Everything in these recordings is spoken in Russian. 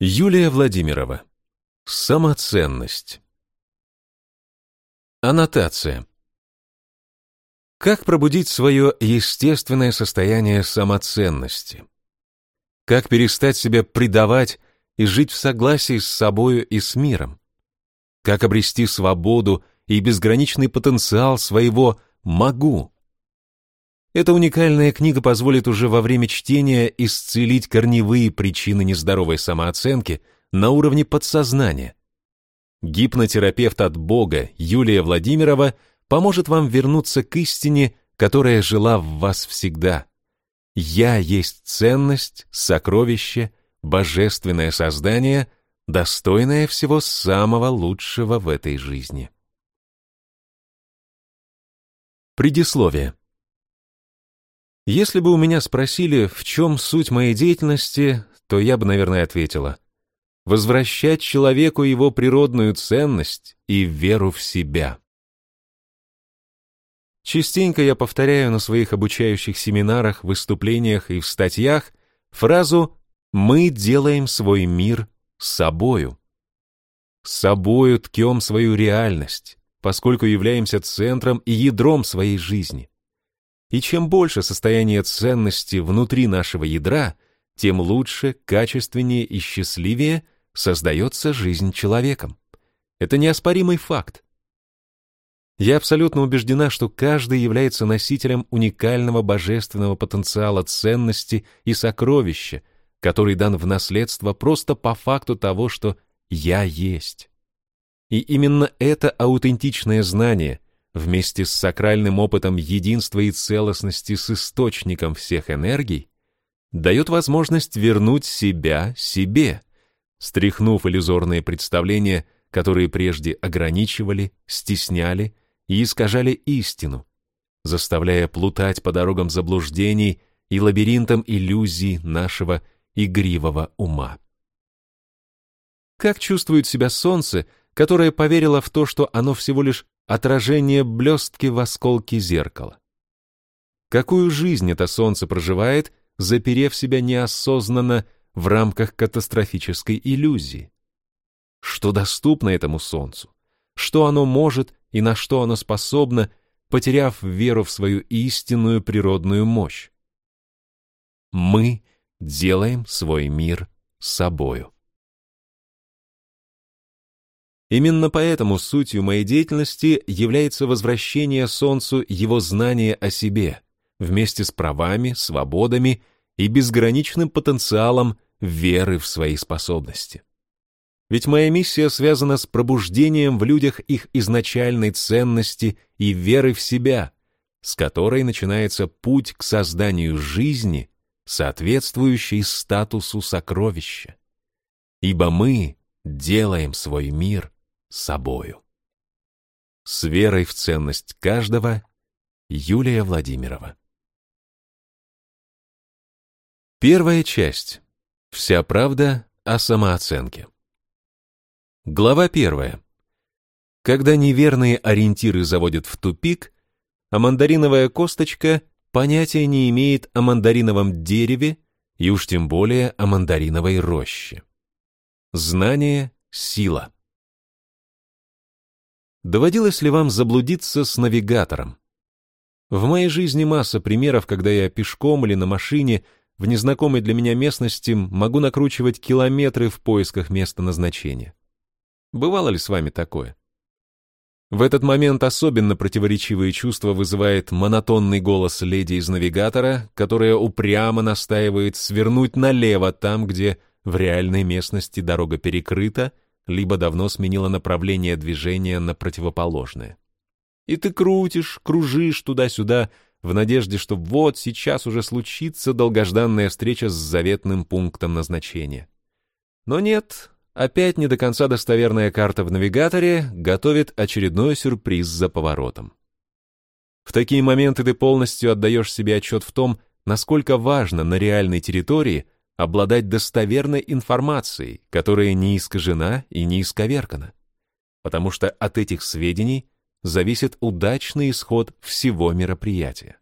Юлия Владимирова. Самоценность. Аннотация. Как пробудить свое естественное состояние самоценности? Как перестать себя предавать и жить в согласии с собою и с миром? Как обрести свободу и безграничный потенциал своего «могу»? Эта уникальная книга позволит уже во время чтения исцелить корневые причины нездоровой самооценки на уровне подсознания. Гипнотерапевт от Бога Юлия Владимирова поможет вам вернуться к истине, которая жила в вас всегда. Я есть ценность, сокровище, божественное создание, достойное всего самого лучшего в этой жизни. Предисловие. Если бы у меня спросили, в чем суть моей деятельности, то я бы, наверное, ответила. Возвращать человеку его природную ценность и веру в себя. Частенько я повторяю на своих обучающих семинарах, выступлениях и в статьях фразу «Мы делаем свой мир собою». Собою ткем свою реальность, поскольку являемся центром и ядром своей жизни. И чем больше состояние ценности внутри нашего ядра, тем лучше, качественнее и счастливее создается жизнь человеком. Это неоспоримый факт. Я абсолютно убеждена, что каждый является носителем уникального божественного потенциала ценности и сокровища, который дан в наследство просто по факту того, что «я есть». И именно это аутентичное знание – вместе с сакральным опытом единства и целостности с источником всех энергий, дает возможность вернуть себя себе, стряхнув иллюзорные представления, которые прежде ограничивали, стесняли и искажали истину, заставляя плутать по дорогам заблуждений и лабиринтам иллюзий нашего игривого ума. Как чувствует себя солнце, которое поверило в то, что оно всего лишь отражение блестки в осколке зеркала. Какую жизнь это солнце проживает, заперев себя неосознанно в рамках катастрофической иллюзии? Что доступно этому солнцу? Что оно может и на что оно способно, потеряв веру в свою истинную природную мощь? Мы делаем свой мир собою. Именно поэтому сутью моей деятельности является возвращение Солнцу его знания о себе, вместе с правами, свободами и безграничным потенциалом веры в свои способности. Ведь моя миссия связана с пробуждением в людях их изначальной ценности и веры в себя, с которой начинается путь к созданию жизни, соответствующей статусу сокровища. Ибо мы делаем свой мир собою. С верой в ценность каждого Юлия Владимирова. Первая часть. Вся правда о самооценке. Глава первая. Когда неверные ориентиры заводят в тупик, а мандариновая косточка понятия не имеет о мандариновом дереве и уж тем более о мандариновой роще. Знание — сила. Доводилось ли вам заблудиться с навигатором? В моей жизни масса примеров, когда я пешком или на машине в незнакомой для меня местности могу накручивать километры в поисках места назначения. Бывало ли с вами такое? В этот момент особенно противоречивые чувства вызывает монотонный голос леди из навигатора, которая упрямо настаивает свернуть налево там, где в реальной местности дорога перекрыта, либо давно сменила направление движения на противоположное. И ты крутишь, кружишь туда-сюда, в надежде, что вот сейчас уже случится долгожданная встреча с заветным пунктом назначения. Но нет, опять не до конца достоверная карта в навигаторе готовит очередной сюрприз за поворотом. В такие моменты ты полностью отдаешь себе отчет в том, насколько важно на реальной территории – обладать достоверной информацией, которая не искажена и не исковеркана, потому что от этих сведений зависит удачный исход всего мероприятия.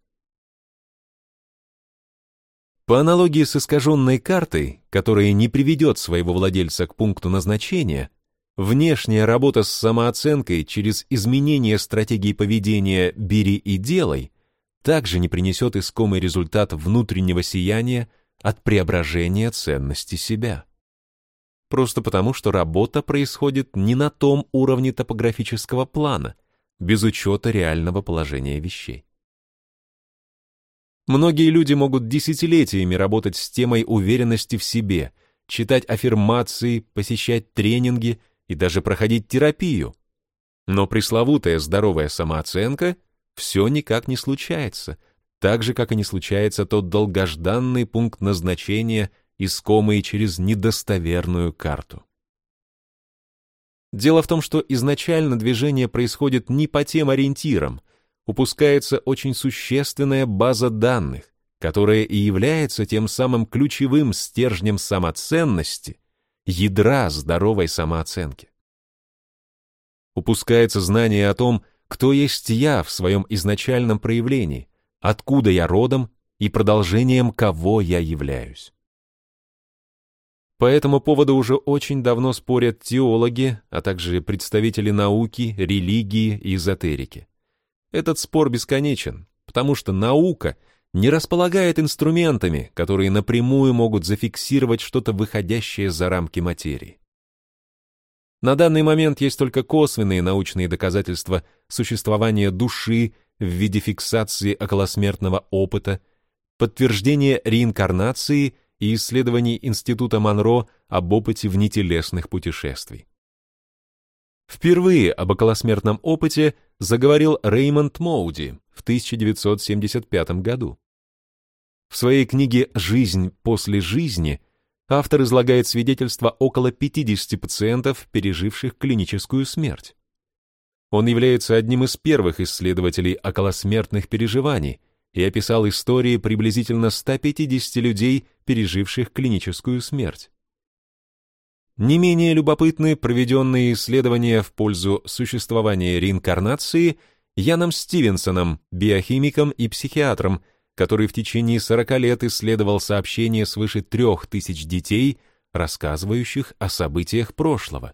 По аналогии с искаженной картой, которая не приведет своего владельца к пункту назначения, внешняя работа с самооценкой через изменение стратегии поведения «бери и делай» также не принесет искомый результат внутреннего сияния от преображения ценности себя. Просто потому, что работа происходит не на том уровне топографического плана, без учета реального положения вещей. Многие люди могут десятилетиями работать с темой уверенности в себе, читать аффирмации, посещать тренинги и даже проходить терапию. Но пресловутая здоровая самооценка все никак не случается, так же, как и не случается тот долгожданный пункт назначения, искомый через недостоверную карту. Дело в том, что изначально движение происходит не по тем ориентирам, упускается очень существенная база данных, которая и является тем самым ключевым стержнем самоценности, ядра здоровой самооценки. Упускается знание о том, кто есть я в своем изначальном проявлении, откуда я родом и продолжением кого я являюсь. По этому поводу уже очень давно спорят теологи, а также представители науки, религии и эзотерики. Этот спор бесконечен, потому что наука не располагает инструментами, которые напрямую могут зафиксировать что-то выходящее за рамки материи. На данный момент есть только косвенные научные доказательства существования души в виде фиксации околосмертного опыта, подтверждение реинкарнации и исследований Института Монро об опыте внетелесных путешествий. Впервые об околосмертном опыте заговорил Реймонд Моуди в 1975 году. В своей книге «Жизнь после жизни» автор излагает свидетельства около 50 пациентов, переживших клиническую смерть. Он является одним из первых исследователей околосмертных переживаний и описал истории приблизительно 150 людей, переживших клиническую смерть. Не менее любопытны проведенные исследования в пользу существования реинкарнации Яном Стивенсоном, биохимиком и психиатром, который в течение 40 лет исследовал сообщения свыше трех тысяч детей, рассказывающих о событиях прошлого.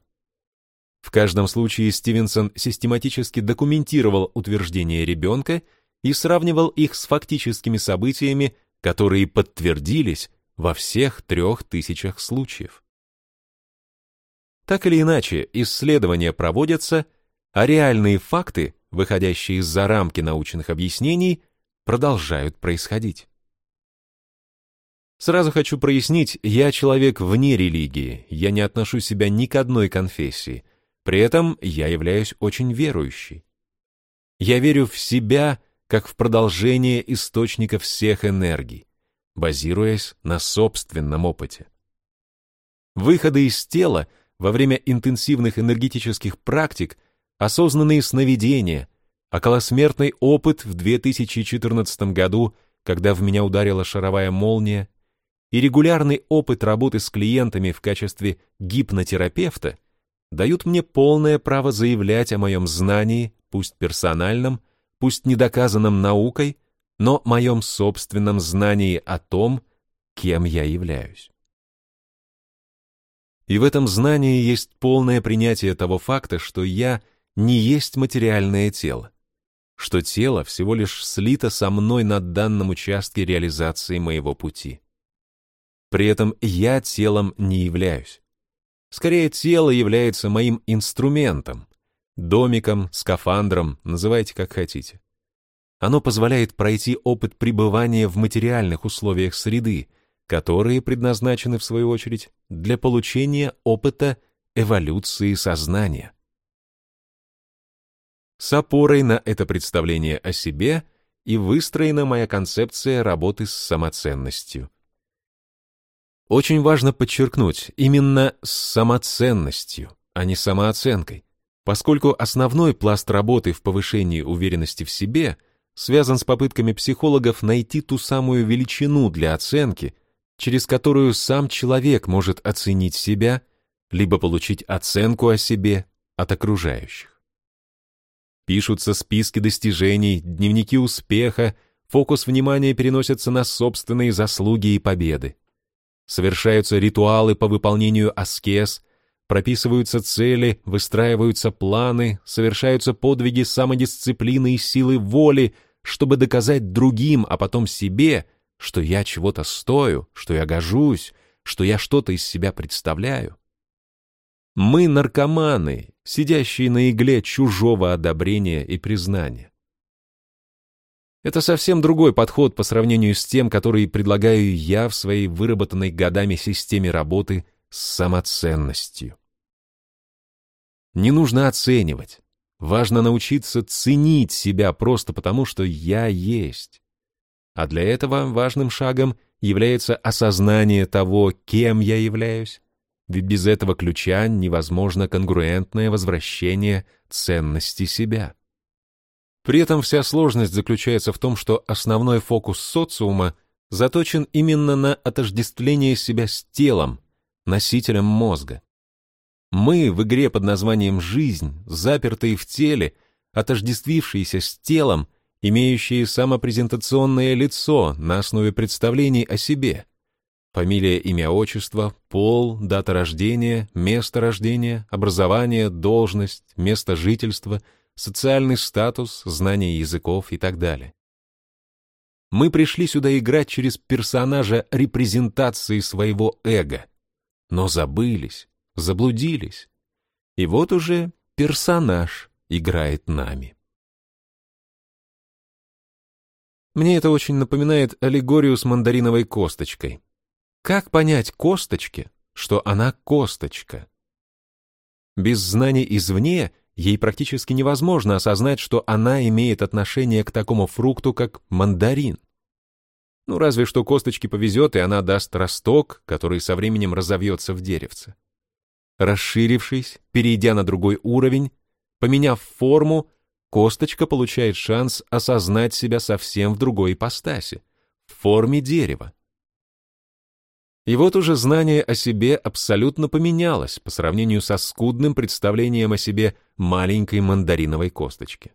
В каждом случае Стивенсон систематически документировал утверждения ребенка и сравнивал их с фактическими событиями, которые подтвердились во всех трех тысячах случаев. Так или иначе, исследования проводятся, а реальные факты, выходящие за рамки научных объяснений, продолжают происходить. Сразу хочу прояснить, я человек вне религии, я не отношу себя ни к одной конфессии, при этом я являюсь очень верующей. Я верю в себя как в продолжение источника всех энергий, базируясь на собственном опыте. Выходы из тела — во время интенсивных энергетических практик осознанные сновидения, околосмертный опыт в 2014 году, когда в меня ударила шаровая молния, и регулярный опыт работы с клиентами в качестве гипнотерапевта дают мне полное право заявлять о моем знании, пусть персональном, пусть недоказанном наукой, но моем собственном знании о том, кем я являюсь. И в этом знании есть полное принятие того факта, что я не есть материальное тело, что тело всего лишь слито со мной на данном участке реализации моего пути. При этом я телом не являюсь. Скорее, тело является моим инструментом, домиком, скафандром, называйте как хотите. Оно позволяет пройти опыт пребывания в материальных условиях среды, которые предназначены, в свою очередь, для получения опыта эволюции сознания. С опорой на это представление о себе и выстроена моя концепция работы с самоценностью. Очень важно подчеркнуть, именно с самоценностью, а не самооценкой, поскольку основной пласт работы в повышении уверенности в себе связан с попытками психологов найти ту самую величину для оценки, через которую сам человек может оценить себя, либо получить оценку о себе от окружающих. Пишутся списки достижений, дневники успеха, Фокус внимания переносится на собственные заслуги и победы. Совершаются ритуалы по выполнению аскез, прописываются цели, выстраиваются планы, совершаются подвиги самодисциплины и силы воли, чтобы доказать другим, а потом себе, что я чего-то стою, что я гожусь, что я что-то из себя представляю. Мы наркоманы, сидящие на игле чужого одобрения и признания. Это совсем другой подход по сравнению с тем, который предлагаю я в своей выработанной годами системе работы с самоценностью. Не нужно оценивать. Важно научиться ценить себя просто потому, что я есть. А для этого важным шагом является осознание того, кем я являюсь, ведь без этого ключа невозможно конгруентное возвращение ценности себя. При этом вся сложность заключается в том, что основной фокус социума заточен именно на отождествление себя с телом, носителем мозга. Мы в игре под названием «Жизнь», запертые в теле, отождествившиеся с телом, имеющие самопрезентационное лицо на основе представлений о себе. Фамилия, имя, отчество, пол, дата рождения, место рождения, образование, должность, место жительства, социальный статус, знание языков и так далее. Мы пришли сюда играть через персонажа репрезентации своего эго, но забылись, заблудились. И вот уже персонаж играет нами. Мне это очень напоминает аллегорию с мандариновой косточкой. Как понять косточке, что она косточка? Без знаний извне ей практически невозможно осознать, что она имеет отношение к такому фрукту, как мандарин. Ну, разве что косточке повезет, и она даст росток, который со временем разовьется в деревце. Расширившись, перейдя на другой уровень, поменяв форму, косточка получает шанс осознать себя совсем в другой ипостаси, в форме дерева. И вот уже знание о себе абсолютно поменялось по сравнению со скудным представлением о себе маленькой мандариновой косточки.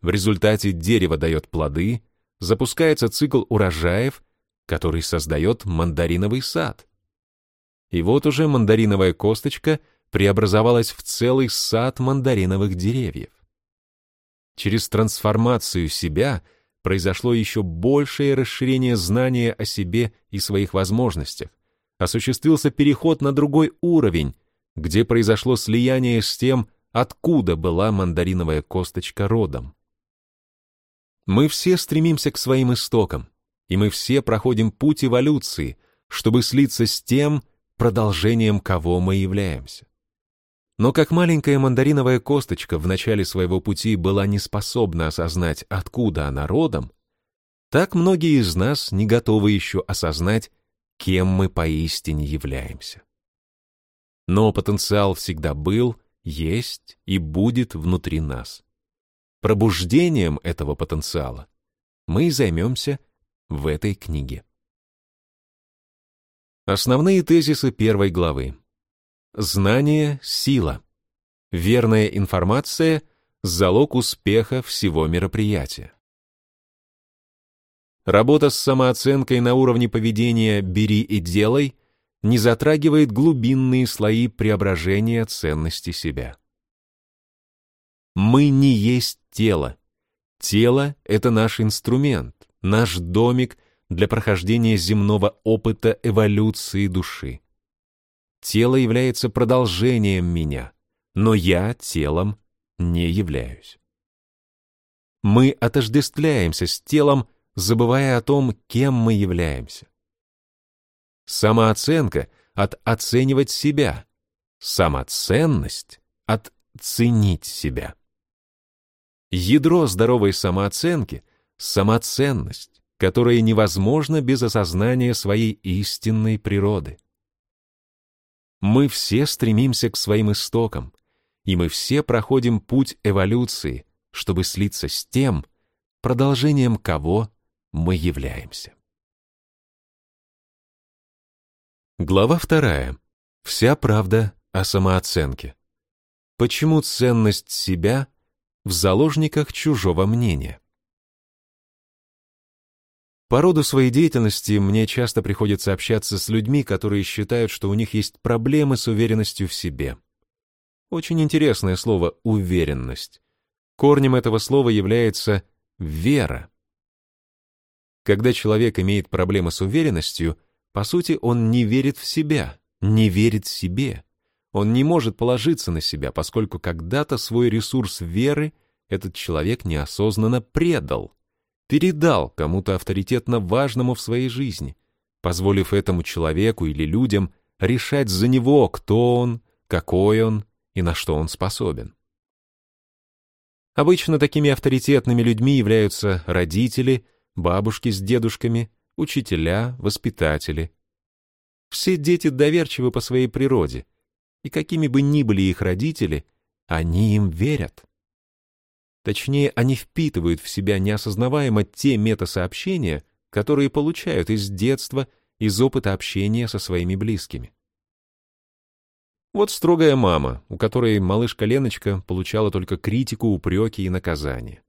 В результате дерево дает плоды, запускается цикл урожаев, который создает мандариновый сад. И вот уже мандариновая косточка преобразовалась в целый сад мандариновых деревьев. Через трансформацию себя произошло еще большее расширение знания о себе и своих возможностях, осуществился переход на другой уровень, где произошло слияние с тем, откуда была мандариновая косточка родом. Мы все стремимся к своим истокам, и мы все проходим путь эволюции, чтобы слиться с тем, продолжением кого мы являемся. Но как маленькая мандариновая косточка в начале своего пути была не способна осознать, откуда она родом, так многие из нас не готовы еще осознать, кем мы поистине являемся. Но потенциал всегда был, есть и будет внутри нас. Пробуждением этого потенциала мы и займемся в этой книге. Основные тезисы первой главы. Знание — сила. Верная информация — залог успеха всего мероприятия. Работа с самооценкой на уровне поведения «бери и делай» не затрагивает глубинные слои преображения ценности себя. Мы не есть тело. Тело — это наш инструмент, наш домик для прохождения земного опыта эволюции души. Тело является продолжением меня, но я телом не являюсь. Мы отождествляемся с телом, забывая о том, кем мы являемся. Самооценка от оценивать себя, самоценность от ценить себя. Ядро здоровой самооценки — самоценность которое невозможно без осознания своей истинной природы. Мы все стремимся к своим истокам, и мы все проходим путь эволюции, чтобы слиться с тем, продолжением кого мы являемся. Глава вторая. Вся правда о самооценке. Почему ценность себя в заложниках чужого мнения? По роду своей деятельности мне часто приходится общаться с людьми, которые считают, что у них есть проблемы с уверенностью в себе. Очень интересное слово «уверенность». Корнем этого слова является вера. Когда человек имеет проблемы с уверенностью, по сути, он не верит в себя, не верит себе. Он не может положиться на себя, поскольку когда-то свой ресурс веры этот человек неосознанно предал, передал кому-то авторитетно важному в своей жизни, позволив этому человеку или людям решать за него, кто он, какой он и на что он способен. Обычно такими авторитетными людьми являются родители, бабушки с дедушками, учителя, воспитатели. Все дети доверчивы по своей природе, и какими бы ни были их родители, они им верят. Точнее, они впитывают в себя неосознаваемо те метасообщения, которые получают из детства, из опыта общения со своими близкими. Вот строгая мама, у которой малышка Леночка получала только критику, упреки и наказания.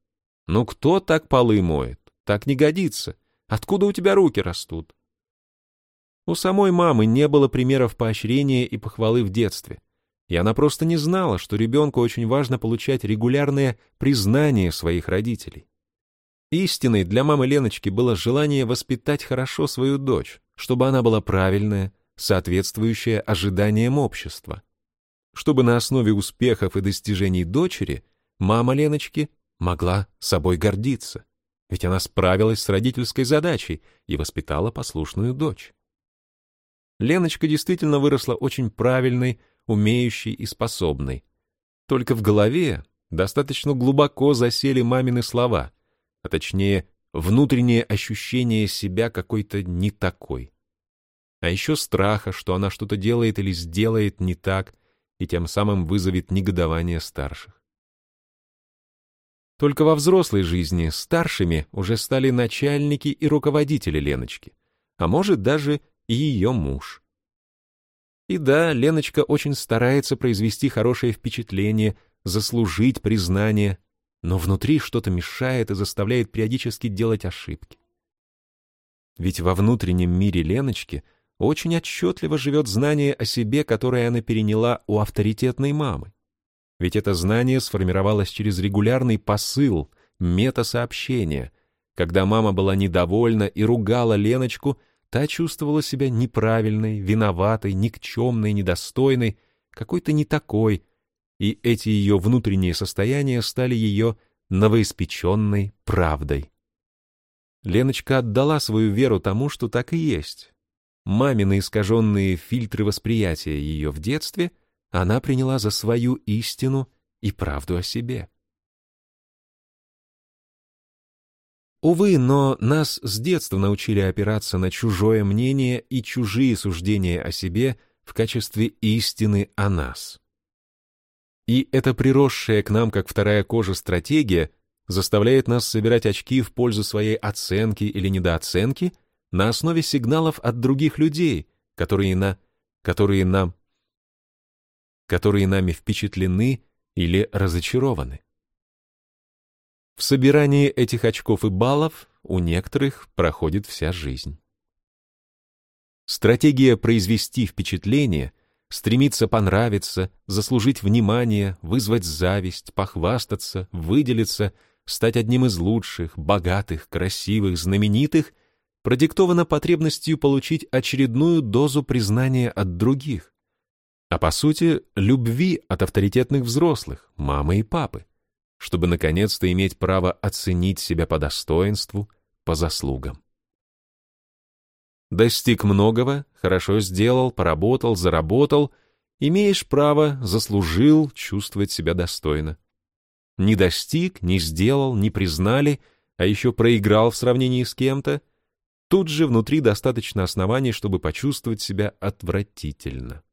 «Ну кто так полы моет? Так не годится. Откуда у тебя руки растут?» У самой мамы не было примеров поощрения и похвалы в детстве и она просто не знала, что ребенку очень важно получать регулярное признание своих родителей. Истиной для мамы Леночки было желание воспитать хорошо свою дочь, чтобы она была правильная, соответствующая ожиданиям общества. Чтобы на основе успехов и достижений дочери мама Леночки могла собой гордиться, ведь она справилась с родительской задачей и воспитала послушную дочь. Леночка действительно выросла очень правильной, умеющей и способной. Только в голове достаточно глубоко засели мамины слова, а точнее, внутреннее ощущение себя какой-то не такой. А еще страха, что она что-то делает или сделает не так, и тем самым вызовет негодование старших. Только во взрослой жизни старшими уже стали начальники и руководители Леночки, а может даже и ее муж. И да, Леночка очень старается произвести хорошее впечатление, заслужить признание, но внутри что-то мешает и заставляет периодически делать ошибки. Ведь во внутреннем мире Леночки очень отчетливо живет знание о себе, которое она переняла у авторитетной мамы. Ведь это знание сформировалось через регулярный посыл, метасообщение, когда мама была недовольна и ругала Леночку Та чувствовала себя неправильной, виноватой, никчемной, недостойной, какой-то не такой, и эти ее внутренние состояния стали ее новоиспеченной правдой. Леночка отдала свою веру тому, что так и есть. Мамины искаженные фильтры восприятия ее в детстве она приняла за свою истину и правду о себе. Увы, но нас с детства научили опираться на чужое мнение и чужие суждения о себе в качестве истины о нас. И эта приросшая к нам как вторая кожа стратегия заставляет нас собирать очки в пользу своей оценки или недооценки на основе сигналов от других людей, которые, на, которые, нам, которые нами впечатлены или разочарованы. В собирании этих очков и баллов у некоторых проходит вся жизнь. Стратегия произвести впечатление, стремиться понравиться, заслужить внимание, вызвать зависть, похвастаться, выделиться, стать одним из лучших, богатых, красивых, знаменитых, продиктована потребностью получить очередную дозу признания от других, а по сути любви от авторитетных взрослых, мамы и папы чтобы наконец-то иметь право оценить себя по достоинству, по заслугам. Достиг многого, хорошо сделал, поработал, заработал, имеешь право, заслужил чувствовать себя достойно. Не достиг, не сделал, не признали, а еще проиграл в сравнении с кем-то, тут же внутри достаточно оснований, чтобы почувствовать себя отвратительно.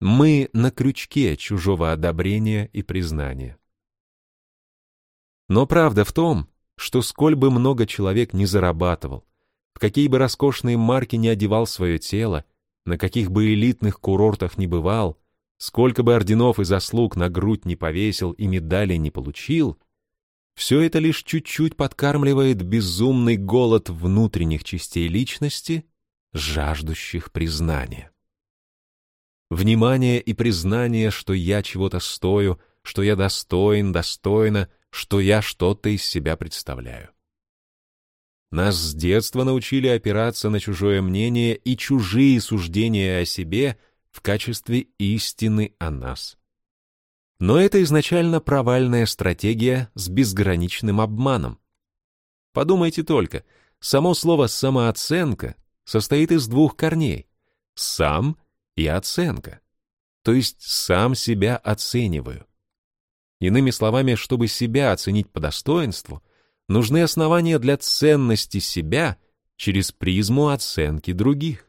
Мы на крючке чужого одобрения и признания. Но правда в том, что сколь бы много человек не зарабатывал, в какие бы роскошные марки не одевал свое тело, на каких бы элитных курортах не бывал, сколько бы орденов и заслуг на грудь не повесил и медалей не получил, все это лишь чуть-чуть подкармливает безумный голод внутренних частей личности, жаждущих признания. Внимание и признание, что я чего-то стою, что я достоин, достойна, что я что-то из себя представляю. Нас с детства научили опираться на чужое мнение и чужие суждения о себе в качестве истины о нас. Но это изначально провальная стратегия с безграничным обманом. Подумайте только, само слово «самооценка» состоит из двух корней — «сам» и «оценка», то есть «сам себя оцениваю». Иными словами, чтобы себя оценить по достоинству, нужны основания для ценности себя через призму оценки других.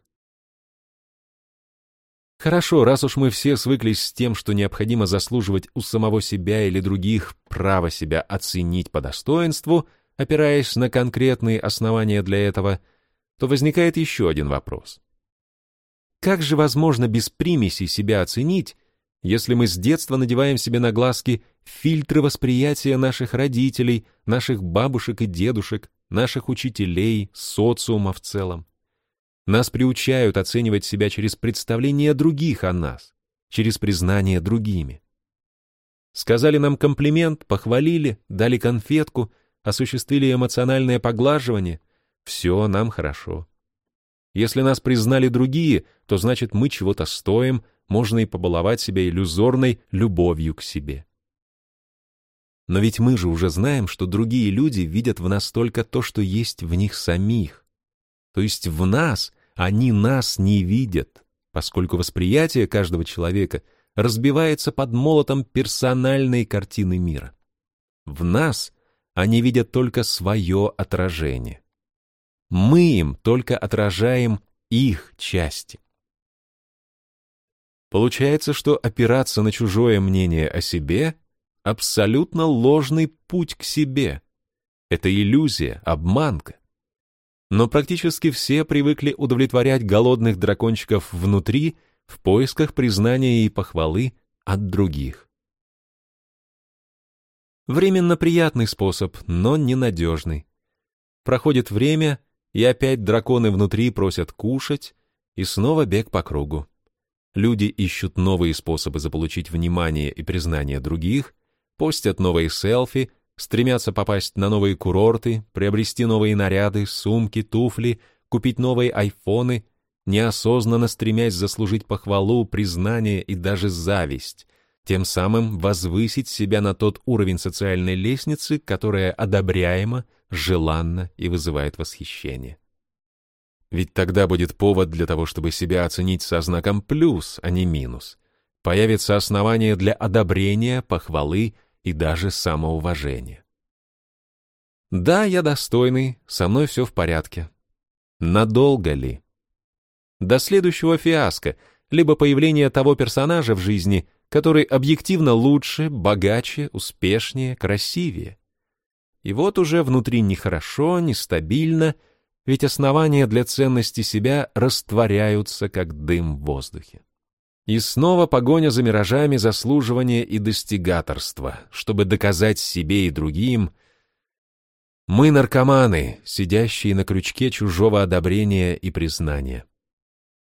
Хорошо, раз уж мы все свыклись с тем, что необходимо заслуживать у самого себя или других право себя оценить по достоинству, опираясь на конкретные основания для этого, то возникает еще один вопрос. Как же возможно без примеси себя оценить, если мы с детства надеваем себе на глазки фильтры восприятия наших родителей, наших бабушек и дедушек, наших учителей, социума в целом? Нас приучают оценивать себя через представление других о нас, через признание другими. Сказали нам комплимент, похвалили, дали конфетку, осуществили эмоциональное поглаживание — все нам хорошо. Если нас признали другие, то значит мы чего-то стоим, можно и побаловать себя иллюзорной любовью к себе. Но ведь мы же уже знаем, что другие люди видят в нас только то, что есть в них самих. То есть в нас они нас не видят, поскольку восприятие каждого человека разбивается под молотом персональной картины мира. В нас они видят только свое отражение. Мы им только отражаем их части. Получается, что опираться на чужое мнение о себе — абсолютно ложный путь к себе. Это иллюзия, обманка но практически все привыкли удовлетворять голодных дракончиков внутри в поисках признания и похвалы от других. Временно приятный способ, но ненадежный. Проходит время, и опять драконы внутри просят кушать, и снова бег по кругу. Люди ищут новые способы заполучить внимание и признание других, постят новые селфи, стремятся попасть на новые курорты, приобрести новые наряды, сумки, туфли, купить новые айфоны, неосознанно стремясь заслужить похвалу, признание и даже зависть, тем самым возвысить себя на тот уровень социальной лестницы, которая одобряема, желанна и вызывает восхищение. Ведь тогда будет повод для того, чтобы себя оценить со знаком плюс, а не минус. Появится основание для одобрения, похвалы и даже самоуважение. Да, я достойный, со мной все в порядке. Надолго ли? До следующего фиаско, либо появления того персонажа в жизни, который объективно лучше, богаче, успешнее, красивее. И вот уже внутри нехорошо, нестабильно, ведь основания для ценности себя растворяются, как дым в воздухе. И снова погоня за миражами заслуживания и достигаторства, чтобы доказать себе и другим. Мы наркоманы, сидящие на крючке чужого одобрения и признания.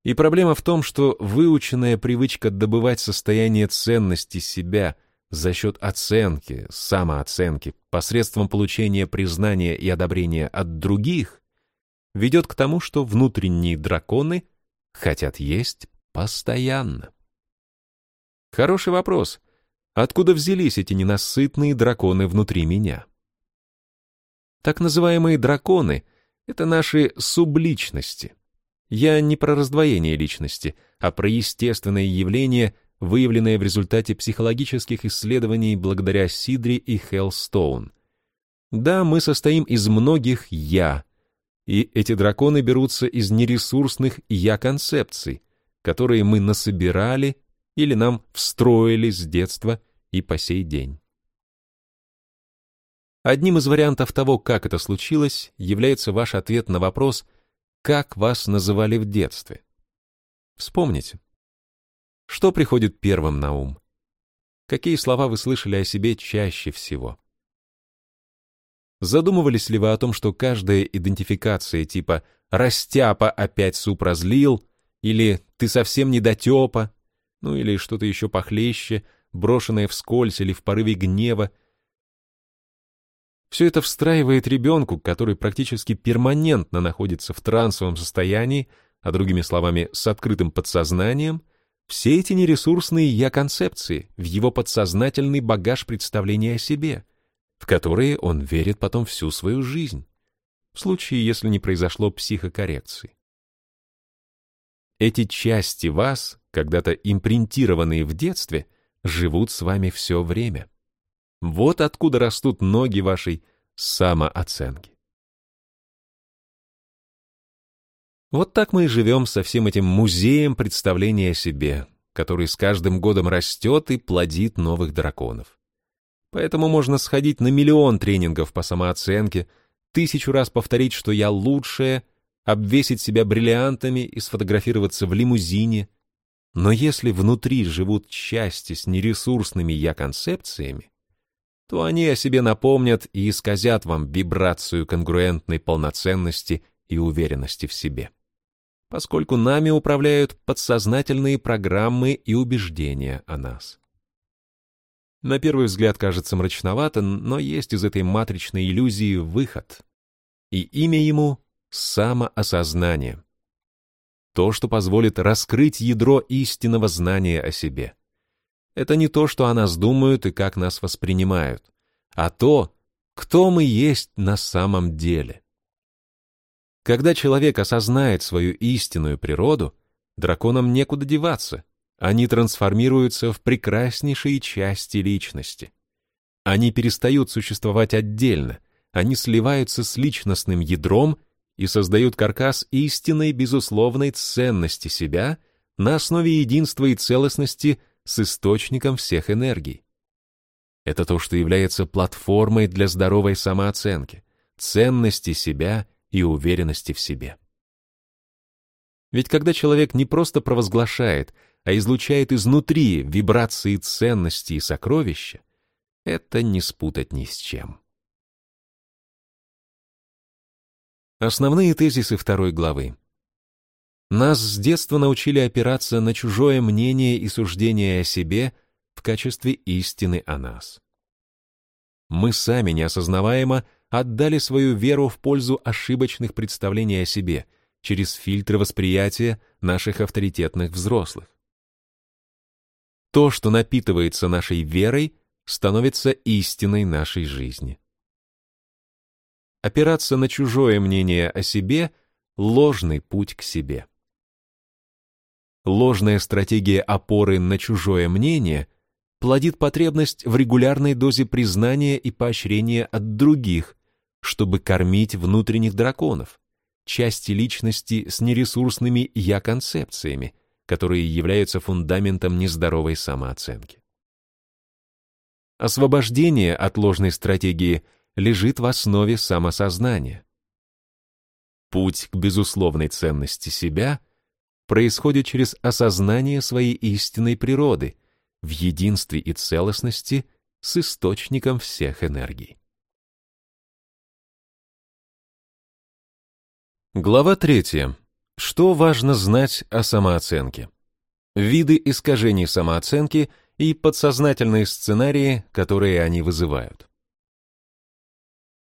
И проблема в том, что выученная привычка добывать состояние ценности себя за счет оценки, самооценки, посредством получения признания и одобрения от других, ведет к тому, что внутренние драконы хотят есть Постоянно. Хороший вопрос. Откуда взялись эти ненасытные драконы внутри меня? Так называемые драконы — это наши субличности. Я не про раздвоение личности, а про естественное явление, выявленное в результате психологических исследований благодаря Сидри и Хеллстоун. Да, мы состоим из многих «я», и эти драконы берутся из нересурсных «я-концепций», которые мы насобирали или нам встроили с детства и по сей день. Одним из вариантов того, как это случилось, является ваш ответ на вопрос «Как вас называли в детстве?». Вспомните. Что приходит первым на ум? Какие слова вы слышали о себе чаще всего? Задумывались ли вы о том, что каждая идентификация типа «растяпа опять суп разлил» или «ты совсем не дотепа», ну или что-то еще похлеще, брошенное вскользь или в порыве гнева, все это встраивает ребенку, который практически перманентно находится в трансовом состоянии, а другими словами, с открытым подсознанием, все эти нересурсные «я-концепции» в его подсознательный багаж представления о себе, в которые он верит потом всю свою жизнь, в случае, если не произошло психокоррекции. Эти части вас, когда-то импринтированные в детстве, живут с вами все время. Вот откуда растут ноги вашей самооценки. Вот так мы и живем со всем этим музеем представления о себе, который с каждым годом растет и плодит новых драконов. Поэтому можно сходить на миллион тренингов по самооценке, тысячу раз повторить, что я лучшая, обвесить себя бриллиантами и сфотографироваться в лимузине. Но если внутри живут части с нересурсными «я-концепциями», то они о себе напомнят и исказят вам вибрацию конгруентной полноценности и уверенности в себе. Поскольку нами управляют подсознательные программы и убеждения о нас. На первый взгляд кажется мрачновато, но есть из этой матричной иллюзии выход. И имя ему — самоосознание. То, что позволит раскрыть ядро истинного знания о себе. Это не то, что о нас думают и как нас воспринимают, а то, кто мы есть на самом деле. Когда человек осознает свою истинную природу, драконам некуда деваться, они трансформируются в прекраснейшие части личности. Они перестают существовать отдельно, они сливаются с личностным ядром и создают каркас истинной безусловной ценности себя на основе единства и целостности с источником всех энергий. Это то, что является платформой для здоровой самооценки, ценности себя и уверенности в себе. Ведь когда человек не просто провозглашает, а излучает изнутри вибрации ценности и сокровища, это не спутать ни с чем. Основные тезисы второй главы. Нас с детства научили опираться на чужое мнение и суждение о себе в качестве истины о нас. Мы сами неосознаваемо отдали свою веру в пользу ошибочных представлений о себе через фильтры восприятия наших авторитетных взрослых. То, что напитывается нашей верой, становится истиной нашей жизни. Опираться на чужое мнение о себе — ложный путь к себе. Ложная стратегия опоры на чужое мнение плодит потребность в регулярной дозе признания и поощрения от других, чтобы кормить внутренних драконов, части личности с нересурсными «я-концепциями», которые являются фундаментом нездоровой самооценки. Освобождение от ложной стратегии лежит в основе самосознания. Путь к безусловной ценности себя происходит через осознание своей истинной природы в единстве и целостности с источником всех энергий. Глава третья. Что важно знать о самооценке? Виды искажений самооценки и подсознательные сценарии, которые они вызывают.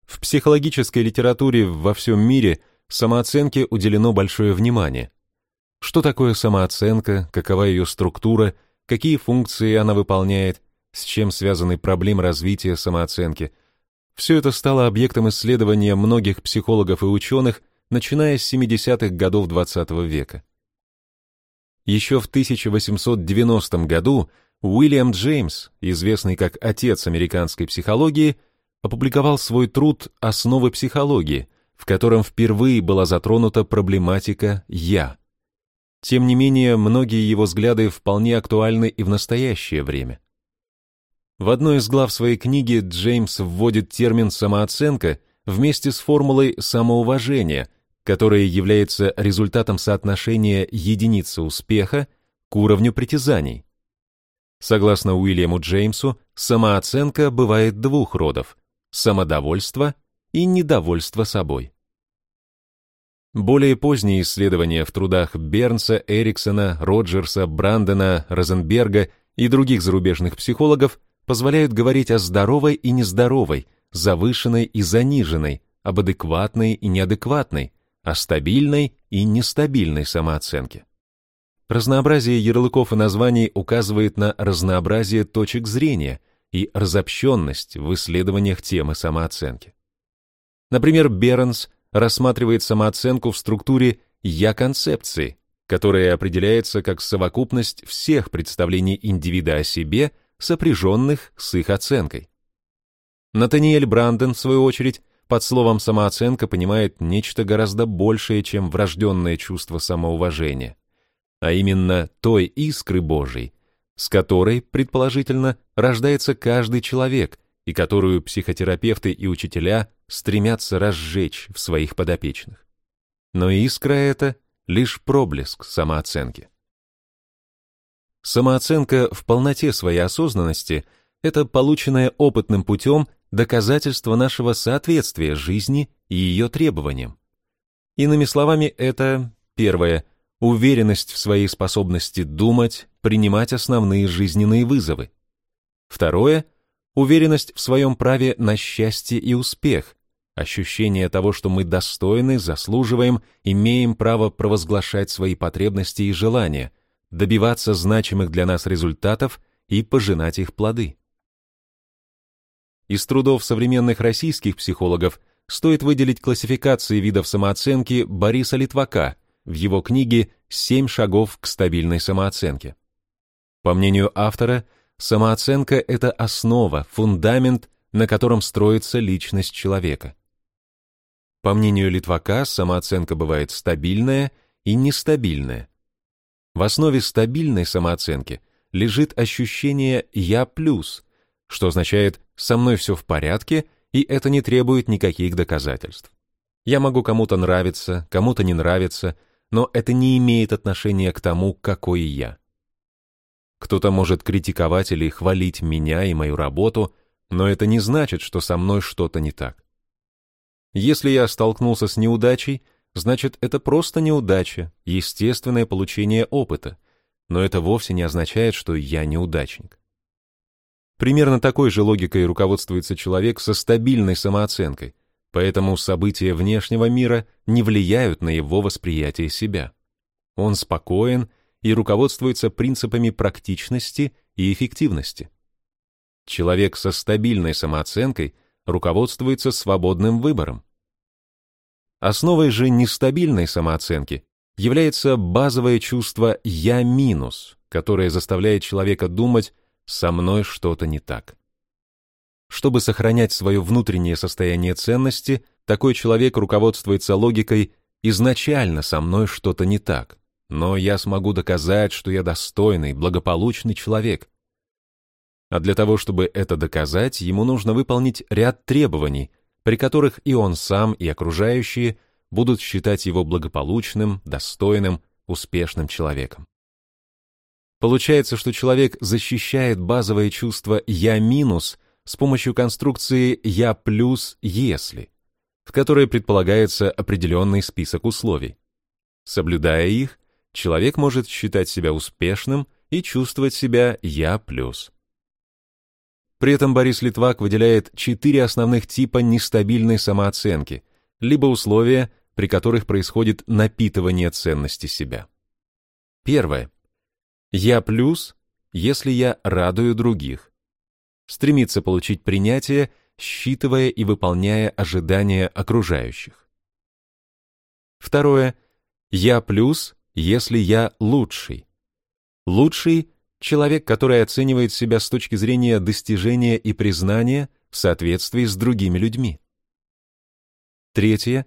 В психологической литературе во всем мире самооценке уделено большое внимание, что такое самооценка, какова ее структура, какие функции она выполняет, с чем связаны проблемы развития самооценки. Все это стало объектом исследования многих психологов и ученых, начиная с 70-х годов XX -го века. Еще в 1890 году Уильям Джеймс, известный как отец американской психологии, опубликовал свой труд «Основы психологии», в котором впервые была затронута проблематика «я», тем не менее, многие его взгляды вполне актуальны и в настоящее время. В одной из глав своей книги Джеймс вводит термин «самооценка» вместе с формулой самоуважения, которая является результатом соотношения единицы успеха к уровню притязаний. Согласно Уильяму Джеймсу, самооценка бывает двух родов – самодовольство и недовольство собой. Более поздние исследования в трудах Бернса, Эриксона, Роджерса, Брандена, Розенберга и других зарубежных психологов позволяют говорить о здоровой и нездоровой, завышенной и заниженной, об адекватной и неадекватной, о стабильной и нестабильной самооценке. Разнообразие ярлыков и названий указывает на разнообразие точек зрения и разобщенность в исследованиях темы самооценки. Например, Бернс рассматривает самооценку в структуре «я-концепции», которая определяется как совокупность всех представлений индивида о себе, сопряженных с их оценкой. Натаниэль Бранден, в свою очередь, под словом «самооценка» понимает нечто гораздо большее, чем врожденное чувство самоуважения, а именно той искры Божией, с которой, предположительно, рождается каждый человек и которую психотерапевты и учителя стремятся разжечь в своих подопечных. Но искра эта — лишь проблеск самооценки. Самооценка в полноте своей осознанности — это полученное опытным путем доказательство нашего соответствия жизни и ее требованиям. Иными словами, это, первое, уверенность в своей способности думать, принимать основные жизненные вызовы. Второе — уверенность в своем праве на счастье и успех, ощущение того, что мы достойны, заслуживаем, имеем право провозглашать свои потребности и желания, добиваться значимых для нас результатов и пожинать их плоды. Из трудов современных российских психологов стоит выделить классификации видов самооценки Бориса Литвака в его книге «Семь шагов к стабильной самооценке». По мнению автора, самооценка — это основа, фундамент, на котором строится личность человека. По мнению Литвака, самооценка бывает стабильная и нестабильная. В основе стабильной самооценки лежит ощущение «я плюс», что означает «со мной все в порядке», и это не требует никаких доказательств. Я могу кому-то нравиться, кому-то не нравиться, но это не имеет отношения к тому, какой я. Кто-то может критиковать или хвалить меня и мою работу, но это не значит, что со мной что-то не так. Если я столкнулся с неудачей, значит, это просто неудача, естественное получение опыта, но это вовсе не означает, что я неудачник. Примерно такой же логикой руководствуется человек со стабильной самооценкой, поэтому события внешнего мира не влияют на его восприятие себя. Он спокоен и руководствуется принципами практичности и эффективности. Человек со стабильной самооценкой руководствуется свободным выбором. Основой же нестабильной самооценки является базовое чувство «я минус», которое заставляет человека думать «со мной что-то не так». Чтобы сохранять свое внутреннее состояние ценности, такой человек руководствуется логикой «изначально со мной что-то не так», но я смогу доказать, что я достойный, благополучный человек. А для того, чтобы это доказать, ему нужно выполнить ряд требований, при которых и он сам, и окружающие будут считать его благополучным, достойным, успешным человеком. Получается, что человек защищает базовое чувство «я минус» с помощью конструкции «я плюс если», в которой предполагается определенный список условий. Соблюдая их, человек может считать себя успешным и чувствовать себя «я плюс». При этом Борис Литвак выделяет четыре основных типа нестабильной самооценки, либо условия, при которых происходит напитывание ценности себя. Первое. Я плюс, если я радую других. Стремится получить принятие, считывая и выполняя ожидания окружающих. Второе. Я плюс, если я лучший. Лучший человек, который оценивает себя с точки зрения достижения и признания в соответствии с другими людьми. Третье.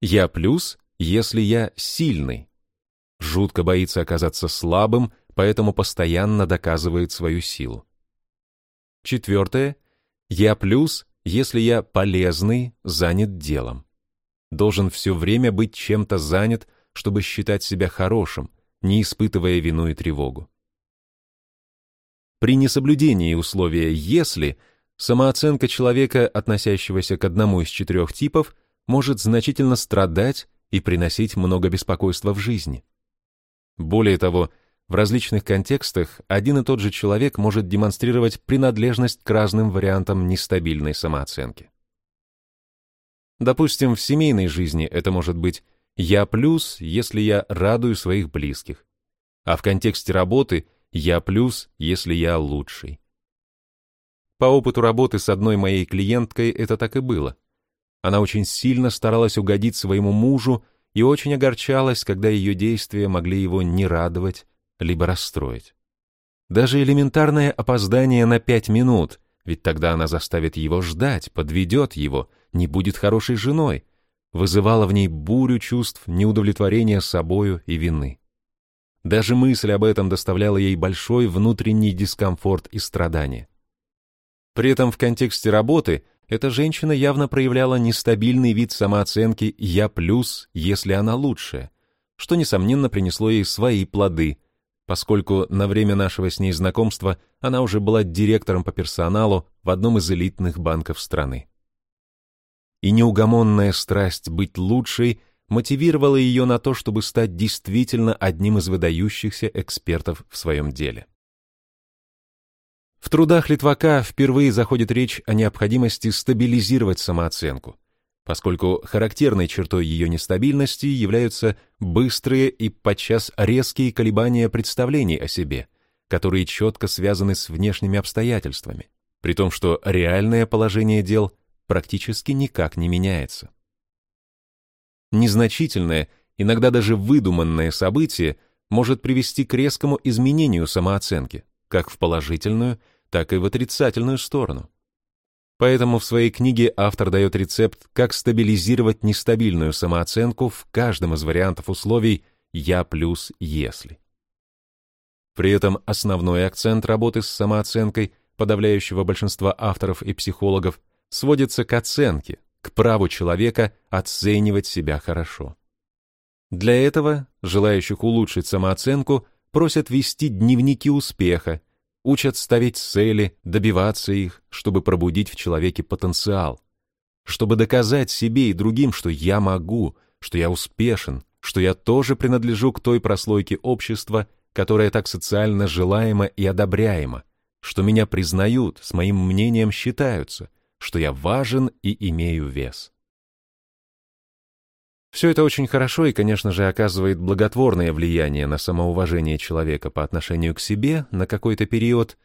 Я плюс, если я сильный. Жутко боится оказаться слабым, поэтому постоянно доказывает свою силу. Четвертое. Я плюс, если я полезный, занят делом. Должен все время быть чем-то занят, чтобы считать себя хорошим, не испытывая вину и тревогу. При несоблюдении условия «если» самооценка человека, относящегося к одному из четырех типов, может значительно страдать и приносить много беспокойства в жизни. Более того, в различных контекстах один и тот же человек может демонстрировать принадлежность к разным вариантам нестабильной самооценки. Допустим, в семейной жизни это может быть «я плюс», если я радую своих близких, а в контексте работы «я плюс», если я лучший. По опыту работы с одной моей клиенткой это так и было. Она очень сильно старалась угодить своему мужу и очень огорчалась, когда ее действия могли его не радовать, либо расстроить. Даже элементарное опоздание на пять минут, ведь тогда она заставит его ждать, подведет его, не будет хорошей женой, вызывало в ней бурю чувств неудовлетворения собою и вины. Даже мысль об этом доставляла ей большой внутренний дискомфорт и страдания. При этом в контексте работы эта женщина явно проявляла нестабильный вид самооценки «я плюс, если она лучшая», что, несомненно, принесло ей свои плоды, поскольку на время нашего с ней знакомства она уже была директором по персоналу в одном из элитных банков страны. И неугомонная страсть быть лучшей мотивировала ее на то, чтобы стать действительно одним из выдающихся экспертов в своем деле. В трудах Литвака впервые заходит речь о необходимости стабилизировать самооценку, поскольку характерной чертой ее нестабильности являются быстрые и подчас резкие колебания представлений о себе, которые четко связаны с внешними обстоятельствами, при том, что реальное положение дел практически никак не меняется. Незначительное, иногда даже выдуманное событие может привести к резкому изменению самооценки, как в положительную, так и в отрицательную сторону. Поэтому в своей книге автор дает рецепт, как стабилизировать нестабильную самооценку в каждом из вариантов условий «я плюс если». При этом основной акцент работы с самооценкой подавляющего большинства авторов и психологов сводится к оценке, к праву человека оценивать себя хорошо. Для этого желающих улучшить самооценку просят вести дневники успеха, учат ставить цели, добиваться их, чтобы пробудить в человеке потенциал, чтобы доказать себе и другим, что я могу, что я успешен, что я тоже принадлежу к той прослойке общества, которая так социально желаема и одобряема, что меня признают, с моим мнением считаются, что я важен и имею вес. Все это очень хорошо и, конечно же, оказывает благотворное влияние на самоуважение человека по отношению к себе на какой-то период,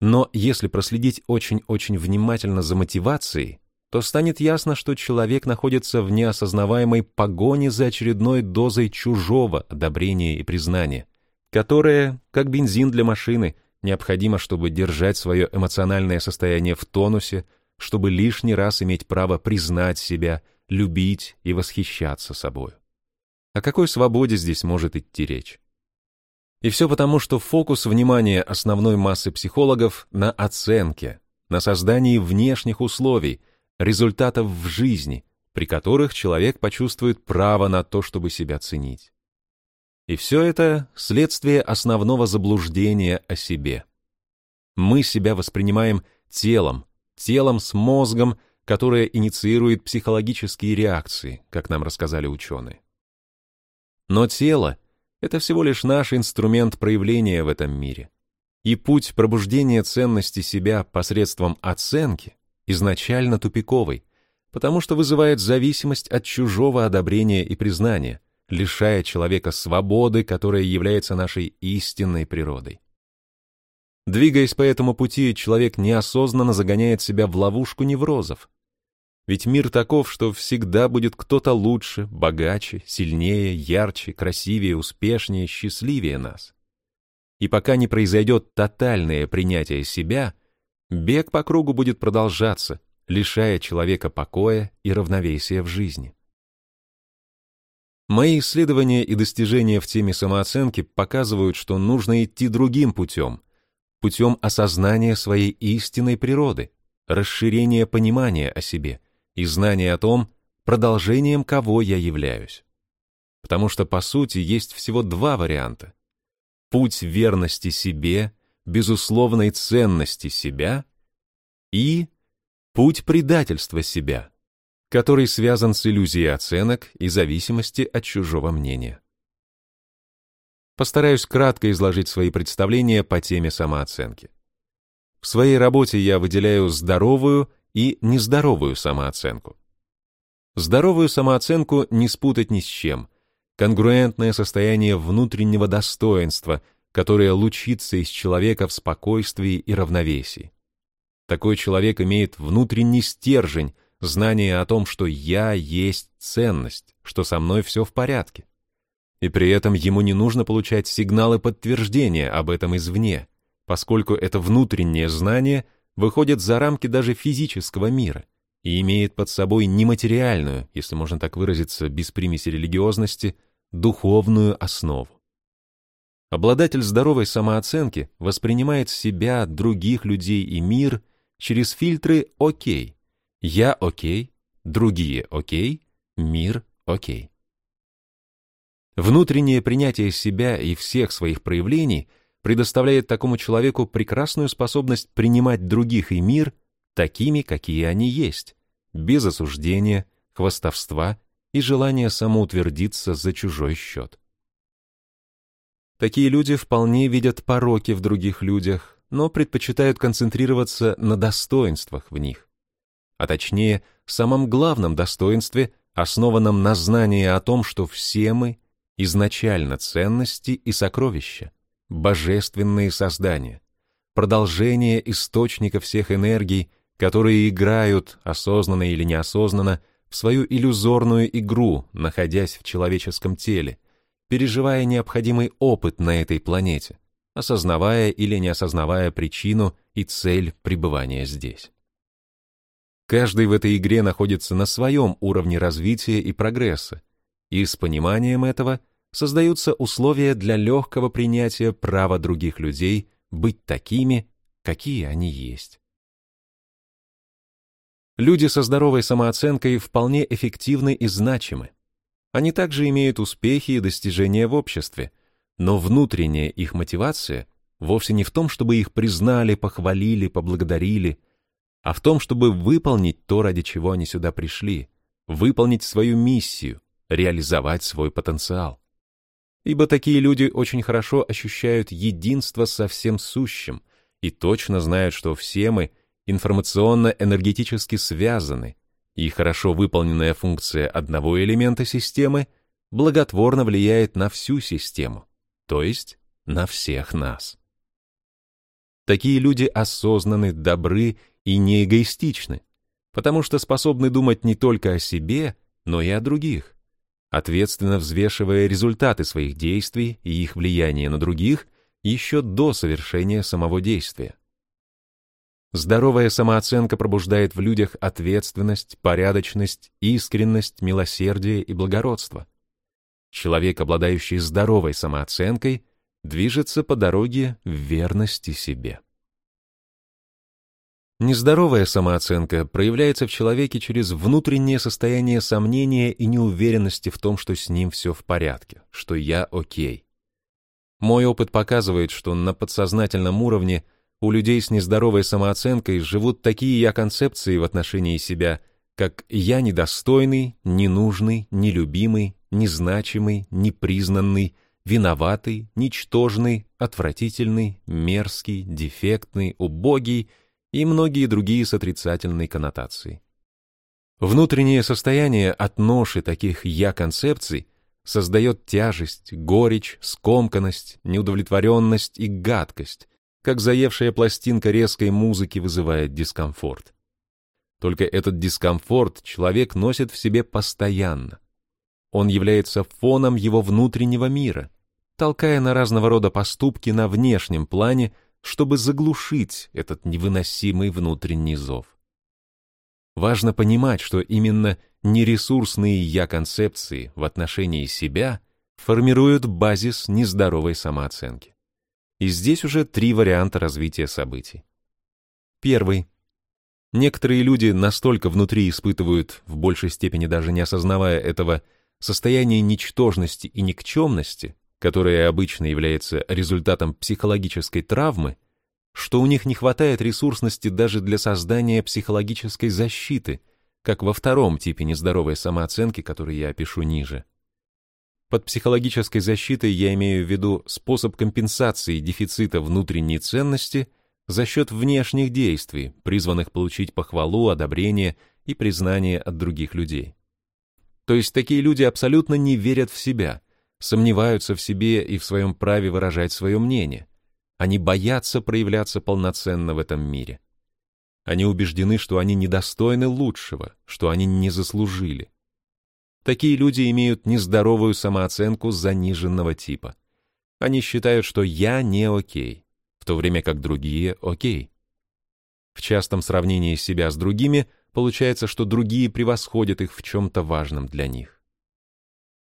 но если проследить очень-очень внимательно за мотивацией, то станет ясно, что человек находится в неосознаваемой погоне за очередной дозой чужого одобрения и признания, которое, как бензин для машины, необходимо, чтобы держать свое эмоциональное состояние в тонусе, чтобы лишний раз иметь право признать себя – любить и восхищаться собой. О какой свободе здесь может идти речь? И все потому, что фокус внимания основной массы психологов на оценке, на создании внешних условий, результатов в жизни, при которых человек почувствует право на то, чтобы себя ценить. И все это следствие основного заблуждения о себе. Мы себя воспринимаем телом, телом с мозгом, которая инициирует психологические реакции, как нам рассказали ученые. Но тело — это всего лишь наш инструмент проявления в этом мире. И путь пробуждения ценности себя посредством оценки изначально тупиковый, потому что вызывает зависимость от чужого одобрения и признания, лишая человека свободы, которая является нашей истинной природой. Двигаясь по этому пути, человек неосознанно загоняет себя в ловушку неврозов, ведь мир таков, что всегда будет кто-то лучше, богаче, сильнее, ярче, красивее, успешнее, счастливее нас. И пока не произойдет тотальное принятие себя, бег по кругу будет продолжаться, лишая человека покоя и равновесия в жизни. Мои исследования и достижения в теме самооценки показывают, что нужно идти другим путем, путем осознания своей истинной природы, расширения понимания о себе – и знание о том, продолжением кого я являюсь. Потому что, по сути, есть всего два варианта. Путь верности себе, безусловной ценности себя и путь предательства себя, который связан с иллюзией оценок и зависимости от чужого мнения. Постараюсь кратко изложить свои представления по теме самооценки. В своей работе я выделяю здоровую и нездоровую самооценку. Здоровую самооценку не спутать ни с чем. Конгруентное состояние внутреннего достоинства, которое лучится из человека в спокойствии и равновесии. Такой человек имеет внутренний стержень, знание о том, что я есть ценность, что со мной все в порядке. И при этом ему не нужно получать сигналы подтверждения об этом извне, поскольку это внутреннее знание выходит за рамки даже физического мира и имеет под собой нематериальную, если можно так выразиться, без примеси религиозности, духовную основу. Обладатель здоровой самооценки воспринимает себя, других людей и мир через фильтры «Окей», «Я окей», «Другие окей», «Мир окей». Внутреннее принятие себя и всех своих проявлений предоставляет такому человеку прекрасную способность принимать других и мир такими, какие они есть, без осуждения, хвастовства и желания самоутвердиться за чужой счет. Такие люди вполне видят пороки в других людях, но предпочитают концентрироваться на достоинствах в них. А точнее, самом главном достоинстве, основанном на знании о том, что все мы изначально ценности и сокровища, божественные создания, продолжение источника всех энергий, которые играют, осознанно или неосознанно, в свою иллюзорную игру, находясь в человеческом теле, переживая необходимый опыт на этой планете, осознавая или не осознавая причину и цель пребывания здесь. Каждый в этой игре находится на своем уровне развития и прогресса, и с пониманием этого создаются условия для легкого принятия права других людей быть такими, какие они есть. Люди со здоровой самооценкой вполне эффективны и значимы. Они также имеют успехи и достижения в обществе, но внутренняя их мотивация вовсе не в том, чтобы их признали, похвалили, поблагодарили, а в том, чтобы выполнить то, ради чего они сюда пришли, выполнить свою миссию, реализовать свой потенциал. Ибо такие люди очень хорошо ощущают единство со всем сущим и точно знают, что все мы информационно-энергетически связаны, и хорошо выполненная функция одного элемента системы благотворно влияет на всю систему, то есть на всех нас. Такие люди осознаны, добры и не эгоистичны, потому что способны думать не только о себе, но и о других ответственно взвешивая результаты своих действий и их влияние на других еще до совершения самого действия. Здоровая самооценка пробуждает в людях ответственность, порядочность, искренность, милосердие и благородство. Человек, обладающий здоровой самооценкой, движется по дороге в верности себе. Нездоровая самооценка проявляется в человеке через внутреннее состояние сомнения и неуверенности в том, что с ним все в порядке, что я окей. Мой опыт показывает, что на подсознательном уровне у людей с нездоровой самооценкой живут такие я-концепции в отношении себя, как «я недостойный», «ненужный», «нелюбимый», «незначимый», «непризнанный», «виноватый», «ничтожный», «отвратительный», «мерзкий», «дефектный», «убогий», и многие другие с отрицательной коннотацией. Внутреннее состояние от ноши таких «я-концепций» создает тяжесть, горечь, скомканность, неудовлетворенность и гадкость, как заевшая пластинка резкой музыки вызывает дискомфорт. Только этот дискомфорт человек носит в себе постоянно. Он является фоном его внутреннего мира, толкая на разного рода поступки на внешнем плане – чтобы заглушить этот невыносимый внутренний зов. Важно понимать, что именно нересурсные «я-концепции» в отношении себя формируют базис нездоровой самооценки. И здесь уже три варианта развития событий. Первый. Некоторые люди настолько внутри испытывают, в большей степени даже не осознавая этого, состояние ничтожности и никчемности, которое обычно является результатом психологической травмы, что у них не хватает ресурсности даже для создания психологической защиты, как во втором типе нездоровой самооценки, который я опишу ниже. Под психологической защитой я имею в виду способ компенсации дефицита внутренней ценности за счет внешних действий, призванных получить похвалу, одобрение и признание от других людей. То есть такие люди абсолютно не верят в себя, сомневаются в себе и в своем праве выражать свое мнение. Они боятся проявляться полноценно в этом мире. Они убеждены, что они недостойны лучшего, что они не заслужили. Такие люди имеют нездоровую самооценку заниженного типа. Они считают, что «я не окей», в то время как другие окей. В частом сравнении себя с другими получается, что другие превосходят их в чем-то важном для них.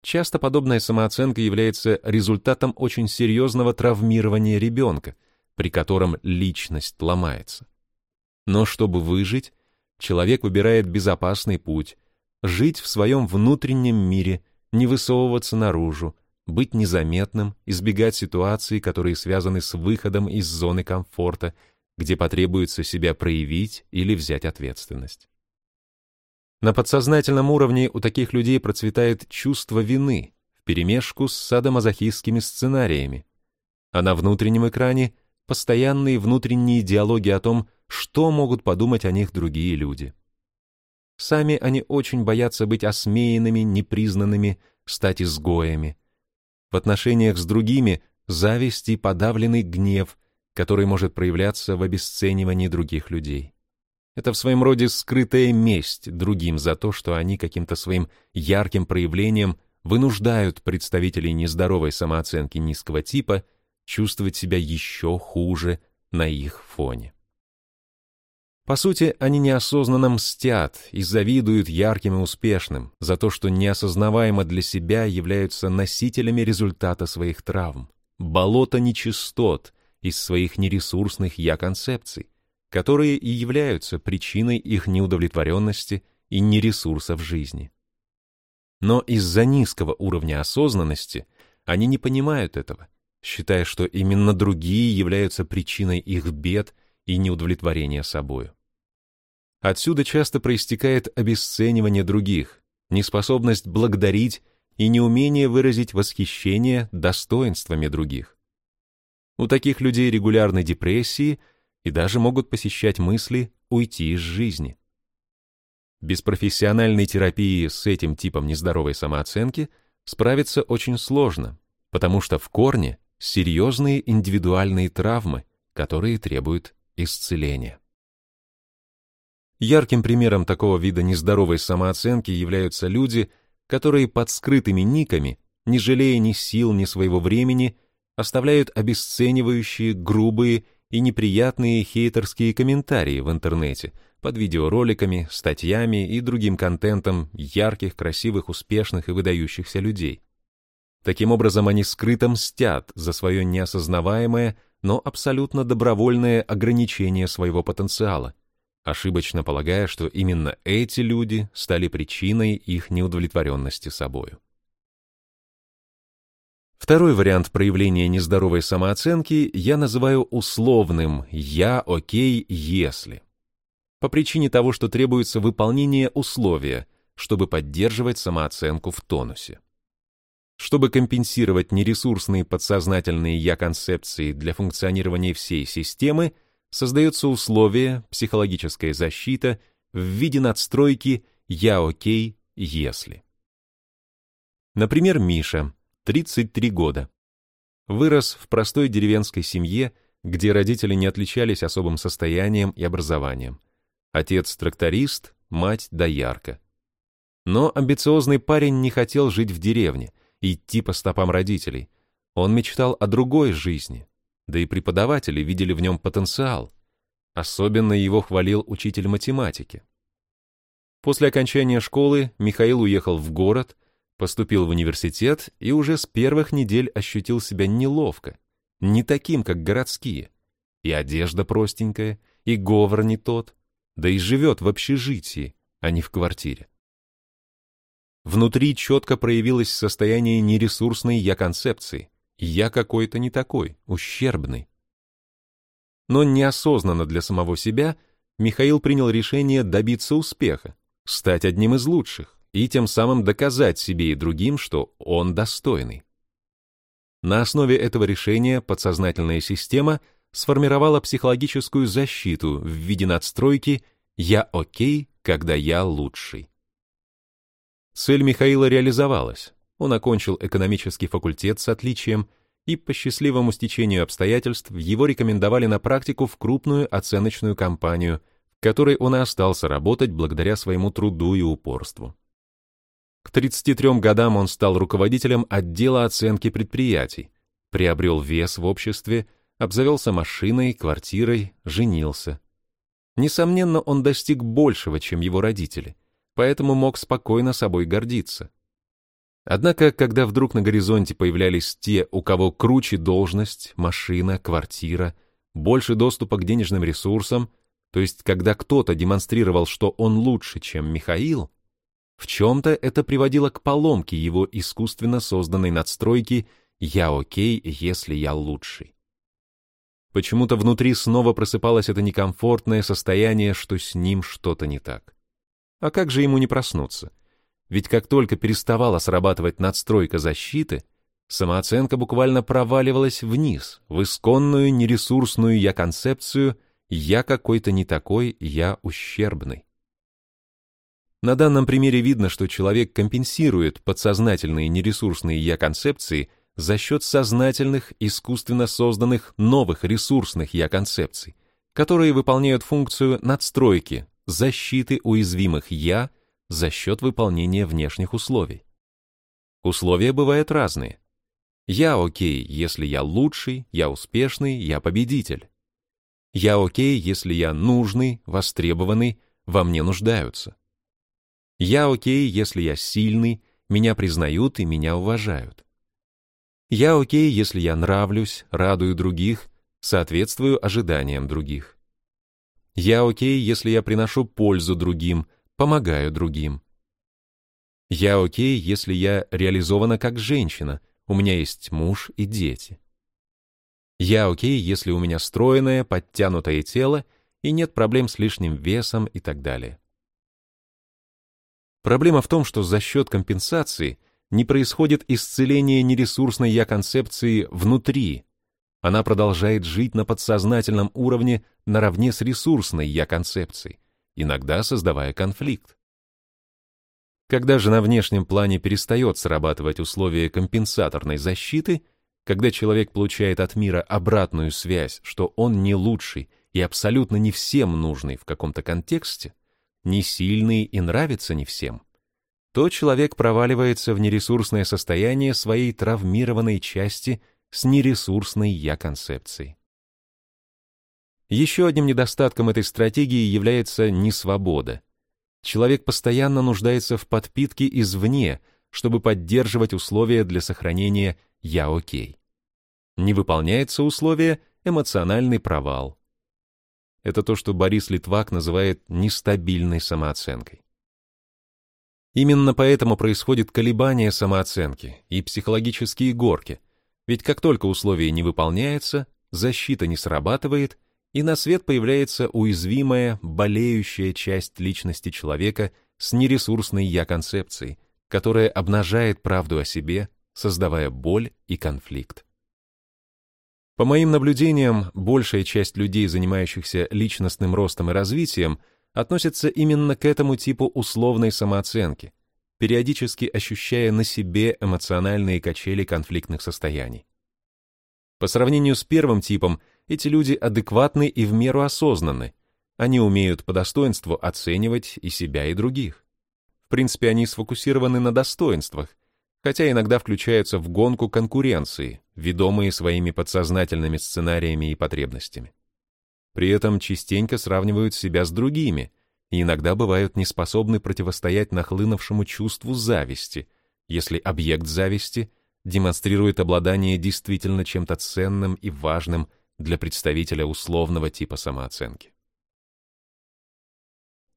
Часто подобная самооценка является результатом очень серьезного травмирования ребенка, при котором личность ломается. Но чтобы выжить, человек выбирает безопасный путь, жить в своем внутреннем мире, не высовываться наружу, быть незаметным, избегать ситуаций, которые связаны с выходом из зоны комфорта, где потребуется себя проявить или взять ответственность. На подсознательном уровне у таких людей процветает чувство вины вперемешку с садомазохистскими сценариями, а на внутреннем экране постоянные внутренние диалоги о том, что могут подумать о них другие люди. Сами они очень боятся быть осмеянными, непризнанными, стать изгоями. В отношениях с другими зависть и подавленный гнев, который может проявляться в обесценивании других людей. Это в своем роде скрытая месть другим за то, что они каким-то своим ярким проявлением вынуждают представителей нездоровой самооценки низкого типа чувствовать себя еще хуже на их фоне. По сути, они неосознанно мстят и завидуют ярким и успешным за то, что неосознаваемо для себя являются носителями результата своих травм, болота нечистот из своих нересурсных «я-концепций», которые и являются причиной их неудовлетворенности и нересурса в жизни. Но из-за низкого уровня осознанности они не понимают этого, считая, что именно другие являются причиной их бед и неудовлетворения собою. Отсюда часто проистекает обесценивание других, неспособность благодарить и неумение выразить восхищение достоинствами других. У таких людей регулярны депрессии и даже могут посещать мысли уйти из жизни. Без профессиональной терапии с этим типом нездоровой самооценки справиться очень сложно, потому что в корне серьезные индивидуальные травмы, которые требуют исцеления. Ярким примером такого вида нездоровой самооценки являются люди, которые под скрытыми никами, не жалея ни сил, ни своего времени, оставляют обесценивающие, грубые и неприятные хейтерские комментарии в интернете под видеороликами, статьями и другим контентом ярких, красивых, успешных и выдающихся людей. Таким образом, они скрыто мстят за свое неосознаваемое, но абсолютно добровольное ограничение своего потенциала – ошибочно полагая, что именно эти люди стали причиной их неудовлетворенности собою. Второй вариант проявления нездоровой самооценки я называю условным «я окей, если». По причине того, что требуется выполнение условия, чтобы поддерживать самооценку в тонусе. Чтобы компенсировать нересурсные подсознательные «я-концепции» для функционирования всей системы – создается условие, психологическая защита в виде надстройки «я окей, если». Например, Миша, 33 года. Вырос в простой деревенской семье, где родители не отличались особым состоянием и образованием. Отец тракторист, мать доярка. Но амбициозный парень не хотел жить в деревне, идти по стопам родителей. Он мечтал о другой жизни, да и преподаватели видели в нем потенциал. Особенно его хвалил учитель математики. После окончания школы Михаил уехал в город, поступил в университет и уже с первых недель ощутил себя неловко, не таким, как городские. И одежда простенькая, и говор не тот, да и живет в общежитии, а не в квартире. Внутри четко проявилось состояние нересурсной я-концепции, я какой-то не такой, ущербный. Но неосознанно для самого себя Михаил принял решение добиться успеха, стать одним из лучших и тем самым доказать себе и другим, что он достойный. На основе этого решения подсознательная система сформировала психологическую защиту в виде надстройки «я окей, когда я лучший». Цель Михаила реализовалась. Он окончил экономический факультет с отличием, и по счастливому стечению обстоятельств его рекомендовали на практику в крупную оценочную компанию, в которой он и остался работать благодаря своему труду и упорству. К 33 годам он стал руководителем отдела оценки предприятий, приобрел вес в обществе, обзавелся машиной, квартирой, женился. Несомненно, он достиг большего, чем его родители, поэтому мог спокойно собой гордиться. Однако, когда вдруг на горизонте появлялись те, у кого круче должность, машина, квартира, больше доступа к денежным ресурсам, то есть когда кто-то демонстрировал, что он лучше, чем Михаил, в чем-то это приводило к поломке его искусственно созданной надстройки «я окей, если я лучший». Почему-то внутри снова просыпалось это некомфортное состояние, что с ним что-то не так. А как же ему не проснуться? Ведь как только переставала срабатывать надстройка защиты, самооценка буквально проваливалась вниз, в исконную нересурсную я-концепцию «я какой-то не такой, я ущербный». На данном примере видно, что человек компенсирует подсознательные нересурсные я-концепции за счет сознательных, искусственно созданных новых ресурсных я-концепций, которые выполняют функцию надстройки, защиты уязвимых «я» за счет выполнения внешних условий. Условия бывают разные. Я окей, если я лучший, я успешный, я победитель. Я окей, если я нужный, востребованный, во мне нуждаются. Я окей, если я сильный, меня признают и меня уважают. Я окей, если я нравлюсь, радую других, соответствую ожиданиям других. Я окей, если я приношу пользу другим, помогаю другим. Я окей, если я реализована как женщина, у меня есть муж и дети. Я окей, если у меня стройное, подтянутое тело и нет проблем с лишним весом и так далее. Проблема в том, что за счет компенсации не происходит исцеление нересурсной я-концепции внутри. Она продолжает жить на подсознательном уровне наравне с ресурсной я-концепцией, иногда создавая конфликт. Когда же на внешнем плане перестает срабатывать условие компенсаторной защиты, когда человек получает от мира обратную связь, что он не лучший и абсолютно не всем нужный в каком-то контексте, не сильный и нравится не всем, то человек проваливается в нересурсное состояние своей травмированной части с нересурсной я-концепцией. Еще одним недостатком этой стратегии является несвобода. Человек постоянно нуждается в подпитке извне, чтобы поддерживать условия для сохранения «я окей». Не выполняется условие «эмоциональный провал». Это то, что Борис Литвак называет нестабильной самооценкой. Именно поэтому происходит колебание самооценки и психологические горки, ведь как только условие не выполняется, защита не срабатывает, и на свет появляется уязвимая, болеющая часть личности человека с нересурсной «я-концепцией», которая обнажает правду о себе, создавая боль и конфликт. По моим наблюдениям, большая часть людей, занимающихся личностным ростом и развитием, относится именно к этому типу условной самооценки, периодически ощущая на себе эмоциональные качели конфликтных состояний. По сравнению с первым типом, эти люди адекватны и в меру осознанны. Они умеют по достоинству оценивать и себя, и других. В принципе, они сфокусированы на достоинствах, хотя иногда включаются в гонку конкуренции, ведомые своими подсознательными сценариями и потребностями. При этом частенько сравнивают себя с другими и иногда бывают неспособны противостоять нахлынувшему чувству зависти, если объект зависти демонстрирует обладание действительно чем-то ценным и важным для представителя условного типа самооценки.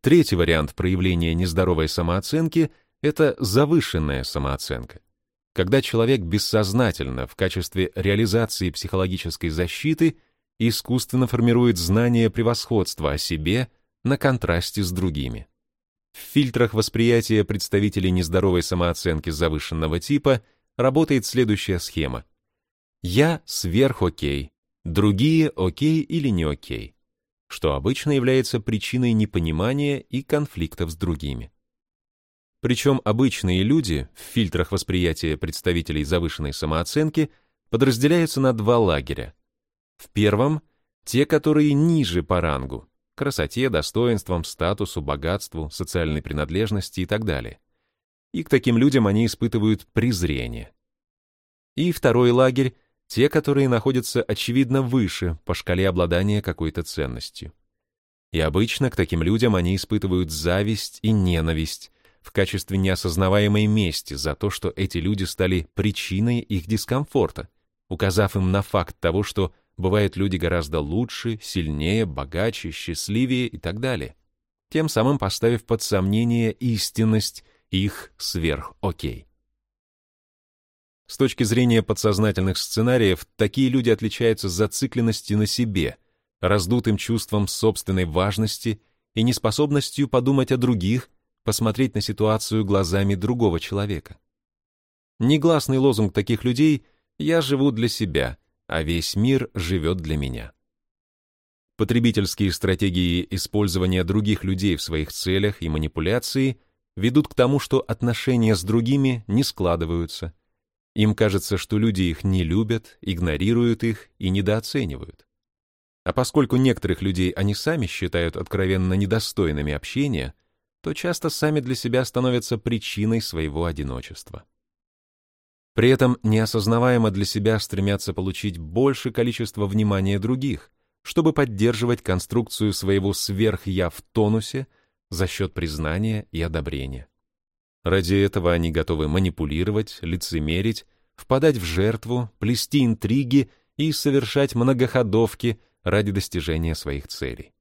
Третий вариант проявления нездоровой самооценки — это завышенная самооценка. Когда человек бессознательно в качестве реализации психологической защиты искусственно формирует знание превосходства о себе на контрасте с другими. В фильтрах восприятия представителей нездоровой самооценки завышенного типа работает следующая схема. Я сверх окей, другие окей или не окей, что обычно является причиной непонимания и конфликтов с другими. Причем обычные люди в фильтрах восприятия представителей завышенной самооценки подразделяются на два лагеря. В первом — те, которые ниже по рангу, красоте, достоинствам, статусу, богатству, социальной принадлежности и так далее. И к таким людям они испытывают презрение. И второй лагерь — те, которые находятся очевидно выше по шкале обладания какой-то ценностью. И обычно к таким людям они испытывают зависть и ненависть, в качестве неосознаваемой мести за то, что эти люди стали причиной их дискомфорта, указав им на факт того, что бывают люди гораздо лучше, сильнее, богаче, счастливее и так далее, тем самым поставив под сомнение истинность их сверх-окей. С точки зрения подсознательных сценариев, такие люди отличаются зацикленностью на себе, раздутым чувством собственной важности и неспособностью подумать о других посмотреть на ситуацию глазами другого человека. Негласный лозунг таких людей «Я живу для себя, а весь мир живет для меня». Потребительские стратегии использования других людей в своих целях и манипуляции ведут к тому, что отношения с другими не складываются. Им кажется, что люди их не любят, игнорируют их и недооценивают. А поскольку некоторых людей они сами считают откровенно недостойными общения, то часто сами для себя становятся причиной своего одиночества. При этом неосознаваемо для себя стремятся получить больше количества внимания других, чтобы поддерживать конструкцию своего сверх-я в тонусе за счет признания и одобрения. Ради этого они готовы манипулировать, лицемерить, впадать в жертву, плести интриги и совершать многоходовки ради достижения своих целей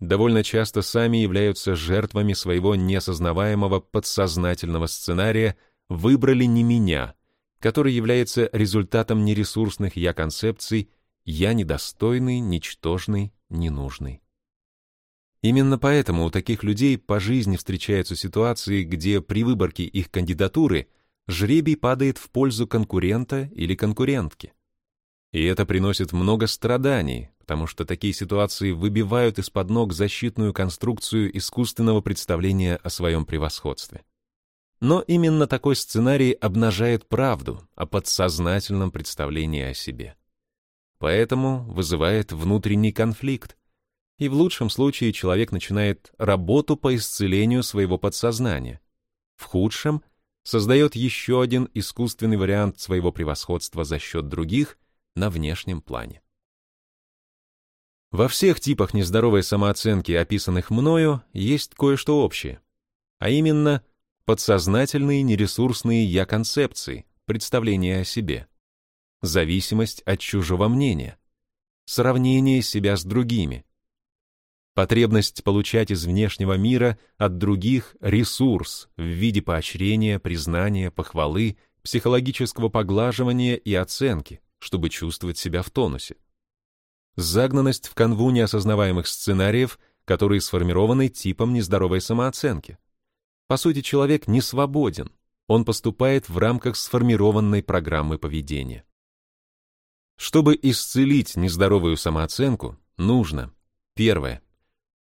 довольно часто сами являются жертвами своего неосознаваемого подсознательного сценария «выбрали не меня», который является результатом нересурсных «я-концепций» «я недостойный, ничтожный, ненужный». Именно поэтому у таких людей по жизни встречаются ситуации, где при выборке их кандидатуры жребий падает в пользу конкурента или конкурентки. И это приносит много страданий, потому что такие ситуации выбивают из-под ног защитную конструкцию искусственного представления о своем превосходстве. Но именно такой сценарий обнажает правду о подсознательном представлении о себе. Поэтому вызывает внутренний конфликт, и в лучшем случае человек начинает работу по исцелению своего подсознания. В худшем создает еще один искусственный вариант своего превосходства за счет других на внешнем плане. Во всех типах нездоровой самооценки, описанных мною, есть кое-что общее, а именно подсознательные нересурсные «я-концепции», представления о себе, зависимость от чужого мнения, сравнение себя с другими, потребность получать из внешнего мира от других ресурс в виде поощрения, признания, похвалы, психологического поглаживания и оценки, чтобы чувствовать себя в тонусе загнанность в канву неосознаваемых сценариев, которые сформированы типом нездоровой самооценки. По сути, человек не свободен, он поступает в рамках сформированной программы поведения. Чтобы исцелить нездоровую самооценку, нужно первое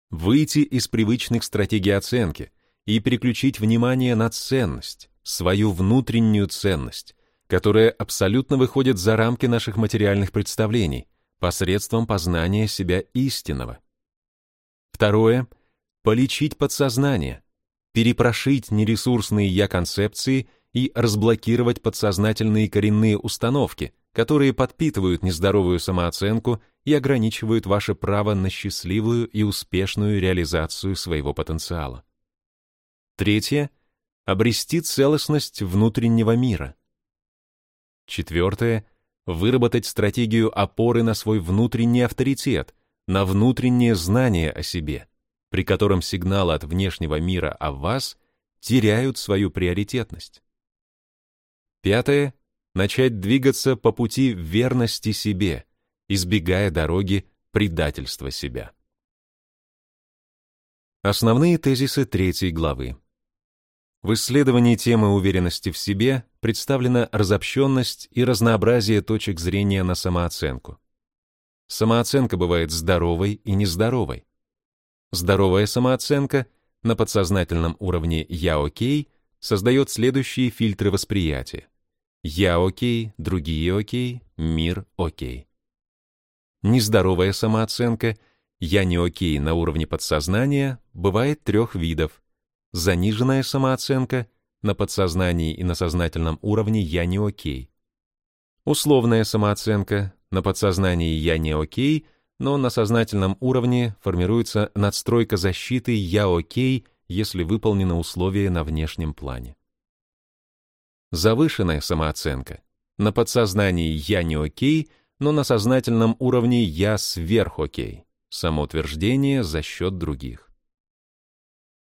выйти из привычных стратегий оценки и переключить внимание на ценность, свою внутреннюю ценность, которая абсолютно выходит за рамки наших материальных представлений, посредством познания себя истинного. Второе — полечить подсознание, перепрошить нересурсные «я-концепции» и разблокировать подсознательные коренные установки, которые подпитывают нездоровую самооценку и ограничивают ваше право на счастливую и успешную реализацию своего потенциала. Третье — обрести целостность внутреннего мира. Четвертое — выработать стратегию опоры на свой внутренний авторитет, на внутреннее знание о себе, при котором сигналы от внешнего мира о вас теряют свою приоритетность. Пятое. Начать двигаться по пути верности себе, избегая дороги предательства себя. Основные тезисы третьей главы. В исследовании темы уверенности в себе представлена разобщенность и разнообразие точек зрения на самооценку. Самооценка бывает здоровой и нездоровой. Здоровая самооценка на подсознательном уровне «я окей» создает следующие фильтры восприятия. «Я окей», «другие окей», «мир окей». Нездоровая самооценка «я не окей» на уровне подсознания бывает трех видов. Заниженная самооценка на подсознании и на сознательном уровне «я не окей». Условная самооценка на подсознании «я не окей», но на сознательном уровне формируется надстройка защиты «я окей», если выполнено условие на внешнем плане. Завышенная самооценка. На подсознании «я не окей», но на сознательном уровне «я сверх окей». Самоутверждение за счет других.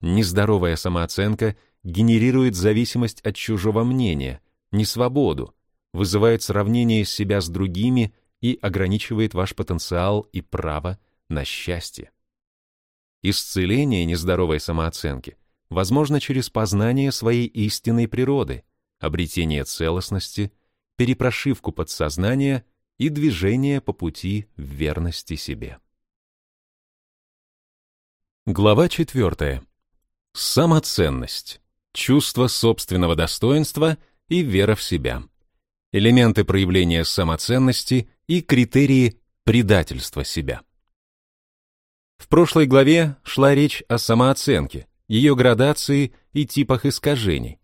Нездоровая самооценка генерирует зависимость от чужого мнения, несвободу, вызывает сравнение себя с другими и ограничивает ваш потенциал и право на счастье. Исцеление нездоровой самооценки возможно через познание своей истинной природы, обретение целостности, перепрошивку подсознания и движение по пути верности себе. Глава 4. Самоценность. Чувство собственного достоинства и вера в себя. Элементы проявления самоценности и критерии предательства себя. В прошлой главе шла речь о самооценке, ее градации и типах искажений.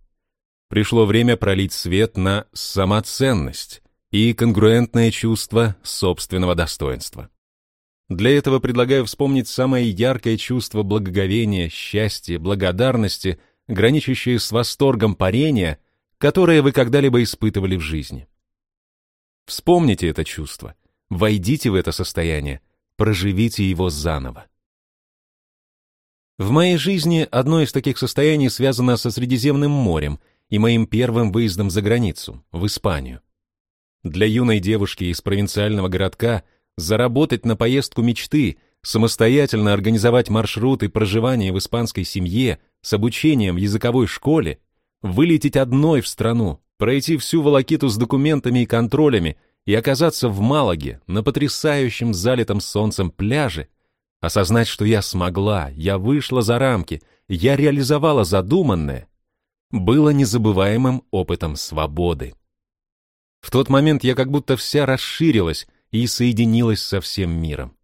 Пришло время пролить свет на самоценность и конгруентное чувство собственного достоинства. Для этого предлагаю вспомнить самое яркое чувство благоговения, счастья, благодарности, граничащее с восторгом парения, которое вы когда-либо испытывали в жизни. Вспомните это чувство, войдите в это состояние, проживите его заново. В моей жизни одно из таких состояний связано со Средиземным морем и моим первым выездом за границу, в Испанию. Для юной девушки из провинциального городка заработать на поездку мечты, самостоятельно организовать маршруты проживания в испанской семье с обучением в языковой школе, вылететь одной в страну, пройти всю волокиту с документами и контролями и оказаться в Малаге на потрясающем залитом солнцем пляже, осознать, что я смогла, я вышла за рамки, я реализовала задуманное, было незабываемым опытом свободы. В тот момент я как будто вся расширилась и соединилась со всем миром.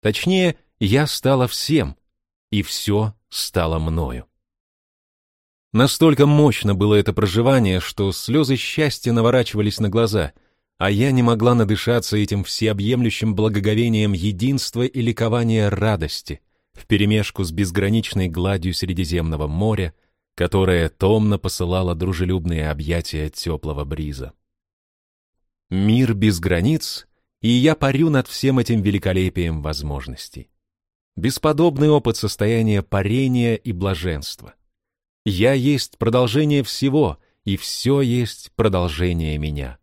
Точнее, я стала всем, и все стало мною. Настолько мощно было это проживание, что слезы счастья наворачивались на глаза, а я не могла надышаться этим всеобъемлющим благоговением единства и ликования радости вперемешку с безграничной гладью Средиземного моря, которое томно посылало дружелюбные объятия теплого бриза. Мир без границ, и я парю над всем этим великолепием возможностей. Бесподобный опыт состояния парения и блаженства. Я есть продолжение всего, и все есть продолжение меня.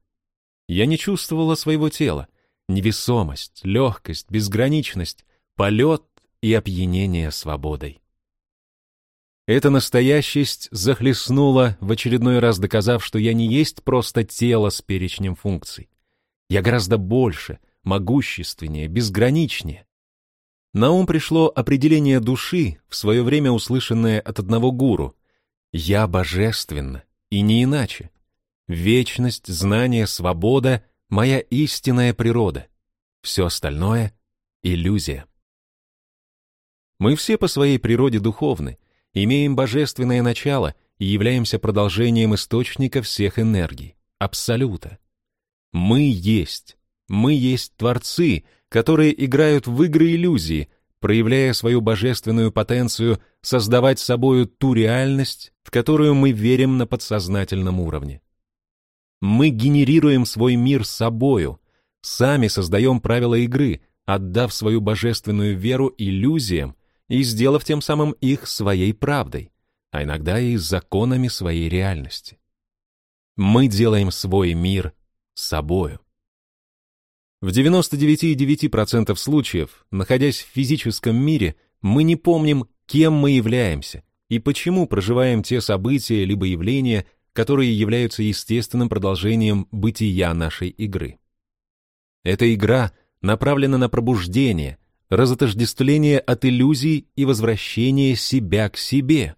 Я не чувствовала своего тела, невесомость, легкость, безграничность, полет и опьянение свободой. Эта настоящесть захлестнула, в очередной раз доказав, что я не есть просто тело с перечнем функций. Я гораздо больше, могущественнее, безграничнее. На ум пришло определение души, в свое время услышанное от одного гуру, я божественна, и не иначе. Вечность, знание, свобода — моя истинная природа. Все остальное — иллюзия. Мы все по своей природе духовны, имеем божественное начало и являемся продолжением источника всех энергий, абсолюта. Мы есть, мы есть творцы, которые играют в игры иллюзии, проявляя свою божественную потенцию создавать собою ту реальность, в которую мы верим на подсознательном уровне. Мы генерируем свой мир собою, сами создаем правила игры, отдав свою божественную веру иллюзиям и сделав тем самым их своей правдой, а иногда и законами своей реальности. Мы делаем свой мир собою. В 99,9% случаев, находясь в физическом мире, мы не помним, кем мы являемся и почему проживаем те события либо явления, которые являются естественным продолжением бытия нашей игры. Эта игра направлена на пробуждение, разотождествление от иллюзий и возвращение себя к себе,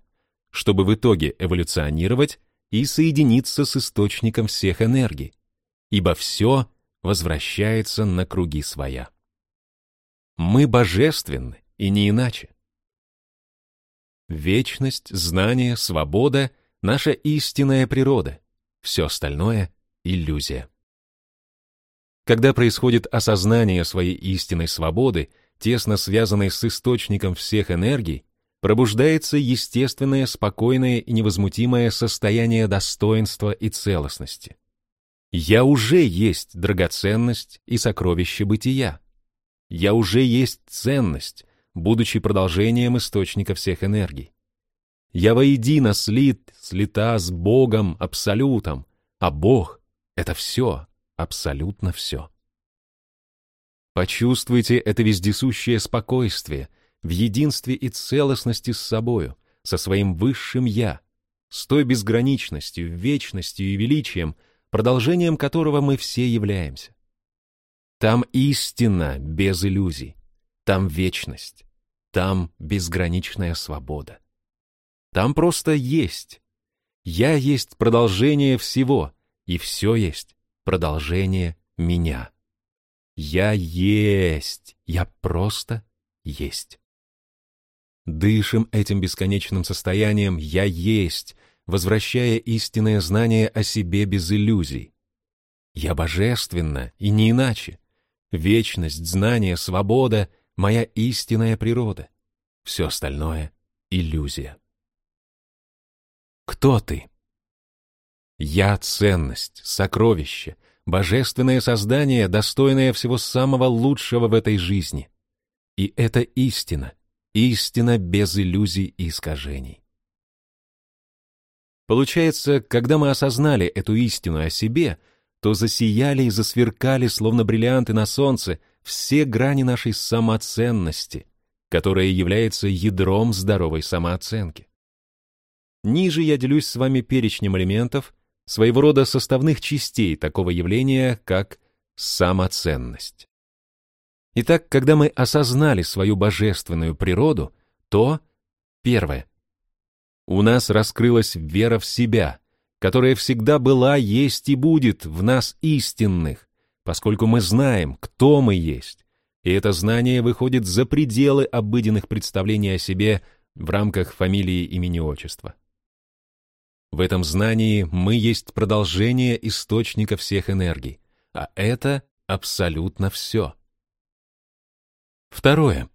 чтобы в итоге эволюционировать и соединиться с источником всех энергий, ибо все возвращается на круги своя. Мы божественны, и не иначе. Вечность, знание, свобода — наша истинная природа, все остальное — иллюзия. Когда происходит осознание своей истинной свободы, тесно связанной с источником всех энергий, пробуждается естественное, спокойное и невозмутимое состояние достоинства и целостности. Я уже есть драгоценность и сокровище бытия. Я уже есть ценность, будучи продолжением источника всех энергий. Я воедино слит, слита с Богом, Абсолютом, а Бог — это все, абсолютно все. Почувствуйте это вездесущее спокойствие — в единстве и целостности с собою, со своим высшим «я», с той безграничностью, вечностью и величием, продолжением которого мы все являемся. Там истина без иллюзий, там вечность, там безграничная свобода. Там просто есть. Я есть продолжение всего, и все есть продолжение меня. Я есть, я просто есть. Дышим этим бесконечным состоянием «я есть», возвращая истинное знание о себе без иллюзий. Я божественна, и не иначе. Вечность, знание, свобода — моя истинная природа. Все остальное — иллюзия. Кто ты? Я — ценность, сокровище, божественное создание, достойное всего самого лучшего в этой жизни. И это истина — Истина без иллюзий и искажений. Получается, когда мы осознали эту истину о себе, то засияли и засверкали, словно бриллианты на солнце, все грани нашей самоценности, которая является ядром здоровой самооценки. Ниже я делюсь с вами перечнем элементов, своего рода составных частей такого явления, как самоценность. Итак, когда мы осознали свою божественную природу, то, первое, у нас раскрылась вера в себя, которая всегда была, есть и будет в нас истинных, поскольку мы знаем, кто мы есть, и это знание выходит за пределы обыденных представлений о себе в рамках фамилии имени отчества. В этом знании мы есть продолжение источника всех энергий, а это абсолютно все. Второе.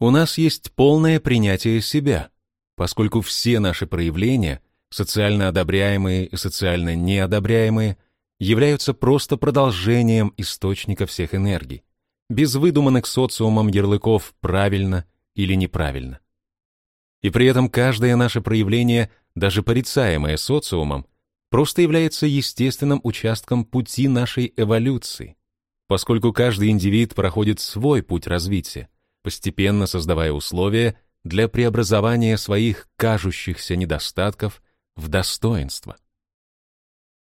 У нас есть полное принятие себя, поскольку все наши проявления, социально одобряемые и социально неодобряемые, являются просто продолжением источника всех энергий, без выдуманных социумом ярлыков «правильно» или «неправильно». И при этом каждое наше проявление, даже порицаемое социумом, просто является естественным участком пути нашей эволюции, поскольку каждый индивид проходит свой путь развития, постепенно создавая условия для преобразования своих кажущихся недостатков в достоинство.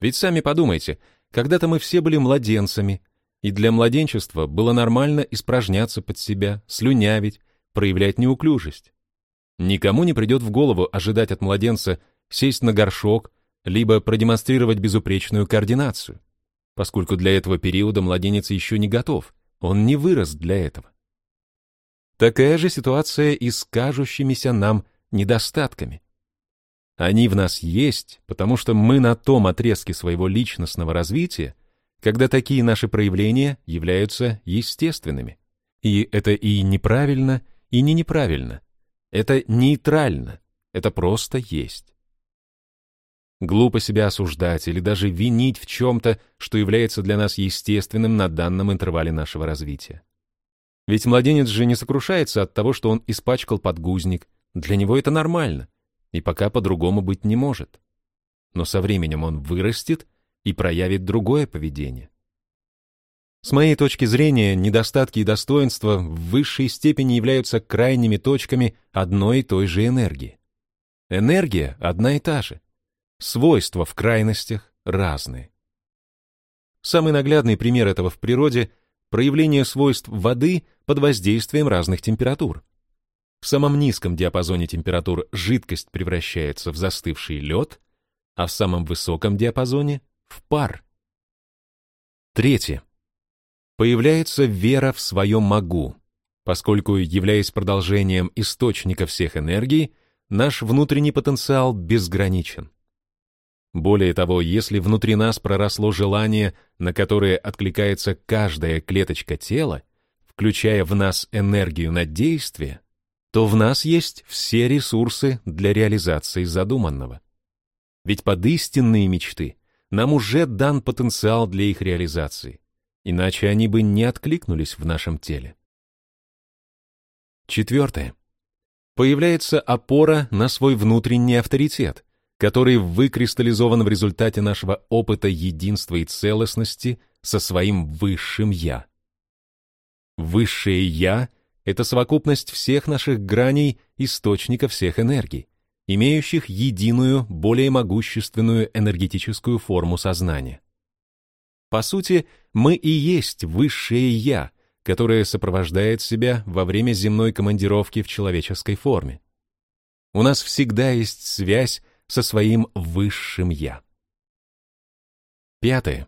Ведь сами подумайте, когда-то мы все были младенцами, и для младенчества было нормально испражняться под себя, слюнявить, проявлять неуклюжесть. Никому не придет в голову ожидать от младенца сесть на горшок, либо продемонстрировать безупречную координацию поскольку для этого периода младенец еще не готов, он не вырос для этого. Такая же ситуация и с кажущимися нам недостатками. Они в нас есть, потому что мы на том отрезке своего личностного развития, когда такие наши проявления являются естественными. И это и неправильно, и не неправильно. Это нейтрально, это просто есть. Глупо себя осуждать или даже винить в чем-то, что является для нас естественным на данном интервале нашего развития. Ведь младенец же не сокрушается от того, что он испачкал подгузник. Для него это нормально, и пока по-другому быть не может. Но со временем он вырастет и проявит другое поведение. С моей точки зрения, недостатки и достоинства в высшей степени являются крайними точками одной и той же энергии. Энергия одна и та же. Свойства в крайностях разные. Самый наглядный пример этого в природе — проявление свойств воды под воздействием разных температур. В самом низком диапазоне температур жидкость превращается в застывший лед, а в самом высоком диапазоне — в пар. Третье. Появляется вера в свое «могу», поскольку, являясь продолжением источника всех энергий, наш внутренний потенциал безграничен. Более того, если внутри нас проросло желание, на которое откликается каждая клеточка тела, включая в нас энергию на действие, то в нас есть все ресурсы для реализации задуманного. Ведь под истинные мечты нам уже дан потенциал для их реализации, иначе они бы не откликнулись в нашем теле. Четвертое. Появляется опора на свой внутренний авторитет, который выкристаллизован в результате нашего опыта единства и целостности со своим высшим «я». Высшее «я» — это совокупность всех наших граней источника всех энергий, имеющих единую, более могущественную энергетическую форму сознания. По сути, мы и есть высшее «я», которое сопровождает себя во время земной командировки в человеческой форме. У нас всегда есть связь со своим высшим «я». Пятое.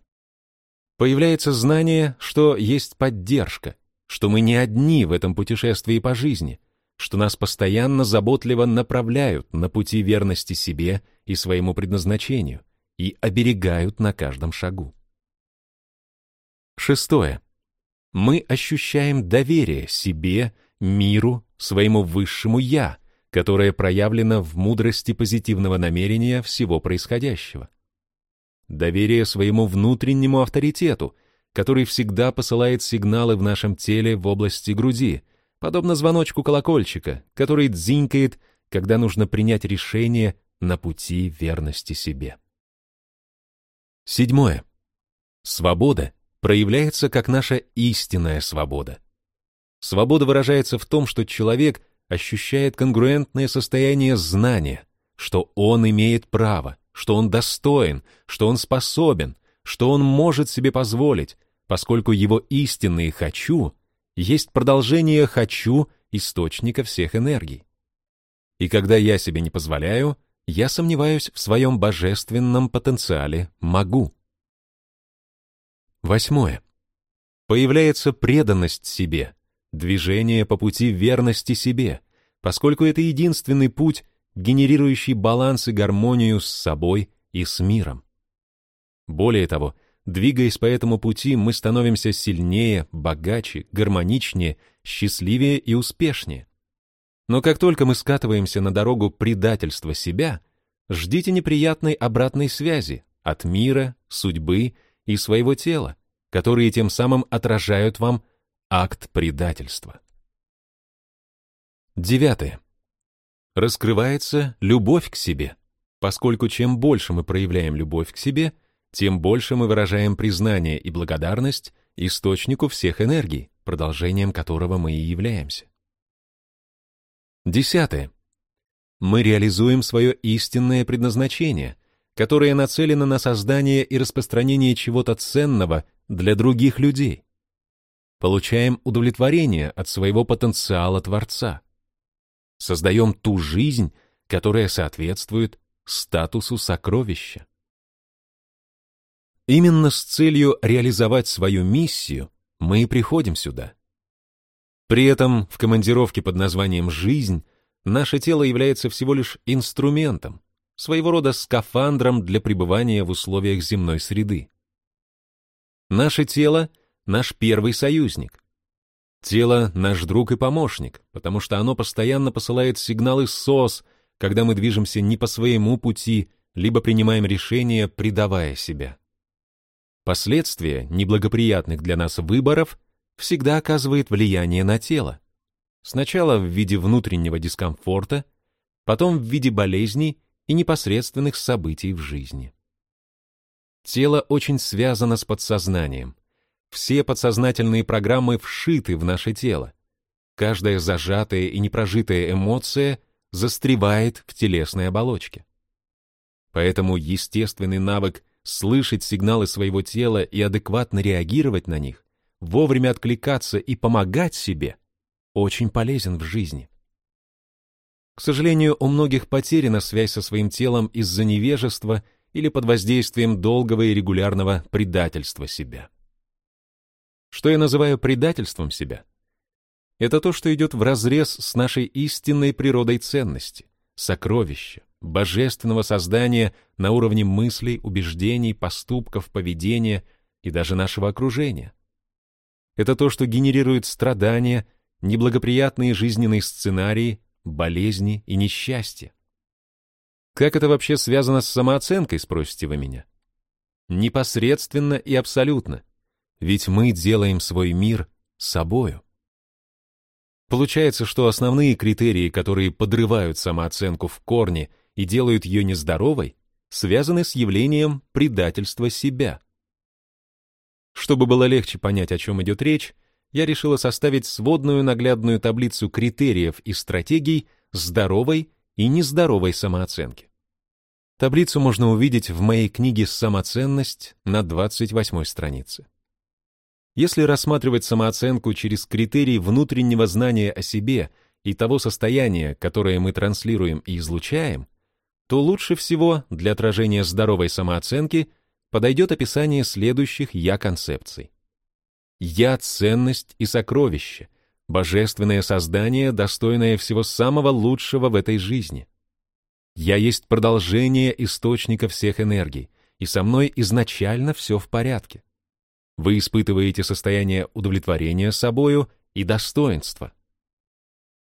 Появляется знание, что есть поддержка, что мы не одни в этом путешествии по жизни, что нас постоянно заботливо направляют на пути верности себе и своему предназначению и оберегают на каждом шагу. Шестое. Мы ощущаем доверие себе, миру, своему высшему «я», которое проявлено в мудрости позитивного намерения всего происходящего. Доверие своему внутреннему авторитету, который всегда посылает сигналы в нашем теле в области груди — подобно звоночку колокольчика, который дзинькает, когда нужно принять решение на пути верности себе. Седьмое. Свобода проявляется как наша истинная свобода. Свобода выражается в том, что человек ощущает конгруентное состояние знания, что он имеет право, что он достоин, что он способен, что он может себе позволить, поскольку его истинные «хочу» есть продолжение «хочу» источника всех энергий. И когда я себе не позволяю, я сомневаюсь в своем божественном потенциале «могу». Восьмое. Появляется преданность себе, движение по пути верности себе, поскольку это единственный путь, генерирующий баланс и гармонию с собой и с миром. Более того, Двигаясь по этому пути, мы становимся сильнее, богаче, гармоничнее, счастливее и успешнее. Но как только мы скатываемся на дорогу предательства себя, ждите неприятной обратной связи от мира, судьбы и своего тела, которые тем самым отражают вам акт предательства. Девятое. Раскрывается любовь к себе, поскольку чем больше мы проявляем любовь к себе – тем больше мы выражаем признание и благодарность источнику всех энергий, продолжением которого мы и являемся. Десятое. Мы реализуем свое истинное предназначение, которое нацелено на создание и распространение чего-то ценного для других людей. Получаем удовлетворение от своего потенциала Творца. Создаем ту жизнь, которая соответствует статусу сокровища. Именно с целью реализовать свою миссию мы и приходим сюда. При этом в командировке под названием «жизнь» наше тело является всего лишь инструментом, своего рода скафандром для пребывания в условиях земной среды. Наше тело — наш первый союзник. Тело — наш друг и помощник, потому что оно постоянно посылает сигналы СОС, когда мы движемся не по своему пути, либо принимаем решения, предавая себя. Последствия неблагоприятных для нас выборов всегда оказывает влияние на тело. Сначала в виде внутреннего дискомфорта, потом в виде болезней и непосредственных событий в жизни. Тело очень связано с подсознанием. Все подсознательные программы вшиты в наше тело. Каждая зажатая и непрожитая эмоция застревает в телесной оболочке. Поэтому естественный навык слышать сигналы своего тела и адекватно реагировать на них, вовремя откликаться и помогать себе, очень полезен в жизни. К сожалению, у многих потеряна связь со своим телом из-за невежества или под воздействием долгого и регулярного предательства себя. Что я называю предательством себя? Это то, что идет вразрез с нашей истинной природой ценности, сокровища, божественного создания на уровне мыслей, убеждений, поступков, поведения и даже нашего окружения. Это то, что генерирует страдания, неблагоприятные жизненные сценарии, болезни и несчастье. Как это вообще связано с самооценкой, спросите вы меня? Непосредственно и абсолютно. Ведь мы делаем свой мир собою. Получается, что основные критерии, которые подрывают самооценку в корне и делают ее нездоровой, связаны с явлением предательства себя. Чтобы было легче понять, о чем идет речь, я решила составить сводную наглядную таблицу критериев и стратегий здоровой и нездоровой самооценки. Таблицу можно увидеть в моей книге «Самоценность» на 28 странице. Если рассматривать самооценку через критерий внутреннего знания о себе и того состояния, которое мы транслируем и излучаем, то лучше всего для отражения здоровой самооценки подойдет описание следующих «я-концепций». «Я» — ценность и сокровище, божественное создание, достойное всего самого лучшего в этой жизни. Я есть продолжение источника всех энергий, и со мной изначально все в порядке. Вы испытываете состояние удовлетворения собою и достоинства.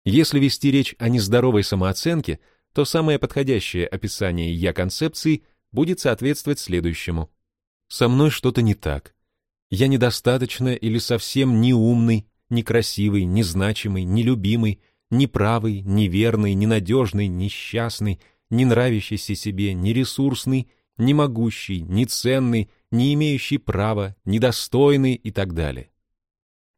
Если вести речь о нездоровой самооценке, то самое подходящее описание «я-концепции» будет соответствовать следующему. «Со мной что-то не так. Я недостаточно или совсем не умный, некрасивый, незначимый, нелюбимый, неправый, неверный, ненадежный, несчастный, не нравящийся себе, нересурсный, не могущий, не ценный, не имеющий права, недостойный и так далее.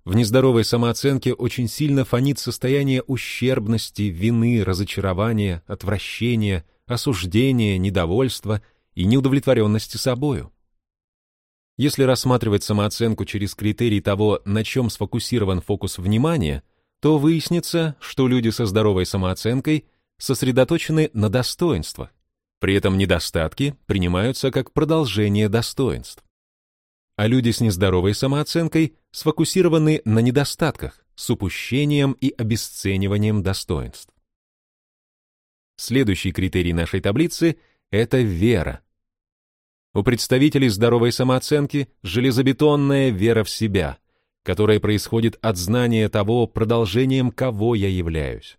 В нездоровой самооценке очень сильно фонит состояние ущербности, вины, разочарования, отвращения, осуждения, недовольства и неудовлетворенности собою. Если рассматривать самооценку через критерий того, на чем сфокусирован фокус внимания, то выяснится, что люди со здоровой самооценкой сосредоточены на достоинствах, при этом недостатки принимаются как продолжение достоинств. А люди с нездоровой самооценкой сфокусированы на недостатках, с упущением и обесцениванием достоинств. Следующий критерий нашей таблицы — это вера. У представителей здоровой самооценки железобетонная вера в себя, которая происходит от знания того, продолжением кого я являюсь.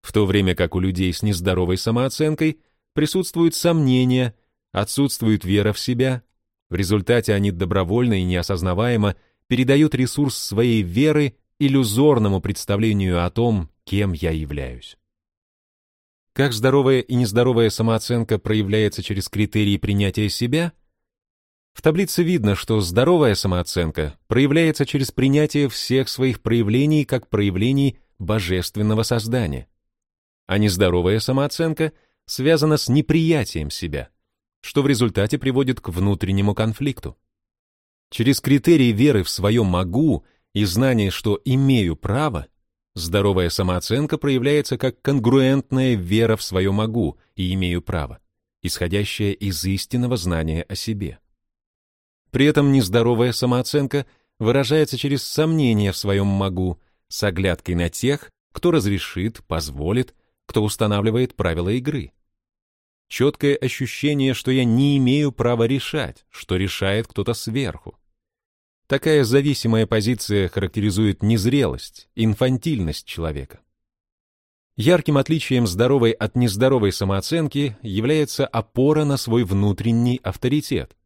В то время как у людей с нездоровой самооценкой присутствуют сомнения, отсутствует вера в себя. В результате они добровольно и неосознаваемо передают ресурс своей веры иллюзорному представлению о том, кем я являюсь. Как здоровая и нездоровая самооценка проявляется через критерии принятия себя? В таблице видно, что здоровая самооценка проявляется через принятие всех своих проявлений как проявлений божественного создания, а нездоровая самооценка — связано с неприятием себя, что в результате приводит к внутреннему конфликту. Через критерии веры в свое «могу» и знание, что «имею право», здоровая самооценка проявляется как конгруентная вера в свое «могу» и «имею право», исходящая из истинного знания о себе. При этом нездоровая самооценка выражается через сомнение в своем «могу», с оглядкой на тех, кто разрешит, позволит, кто устанавливает правила игры. Четкое ощущение, что я не имею права решать, что решает кто-то сверху. Такая зависимая позиция характеризует незрелость, инфантильность человека. Ярким отличием здоровой от нездоровой самооценки является опора на свой внутренний авторитет.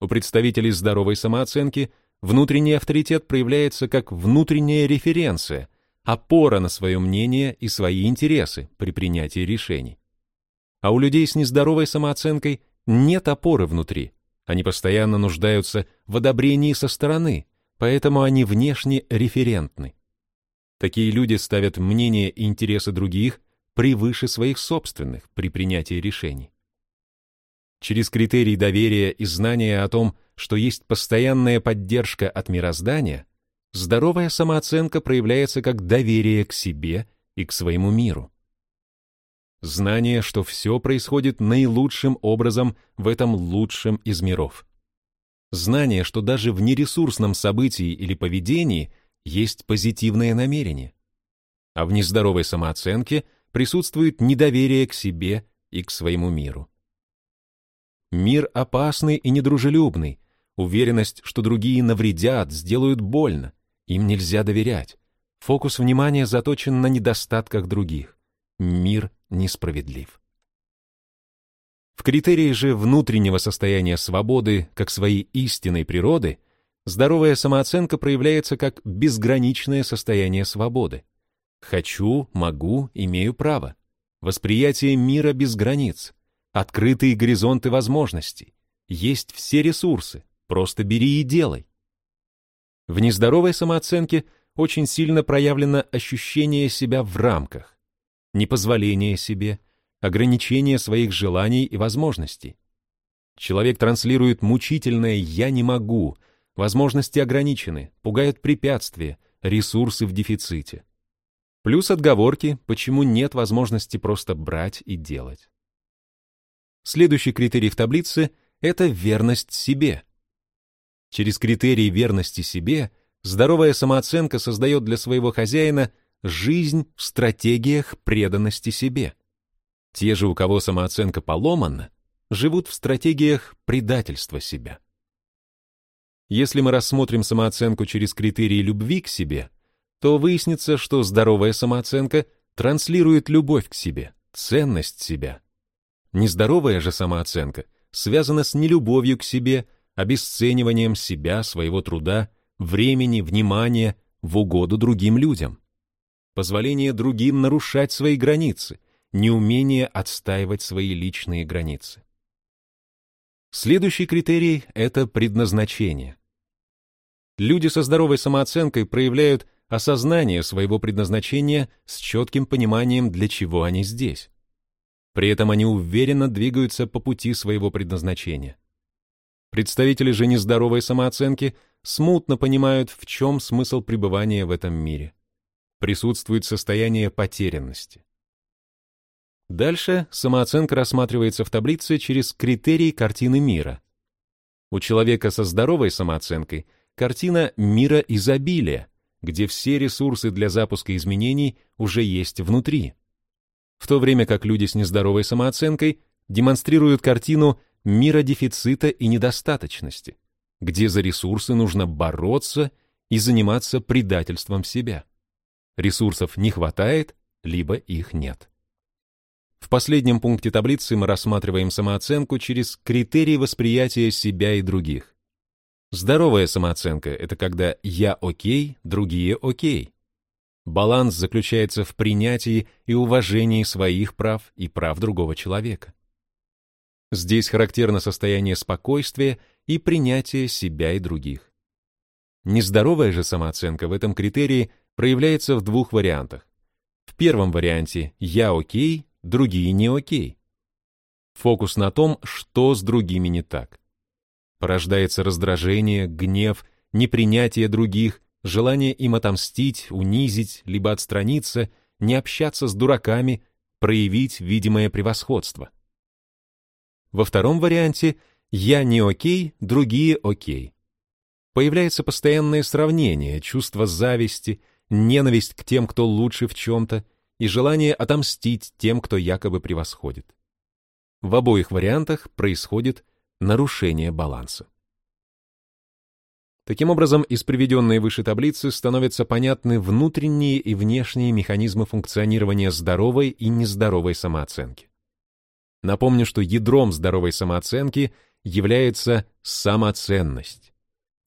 У представителей здоровой самооценки внутренний авторитет проявляется как внутренняя референция, опора на свое мнение и свои интересы при принятии решений. А у людей с нездоровой самооценкой нет опоры внутри, Они постоянно нуждаются в одобрении со стороны, поэтому они внешне референтны. Такие люди ставят мнение и интересы других превыше своих собственных при принятии решений. Через критерий доверия и знания о том, что есть постоянная поддержка от мироздания, здоровая самооценка проявляется как доверие к себе и к своему миру. Знание, что все происходит наилучшим образом в этом лучшем из миров. Знание, что даже в нересурсном событии или поведении есть позитивное намерение. А в нездоровой самооценке присутствует недоверие к себе и к своему миру. Мир опасный и недружелюбный, уверенность, что другие навредят, сделают больно, им нельзя доверять. Фокус внимания заточен на недостатках других. Мир несправедлив. В критерии же внутреннего состояния свободы, как своей истинной природы, здоровая самооценка проявляется как безграничное состояние свободы. Хочу, могу, имею право. Восприятие мира без границ открытые горизонты возможностей, есть все ресурсы, просто бери и делай. В нездоровой самооценке очень сильно проявлено ощущение себя в рамках, непозволение себе, ограничение своих желаний и возможностей. Человек транслирует мучительное «я не могу», возможности ограничены, пугают препятствия, ресурсы в дефиците. Плюс отговорки, почему нет возможности просто брать и делать. Следующий критерий в таблице — это верность себе. Через критерий верности себе здоровая самооценка создает для своего хозяина жизнь в стратегиях преданности себе. Те же, у кого самооценка поломана, живут в стратегиях предательства себя. Если мы рассмотрим самооценку через критерии любви к себе, то выяснится, что здоровая самооценка транслирует любовь к себе, ценность себя, Нездоровая же самооценка связана с нелюбовью к себе, обесцениванием себя, своего труда, времени, внимания в угоду другим людям. Позволение другим нарушать свои границы, неумение отстаивать свои личные границы. Следующий критерий — это предназначение. Люди со здоровой самооценкой проявляют осознание своего предназначения с четким пониманием, для чего они здесь. При этом они уверенно двигаются по пути своего предназначения. Представители же нездоровой самооценки смутно понимают, в чем смысл пребывания в этом мире. Присутствует состояние потерянности. Дальше самооценка рассматривается в таблице через критерии картины мира. У человека со здоровой самооценкой картина мира изобилия, где все ресурсы для запуска изменений уже есть внутри в то время как люди с нездоровой самооценкой демонстрируют картину мира дефицита и недостаточности, где за ресурсы нужно бороться и заниматься предательством себя. Ресурсов не хватает, либо их нет. В последнем пункте таблицы мы рассматриваем самооценку через критерии восприятия себя и других. Здоровая самооценка — это когда «я окей», другие окей. Баланс заключается в принятии и уважении своих прав и прав другого человека. Здесь характерно состояние спокойствия и принятия себя и других. Нездоровая же самооценка в этом критерии проявляется в двух вариантах. В первом варианте «я окей», другие не окей. Фокус на том, что с другими не так. Порождается раздражение, гнев, непринятие других, желание им отомстить, унизить, либо отстраниться, не общаться с дураками, проявить видимое превосходство. Во втором варианте «я не окей, другие окей». Появляется постоянное сравнение, чувство зависти, ненависть к тем, кто лучше в чем-то, и желание отомстить тем, кто якобы превосходит. В обоих вариантах происходит нарушение баланса. Таким образом, из приведенной выше таблицы становятся понятны внутренние и внешние механизмы функционирования здоровой и нездоровой самооценки. Напомню, что ядром здоровой самооценки является самоценность.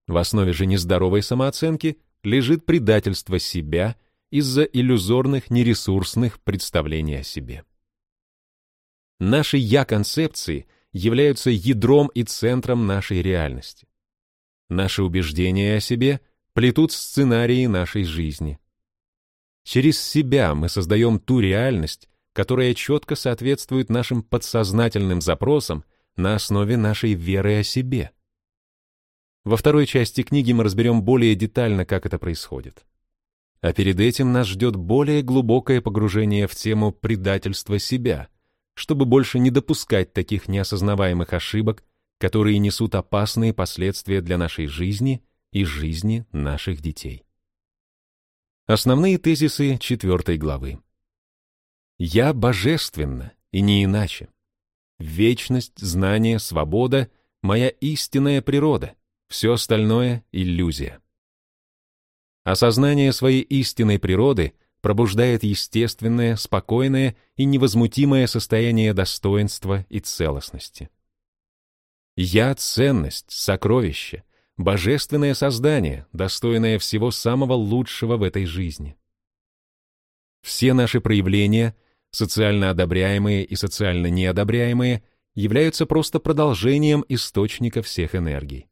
В основе же нездоровой самооценки лежит предательство себя из-за иллюзорных нересурсных представлений о себе. Наши «я» концепции являются ядром и центром нашей реальности. Наши убеждения о себе плетут сценарии нашей жизни. Через себя мы создаем ту реальность, которая четко соответствует нашим подсознательным запросам на основе нашей веры о себе. Во второй части книги мы разберем более детально, как это происходит. А перед этим нас ждет более глубокое погружение в тему предательства себя, чтобы больше не допускать таких неосознаваемых ошибок, которые несут опасные последствия для нашей жизни и жизни наших детей. Основные тезисы четвертой главы. «Я божественно, и не иначе. Вечность, знание, свобода — моя истинная природа, все остальное — иллюзия». Осознание своей истинной природы пробуждает естественное, спокойное и невозмутимое состояние достоинства и целостности. Я — ценность, сокровище, божественное создание, достойное всего самого лучшего в этой жизни. Все наши проявления, социально одобряемые и социально неодобряемые, являются просто продолжением источника всех энергий.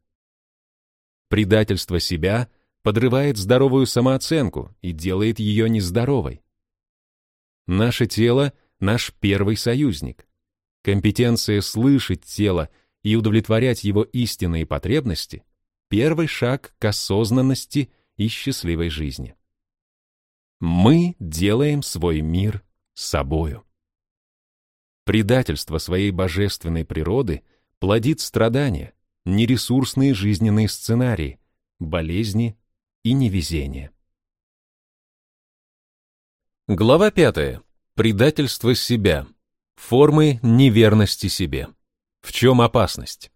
Предательство себя подрывает здоровую самооценку и делает ее нездоровой. Наше тело — наш первый союзник. Компетенция слышать тело и удовлетворять его истинные потребности — первый шаг к осознанности и счастливой жизни. Мы делаем свой мир собою. Предательство своей божественной природы плодит страдания, нересурсные жизненные сценарии, болезни и невезение. Глава пятая. Предательство себя. Формы неверности себе. В чем опасность?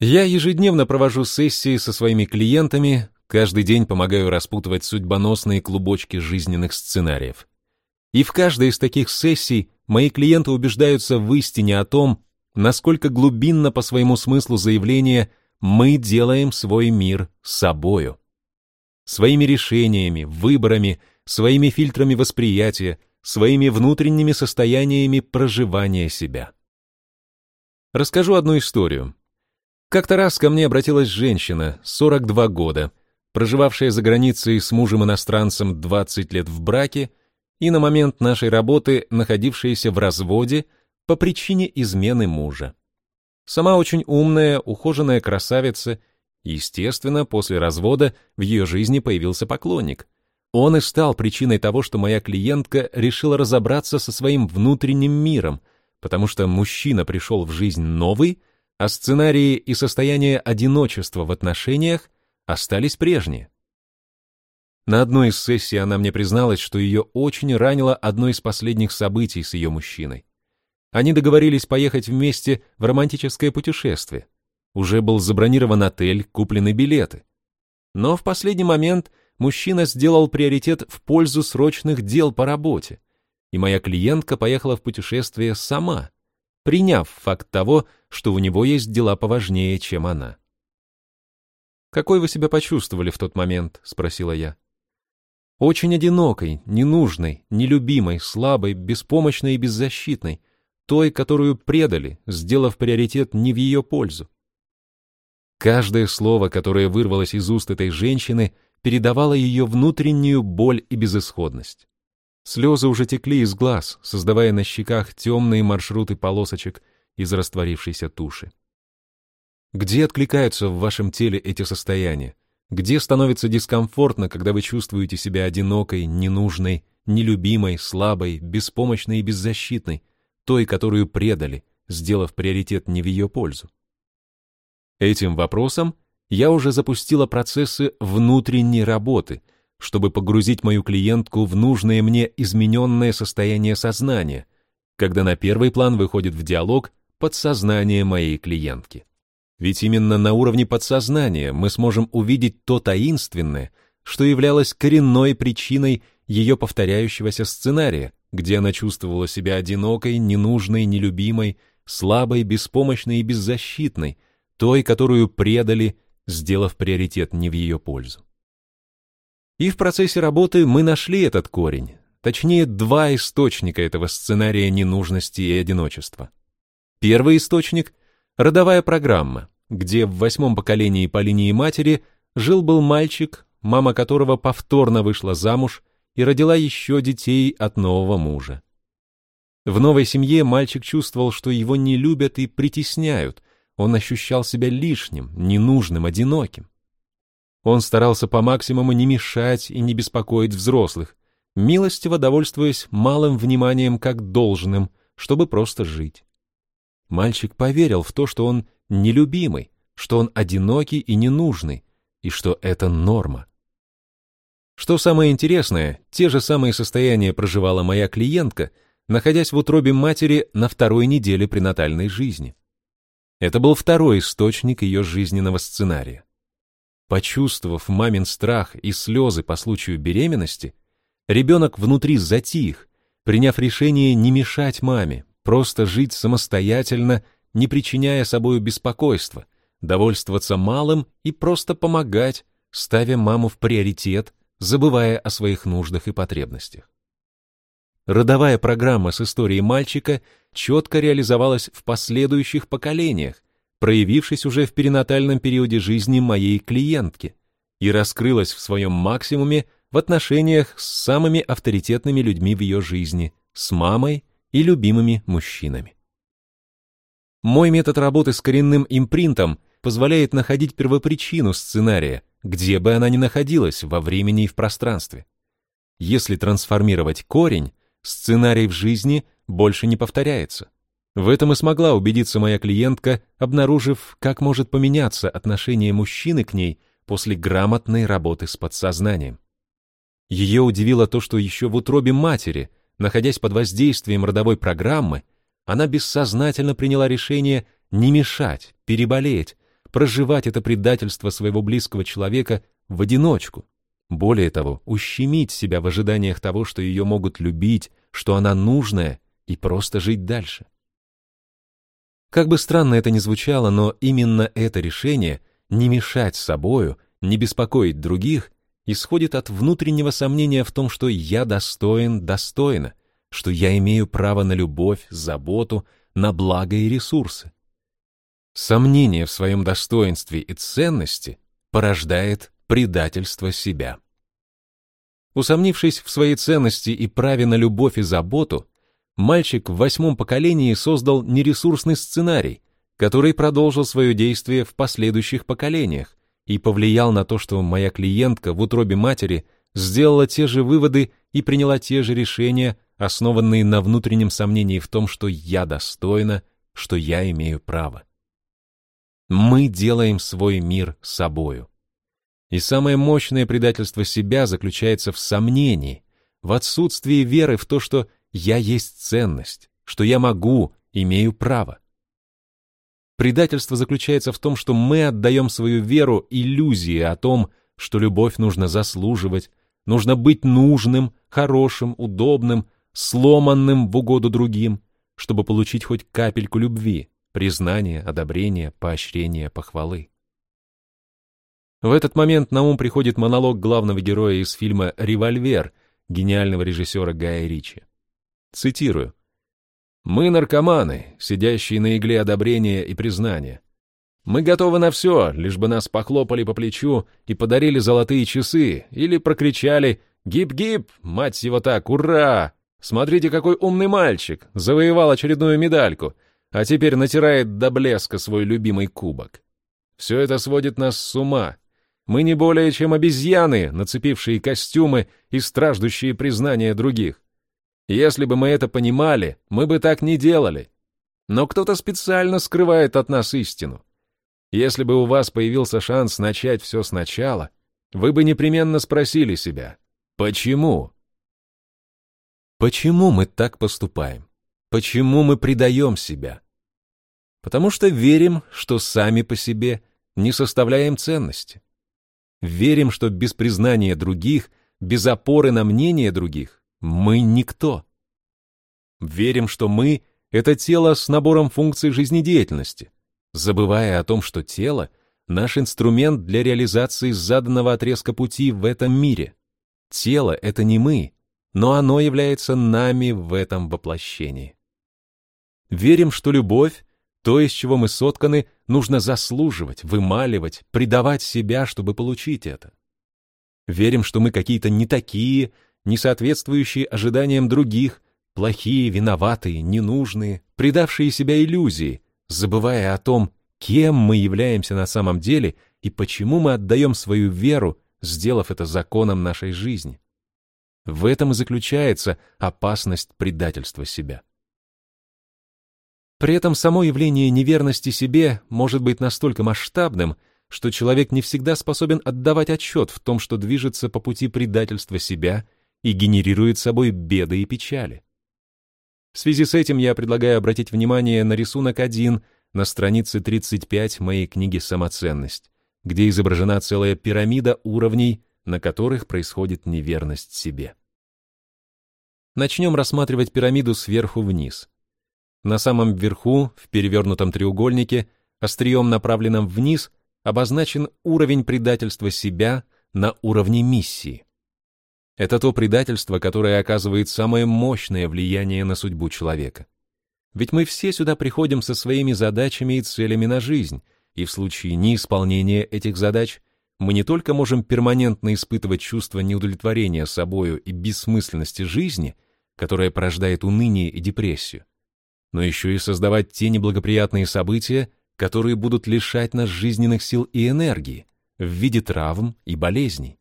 Я ежедневно провожу сессии со своими клиентами, каждый день помогаю распутывать судьбоносные клубочки жизненных сценариев. И в каждой из таких сессий мои клиенты убеждаются в истине о том, насколько глубинно по своему смыслу заявление «мы делаем свой мир собою». Своими решениями, выборами, своими фильтрами восприятия, своими внутренними состояниями проживания себя. Расскажу одну историю. Как-то раз ко мне обратилась женщина, 42 года, проживавшая за границей с мужем-иностранцем 20 лет в браке и на момент нашей работы находившаяся в разводе по причине измены мужа. Сама очень умная, ухоженная красавица, естественно, после развода в ее жизни появился поклонник. Он и стал причиной того, что моя клиентка решила разобраться со своим внутренним миром — потому что мужчина пришел в жизнь новый, а сценарии и состояние одиночества в отношениях остались прежние. На одной из сессий она мне призналась, что ее очень ранило одно из последних событий с ее мужчиной. Они договорились поехать вместе в романтическое путешествие. Уже был забронирован отель, куплены билеты. Но в последний момент мужчина сделал приоритет в пользу срочных дел по работе и моя клиентка поехала в путешествие сама, приняв факт того, что у него есть дела поважнее, чем она. «Какой вы себя почувствовали в тот момент?» — спросила я. «Очень одинокой, ненужной, нелюбимой, слабой, беспомощной и беззащитной, той, которую предали, сделав приоритет не в ее пользу. Каждое слово, которое вырвалось из уст этой женщины, передавало ее внутреннюю боль и безысходность. Слезы уже текли из глаз, создавая на щеках темные маршруты полосочек из растворившейся туши. Где откликаются в вашем теле эти состояния? Где становится дискомфортно, когда вы чувствуете себя одинокой, ненужной, нелюбимой, слабой, беспомощной и беззащитной, той, которую предали, сделав приоритет не в ее пользу? Этим вопросом я уже запустила процессы внутренней работы — чтобы погрузить мою клиентку в нужное мне измененное состояние сознания, когда на первый план выходит в диалог подсознание моей клиентки. Ведь именно на уровне подсознания мы сможем увидеть то таинственное, что являлось коренной причиной ее повторяющегося сценария, где она чувствовала себя одинокой, ненужной, нелюбимой, слабой, беспомощной и беззащитной, той, которую предали, сделав приоритет не в ее пользу. И в процессе работы мы нашли этот корень, точнее два источника этого сценария ненужности и одиночества. Первый источник — родовая программа, где в восьмом поколении по линии матери жил-был мальчик, мама которого повторно вышла замуж и родила еще детей от нового мужа. В новой семье мальчик чувствовал, что его не любят и притесняют, он ощущал себя лишним, ненужным, одиноким. Он старался по максимуму не мешать и не беспокоить взрослых, милостиво довольствуясь малым вниманием как должным, чтобы просто жить. Мальчик поверил в то, что он нелюбимый, что он одинокий и ненужный, и что это норма. Что самое интересное, те же самые состояния проживала моя клиентка, находясь в утробе матери на второй неделе пренатальной жизни. Это был второй источник ее жизненного сценария. Почувствовав мамин страх и слезы по случаю беременности, ребенок внутри затих, приняв решение не мешать маме, просто жить самостоятельно, не причиняя собою беспокойства, довольствоваться малым и просто помогать, ставя маму в приоритет, забывая о своих нуждах и потребностях. Родовая программа с историей мальчика четко реализовалась в последующих поколениях, проявившись уже в перинатальном периоде жизни моей клиентки и раскрылась в своем максимуме в отношениях с самыми авторитетными людьми в ее жизни, с мамой и любимыми мужчинами. Мой метод работы с коренным импринтом позволяет находить первопричину сценария, где бы она ни находилась во времени и в пространстве. Если трансформировать корень, сценарий в жизни больше не повторяется. В этом и смогла убедиться моя клиентка, обнаружив, как может поменяться отношение мужчины к ней после грамотной работы с подсознанием. Ее удивило то, что еще в утробе матери, находясь под воздействием родовой программы, она бессознательно приняла решение не мешать, переболеть, проживать это предательство своего близкого человека в одиночку, более того, ущемить себя в ожиданиях того, что ее могут любить, что она нужная, и просто жить дальше. Как бы странно это ни звучало, но именно это решение не мешать собою, не беспокоить других, исходит от внутреннего сомнения в том, что я достоин, достойна, что я имею право на любовь, заботу, на благо и ресурсы. Сомнение в своем достоинстве и ценности порождает предательство себя. Усомнившись в своей ценности и праве на любовь и заботу, мальчик в восьмом поколении создал нересурсный сценарий, который продолжил свое действие в последующих поколениях и повлиял на то, что моя клиентка в утробе матери сделала те же выводы и приняла те же решения, основанные на внутреннем сомнении в том, что я достойна, что я имею право. Мы делаем свой мир собою. И самое мощное предательство себя заключается в сомнении, в отсутствии веры в то, что я есть ценность, что я могу, имею право. Предательство заключается в том, что мы отдаем свою веру иллюзии о том, что любовь нужно заслуживать, нужно быть нужным, хорошим, удобным, сломанным в угоду другим, чтобы получить хоть капельку любви, признания, одобрения, поощрения, похвалы. В этот момент на ум приходит монолог главного героя из фильма «Револьвер» гениального режиссера Гая Ричи. Цитирую. «Мы наркоманы, сидящие на игле одобрения и признания. Мы готовы на все, лишь бы нас похлопали по плечу и подарили золотые часы, или прокричали «Гип-гип! Мать его так, ура! Смотрите, какой умный мальчик! Завоевал очередную медальку, а теперь натирает до блеска свой любимый кубок. Все это сводит нас с ума, мы не более чем обезьяны, нацепившие костюмы и страждущие признания других. Если бы мы это понимали, мы бы так не делали. Но кто-то специально скрывает от нас истину. Если бы у вас появился шанс начать все сначала, вы бы непременно спросили себя, почему? Почему мы так поступаем? Почему мы предаем себя? Потому что верим, что сами по себе не составляем ценности. Верим, что без признания других, без опоры на мнение других, мы никто. Верим, что мы — это тело с набором функций жизнедеятельности, забывая о том, что тело — наш инструмент для реализации заданного отрезка пути в этом мире. Тело — это не мы, но оно является нами в этом воплощении. Верим, что любовь То, из чего мы сотканы, нужно заслуживать, вымаливать, предавать себя, чтобы получить это. Верим, что мы какие-то не такие, не соответствующие ожиданиям других, плохие, виноватые, ненужные, предавшие себя иллюзии, забывая о том, кем мы являемся на самом деле и почему мы отдаем свою веру, сделав это законом нашей жизни. В этом и заключается опасность предательства себя. При этом само явление неверности себе может быть настолько масштабным, что человек не всегда способен отдавать отчет в том, что движется по пути предательства себя и генерирует собой беды и печали. В связи с этим я предлагаю обратить внимание на рисунок 1 на странице 35 моей книги «Самоценность», где изображена целая пирамида уровней, на которых происходит неверность себе. Начнем рассматривать пирамиду сверху вниз. На самом верху, в перевернутом треугольнике, острием направленном вниз, обозначен уровень предательства себя на уровне миссии. Это то предательство, которое оказывает самое мощное влияние на судьбу человека. Ведь мы все сюда приходим со своими задачами и целями на жизнь, и в случае неисполнения этих задач мы не только можем перманентно испытывать чувство неудовлетворения собою и бессмысленности жизни, которая порождает уныние и депрессию, но еще и создавать те неблагоприятные события, которые будут лишать нас жизненных сил и энергии в виде травм и болезней.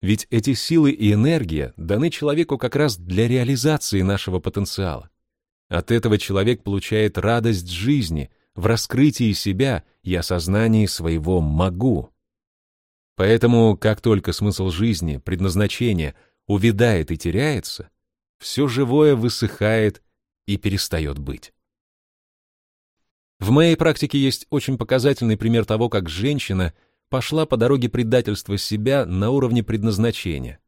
Ведь эти силы и энергия даны человеку как раз для реализации нашего потенциала. От этого человек получает радость жизни в раскрытии себя и осознании своего «могу». Поэтому, как только смысл жизни, предназначение увядает и теряется, все живое высыхает и перестает быть. В моей практике есть очень показательный пример того, как женщина пошла по дороге предательства себя на уровне предназначения.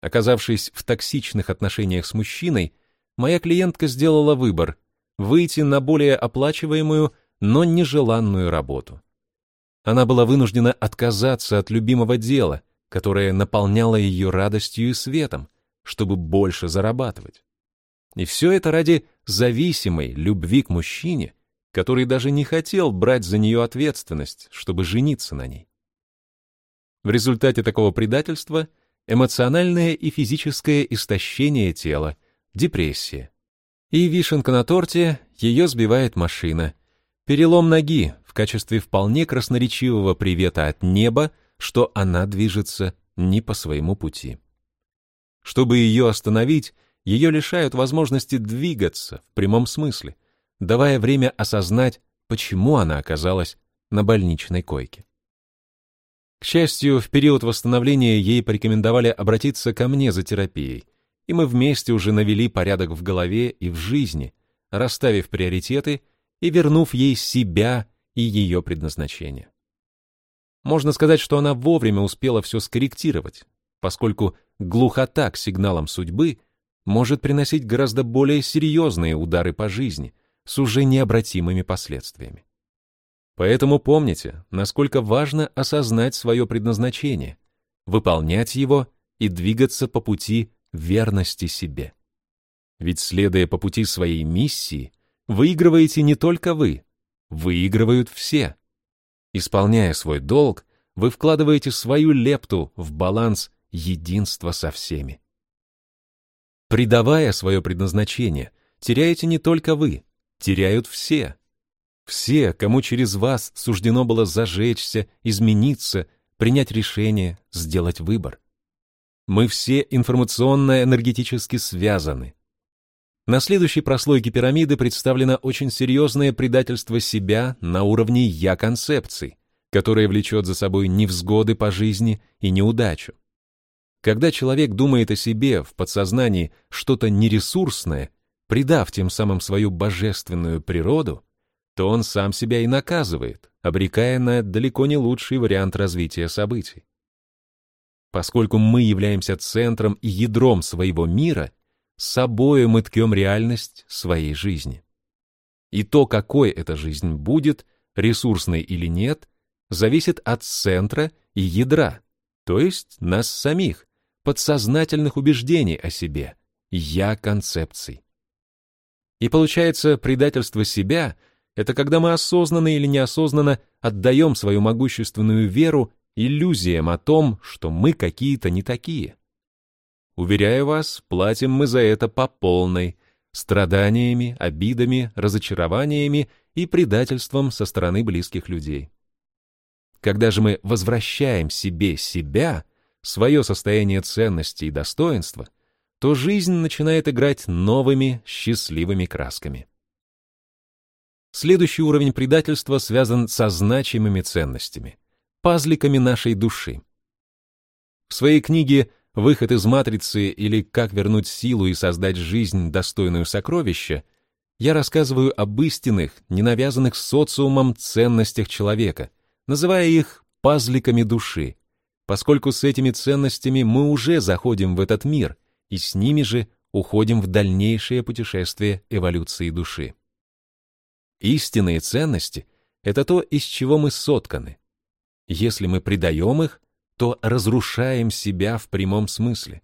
Оказавшись в токсичных отношениях с мужчиной, моя клиентка сделала выбор — выйти на более оплачиваемую, но нежеланную работу. Она была вынуждена отказаться от любимого дела, которое наполняло ее радостью и светом, чтобы больше зарабатывать. И все это ради зависимой любви к мужчине, который даже не хотел брать за нее ответственность, чтобы жениться на ней. В результате такого предательства эмоциональное и физическое истощение тела, депрессия. И вишенка на торте ее сбивает машина. Перелом ноги в качестве вполне красноречивого привета от неба, что она движется не по своему пути. Чтобы ее остановить, ее лишают возможности двигаться в прямом смысле, давая время осознать, почему она оказалась на больничной койке. К счастью, в период восстановления ей порекомендовали обратиться ко мне за терапией, и мы вместе уже навели порядок в голове и в жизни, расставив приоритеты и вернув ей себя и ее предназначение. Можно сказать, что она вовремя успела все скорректировать, поскольку глухота к сигналам судьбы может приносить гораздо более серьезные удары по жизни с уже необратимыми последствиями. Поэтому помните, насколько важно осознать свое предназначение, выполнять его и двигаться по пути верности себе. Ведь следуя по пути своей миссии, выигрываете не только вы, выигрывают все. Исполняя свой долг, вы вкладываете свою лепту в баланс единства со всеми. Предавая свое предназначение, теряете не только вы, теряют все. Все, кому через вас суждено было зажечься, измениться, принять решение, сделать выбор. Мы все информационно-энергетически связаны. На следующей прослойке пирамиды представлено очень серьезное предательство себя на уровне «я-концепций», которое влечет за собой невзгоды по жизни и неудачу. Когда человек думает о себе в подсознании что-то нересурсное, предав тем самым свою божественную природу, то он сам себя и наказывает, обрекая на далеко не лучший вариант развития событий. Поскольку мы являемся центром и ядром своего мира, с собой мы ткем реальность своей жизни. И то, какой эта жизнь будет, ресурсной или нет, зависит от центра и ядра, то есть нас самих, подсознательных убеждений о себе, я-концепций. И получается, предательство себя это когда мы осознанно или неосознанно отдаем свою могущественную веру иллюзиям о том, что мы какие-то не такие. Уверяю вас, платим мы за это по полной, страданиями, обидами, разочарованиями и предательством со стороны близких людей. Когда же мы возвращаем себе себя, свое состояние ценности и достоинства, то жизнь начинает играть новыми счастливыми красками. Следующий уровень предательства связан со значимыми ценностями, пазликами нашей души. В своей книге «Выход из матрицы» или «Как вернуть силу и создать жизнь, достойную сокровища» я рассказываю об истинных, ненавязанных социумом ценностях человека, называя их пазликами души, поскольку с этими ценностями мы уже заходим в этот мир и с ними же уходим в дальнейшее путешествие эволюции души. Истинные ценности — это то, из чего мы сотканы. Если мы предаем их, то разрушаем себя в прямом смысле.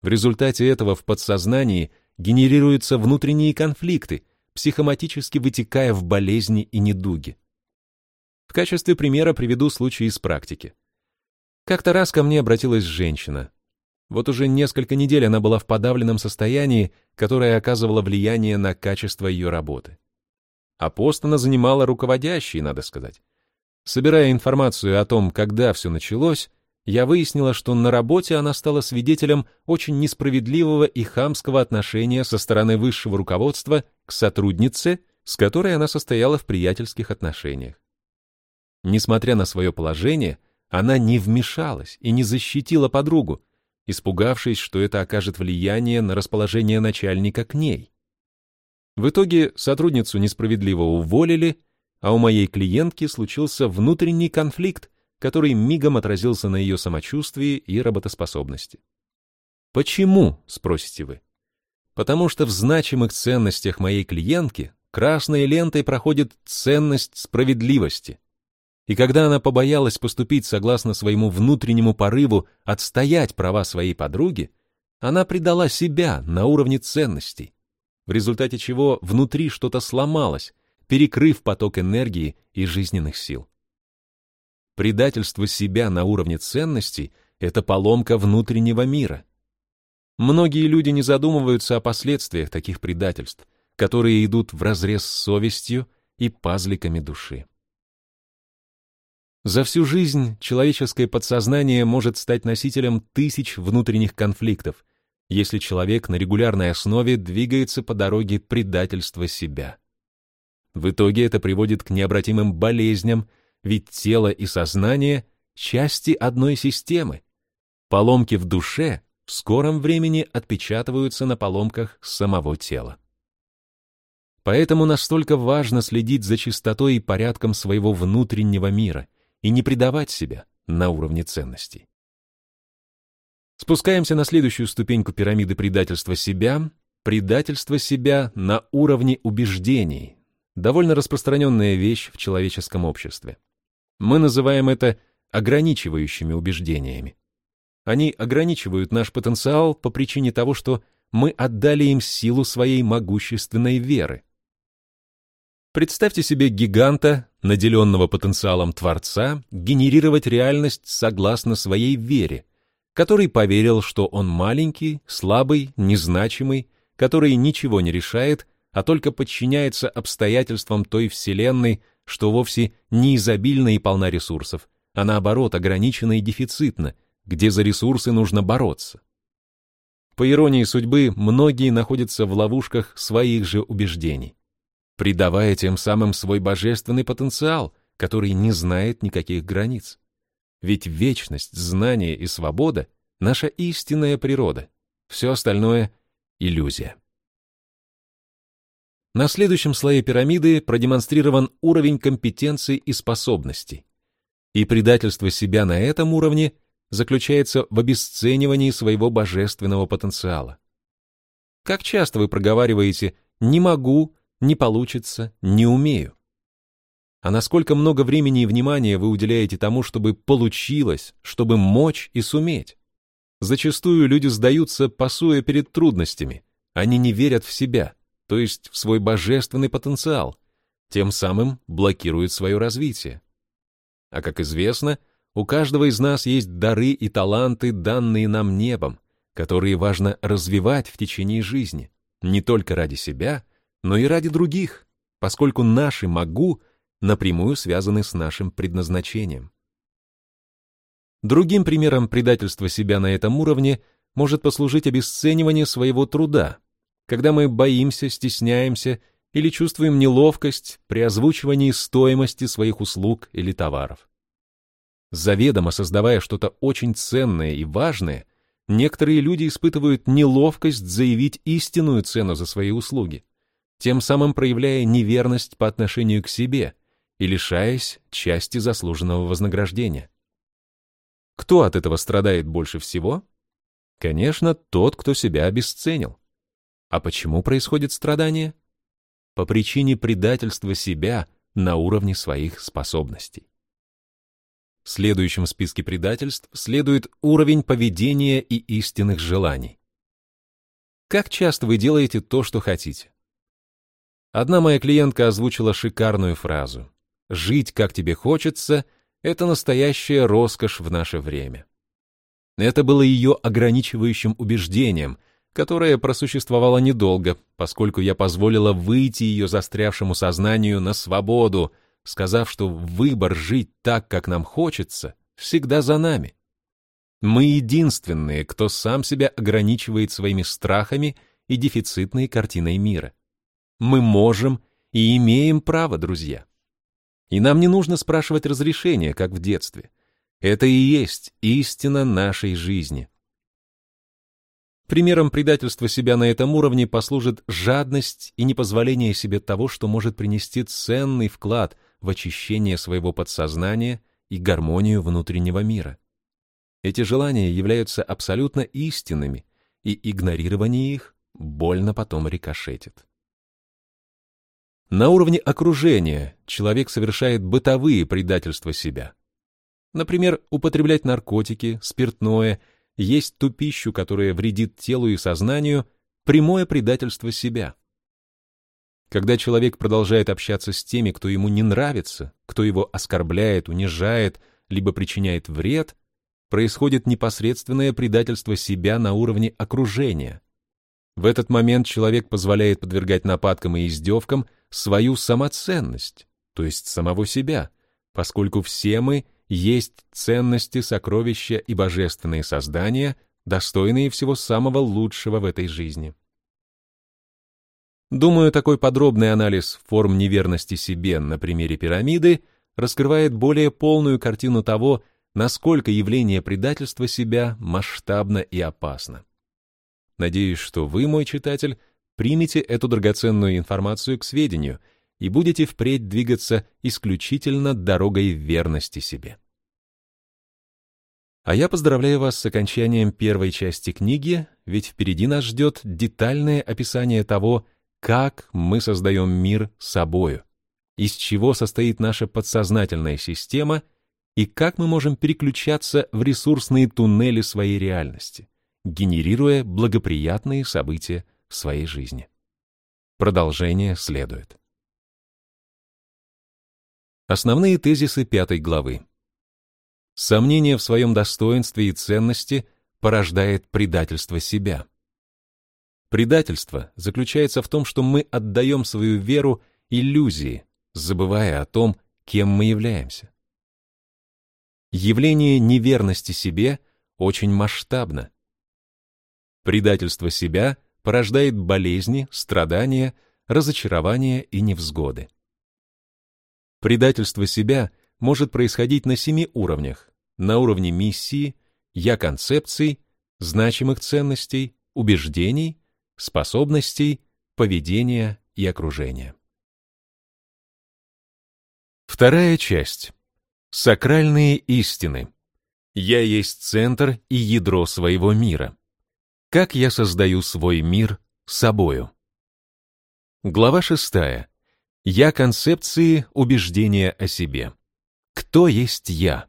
В результате этого в подсознании генерируются внутренние конфликты, психоматически вытекая в болезни и недуги. В качестве примера приведу случай из практики. Как-то раз ко мне обратилась женщина. Вот уже несколько недель она была в подавленном состоянии, которое оказывало влияние на качество ее работы а пост она занимала руководящий, надо сказать. Собирая информацию о том, когда все началось, я выяснила, что на работе она стала свидетелем очень несправедливого и хамского отношения со стороны высшего руководства к сотруднице, с которой она состояла в приятельских отношениях. Несмотря на свое положение, она не вмешалась и не защитила подругу, испугавшись, что это окажет влияние на расположение начальника к ней. В итоге сотрудницу несправедливо уволили, а у моей клиентки случился внутренний конфликт, который мигом отразился на ее самочувствии и работоспособности. Почему, спросите вы? Потому что в значимых ценностях моей клиентки красной лентой проходит ценность справедливости. И когда она побоялась поступить согласно своему внутреннему порыву отстоять права своей подруги, она предала себя на уровне ценностей в результате чего внутри что-то сломалось, перекрыв поток энергии и жизненных сил. Предательство себя на уровне ценностей — это поломка внутреннего мира. Многие люди не задумываются о последствиях таких предательств, которые идут вразрез с совестью и пазликами души. За всю жизнь человеческое подсознание может стать носителем тысяч внутренних конфликтов, если человек на регулярной основе двигается по дороге предательства себя. В итоге это приводит к необратимым болезням, ведь тело и сознание — части одной системы. Поломки в душе в скором времени отпечатываются на поломках самого тела. Поэтому настолько важно следить за чистотой и порядком своего внутреннего мира и не предавать себя на уровне ценностей. Спускаемся на следующую ступеньку пирамиды предательства себя, предательство себя на уровне убеждений, довольно распространенная вещь в человеческом обществе. Мы называем это ограничивающими убеждениями. Они ограничивают наш потенциал по причине того, что мы отдали им силу своей могущественной веры. Представьте себе гиганта, наделенного потенциалом Творца, генерировать реальность согласно своей вере, который поверил, что он маленький, слабый, незначимый, который ничего не решает, а только подчиняется обстоятельствам той вселенной, что вовсе не изобильна и полна ресурсов, а наоборот ограничена и дефицитна, где за ресурсы нужно бороться. По иронии судьбы, многие находятся в ловушках своих же убеждений, придавая тем самым свой божественный потенциал, который не знает никаких границ. Ведь вечность, знание и свобода — наша истинная природа. Все остальное — иллюзия. На следующем слое пирамиды продемонстрирован уровень компетенций и способностей. И предательство себя на этом уровне заключается в обесценивании своего божественного потенциала. Как часто вы проговариваете «не могу», «не получится», «не умею»? а насколько много времени и внимания вы уделяете тому, чтобы получилось, чтобы мочь и суметь. Зачастую люди сдаются, пасуя перед трудностями. Они не верят в себя, то есть в свой божественный потенциал. тем самым блокирует свое развитие. А как известно, у каждого из нас есть дары и таланты, данные нам небом, которые важно развивать в течение жизни, не только ради себя, но и ради других, поскольку наши «могу» напрямую связаны с нашим предназначением. Другим примером предательства себя на этом уровне может послужить обесценивание своего труда, когда мы боимся, стесняемся или чувствуем неловкость при озвучивании стоимости своих услуг или товаров. Заведомо создавая что-то очень ценное и важное, некоторые люди испытывают неловкость заявить истинную цену за свои услуги, тем самым проявляя неверность по отношению к себе и лишаясь части заслуженного вознаграждения. Кто от этого страдает больше всего? Конечно, тот, кто себя обесценил. А почему происходит страдание? По причине предательства себя на уровне своих способностей. В следующем списке предательств следует уровень поведения и истинных желаний. Как часто вы делаете то, что хотите? Одна моя клиентка озвучила шикарную фразу. «Жить, как тебе хочется — это настоящая роскошь в наше время. Это было ее ограничивающим убеждением, которое просуществовало недолго, поскольку я позволила выйти ее застрявшему сознанию на свободу, сказав, что выбор жить так, как нам хочется, всегда за нами. Мы единственные, кто сам себя ограничивает своими страхами и дефицитной картиной мира. Мы можем и имеем право, друзья. И нам не нужно спрашивать разрешения, как в детстве. Это и есть истина нашей жизни. Примером предательства себя на этом уровне послужит жадность и непозволение себе того, что может принести ценный вклад в очищение своего подсознания и гармонию внутреннего мира. Эти желания являются абсолютно истинными, и игнорирование их больно потом рикошетит. На уровне окружения человек совершает бытовые предательства себя. Например, употреблять наркотики, спиртное, есть ту пищу, которая вредит телу и сознанию, прямое предательство себя. Когда человек продолжает общаться с теми, кто ему не нравится, кто его оскорбляет, унижает, либо причиняет вред, происходит непосредственное предательство себя на уровне окружения. В этот момент человек позволяет подвергать нападкам и издевкам свою самоценность, то есть самого себя, поскольку все мы есть ценности, сокровища и божественные создания, достойные всего самого лучшего в этой жизни. Думаю, такой подробный анализ форм неверности себе на примере пирамиды раскрывает более полную картину того, насколько явление предательства себя масштабно и опасно. Надеюсь, что вы, мой читатель, примите эту драгоценную информацию к сведению и будете впредь двигаться исключительно дорогой верности себе. А я поздравляю вас с окончанием первой части книги, ведь впереди нас ждет детальное описание того, как мы создаем мир собою, из чего состоит наша подсознательная система и как мы можем переключаться в ресурсные туннели своей реальности, генерируя благоприятные события в своей жизни. Продолжение следует. Основные тезисы пятой главы. Сомнение в своем достоинстве и ценности порождает предательство себя. Предательство заключается в том, что мы отдаем свою веру иллюзии, забывая о том, кем мы являемся. Явление неверности себе очень масштабно. Предательство себя порождает болезни, страдания, разочарования и невзгоды. Предательство себя может происходить на семи уровнях. На уровне миссии, я-концепций, значимых ценностей, убеждений, способностей, поведения и окружения. Вторая часть. Сакральные истины. Я есть центр и ядро своего мира. Как я создаю свой мир собою? Глава шестая. Я концепции убеждения о себе. Кто есть я?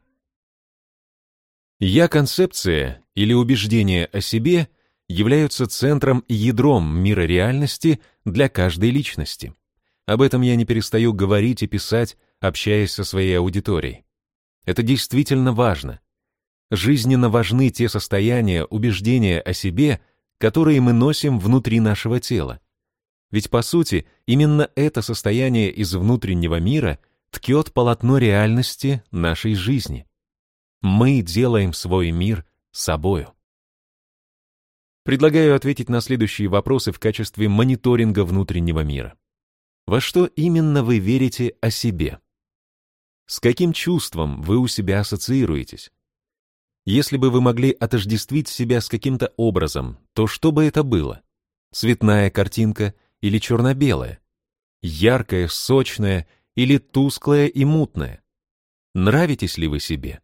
Я концепция или убеждение о себе являются центром и ядром мира реальности для каждой личности. Об этом я не перестаю говорить и писать, общаясь со своей аудиторией. Это действительно важно. Жизненно важны те состояния, убеждения о себе, которые мы носим внутри нашего тела. Ведь, по сути, именно это состояние из внутреннего мира ткет полотно реальности нашей жизни. Мы делаем свой мир собою. Предлагаю ответить на следующие вопросы в качестве мониторинга внутреннего мира. Во что именно вы верите о себе? С каким чувством вы у себя ассоциируетесь? Если бы вы могли отождествить себя с каким-то образом, то что бы это было? Цветная картинка или черно-белая? Яркая, сочная или тусклая и мутная? Нравитесь ли вы себе?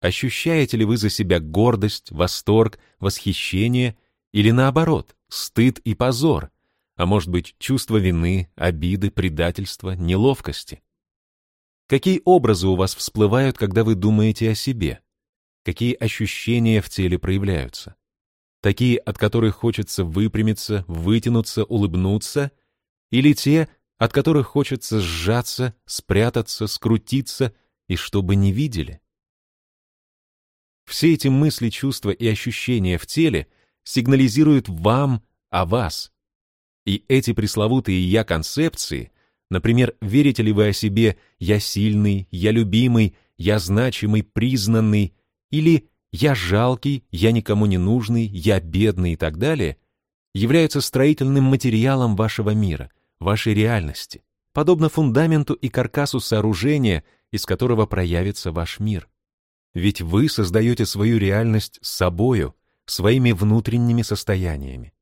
Ощущаете ли вы за себя гордость, восторг, восхищение или наоборот, стыд и позор, а может быть чувство вины, обиды, предательства, неловкости? Какие образы у вас всплывают, когда вы думаете о себе? Какие ощущения в теле проявляются. Такие, от которых хочется выпрямиться, вытянуться, улыбнуться, или те, от которых хочется сжаться, спрятаться, скрутиться и чтобы не видели. Все эти мысли, чувства и ощущения в теле сигнализируют вам о вас. И эти пресловутые «я-концепции», например, верите ли вы о себе «я сильный», «я любимый», «я значимый», «признанный», или «я жалкий», «я никому не нужный», «я бедный» и так далее, являются строительным материалом вашего мира, вашей реальности, подобно фундаменту и каркасу сооружения, из которого проявится ваш мир. Ведь вы создаете свою реальность с собою, своими внутренними состояниями.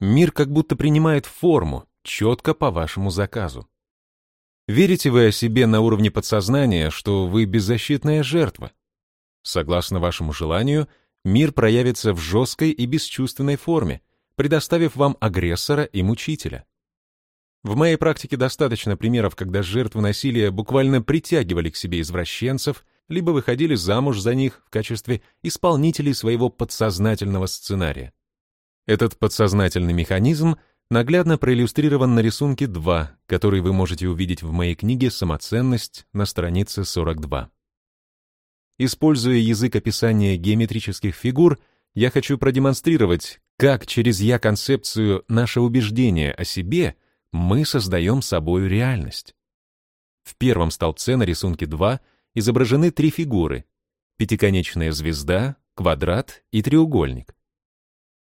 Мир как будто принимает форму, четко по вашему заказу. Верите вы о себе на уровне подсознания, что вы беззащитная жертва, Согласно вашему желанию, мир проявится в жесткой и бесчувственной форме, предоставив вам агрессора и мучителя. В моей практике достаточно примеров, когда жертвы насилия буквально притягивали к себе извращенцев, либо выходили замуж за них в качестве исполнителей своего подсознательного сценария. Этот подсознательный механизм наглядно проиллюстрирован на рисунке 2, который вы можете увидеть в моей книге «Самоценность» на странице 42. Используя язык описания геометрических фигур, я хочу продемонстрировать, как через я-концепцию наше убеждение о себе мы создаем собою реальность. В первом столбце на рисунке 2 изображены три фигуры — пятиконечная звезда, квадрат и треугольник.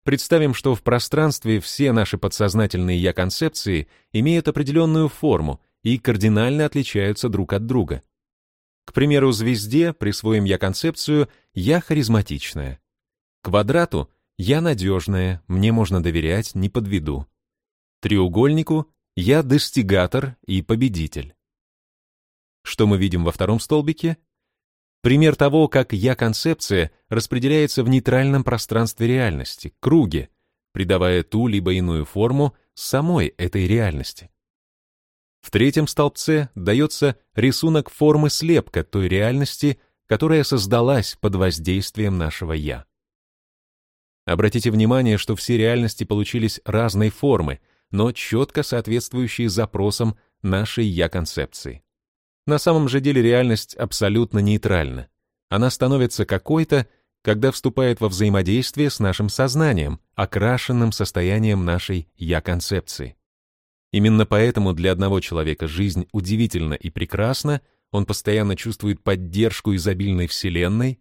Представим, что в пространстве все наши подсознательные я-концепции имеют определенную форму и кардинально отличаются друг от друга. К примеру, звезде присвоим я концепцию «я харизматичная». Квадрату «я надежная, мне можно доверять, не подведу». Треугольнику «я достигатор и победитель». Что мы видим во втором столбике? Пример того, как я-концепция распределяется в нейтральном пространстве реальности, круге, придавая ту либо иную форму самой этой реальности. В третьем столбце дается рисунок формы слепка той реальности, которая создалась под воздействием нашего «я». Обратите внимание, что все реальности получились разной формы, но четко соответствующие запросам нашей «я-концепции». На самом же деле реальность абсолютно нейтральна. Она становится какой-то, когда вступает во взаимодействие с нашим сознанием, окрашенным состоянием нашей «я-концепции». Именно поэтому для одного человека жизнь удивительна и прекрасна, он постоянно чувствует поддержку изобильной вселенной,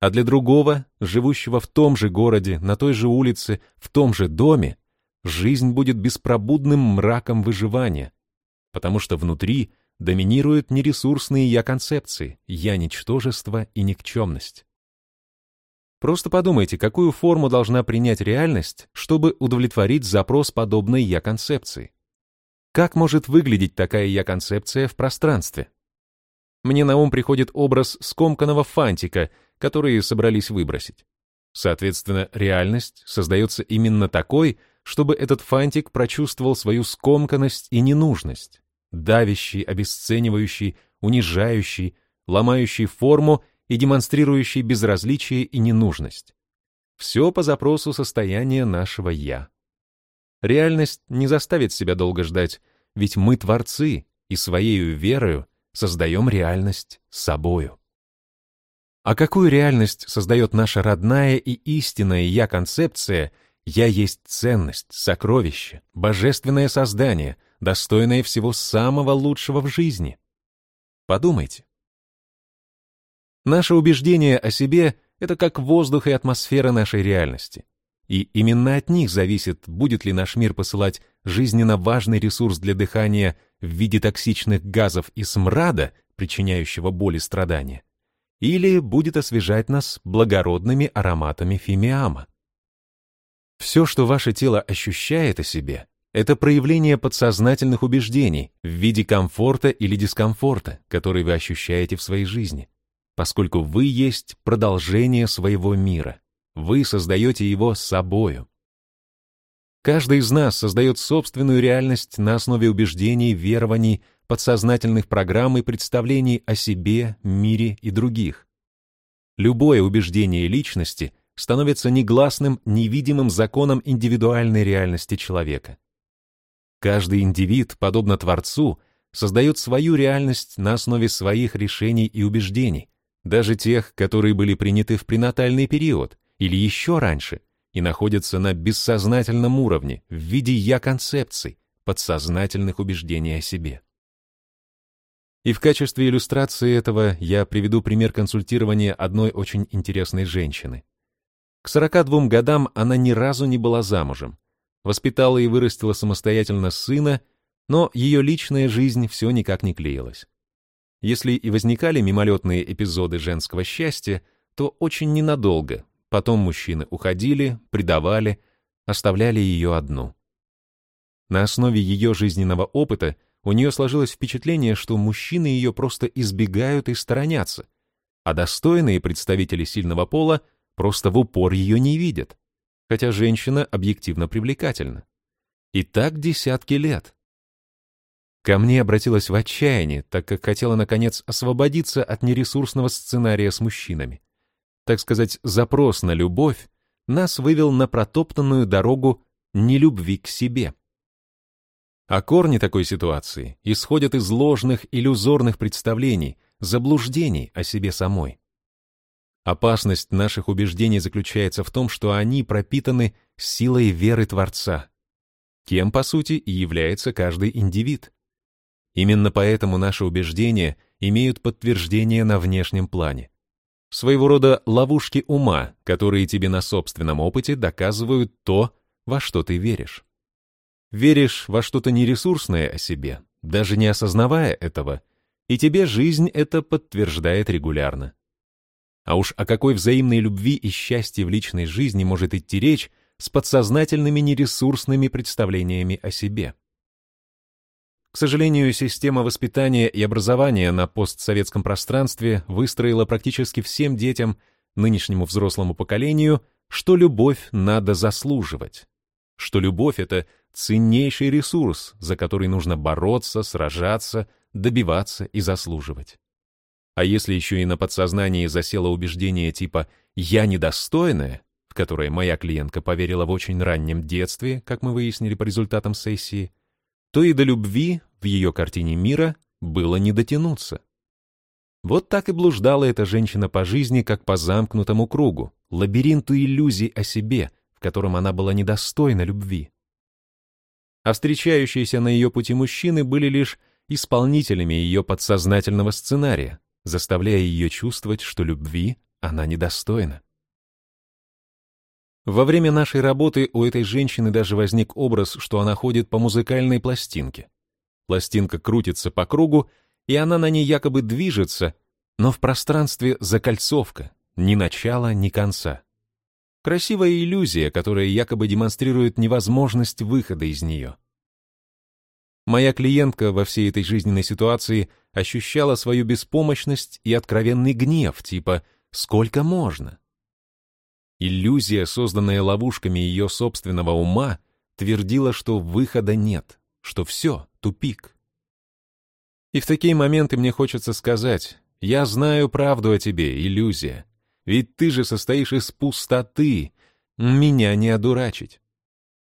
а для другого, живущего в том же городе, на той же улице, в том же доме, жизнь будет беспробудным мраком выживания, потому что внутри доминируют нересурсные я-концепции, я-ничтожество и никчемность. Просто подумайте, какую форму должна принять реальность, чтобы удовлетворить запрос подобной я-концепции. Как может выглядеть такая я-концепция в пространстве? Мне на ум приходит образ скомканного фантика, который собрались выбросить. Соответственно, реальность создается именно такой, чтобы этот фантик прочувствовал свою скомканность и ненужность, давящий, обесценивающий, унижающий, ломающий форму и демонстрирующий безразличие и ненужность. Все по запросу состояния нашего «я». Реальность не заставит себя долго ждать, ведь мы творцы и своей верою создаем реальность собою. А какую реальность создает наша родная и истинная я-концепция «я есть ценность, сокровище, божественное создание», достойное всего самого лучшего в жизни? Подумайте. Наше убеждение о себе — это как воздух и атмосфера нашей реальности. И именно от них зависит, будет ли наш мир посылать жизненно важный ресурс для дыхания в виде токсичных газов и смрада, причиняющего боль и страдания, или будет освежать нас благородными ароматами фимиама. Все, что ваше тело ощущает о себе, это проявление подсознательных убеждений в виде комфорта или дискомфорта, который вы ощущаете в своей жизни, поскольку вы есть продолжение своего мира. Вы создаете его собою. Каждый из нас создает собственную реальность на основе убеждений, верований, подсознательных программ и представлений о себе, мире и других. Любое убеждение личности становится негласным, невидимым законом индивидуальной реальности человека. Каждый индивид, подобно Творцу, создает свою реальность на основе своих решений и убеждений, даже тех, которые были приняты в пренатальный период или еще раньше, и находятся на бессознательном уровне в виде я-концепций, подсознательных убеждений о себе. И в качестве иллюстрации этого я приведу пример консультирования одной очень интересной женщины. К 42 годам она ни разу не была замужем, воспитала и вырастила самостоятельно сына, но ее личная жизнь все никак не клеилась. Если и возникали мимолетные эпизоды женского счастья, то очень ненадолго, потом мужчины уходили, предавали, оставляли ее одну. На основе ее жизненного опыта у нее сложилось впечатление, что мужчины ее просто избегают и сторонятся, а достойные представители сильного пола просто в упор ее не видят хотя женщина объективно привлекательна. И так десятки лет. Ко мне обратилась в отчаянии, так как хотела, наконец, освободиться от нересурсного сценария с мужчинами. Так сказать, запрос на любовь нас вывел на протоптанную дорогу нелюбви к себе. А корни такой ситуации исходят из ложных иллюзорных представлений, заблуждений о себе самой. Опасность наших убеждений заключается в том, что они пропитаны силой веры Творца, кем, по сути, и является каждый индивид. Именно поэтому наши убеждения имеют подтверждение на внешнем плане. Своего рода ловушки ума, которые тебе на собственном опыте доказывают то, во что ты веришь. Веришь во что-то нересурсное о себе, даже не осознавая этого, и тебе жизнь это подтверждает регулярно. А уж о какой взаимной любви и счастье в личной жизни может идти речь с подсознательными нересурсными представлениями о себе. К сожалению, система воспитания и образования на постсоветском пространстве выстроила практически всем детям, нынешнему взрослому поколению, что любовь надо заслуживать, что любовь — это ценнейший ресурс, за который нужно бороться, сражаться, добиваться и заслуживать. А если еще и на подсознании засело убеждение типа «я недостойная», в которое моя клиентка поверила в очень раннем детстве, как мы выяснили по результатам сессии, то и до любви в ее картине мира было не дотянуться. Вот так и блуждала эта женщина по жизни, как по замкнутому кругу, лабиринту иллюзий о себе, в котором она была недостойна любви. А встречающиеся на ее пути мужчины были лишь исполнителями ее подсознательного сценария, заставляя ее чувствовать, что любви она недостойна. Во время нашей работы у этой женщины даже возник образ, что она ходит по музыкальной пластинке. Пластинка крутится по кругу, и она на ней якобы движется, но в пространстве закольцовка, ни начала, ни конца. Красивая иллюзия, которая якобы демонстрирует невозможность выхода из нее. Моя клиентка во всей этой жизненной ситуации ощущала свою беспомощность и откровенный гнев, типа «сколько можно?». Иллюзия, созданная ловушками ее собственного ума, твердила, что выхода нет, что все, тупик. И в такие моменты мне хочется сказать, я знаю правду о тебе, иллюзия, ведь ты же состоишь из пустоты, меня не одурачить.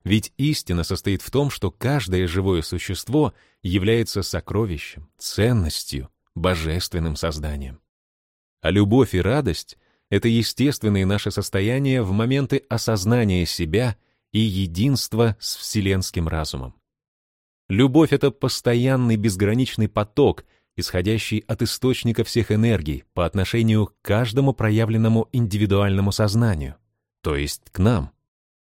Ведь истина состоит в том, что каждое живое существо является сокровищем, ценностью, божественным созданием. А любовь и радость — это естественные наши состояния в моменты осознания себя и единства с вселенским разумом. Любовь — это постоянный безграничный поток, исходящий от источника всех энергий по отношению к каждому проявленному индивидуальному сознанию, то есть к нам.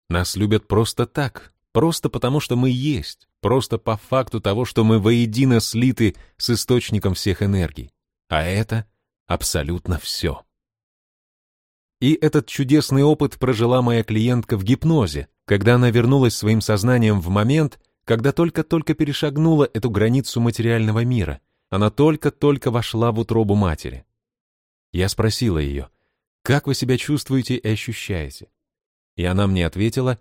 Нас любят просто так, просто потому что мы есть, просто по факту того, что мы воедино слиты с источником всех энергий. А это абсолютно все. И этот чудесный опыт прожила моя клиентка в гипнозе, когда она вернулась своим сознанием в момент, когда только-только перешагнула эту границу материального мира, она только-только вошла в утробу матери. Я спросила ее, как вы себя чувствуете и ощущаете? И она мне ответила,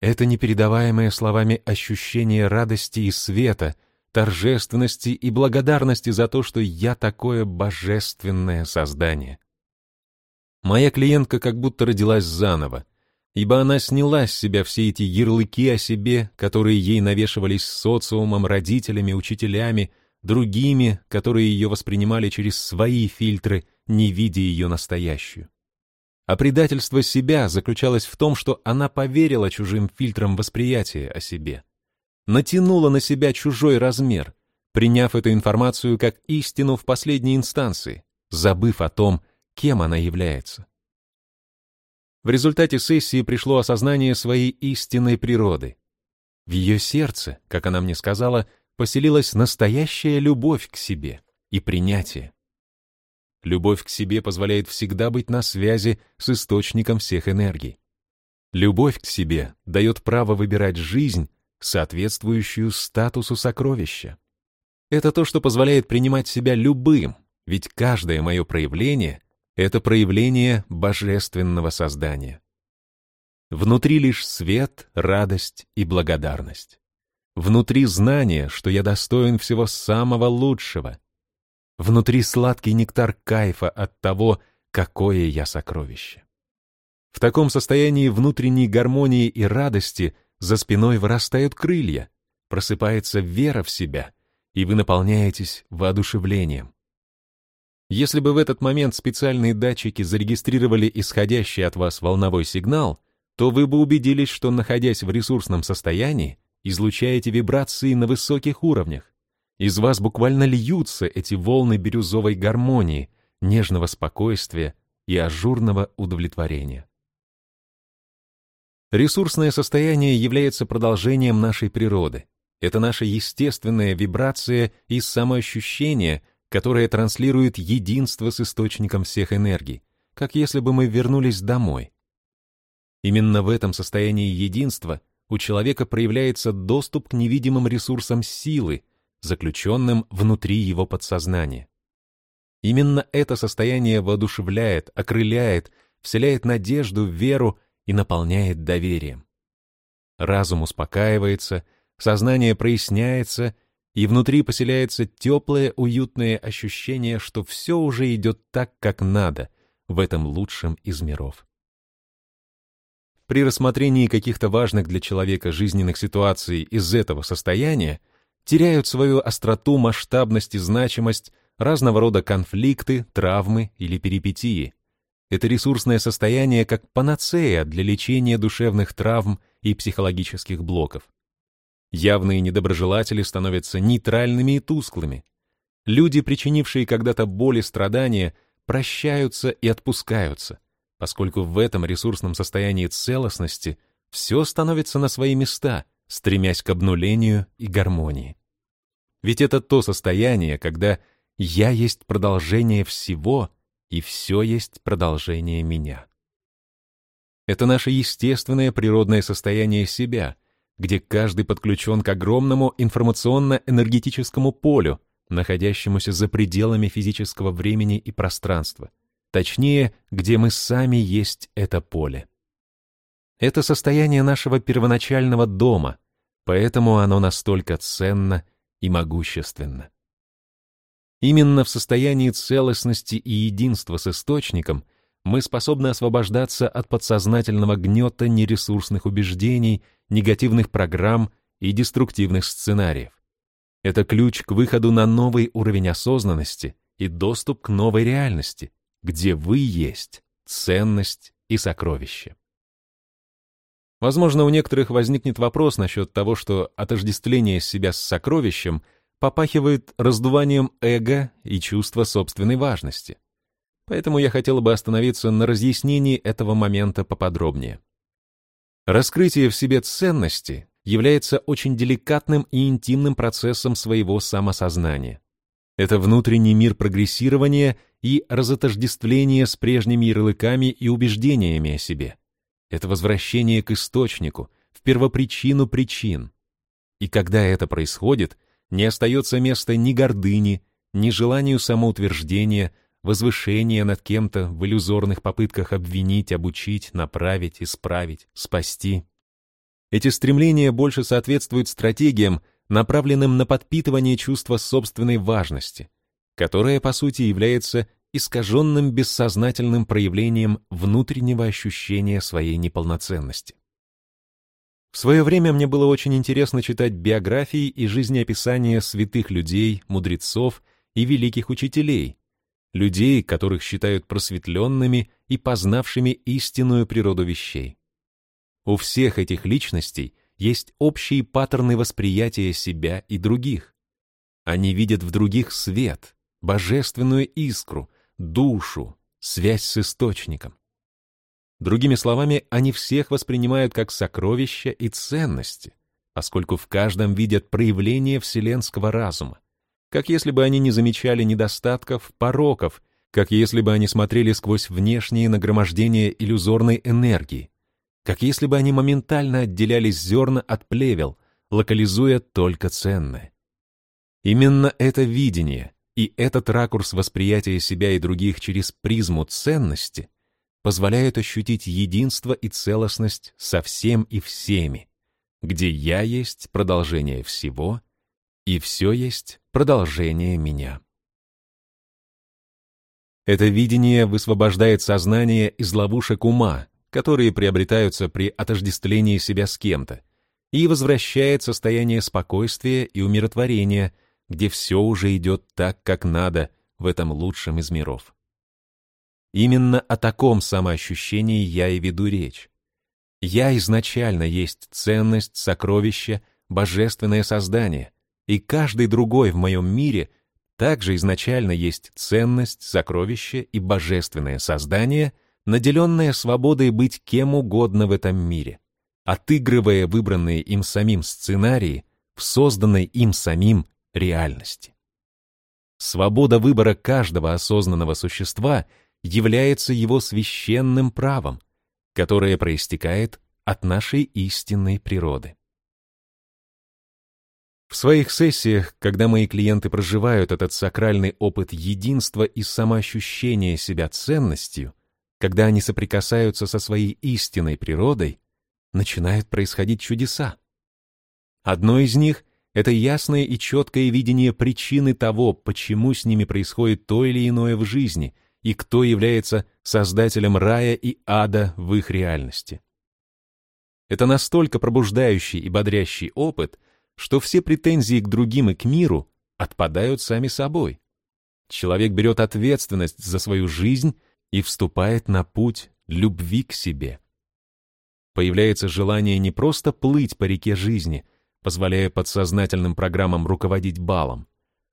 это непередаваемое словами ощущение радости и света, торжественности и благодарности за то, что я такое божественное создание. Моя клиентка как будто родилась заново, ибо она сняла с себя все эти ярлыки о себе, которые ей навешивались социумом, родителями, учителями, другими, которые ее воспринимали через свои фильтры, не видя ее настоящую. А предательство себя заключалось в том, что она поверила чужим фильтрам восприятия о себе. Натянула на себя чужой размер, приняв эту информацию как истину в последней инстанции, забыв о том, кем она является. В результате сессии пришло осознание своей истинной природы. В ее сердце, как она мне сказала, поселилась настоящая любовь к себе и принятие. Любовь к себе позволяет всегда быть на связи с источником всех энергий. Любовь к себе дает право выбирать жизнь, соответствующую статусу сокровища. Это то, что позволяет принимать себя любым, ведь каждое мое проявление — это проявление божественного создания. Внутри лишь свет, радость и благодарность. Внутри знание, что я достоин всего самого лучшего, Внутри сладкий нектар кайфа от того, какое я сокровище. В таком состоянии внутренней гармонии и радости за спиной вырастают крылья, просыпается вера в себя, и вы наполняетесь воодушевлением. Если бы в этот момент специальные датчики зарегистрировали исходящий от вас волновой сигнал, то вы бы убедились, что, находясь в ресурсном состоянии, излучаете вибрации на высоких уровнях. Из вас буквально льются эти волны бирюзовой гармонии, нежного спокойствия и ажурного удовлетворения. Ресурсное состояние является продолжением нашей природы. Это наша естественная вибрация и самоощущение, которое транслирует единство с источником всех энергий, как если бы мы вернулись домой. Именно в этом состоянии единства у человека проявляется доступ к невидимым ресурсам силы, заключенным внутри его подсознания. Именно это состояние воодушевляет, окрыляет, вселяет надежду, веру и наполняет доверием. Разум успокаивается, сознание проясняется, и внутри поселяется теплое, уютное ощущение, что все уже идет так, как надо, в этом лучшем из миров. При рассмотрении каких-то важных для человека жизненных ситуаций из этого состояния теряют свою остроту, масштабность и значимость разного рода конфликты, травмы или перипетии. Это ресурсное состояние как панацея для лечения душевных травм и психологических блоков. Явные недоброжелатели становятся нейтральными и тусклыми. Люди, причинившие когда-то боль и страдания, прощаются и отпускаются, поскольку в этом ресурсном состоянии целостности все становится на свои места — стремясь к обнулению и гармонии. Ведь это то состояние, когда «я» есть продолжение всего, и все есть продолжение меня. Это наше естественное природное состояние себя, где каждый подключен к огромному информационно-энергетическому полю, находящемуся за пределами физического времени и пространства, точнее, где мы сами есть это поле. Это состояние нашего первоначального дома, поэтому оно настолько ценно и могущественно. Именно в состоянии целостности и единства с источником мы способны освобождаться от подсознательного гнета нересурсных убеждений негативных программ и деструктивных сценариев. Это ключ к выходу на новый уровень осознанности и доступ к новой реальности, где вы есть ценность и сокровище. Возможно, у некоторых возникнет вопрос насчет того, что отождествление себя с сокровищем попахивает раздуванием эго и чувства собственной важности. Поэтому я хотела бы остановиться на разъяснении этого момента поподробнее. Раскрытие в себе ценности является очень деликатным и интимным процессом своего самосознания. Это внутренний мир прогрессирования и разотождествления с прежними ярлыками и убеждениями о себе. Это возвращение к источнику, в первопричину причин. И когда это происходит, не остается места ни гордыни, ни желанию самоутверждения, возвышения над кем-то в иллюзорных попытках обвинить, обучить, направить, исправить, спасти. Эти стремления больше соответствуют стратегиям, направленным на подпитывание чувства собственной важности, которое, по сути, является искаженным бессознательным проявлением внутреннего ощущения своей неполноценности. В свое время мне было очень интересно читать биографии и жизнеописания святых людей, мудрецов и великих учителей, людей, которых считают просветленными и познавшими истинную природу вещей. У всех этих личностей есть общие паттерны восприятия себя и других. Они видят в других свет, божественную искру, душу, связь с источником. Другими словами, они всех воспринимают как сокровища и ценности, поскольку в каждом видят проявление вселенского разума, как если бы они не замечали недостатков, пороков, как если бы они смотрели сквозь внешние нагромождения иллюзорной энергии, как если бы они моментально отделяли зерна от плевел, локализуя только ценное. Именно это видение и этот ракурс восприятия себя и других через призму ценности позволяют ощутить единство и целостность со всем и всеми, где я есть продолжение всего, и все есть продолжение меня. Это видение высвобождает сознание из ловушек ума, которые приобретаются при отождествлении себя с кем-то, и возвращает состояние спокойствия и умиротворения, где все уже идет так, как надо в этом лучшем из миров. Именно о таком самоощущении я и веду речь. Я изначально есть ценность, сокровище, божественное создание, и каждый другой в моем мире также изначально есть ценность, сокровище и божественное создание, наделенное свободой быть кем угодно в этом мире, отыгрывая выбранные им самим сценарии в созданной им самим реальности. Свобода выбора каждого осознанного существа — является его священным правом, которое проистекает от нашей истинной природы. В своих сессиях, когда мои клиенты проживают этот сакральный опыт единства и самоощущения себя ценностью, когда они соприкасаются со своей истинной природой, начинают происходить чудеса. Одно из них — это ясное и четкое видение причины того, почему с ними происходит то или иное в жизни, и кто является создателем рая и ада в их реальности. Это настолько пробуждающий и бодрящий опыт, что все претензии к другим и к миру отпадают сами собой. Человек берет ответственность за свою жизнь и вступает на путь любви к себе. Появляется желание не просто плыть по реке жизни, позволяя подсознательным программам руководить балом,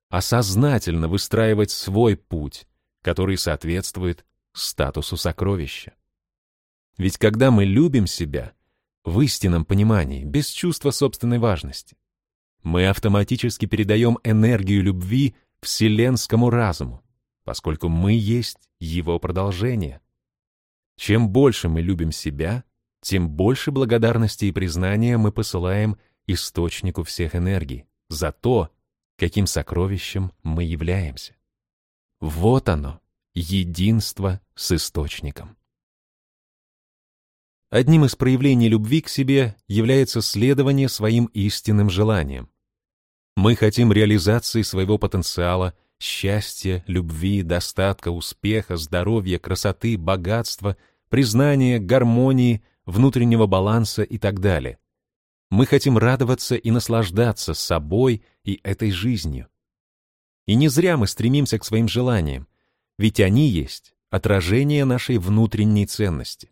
а сознательно выстраивать свой путь, который соответствует статусу сокровища. Ведь когда мы любим себя, в истинном понимании, без чувства собственной важности, мы автоматически передаем энергию любви вселенскому разуму, поскольку мы есть его продолжение. Чем больше мы любим себя, тем больше благодарности и признания мы посылаем источнику всех энергий за то, каким сокровищем мы являемся. Вот оно, единство с источником. Одним из проявлений любви к себе является следование своим истинным желаниям. Мы хотим реализации своего потенциала, счастья, любви, достатка, успеха, здоровья, красоты, богатства, признания, гармонии, внутреннего баланса и так далее. Мы хотим радоваться и наслаждаться собой и этой жизнью. И не зря мы стремимся к своим желаниям, ведь они есть отражение нашей внутренней ценности.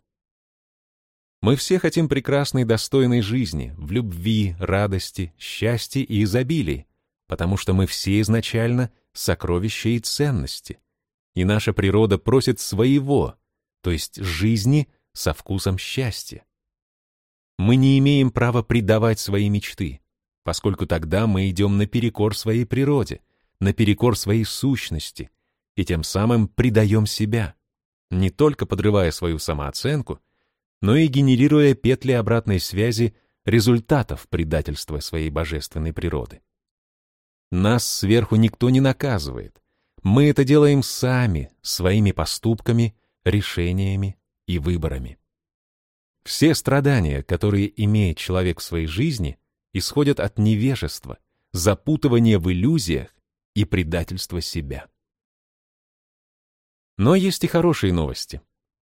Мы все хотим прекрасной достойной жизни, в любви, радости, счастье и изобилии, потому что мы все изначально сокровища и ценности. И наша природа просит своего, то есть жизни со вкусом счастья. Мы не имеем права предавать свои мечты, поскольку тогда мы идем наперекор своей природе, наперекор своей сущности, и тем самым предаем себя, не только подрывая свою самооценку, но и генерируя петли обратной связи результатов предательства своей божественной природы. Нас сверху никто не наказывает. Мы это делаем сами, своими поступками, решениями и выборами. Все страдания, которые имеет человек в своей жизни, исходят от невежества, запутывания в иллюзиях и предательства себя. Но есть и хорошие новости.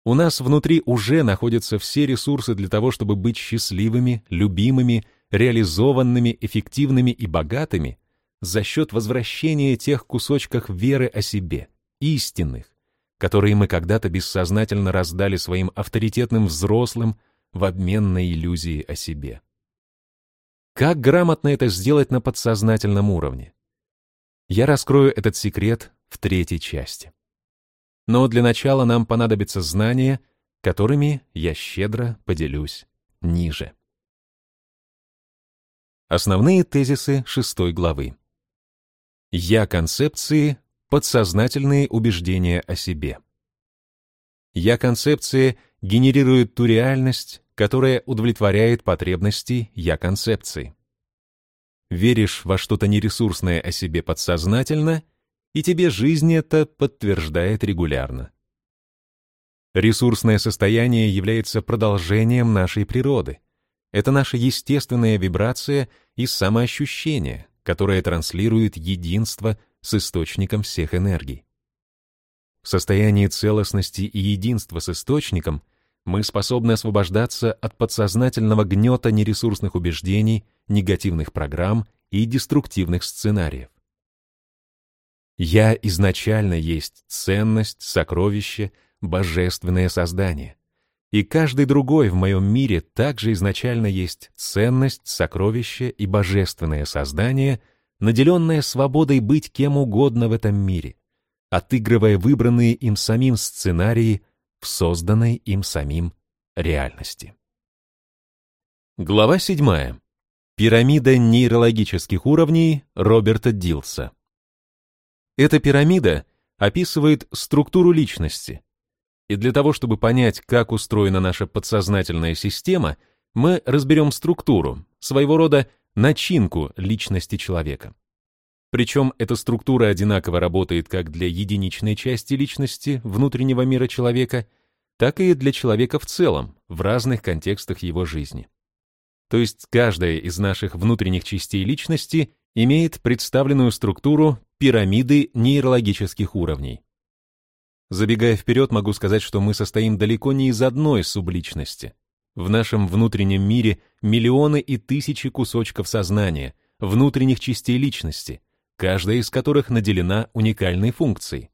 У нас внутри уже находятся все ресурсы для того, чтобы быть счастливыми, любимыми, реализованными, эффективными и богатыми за счет возвращения тех кусочков веры о себе, истинных, которые мы когда-то бессознательно раздали своим авторитетным взрослым в обмен на иллюзии о себе. Как грамотно это сделать на подсознательном уровне? Я раскрою этот секрет в третьей части. Но для начала нам понадобятся знания, которыми я щедро поделюсь ниже. Основные тезисы шестой главы. Я-концепции — подсознательные убеждения о себе. Я-концепции генерируют ту реальность, которая удовлетворяет потребности я-концепции. Веришь во что-то нересурсное о себе подсознательно — и тебе жизнь это подтверждает регулярно. Ресурсное состояние является продолжением нашей природы. Это наша естественная вибрация и самоощущение, которое транслирует единство с источником всех энергий. В состоянии целостности и единства с источником мы способны освобождаться от подсознательного гнета нересурсных убеждений, негативных программ и деструктивных сценариев. Я изначально есть ценность, сокровище, божественное создание. И каждый другой в моем мире также изначально есть ценность, сокровище и божественное создание, наделенное свободой быть кем угодно в этом мире, отыгрывая выбранные им самим сценарии в созданной им самим реальности. Глава 7. Пирамида нейрологических уровней Роберта Дилса. Эта пирамида описывает структуру личности. И для того, чтобы понять, как устроена наша подсознательная система, мы разберем структуру, своего рода начинку личности человека. Причем эта структура одинаково работает как для единичной части личности, внутреннего мира человека, так и для человека в целом, в разных контекстах его жизни. То есть каждая из наших внутренних частей личности имеет представленную структуру пирамиды нейрологических уровней. Забегая вперед, могу сказать, что мы состоим далеко не из одной субличности. В нашем внутреннем мире миллионы и тысячи кусочков сознания, внутренних частей личности, каждая из которых наделена уникальной функцией.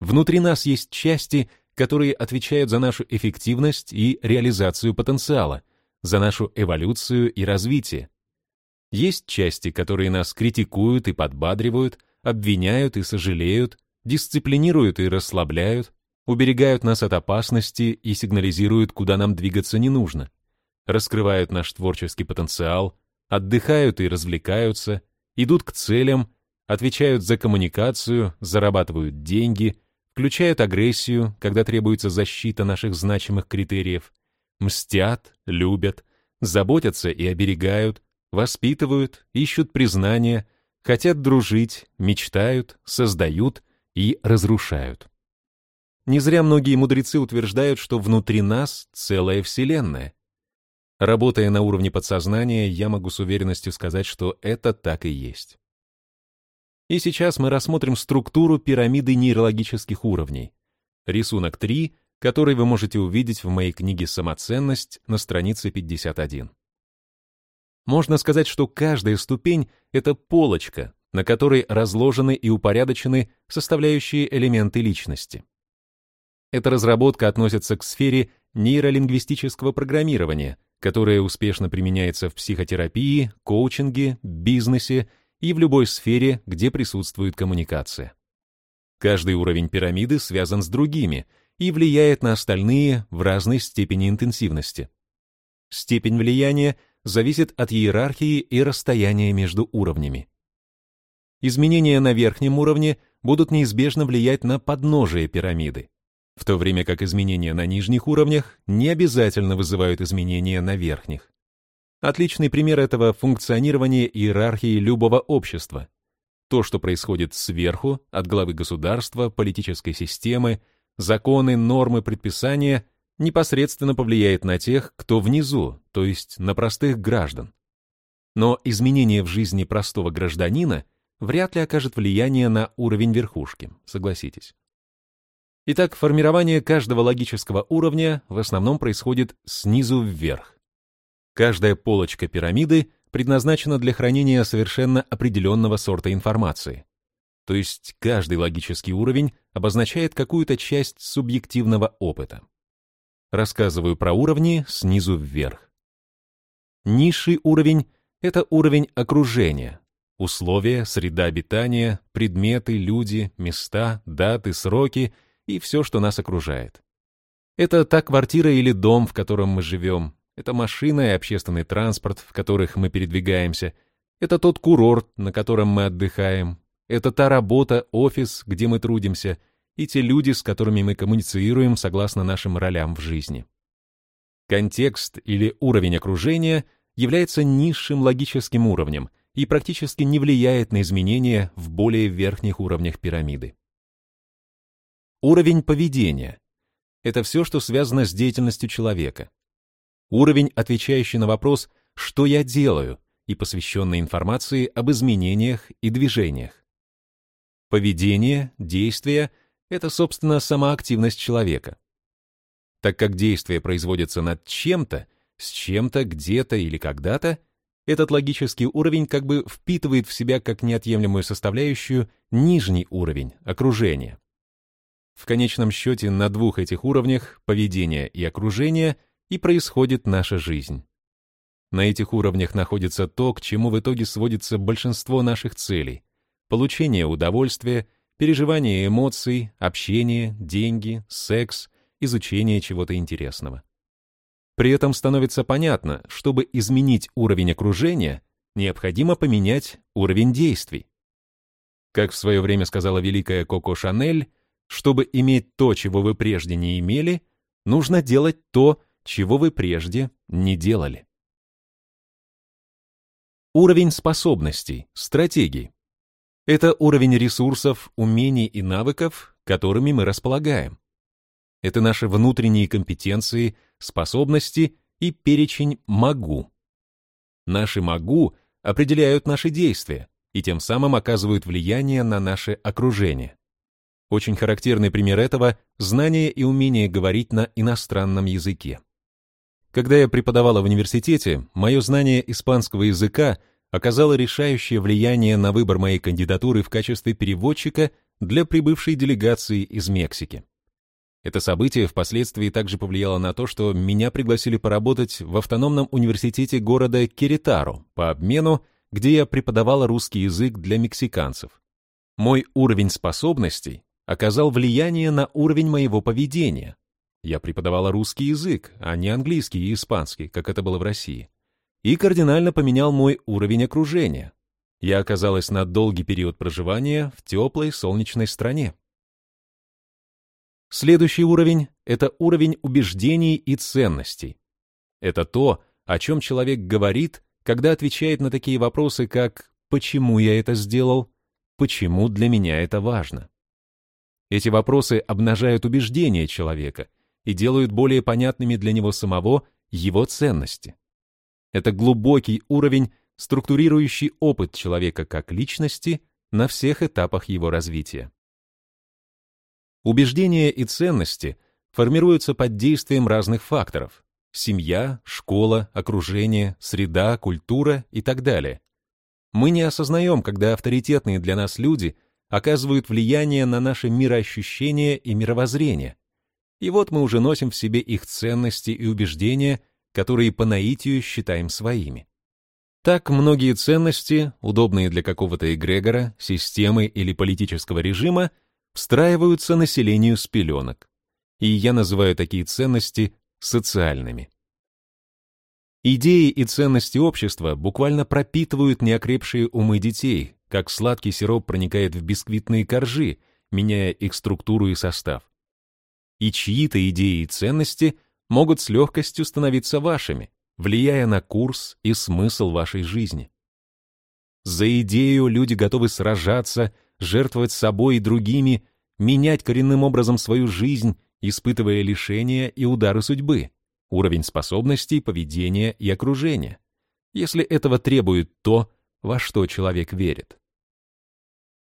Внутри нас есть части, которые отвечают за нашу эффективность и реализацию потенциала, за нашу эволюцию и развитие, есть части, которые нас критикуют и подбадривают, обвиняют и сожалеют, дисциплинируют и расслабляют, уберегают нас от опасности и сигнализируют, куда нам двигаться не нужно, раскрывают наш творческий потенциал, отдыхают и развлекаются, идут к целям, отвечают за коммуникацию, зарабатывают деньги, включают агрессию, когда требуется защита наших значимых критериев, мстят, любят, заботятся и оберегают, воспитывают, ищут признания, хотят дружить, мечтают, создают и разрушают. Не зря многие мудрецы утверждают, что внутри нас целая вселенная. Работая на уровне подсознания, я могу с уверенностью сказать, что это так и есть. И сейчас мы рассмотрим структуру пирамиды нейрологических уровней. Рисунок 3, который вы можете увидеть в моей книге «Самоценность» на странице 51. Можно сказать, что каждая ступень — это полочка, на которой разложены и упорядочены составляющие элементы личности. Эта разработка относится к сфере нейролингвистического программирования, которое успешно применяется в психотерапии, коучинге, бизнесе и в любой сфере, где присутствует коммуникация. Каждый уровень пирамиды связан с другими и влияет на остальные в разной степени интенсивности. Степень влияния зависит от иерархии и расстояния между уровнями. Изменения на верхнем уровне будут неизбежно влиять на подножие пирамиды, в то время как изменения на нижних уровнях не обязательно вызывают изменения на верхних. Отличный пример этого — функционирование иерархии любого общества. То, что происходит сверху, от главы государства, политической системы, законы, нормы, предписания, непосредственно повлияет на тех, кто внизу, то есть на простых граждан. Но изменение в жизни простого гражданина вряд ли окажет влияние на уровень верхушки, согласитесь. Итак, формирование каждого логического уровня в основном происходит снизу вверх. Каждая полочка пирамиды предназначена для хранения совершенно определенного сорта информации. То есть каждый логический уровень обозначает какую-то часть субъективного опыта. Рассказываю про уровни снизу вверх. Низший уровень — это уровень окружения. Условия, среда обитания, предметы, люди, места, даты, сроки и все, что нас окружает. Это та квартира или дом, в котором мы живем. Это машина и общественный транспорт, в которых мы передвигаемся. Это тот курорт, на котором мы отдыхаем. Это та работа, офис, где мы трудимся — и те люди, с которыми мы коммуницируем согласно нашим ролям в жизни. Контекст или уровень окружения является низшим логическим уровнем и практически не влияет на изменения в более верхних уровнях пирамиды. Уровень поведения — это все, что связано с деятельностью человека. Уровень, отвечающий на вопрос «что я делаю?» и посвященный информации об изменениях и движениях. Поведение, действия — это, собственно, сама активность человека. Так как действие производится над чем-то, с чем-то, где-то или когда-то, этот логический уровень как бы впитывает в себя как неотъемлемую составляющую нижний уровень, окружения. В конечном счете на двух этих уровнях, поведения и окружения, и происходит наша жизнь. На этих уровнях находится то, к чему в итоге сводится большинство наших целей — получение удовольствия, переживание эмоций, общение, деньги, секс, изучение чего-то интересного. При этом становится понятно, чтобы изменить уровень окружения, необходимо поменять уровень действий. Как в свое время сказала великая Коко Шанель, чтобы иметь то, чего вы прежде не имели, нужно делать то, чего вы прежде не делали. Уровень способностей, стратегий. Это уровень ресурсов, умений и навыков, которыми мы располагаем. Это наши внутренние компетенции, способности и перечень «могу». Наши «могу» определяют наши действия и тем самым оказывают влияние на наше окружение. Очень характерный пример этого — знание и умение говорить на иностранном языке. Когда я преподавала в университете, мое знание испанского языка — оказало решающее влияние на выбор моей кандидатуры в качестве переводчика для прибывшей делегации из Мексики. Это событие впоследствии также повлияло на то, что меня пригласили поработать в автономном университете города Керетару по обмену, где я преподавала русский язык для мексиканцев. Мой уровень способностей оказал влияние на уровень моего поведения. Я преподавала русский язык, а не английский и испанский, как это было в России и кардинально поменял мой уровень окружения. Я оказалась на долгий период проживания в теплой солнечной стране. Следующий уровень — это уровень убеждений и ценностей. Это то, о чем человек говорит, когда отвечает на такие вопросы, как «почему я это сделал?», «почему для меня это важно?». Эти вопросы обнажают убеждения человека и делают более понятными для него самого его ценности. Это глубокий уровень, структурирующий опыт человека как личности на всех этапах его развития. Убеждения и ценности формируются под действием разных факторов, семья, школа, окружение, среда, культура и так далее. Мы не осознаем, когда авторитетные для нас люди оказывают влияние на наше мироощущение и мировоззрение. И вот мы уже носим в себе их ценности и убеждения, которые по наитию считаем своими. Так многие ценности, удобные для какого-то эгрегора, системы или политического режима, встраиваются населению с пеленок. И я называю такие ценности социальными. Идеи и ценности общества буквально пропитывают неокрепшие умы детей, как сладкий сироп проникает в бисквитные коржи, меняя их структуру и состав. И чьи-то идеи и ценности могут с легкостью становиться вашими, влияя на курс и смысл вашей жизни. За идею люди готовы сражаться, жертвовать собой и другими, менять коренным образом свою жизнь, испытывая лишения и удары судьбы, уровень способностей, поведения и окружения, если этого требует то, во что человек верит.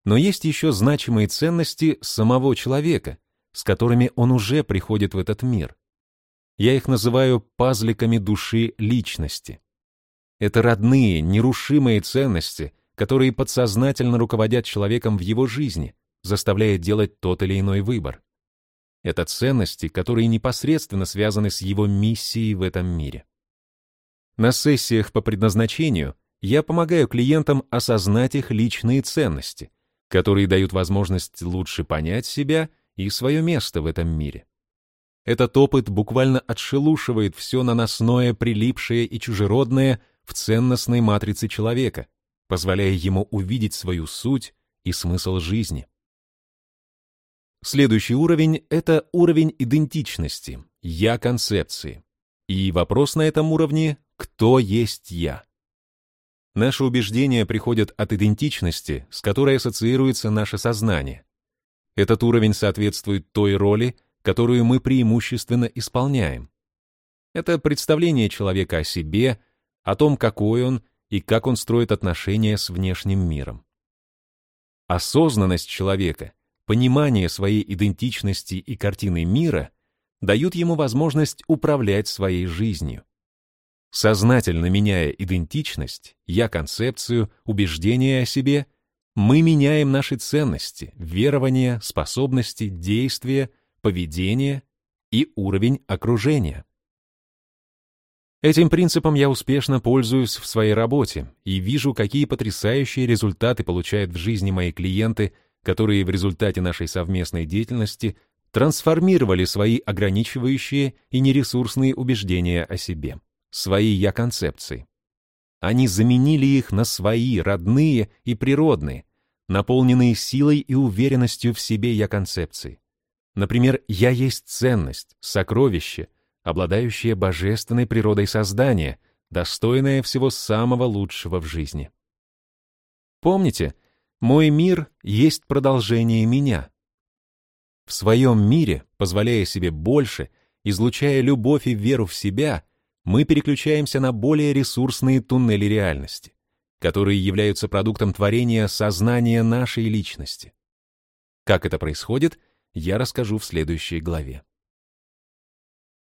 Но есть еще значимые ценности самого человека, с которыми он уже приходит в этот мир. Я их называю пазликами души личности. Это родные, нерушимые ценности, которые подсознательно руководят человеком в его жизни, заставляя делать тот или иной выбор. Это ценности, которые непосредственно связаны с его миссией в этом мире. На сессиях по предназначению я помогаю клиентам осознать их личные ценности, которые дают возможность лучше понять себя и свое место в этом мире. Этот опыт буквально отшелушивает все наносное, прилипшее и чужеродное в ценностной матрице человека, позволяя ему увидеть свою суть и смысл жизни. Следующий уровень — это уровень идентичности, я-концепции. И вопрос на этом уровне — кто есть я? Наши убеждения приходят от идентичности, с которой ассоциируется наше сознание. Этот уровень соответствует той роли, которую мы преимущественно исполняем. Это представление человека о себе, о том, какой он и как он строит отношения с внешним миром. Осознанность человека, понимание своей идентичности и картины мира дают ему возможность управлять своей жизнью. Сознательно меняя идентичность, я-концепцию, убеждения о себе, мы меняем наши ценности, верования, способности, действия, поведение и уровень окружения. Этим принципом я успешно пользуюсь в своей работе и вижу, какие потрясающие результаты получают в жизни мои клиенты, которые в результате нашей совместной деятельности трансформировали свои ограничивающие и нересурсные убеждения о себе свои я-концепции. Они заменили их на свои, родные и природные, наполненные силой и уверенностью в себе я-концепции. Например, «я есть ценность», «сокровище», обладающее божественной природой создания, достойное всего самого лучшего в жизни. Помните, мой мир есть продолжение меня. В своем мире, позволяя себе больше, излучая любовь и веру в себя, мы переключаемся на более ресурсные туннели реальности, которые являются продуктом творения сознания нашей личности. Как это происходит, я расскажу в следующей главе.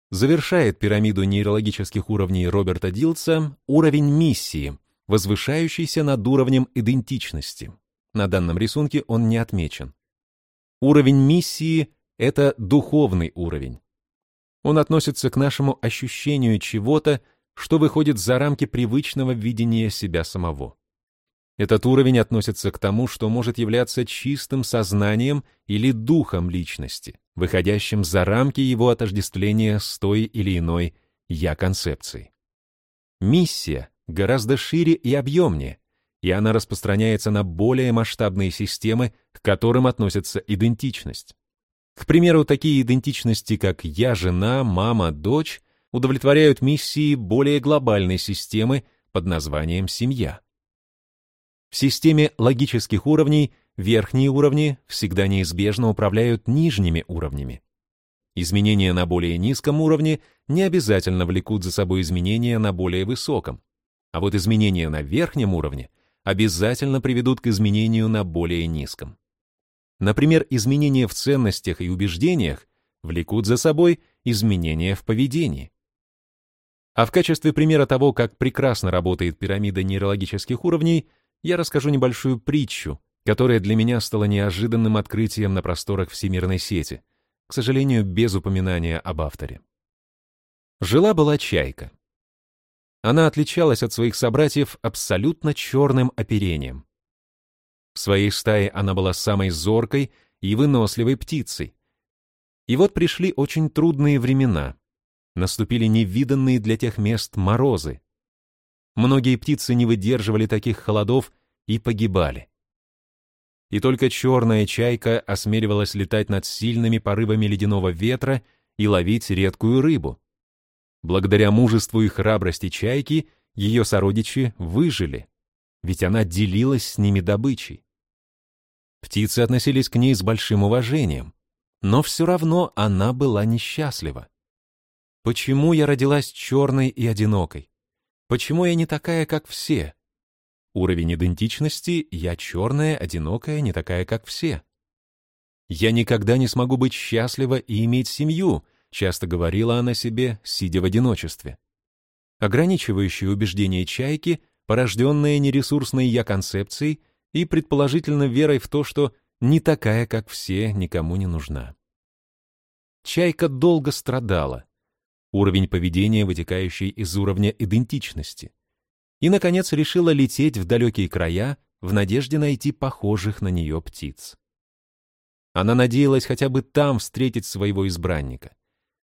Завершает пирамиду нейрологических уровней Роберта Дилца уровень миссии, возвышающийся над уровнем идентичности. На данном рисунке он не отмечен. Уровень миссии — это духовный уровень. Он относится к нашему ощущению чего-то, что выходит за рамки привычного видения себя самого. Этот уровень относится к тому, что может являться чистым сознанием или духом личности, выходящим за рамки его отождествления с той или иной «я-концепцией». Миссия гораздо шире и объемнее, и она распространяется на более масштабные системы, к которым относится идентичность. К примеру, такие идентичности, как «я жена», «мама», «дочь» удовлетворяют миссии более глобальной системы под названием «семья». В системе логических уровней верхние уровни всегда неизбежно управляют нижними уровнями. Изменения на более низком уровне не обязательно влекут за собой изменения на более высоком, а вот изменения на верхнем уровне обязательно приведут к изменению на более низком. Например, изменения в ценностях и убеждениях влекут за собой изменения в поведении. А в качестве примера того, как прекрасно работает пирамида нейрологических уровней, я расскажу небольшую притчу, которая для меня стала неожиданным открытием на просторах всемирной сети, к сожалению, без упоминания об авторе. Жила-была чайка. Она отличалась от своих собратьев абсолютно черным оперением. В своей стае она была самой зоркой и выносливой птицей. И вот пришли очень трудные времена наступили невиданные для тех мест морозы. Многие птицы не выдерживали таких холодов и погибали. И только черная чайка осмеливалась летать над сильными порывами ледяного ветра и ловить редкую рыбу. Благодаря мужеству и храбрости чайки ее сородичи выжили, ведь она делилась с ними добычей. Птицы относились к ней с большим уважением, но все равно она была несчастлива. Почему я родилась черной и одинокой? Почему я не такая, как все? Уровень идентичности — я черная, одинокая, не такая, как все. Я никогда не смогу быть счастлива и иметь семью, часто говорила она себе, сидя в одиночестве. Ограничивающие убеждения чайки, порожденные нересурсной я-концепцией и предположительно верой в то, что не такая, как все, никому не нужна. Чайка долго страдала, уровень поведения, вытекающий из уровня идентичности. И, наконец, решила лететь в далекие края в надежде найти похожих на нее птиц. Она надеялась хотя бы там встретить своего избранника.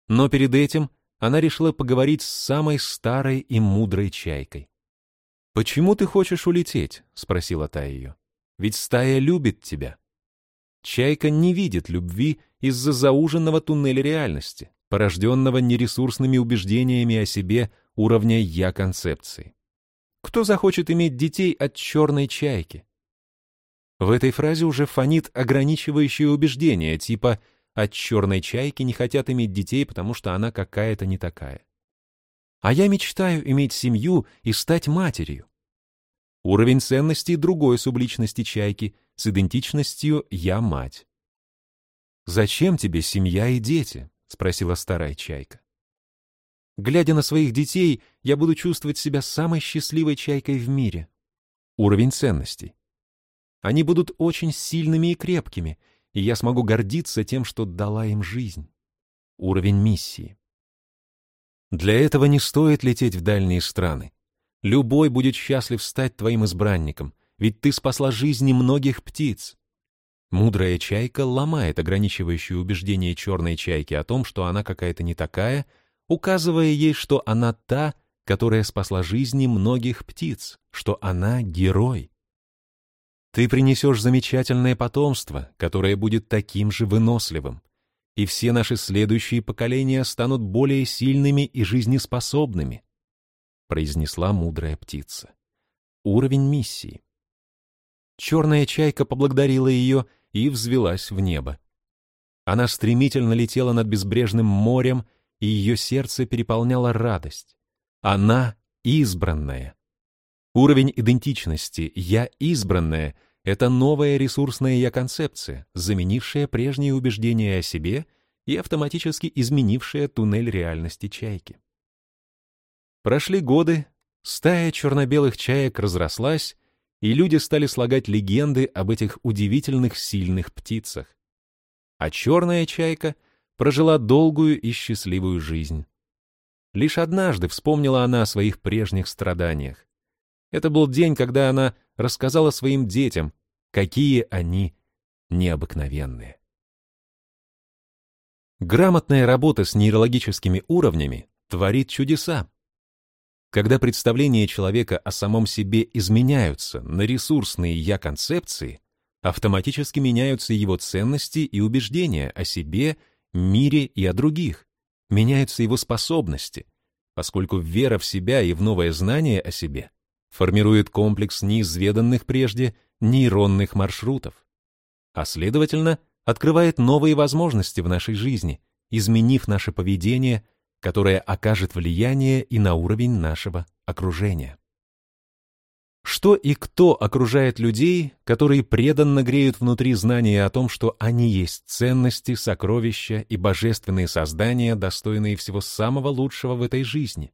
Но перед этим она решила поговорить с самой старой и мудрой чайкой. «Почему ты хочешь улететь?» — спросила та ее. «Ведь стая любит тебя». Чайка не видит любви из-за зауженного туннеля реальности порожденного нересурсными убеждениями о себе уровня «я-концепции». Кто захочет иметь детей от черной чайки? В этой фразе уже фонит ограничивающее убеждение, типа «от черной чайки не хотят иметь детей, потому что она какая-то не такая». А я мечтаю иметь семью и стать матерью. Уровень ценностей другой субличности чайки с идентичностью «я мать». Зачем тебе семья и дети? — спросила старая чайка. Глядя на своих детей, я буду чувствовать себя самой счастливой чайкой в мире. Уровень ценностей. Они будут очень сильными и крепкими, и я смогу гордиться тем, что дала им жизнь. Уровень миссии. Для этого не стоит лететь в дальние страны. Любой будет счастлив стать твоим избранником, ведь ты спасла жизни многих птиц. Мудрая чайка ломает ограничивающие убеждения черной чайки о том, что она какая-то не такая, указывая ей, что она та, которая спасла жизни многих птиц, что она герой. Ты принесешь замечательное потомство, которое будет таким же выносливым, и все наши следующие поколения станут более сильными и жизнеспособными, произнесла мудрая птица. Уровень миссии. Черная чайка поблагодарила ее и взвелась в небо. Она стремительно летела над безбрежным морем, и ее сердце переполняла радость. Она избранная. Уровень идентичности «я избранная» — это новая ресурсная я-концепция, заменившая прежние убеждения о себе и автоматически изменившая туннель реальности чайки. Прошли годы, стая черно-белых чаек разрослась и люди стали слагать легенды об этих удивительных сильных птицах. А черная чайка прожила долгую и счастливую жизнь. Лишь однажды вспомнила она о своих прежних страданиях. Это был день, когда она рассказала своим детям, какие они необыкновенные. Грамотная работа с нейрологическими уровнями творит чудеса. Когда представления человека о самом себе изменяются на ресурсные «я-концепции», автоматически меняются его ценности и убеждения о себе, мире и о других, меняются его способности, поскольку вера в себя и в новое знание о себе формирует комплекс неизведанных прежде нейронных маршрутов, а следовательно, открывает новые возможности в нашей жизни, изменив наше поведение – которое окажет влияние и на уровень нашего окружения. Что и кто окружает людей, которые преданно греют внутри знания о том, что они есть ценности, сокровища и божественные создания, достойные всего самого лучшего в этой жизни?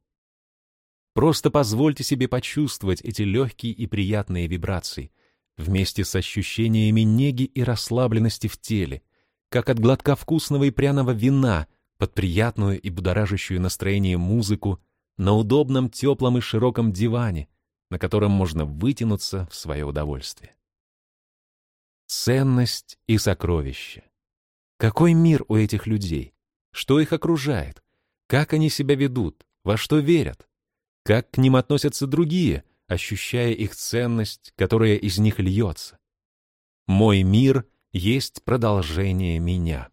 Просто позвольте себе почувствовать эти легкие и приятные вибрации, вместе с ощущениями неги и расслабленности в теле, как от глотка вкусного и пряного вина под приятную и будоражащую настроение музыку на удобном, теплом и широком диване, на котором можно вытянуться в свое удовольствие. Ценность и сокровище. Какой мир у этих людей? Что их окружает? Как они себя ведут? Во что верят? Как к ним относятся другие, ощущая их ценность, которая из них льется? Мой мир есть продолжение меня.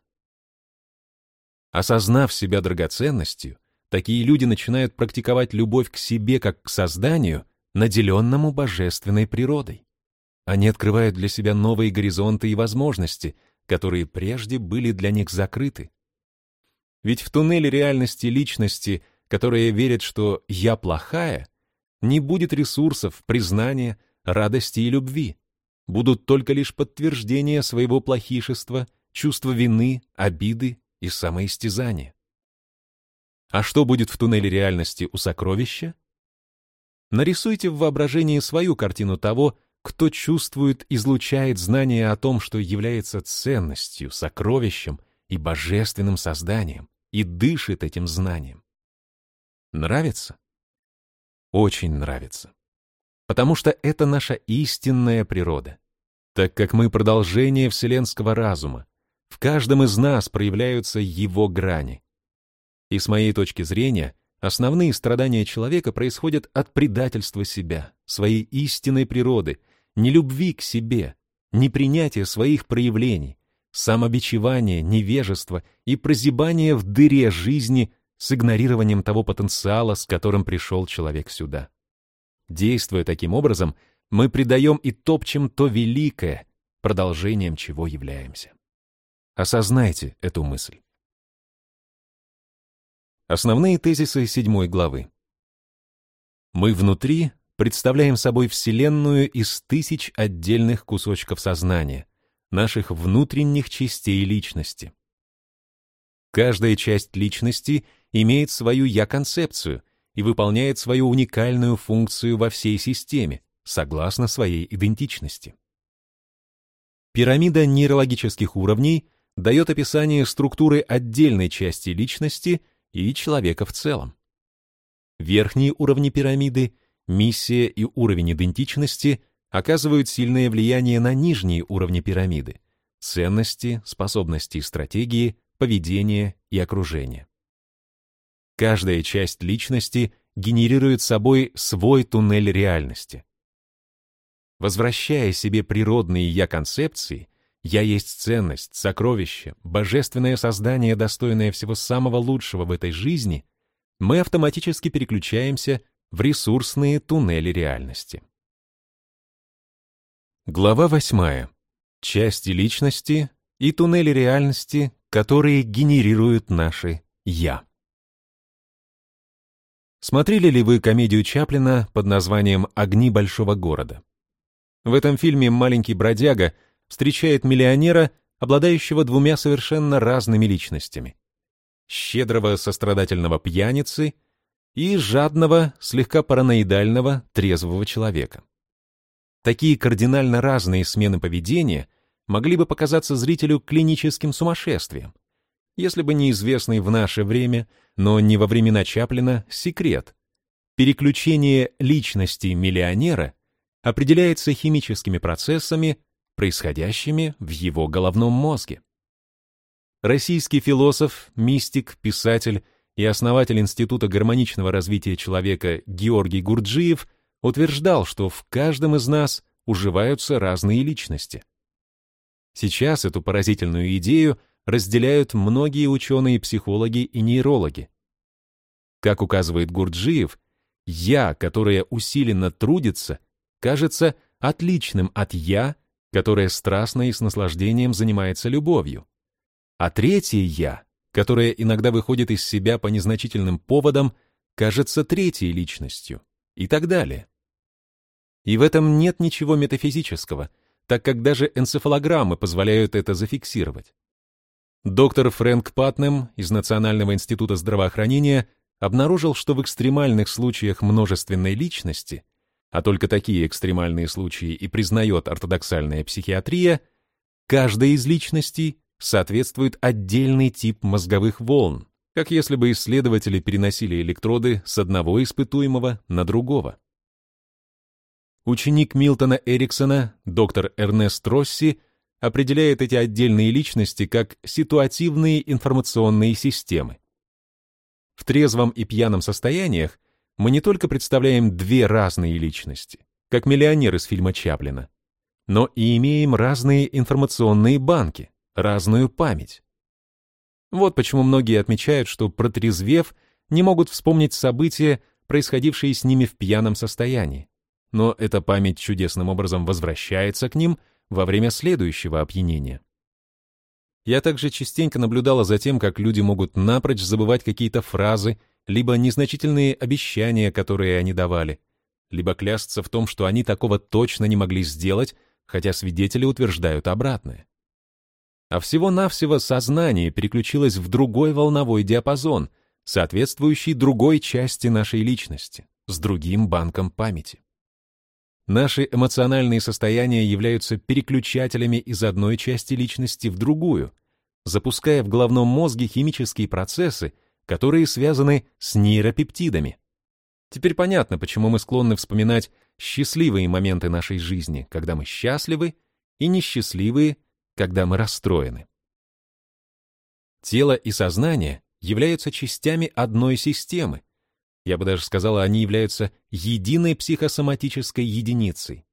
Осознав себя драгоценностью, такие люди начинают практиковать любовь к себе как к созданию, наделенному божественной природой. Они открывают для себя новые горизонты и возможности, которые прежде были для них закрыты. Ведь в туннеле реальности личности, которая верит, что «я плохая», не будет ресурсов, признания, радости и любви. Будут только лишь подтверждения своего плохишества, чувство вины, обиды и самоистязания. А что будет в туннеле реальности у сокровища? Нарисуйте в воображении свою картину того, кто чувствует, излучает знание о том, что является ценностью, сокровищем и божественным созданием, и дышит этим знанием. Нравится? Очень нравится. Потому что это наша истинная природа. Так как мы продолжение вселенского разума, в каждом из нас проявляются его грани. И с моей точки зрения, основные страдания человека происходят от предательства себя, своей истинной природы, нелюбви к себе, непринятия своих проявлений, самобичевания, невежества и прозябания в дыре жизни с игнорированием того потенциала, с которым пришел человек сюда. Действуя таким образом, мы предаем и топчем то великое, продолжением чего являемся. Осознайте эту мысль. Основные тезисы седьмой главы. Мы внутри представляем собой Вселенную из тысяч отдельных кусочков сознания, наших внутренних частей личности. Каждая часть личности имеет свою «я-концепцию» и выполняет свою уникальную функцию во всей системе, согласно своей идентичности. Пирамида нейрологических уровней дает описание структуры отдельной части личности и человека в целом. Верхние уровни пирамиды миссия и уровень идентичности оказывают сильное влияние на нижние уровни пирамиды — ценности, способности и стратегии, поведение и окружение. Каждая часть личности генерирует собой свой туннель реальности. Возвращая себе природные «я-концепции», «я есть ценность», «сокровище», «божественное создание, достойное всего самого лучшего в этой жизни», мы автоматически переключаемся в ресурсные туннели реальности. Глава 8. Части личности и туннели реальности, которые генерируют наши «я». Смотрели ли вы комедию Чаплина под названием «Огни большого города»? В этом фильме маленький бродяга встречает миллионера, обладающего двумя совершенно разными личностями. Щедрого сострадательного пьяницы — и жадного, слегка параноидального, трезвого человека. Такие кардинально разные смены поведения могли бы показаться зрителю клиническим сумасшествием, если бы неизвестный в наше время, но не во времена Чаплина, секрет. Переключение личности миллионера определяется химическими процессами, происходящими в его головном мозге. Российский философ, мистик, писатель и основатель Института гармоничного развития человека Георгий Гурджиев утверждал, что в каждом из нас уживаются разные личности. Сейчас эту поразительную идею разделяют многие ученые-психологи и нейрологи. Как указывает Гурджиев, «я», которое усиленно трудится, кажется отличным от «я», которое страстно и с наслаждением занимается любовью. А третье «я» которая иногда выходит из себя по незначительным поводам, кажется третьей личностью и так далее. И в этом нет ничего метафизического, так как даже энцефалограммы позволяют это зафиксировать. Доктор Фрэнк Патнем из Национального института здравоохранения обнаружил, что в экстремальных случаях множественной личности, а только такие экстремальные случаи и признает ортодоксальная психиатрия, каждая из личностей соответствует отдельный тип мозговых волн, как если бы исследователи переносили электроды с одного испытуемого на другого. Ученик Милтона Эриксона, доктор Эрнест Росси, определяет эти отдельные личности как ситуативные информационные системы. В трезвом и пьяном состояниях мы не только представляем две разные личности, как миллионер из фильма Чаплина, но и имеем разные информационные банки, разную память. Вот почему многие отмечают, что протрезвев, не могут вспомнить события, происходившие с ними в пьяном состоянии. Но эта память чудесным образом возвращается к ним во время следующего опьянения. Я также частенько наблюдала за тем, как люди могут напрочь забывать какие-то фразы, либо незначительные обещания, которые они давали, либо клясться в том, что они такого точно не могли сделать, хотя свидетели утверждают обратное. А всего-навсего сознание переключилось в другой волновой диапазон, соответствующий другой части нашей личности, с другим банком памяти. Наши эмоциональные состояния являются переключателями из одной части личности в другую, запуская в головном мозге химические процессы, которые связаны с нейропептидами. Теперь понятно, почему мы склонны вспоминать счастливые моменты нашей жизни, когда мы счастливы, и несчастливые, когда мы расстроены. Тело и сознание являются частями одной системы, я бы даже сказала, они являются единой психосоматической единицей.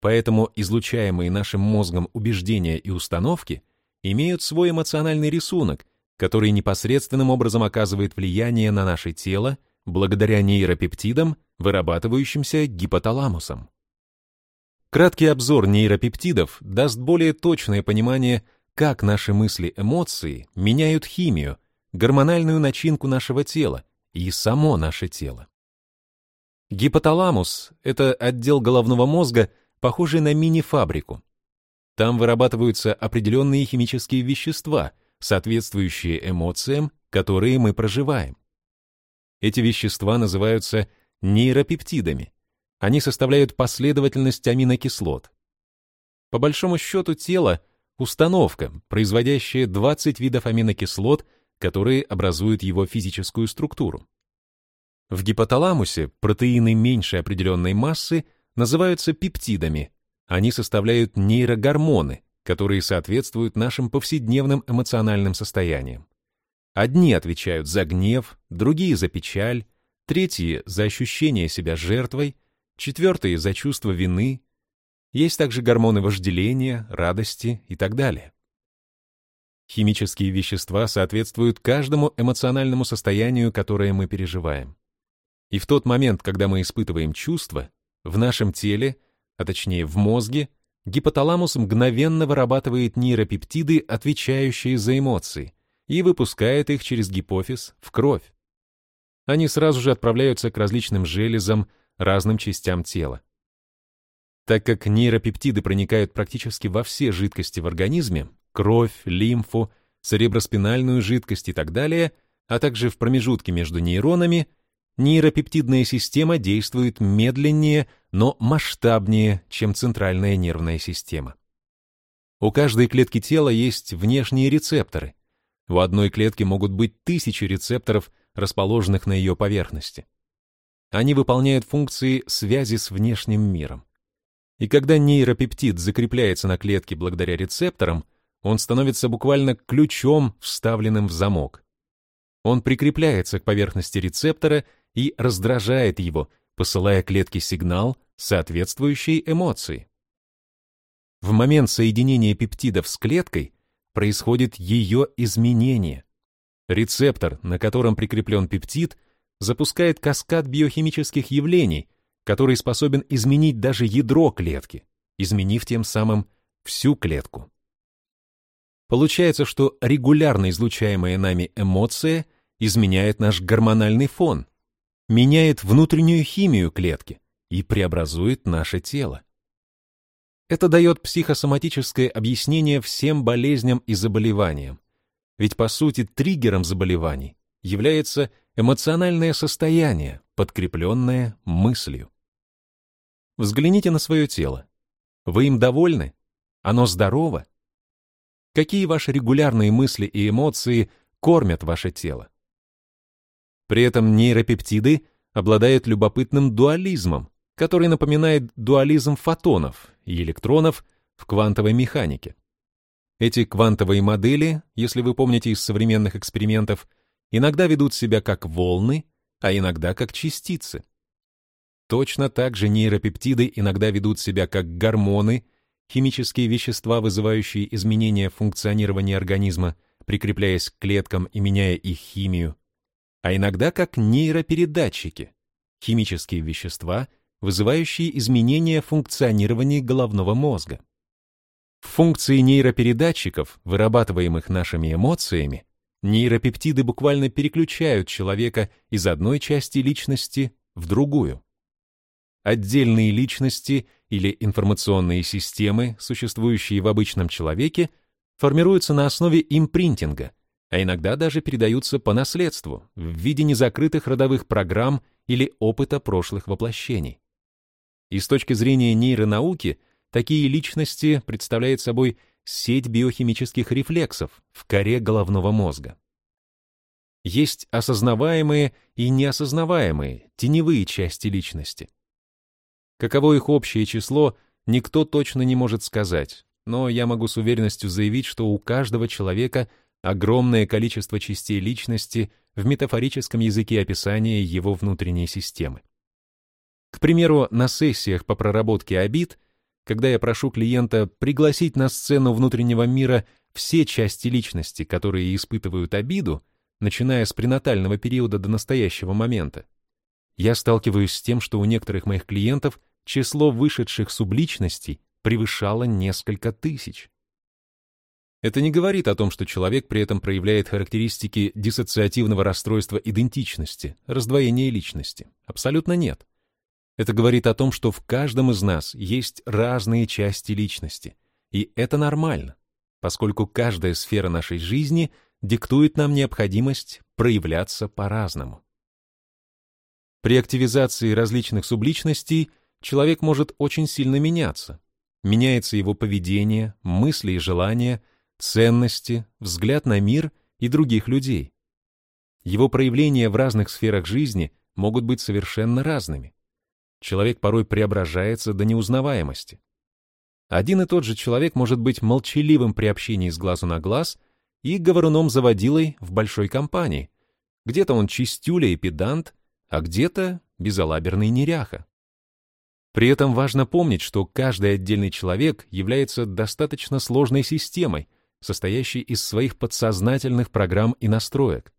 Поэтому излучаемые нашим мозгом убеждения и установки имеют свой эмоциональный рисунок, который непосредственным образом оказывает влияние на наше тело благодаря нейропептидам, вырабатывающимся гипоталамусом. Краткий обзор нейропептидов даст более точное понимание, как наши мысли-эмоции меняют химию, гормональную начинку нашего тела, и само наше тело. Гипоталамус — это отдел головного мозга, похожий на мини-фабрику. Там вырабатываются определенные химические вещества, соответствующие эмоциям, которые мы проживаем. Эти вещества называются нейропептидами. Они составляют последовательность аминокислот. По большому счету тело — установка, производящая 20 видов аминокислот которые образуют его физическую структуру. В гипоталамусе протеины меньшей определенной массы называются пептидами. Они составляют нейрогормоны, которые соответствуют нашим повседневным эмоциональным состояниям. Одни отвечают за гнев, другие за печаль, третьи за ощущение себя жертвой, четвертые за чувство вины. Есть также гормоны вожделения, радости и так далее. Химические вещества соответствуют каждому эмоциональному состоянию, которое мы переживаем. И в тот момент, когда мы испытываем чувства, в нашем теле, а точнее в мозге, гипоталамус мгновенно вырабатывает нейропептиды, отвечающие за эмоции, и выпускает их через гипофиз в кровь. Они сразу же отправляются к различным железам, разным частям тела. Так как нейропептиды проникают практически во все жидкости в организме, кровь, лимфу, цереброспинальную жидкость и так далее, а также в промежутке между нейронами, нейропептидная система действует медленнее, но масштабнее, чем центральная нервная система. У каждой клетки тела есть внешние рецепторы. В одной клетке могут быть тысячи рецепторов, расположенных на ее поверхности. Они выполняют функции связи с внешним миром. И когда нейропептид закрепляется на клетке благодаря рецепторам, он становится буквально ключом, вставленным в замок. Он прикрепляется к поверхности рецептора и раздражает его, посылая клетке сигнал, соответствующий эмоции. В момент соединения пептидов с клеткой происходит ее изменение. Рецептор, на котором прикреплен пептид, запускает каскад биохимических явлений, который способен изменить даже ядро клетки, изменив тем самым всю клетку. Получается, что регулярно излучаемая нами эмоция изменяет наш гормональный фон, меняет внутреннюю химию клетки и преобразует наше тело. Это дает психосоматическое объяснение всем болезням и заболеваниям. Ведь по сути триггером заболеваний является эмоциональное состояние, подкрепленное мыслью. Взгляните на свое тело. Вы им довольны? Оно здорово? Какие ваши регулярные мысли и эмоции кормят ваше тело? При этом нейропептиды обладают любопытным дуализмом, который напоминает дуализм фотонов и электронов в квантовой механике. Эти квантовые модели, если вы помните из современных экспериментов, иногда ведут себя как волны, а иногда как частицы. Точно так же нейропептиды иногда ведут себя как гормоны, химические вещества, вызывающие изменения функционирования организма, прикрепляясь к клеткам и меняя их химию, а иногда как нейропередатчики, химические вещества, вызывающие изменения функционирования головного мозга. Функции нейропередатчиков, вырабатываемых нашими эмоциями, нейропептиды буквально переключают человека из одной части личности в другую. Отдельные личности или информационные системы, существующие в обычном человеке, формируются на основе импринтинга, а иногда даже передаются по наследству в виде незакрытых родовых программ или опыта прошлых воплощений. И с точки зрения нейронауки, такие личности представляют собой сеть биохимических рефлексов в коре головного мозга. Есть осознаваемые и неосознаваемые, теневые части личности. Каково их общее число, никто точно не может сказать, но я могу с уверенностью заявить, что у каждого человека огромное количество частей личности в метафорическом языке описания его внутренней системы. К примеру, на сессиях по проработке обид, когда я прошу клиента пригласить на сцену внутреннего мира все части личности, которые испытывают обиду, начиная с пренатального периода до настоящего момента, я сталкиваюсь с тем, что у некоторых моих клиентов число вышедших субличностей превышало несколько тысяч. Это не говорит о том, что человек при этом проявляет характеристики диссоциативного расстройства идентичности, раздвоения личности. Абсолютно нет. Это говорит о том, что в каждом из нас есть разные части личности. И это нормально, поскольку каждая сфера нашей жизни диктует нам необходимость проявляться по-разному. При активизации различных субличностей человек может очень сильно меняться. Меняется его поведение, мысли и желания, ценности, взгляд на мир и других людей. Его проявления в разных сферах жизни могут быть совершенно разными человек порой преображается до неузнаваемости. Один и тот же человек может быть молчаливым при общении с глазу на глаз и говоруном-заводилой в большой компании. Где-то он чистюля и педант, а где-то безалаберный неряха. При этом важно помнить, что каждый отдельный человек является достаточно сложной системой, состоящей из своих подсознательных программ и настроек.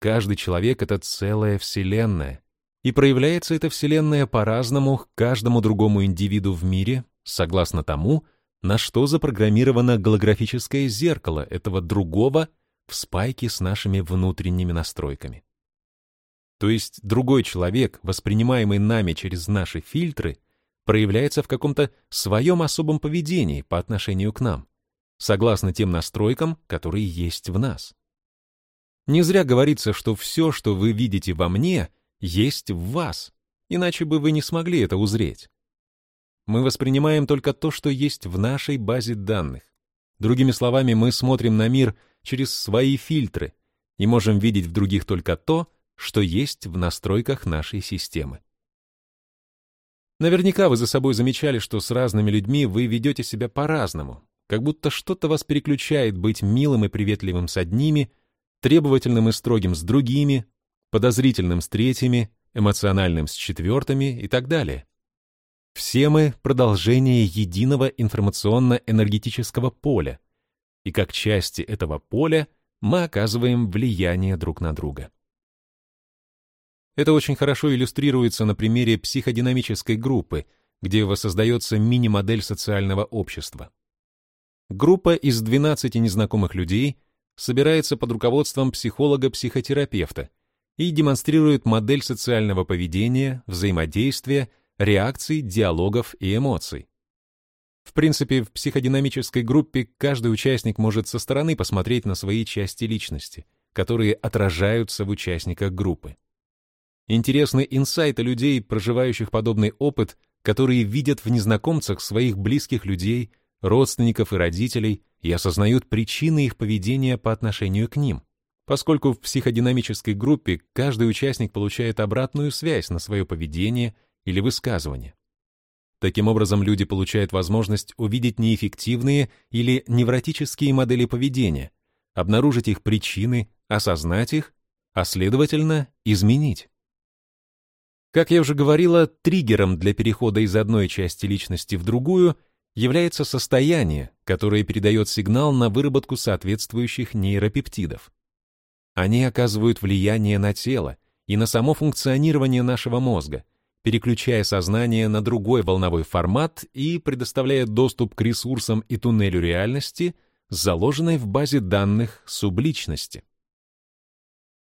Каждый человек — это целая вселенная, и проявляется эта Вселенная по-разному к каждому другому индивиду в мире, согласно тому, на что запрограммировано голографическое зеркало этого другого в спайке с нашими внутренними настройками. То есть другой человек, воспринимаемый нами через наши фильтры, проявляется в каком-то своем особом поведении по отношению к нам, согласно тем настройкам, которые есть в нас. Не зря говорится, что все, что вы видите во мне — есть в вас, иначе бы вы не смогли это узреть. Мы воспринимаем только то, что есть в нашей базе данных. Другими словами, мы смотрим на мир через свои фильтры и можем видеть в других только то, что есть в настройках нашей системы. Наверняка вы за собой замечали, что с разными людьми вы ведете себя по-разному, как будто что-то вас переключает быть милым и приветливым с одними, требовательным и строгим с другими, подозрительным с третьими, эмоциональным с четвертыми и так далее. Все мы — продолжение единого информационно-энергетического поля, и как части этого поля мы оказываем влияние друг на друга. Это очень хорошо иллюстрируется на примере психодинамической группы, где воссоздается мини-модель социального общества. Группа из 12 незнакомых людей собирается под руководством психолога-психотерапевта — и демонстрирует модель социального поведения, взаимодействия, реакций, диалогов и эмоций. В принципе, в психодинамической группе каждый участник может со стороны посмотреть на свои части личности, которые отражаются в участниках группы. Интересны инсайты людей, проживающих подобный опыт, которые видят в незнакомцах своих близких людей, родственников и родителей и осознают причины их поведения по отношению к ним, поскольку в психодинамической группе каждый участник получает обратную связь на свое поведение или высказывание. Таким образом, люди получают возможность увидеть неэффективные или невротические модели поведения, обнаружить их причины, осознать их, а следовательно, изменить. Как я уже говорила, триггером для перехода из одной части личности в другую является состояние, которое передает сигнал на выработку соответствующих нейропептидов. Они оказывают влияние на тело и на само функционирование нашего мозга, переключая сознание на другой волновой формат и предоставляя доступ к ресурсам и туннелю реальности, заложенной в базе данных субличности.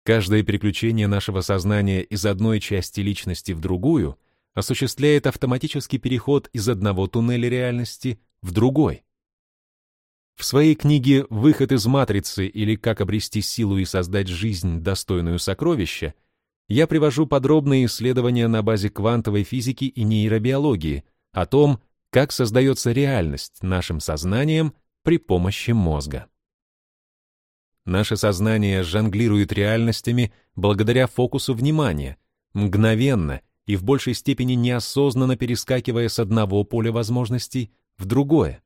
Каждое переключение нашего сознания из одной части личности в другую осуществляет автоматический переход из одного туннеля реальности в другой. В своей книге «Выход из матрицы» или «Как обрести силу и создать жизнь, достойную сокровища» я привожу подробные исследования на базе квантовой физики и нейробиологии о том, как создается реальность нашим сознанием при помощи мозга. Наше сознание жонглирует реальностями благодаря фокусу внимания, мгновенно и в большей степени неосознанно перескакивая с одного поля возможностей в другое.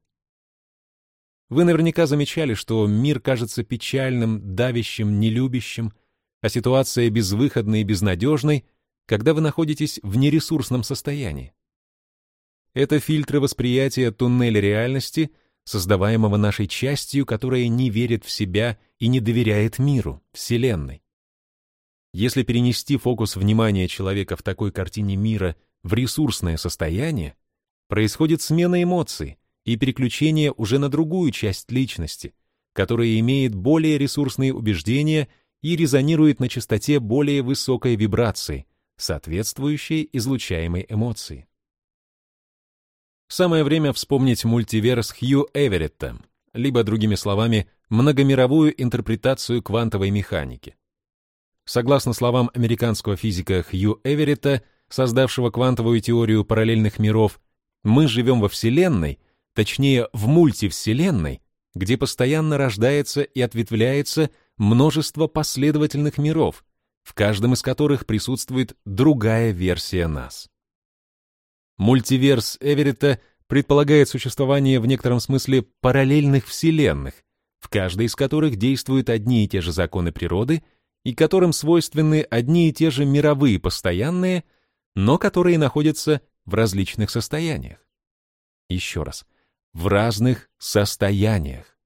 Вы наверняка замечали, что мир кажется печальным, давящим, нелюбящим, а ситуация безвыходной и безнадежной, когда вы находитесь в нересурсном состоянии. Это фильтры восприятия туннеля реальности, создаваемого нашей частью, которая не верит в себя и не доверяет миру, Вселенной. Если перенести фокус внимания человека в такой картине мира в ресурсное состояние, происходит смена эмоций и переключение уже на другую часть личности, которая имеет более ресурсные убеждения и резонирует на частоте более высокой вибрации, соответствующей излучаемой эмоции. Самое время вспомнить мультиверс Хью Эверетта, либо, другими словами, многомировую интерпретацию квантовой механики. Согласно словам американского физика Хью Эверетта, создавшего квантовую теорию параллельных миров, мы живем во Вселенной, точнее в мультивселенной, где постоянно рождается и ответвляется множество последовательных миров, в каждом из которых присутствует другая версия нас. Мультиверс Эверетта предполагает существование в некотором смысле параллельных вселенных, в каждой из которых действуют одни и те же законы природы и которым свойственны одни и те же мировые постоянные, но которые находятся в различных состояниях. Еще раз, в разных состояниях.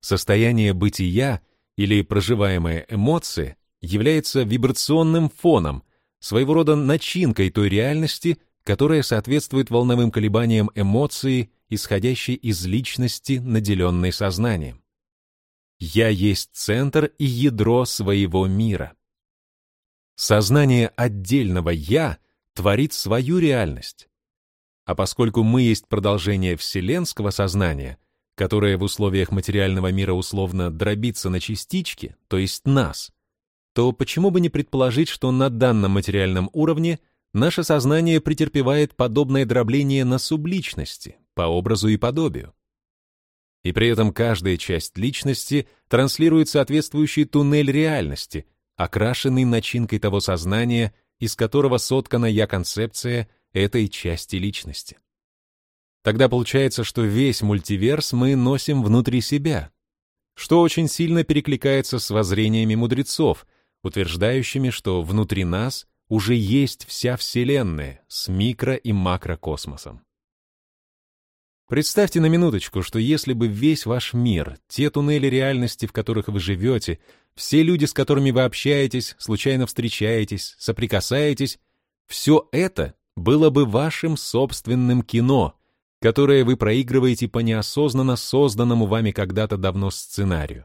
Состояние бытия или проживаемые эмоции является вибрационным фоном, своего рода начинкой той реальности, которая соответствует волновым колебаниям эмоции, исходящей из личности, наделенной сознанием. Я есть центр и ядро своего мира. Сознание отдельного «я» творит свою реальность. А поскольку мы есть продолжение вселенского сознания, которое в условиях материального мира условно дробится на частички, то есть нас, то почему бы не предположить, что на данном материальном уровне наше сознание претерпевает подобное дробление на субличности, по образу и подобию? И при этом каждая часть личности транслирует соответствующий туннель реальности, окрашенный начинкой того сознания, из которого соткана я-концепция этой части личности. Тогда получается, что весь мультиверс мы носим внутри себя, что очень сильно перекликается с воззрениями мудрецов, утверждающими, что внутри нас уже есть вся Вселенная с микро- и макрокосмосом. Представьте на минуточку, что если бы весь ваш мир, те туннели реальности, в которых вы живете, все люди, с которыми вы общаетесь, случайно встречаетесь, соприкасаетесь, все это было бы вашим собственным кино, которое вы проигрываете по неосознанно созданному вами когда-то давно сценарию.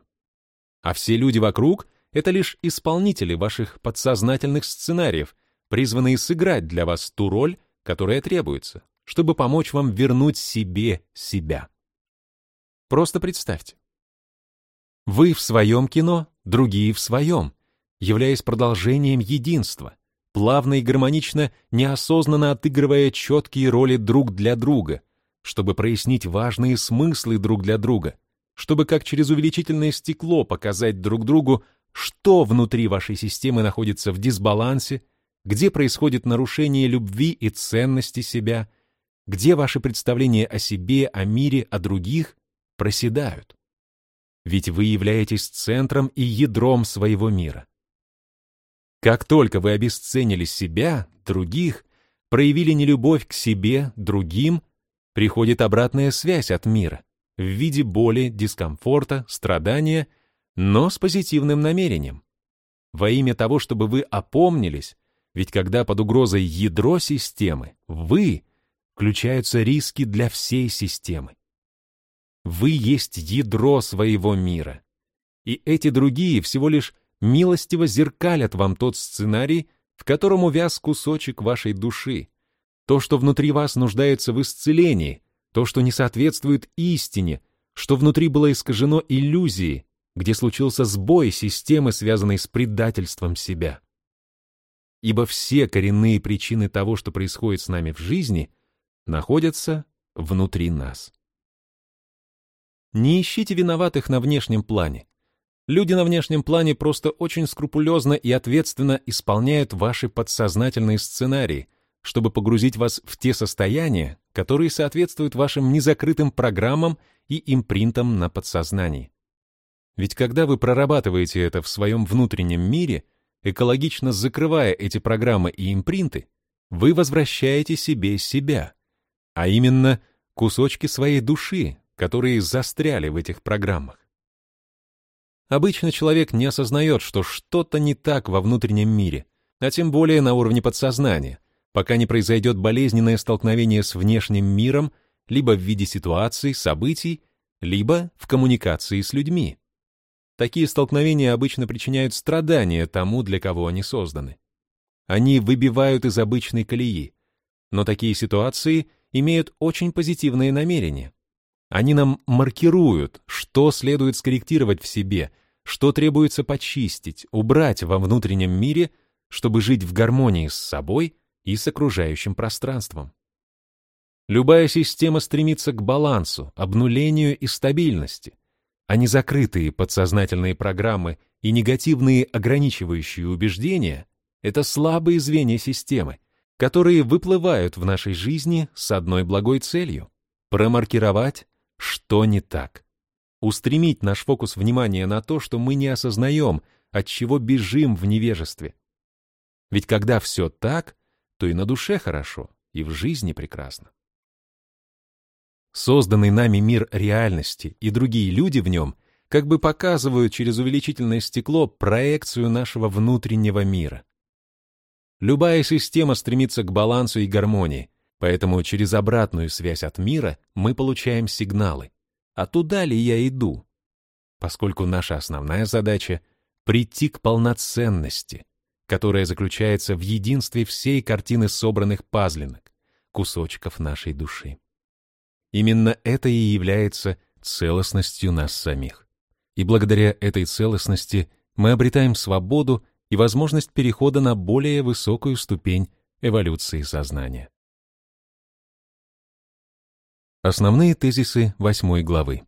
А все люди вокруг — это лишь исполнители ваших подсознательных сценариев, призванные сыграть для вас ту роль, которая требуется, чтобы помочь вам вернуть себе себя. Просто представьте. Вы в своем кино, другие в своем, являясь продолжением единства, плавно и гармонично, неосознанно отыгрывая четкие роли друг для друга, чтобы прояснить важные смыслы друг для друга, чтобы как через увеличительное стекло показать друг другу, что внутри вашей системы находится в дисбалансе, где происходит нарушение любви и ценности себя, где ваши представления о себе, о мире, о других проседают. Ведь вы являетесь центром и ядром своего мира. Как только вы обесценили себя, других, проявили нелюбовь к себе, другим, приходит обратная связь от мира в виде боли, дискомфорта, страдания, но с позитивным намерением. Во имя того, чтобы вы опомнились, ведь когда под угрозой ядро системы, вы, включаются риски для всей системы. Вы есть ядро своего мира. И эти другие всего лишь милостиво зеркалят вам тот сценарий, в котором увяз кусочек вашей души, то, что внутри вас нуждается в исцелении, то, что не соответствует истине, что внутри было искажено иллюзией, где случился сбой системы, связанной с предательством себя. Ибо все коренные причины того, что происходит с нами в жизни, находятся внутри нас. Не ищите виноватых на внешнем плане. Люди на внешнем плане просто очень скрупулезно и ответственно исполняют ваши подсознательные сценарии, чтобы погрузить вас в те состояния, которые соответствуют вашим незакрытым программам и импринтам на подсознании. Ведь когда вы прорабатываете это в своем внутреннем мире, экологично закрывая эти программы и импринты, вы возвращаете себе себя, а именно кусочки своей души, которые застряли в этих программах. Обычно человек не осознает, что что-то не так во внутреннем мире, а тем более на уровне подсознания, пока не произойдет болезненное столкновение с внешним миром либо в виде ситуаций, событий, либо в коммуникации с людьми. Такие столкновения обычно причиняют страдания тому, для кого они созданы. Они выбивают из обычной колеи, но такие ситуации имеют очень позитивные намерения. Они нам маркируют, что следует скорректировать в себе, что требуется почистить, убрать во внутреннем мире, чтобы жить в гармонии с собой и с окружающим пространством. Любая система стремится к балансу, обнулению и стабильности, а не закрытые подсознательные программы и негативные ограничивающие убеждения — это слабые звенья системы, которые выплывают в нашей жизни с одной благой целью — промаркировать что не так. Устремить наш фокус внимания на то, что мы не осознаем, от чего бежим в невежестве. Ведь когда все так, то и на душе хорошо, и в жизни прекрасно. Созданный нами мир реальности и другие люди в нем как бы показывают через увеличительное стекло проекцию нашего внутреннего мира. Любая система стремится к балансу и гармонии, Поэтому через обратную связь от мира мы получаем сигналы. А туда ли я иду? Поскольку наша основная задача — прийти к полноценности, которая заключается в единстве всей картины собранных пазлинок, кусочков нашей души. Именно это и является целостностью нас самих. И благодаря этой целостности мы обретаем свободу и возможность перехода на более высокую ступень эволюции сознания. Основные тезисы восьмой главы.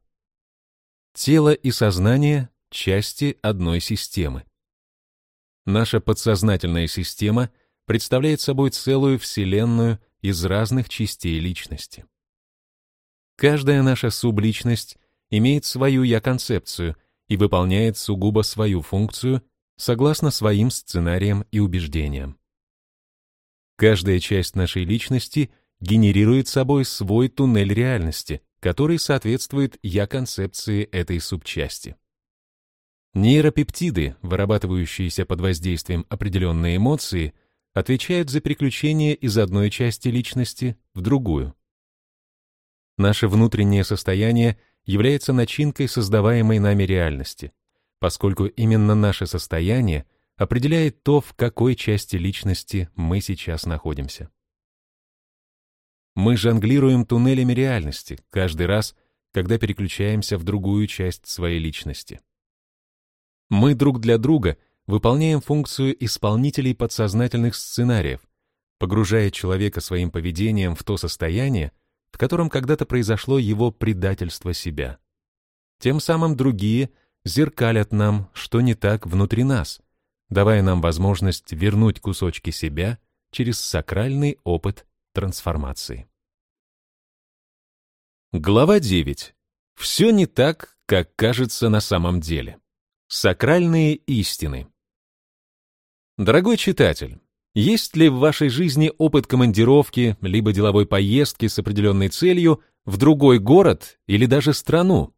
Тело и сознание — части одной системы. Наша подсознательная система представляет собой целую Вселенную из разных частей личности. Каждая наша субличность имеет свою «я-концепцию» и выполняет сугубо свою функцию согласно своим сценариям и убеждениям. Каждая часть нашей личности — генерирует собой свой туннель реальности, который соответствует я-концепции этой субчасти. Нейропептиды, вырабатывающиеся под воздействием определенной эмоции, отвечают за переключение из одной части личности в другую. Наше внутреннее состояние является начинкой создаваемой нами реальности, поскольку именно наше состояние определяет то, в какой части личности мы сейчас находимся. Мы жонглируем туннелями реальности каждый раз, когда переключаемся в другую часть своей личности. Мы друг для друга выполняем функцию исполнителей подсознательных сценариев, погружая человека своим поведением в то состояние, в котором когда-то произошло его предательство себя. Тем самым другие зеркалят нам, что не так внутри нас, давая нам возможность вернуть кусочки себя через сакральный опыт трансформации. Глава 9. Все не так, как кажется на самом деле. Сакральные истины. Дорогой читатель, есть ли в вашей жизни опыт командировки либо деловой поездки с определенной целью в другой город или даже страну?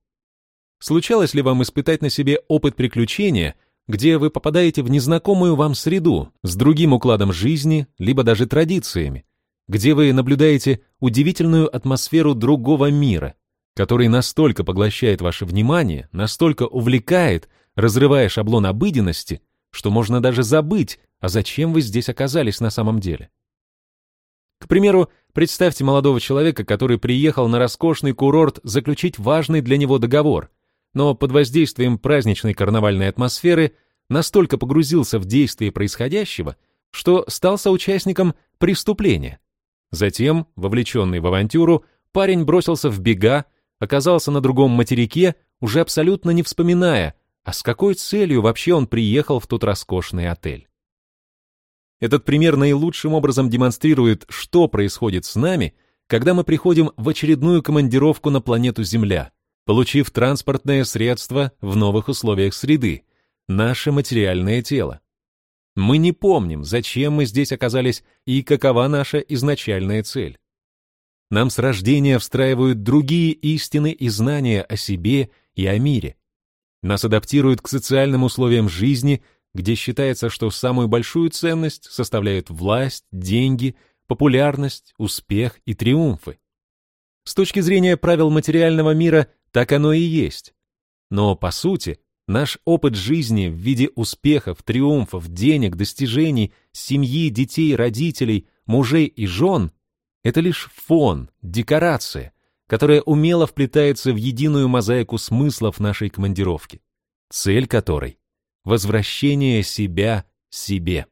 Случалось ли вам испытать на себе опыт приключения, где вы попадаете в незнакомую вам среду с другим укладом жизни, либо даже традициями, где вы наблюдаете удивительную атмосферу другого мира, который настолько поглощает ваше внимание, настолько увлекает, разрывая шаблон обыденности, что можно даже забыть, а зачем вы здесь оказались на самом деле. К примеру, представьте молодого человека, который приехал на роскошный курорт заключить важный для него договор, но под воздействием праздничной карнавальной атмосферы настолько погрузился в действие происходящего, что стал соучастником преступления. Затем, вовлеченный в авантюру, парень бросился в бега, оказался на другом материке, уже абсолютно не вспоминая, а с какой целью вообще он приехал в тот роскошный отель. Этот пример наилучшим образом демонстрирует, что происходит с нами, когда мы приходим в очередную командировку на планету Земля, получив транспортное средство в новых условиях среды, наше материальное тело. Мы не помним, зачем мы здесь оказались и какова наша изначальная цель. Нам с рождения встраивают другие истины и знания о себе и о мире. Нас адаптируют к социальным условиям жизни, где считается, что самую большую ценность составляют власть, деньги, популярность, успех и триумфы. С точки зрения правил материального мира так оно и есть. Но, по сути, Наш опыт жизни в виде успехов, триумфов, денег, достижений, семьи, детей, родителей, мужей и жен — это лишь фон, декорация, которая умело вплетается в единую мозаику смыслов нашей командировки, цель которой — возвращение себя себе,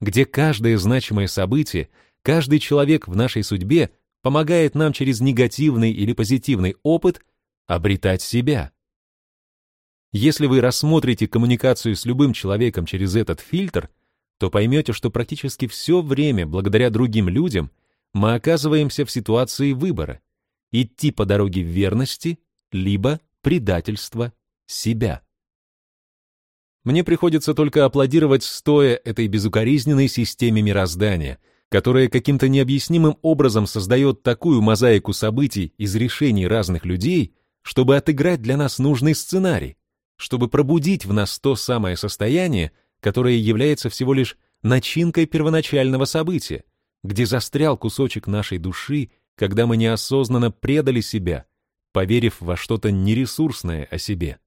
где каждое значимое событие, каждый человек в нашей судьбе помогает нам через негативный или позитивный опыт обретать себя — если вы рассмотрите коммуникацию с любым человеком через этот фильтр, то поймете, что практически все время, благодаря другим людям, мы оказываемся в ситуации выбора – идти по дороге верности, либо предательства себя. Мне приходится только аплодировать стоя этой безукоризненной системе мироздания, которая каким-то необъяснимым образом создает такую мозаику событий из решений разных людей, чтобы отыграть для нас нужный сценарий, чтобы пробудить в нас то самое состояние, которое является всего лишь начинкой первоначального события, где застрял кусочек нашей души, когда мы неосознанно предали себя, поверив во что-то нересурсное о себе.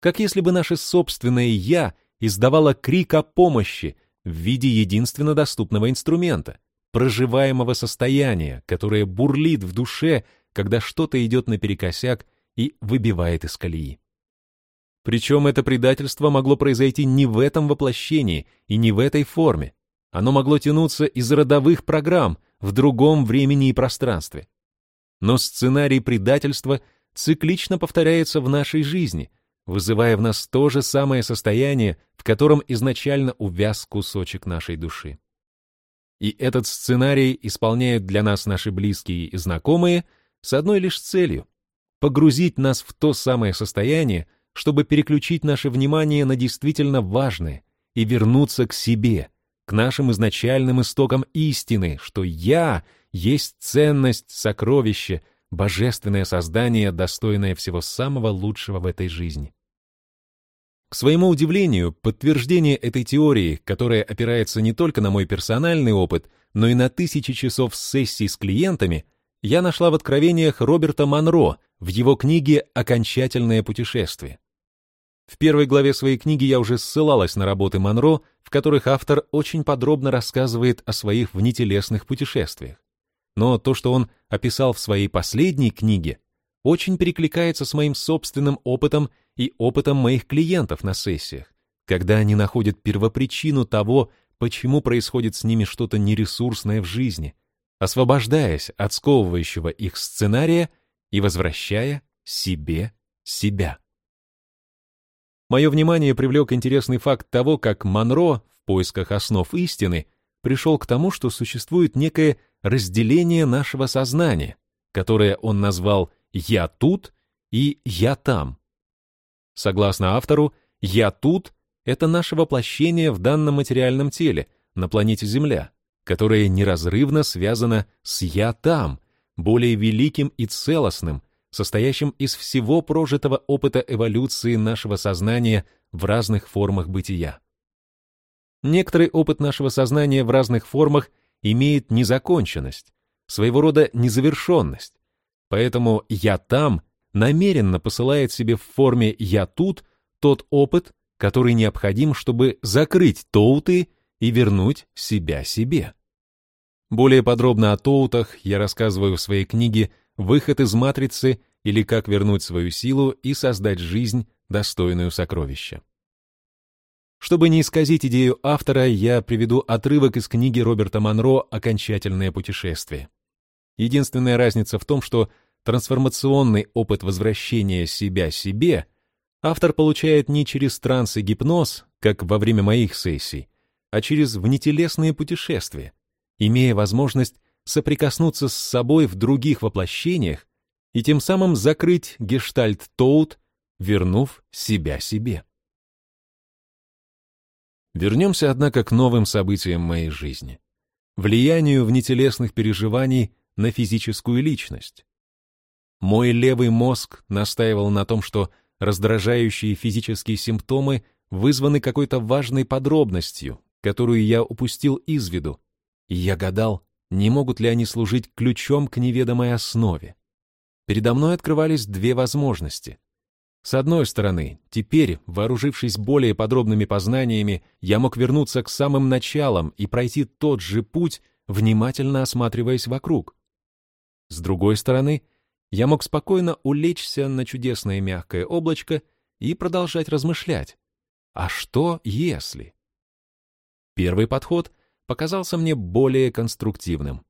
Как если бы наше собственное «я» издавало крик о помощи в виде единственно доступного инструмента, проживаемого состояния, которое бурлит в душе, когда что-то идет наперекосяк и выбивает из колеи. Причем это предательство могло произойти не в этом воплощении и не в этой форме. Оно могло тянуться из родовых программ в другом времени и пространстве. Но сценарий предательства циклично повторяется в нашей жизни, вызывая в нас то же самое состояние, в котором изначально увяз кусочек нашей души. И этот сценарий исполняют для нас наши близкие и знакомые с одной лишь целью — погрузить нас в то самое состояние, чтобы переключить наше внимание на действительно важное и вернуться к себе, к нашим изначальным истокам истины, что «я» есть ценность, сокровище, божественное создание, достойное всего самого лучшего в этой жизни. К своему удивлению, подтверждение этой теории, которая опирается не только на мой персональный опыт, но и на тысячи часов сессий с клиентами, я нашла в откровениях Роберта Монро в его книге «Окончательное путешествие». В первой главе своей книги я уже ссылалась на работы Монро, в которых автор очень подробно рассказывает о своих внетелесных путешествиях. Но то, что он описал в своей последней книге, очень перекликается с моим собственным опытом и опытом моих клиентов на сессиях, когда они находят первопричину того, почему происходит с ними что-то нересурсное в жизни, освобождаясь от сковывающего их сценария и возвращая себе себя. Мое внимание привлек интересный факт того, как Монро в поисках основ истины пришел к тому, что существует некое разделение нашего сознания, которое он назвал «я тут» и «я там». Согласно автору, «я тут» — это наше воплощение в данном материальном теле, на планете Земля, которое неразрывно связано с «я там», более великим и целостным, состоящим из всего прожитого опыта эволюции нашего сознания в разных формах бытия. Некоторый опыт нашего сознания в разных формах имеет незаконченность, своего рода незавершенность. Поэтому «я там» намеренно посылает себе в форме «я тут» тот опыт, который необходим, чтобы закрыть тоуты и вернуть себя себе. Более подробно о тоутах я рассказываю в своей книге «Выход из матрицы» или «Как вернуть свою силу и создать жизнь, достойную сокровища». Чтобы не исказить идею автора, я приведу отрывок из книги Роберта Монро «Окончательное путешествие». Единственная разница в том, что трансформационный опыт возвращения себя себе автор получает не через транс и гипноз, как во время моих сессий, а через внетелесные путешествия, имея возможность соприкоснуться с собой в других воплощениях и тем самым закрыть гештальт-тоут, вернув себя себе. Вернемся, однако, к новым событиям моей жизни. Влиянию внетелесных переживаний на физическую личность. Мой левый мозг настаивал на том, что раздражающие физические симптомы вызваны какой-то важной подробностью, которую я упустил из виду, и я гадал, не могут ли они служить ключом к неведомой основе. Передо мной открывались две возможности. С одной стороны, теперь, вооружившись более подробными познаниями, я мог вернуться к самым началам и пройти тот же путь, внимательно осматриваясь вокруг. С другой стороны, я мог спокойно улечься на чудесное мягкое облачко и продолжать размышлять. А что если? Первый подход показался мне более конструктивным.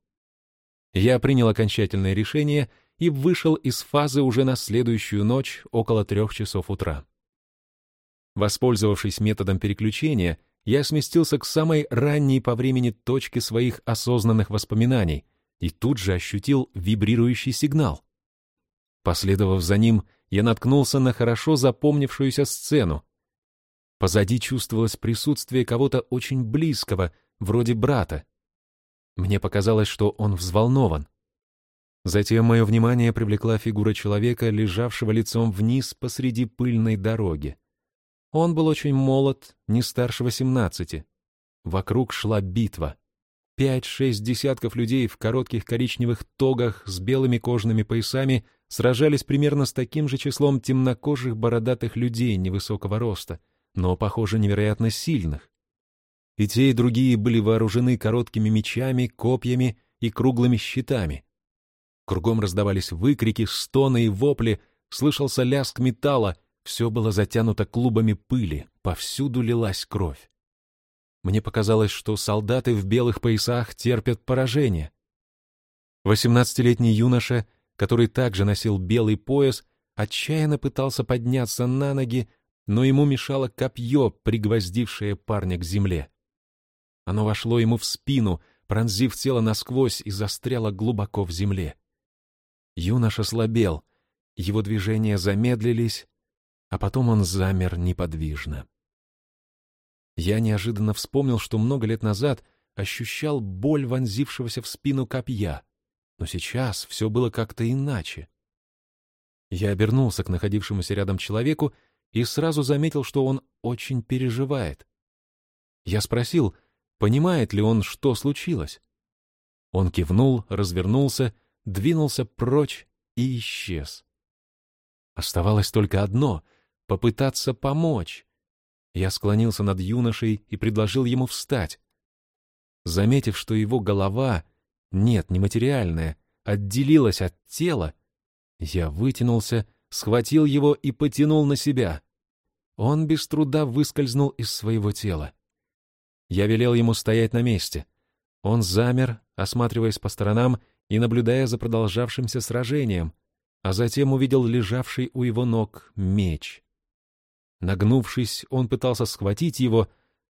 Я принял окончательное решение — и вышел из фазы уже на следующую ночь около трех часов утра. Воспользовавшись методом переключения, я сместился к самой ранней по времени точке своих осознанных воспоминаний и тут же ощутил вибрирующий сигнал. Последовав за ним, я наткнулся на хорошо запомнившуюся сцену. Позади чувствовалось присутствие кого-то очень близкого, вроде брата. Мне показалось, что он взволнован. Затем мое внимание привлекла фигура человека, лежавшего лицом вниз посреди пыльной дороги. Он был очень молод, не старше восемнадцати. Вокруг шла битва. Пять-шесть десятков людей в коротких коричневых тогах с белыми кожаными поясами сражались примерно с таким же числом темнокожих бородатых людей невысокого роста, но, похоже, невероятно сильных. И те, и другие были вооружены короткими мечами, копьями и круглыми щитами. Кругом раздавались выкрики, стоны и вопли, слышался лязг металла, все было затянуто клубами пыли, повсюду лилась кровь. Мне показалось, что солдаты в белых поясах терпят поражение. Восемнадцатилетний юноша, который также носил белый пояс, отчаянно пытался подняться на ноги, но ему мешало копье, пригвоздившее парня к земле. Оно вошло ему в спину, пронзив тело насквозь и застряло глубоко в земле. Юноша слабел, его движения замедлились, а потом он замер неподвижно. Я неожиданно вспомнил, что много лет назад ощущал боль вонзившегося в спину копья, но сейчас все было как-то иначе. Я обернулся к находившемуся рядом человеку и сразу заметил, что он очень переживает. Я спросил, понимает ли он, что случилось. Он кивнул, развернулся двинулся прочь и исчез. Оставалось только одно — попытаться помочь. Я склонился над юношей и предложил ему встать. Заметив, что его голова, нет, не материальная, отделилась от тела, я вытянулся, схватил его и потянул на себя. Он без труда выскользнул из своего тела. Я велел ему стоять на месте. Он замер, осматриваясь по сторонам и наблюдая за продолжавшимся сражением, а затем увидел лежавший у его ног меч. Нагнувшись, он пытался схватить его,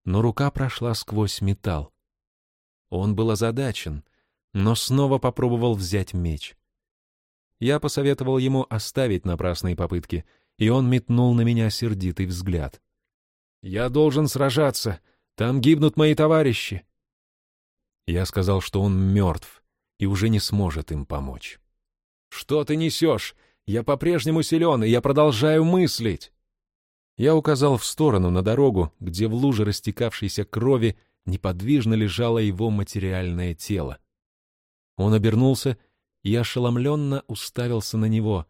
но рука прошла сквозь металл. Он был озадачен, но снова попробовал взять меч. Я посоветовал ему оставить напрасные попытки, и он метнул на меня сердитый взгляд. «Я должен сражаться! Там гибнут мои товарищи!» Я сказал, что он мертв и уже не сможет им помочь. «Что ты несешь? Я по-прежнему силен, и я продолжаю мыслить!» Я указал в сторону на дорогу, где в луже растекавшейся крови неподвижно лежало его материальное тело. Он обернулся и ошеломленно уставился на него,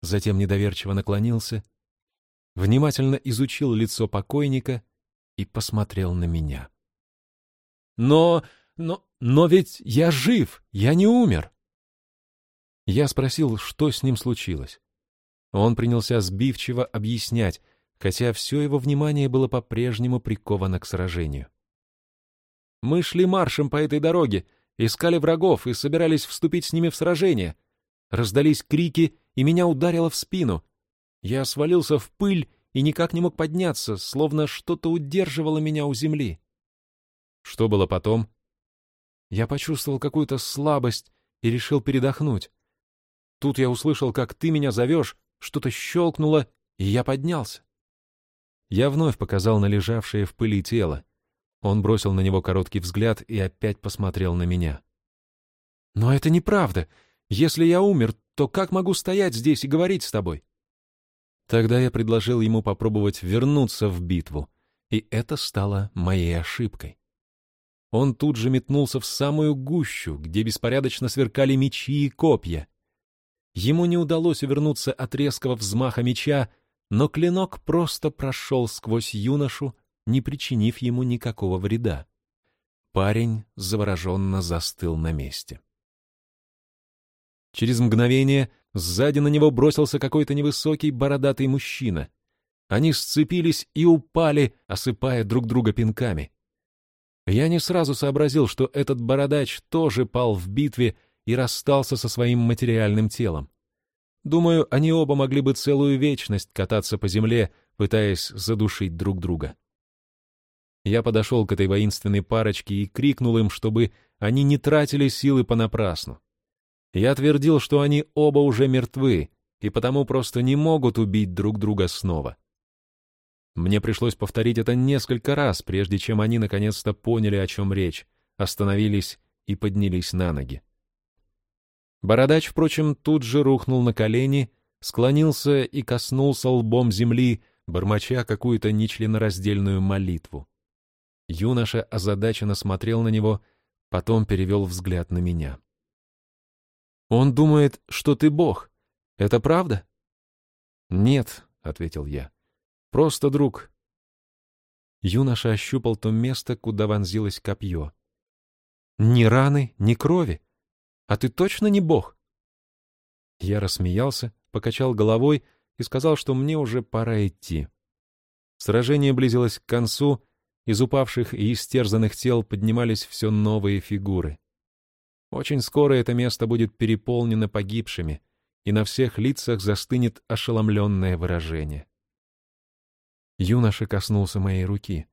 затем недоверчиво наклонился, внимательно изучил лицо покойника и посмотрел на меня. «Но... но... но ведь я жив, я не умер!» Я спросил, что с ним случилось. Он принялся сбивчиво объяснять, хотя все его внимание было по-прежнему приковано к сражению. «Мы шли маршем по этой дороге, искали врагов и собирались вступить с ними в сражение. Раздались крики, и меня ударило в спину. Я свалился в пыль и никак не мог подняться, словно что-то удерживало меня у земли. Что было потом? Я почувствовал какую-то слабость и решил передохнуть. Тут я услышал, как ты меня зовешь, что-то щелкнуло, и я поднялся. Я вновь показал на лежавшее в пыли тело. Он бросил на него короткий взгляд и опять посмотрел на меня. «Но это неправда. Если я умер, то как могу стоять здесь и говорить с тобой?» Тогда я предложил ему попробовать вернуться в битву, и это стало моей ошибкой. Он тут же метнулся в самую гущу, где беспорядочно сверкали мечи и копья. Ему не удалось увернуться от резкого взмаха меча, но клинок просто прошел сквозь юношу, не причинив ему никакого вреда. Парень завороженно застыл на месте. Через мгновение сзади на него бросился какой-то невысокий бородатый мужчина. Они сцепились и упали, осыпая друг друга пинками. Я не сразу сообразил, что этот бородач тоже пал в битве и расстался со своим материальным телом. Думаю, они оба могли бы целую вечность кататься по земле, пытаясь задушить друг друга. Я подошел к этой воинственной парочке и крикнул им, чтобы они не тратили силы понапрасну. Я твердил, что они оба уже мертвы, и потому просто не могут убить друг друга снова. Мне пришлось повторить это несколько раз, прежде чем они наконец-то поняли, о чем речь, остановились и поднялись на ноги. Бородач, впрочем, тут же рухнул на колени, склонился и коснулся лбом земли, бормоча какую-то нечленораздельную молитву. Юноша озадаченно смотрел на него, потом перевел взгляд на меня. «Он думает, что ты бог. Это правда?» «Нет», — ответил я. «Просто друг». Юноша ощупал то место, куда вонзилось копье. «Ни раны, ни крови. А ты точно не бог?» Я рассмеялся, покачал головой и сказал, что мне уже пора идти. Сражение близилось к концу, из упавших и истерзанных тел поднимались все новые фигуры. Очень скоро это место будет переполнено погибшими, и на всех лицах застынет ошеломленное выражение. Юноша коснулся моей руки.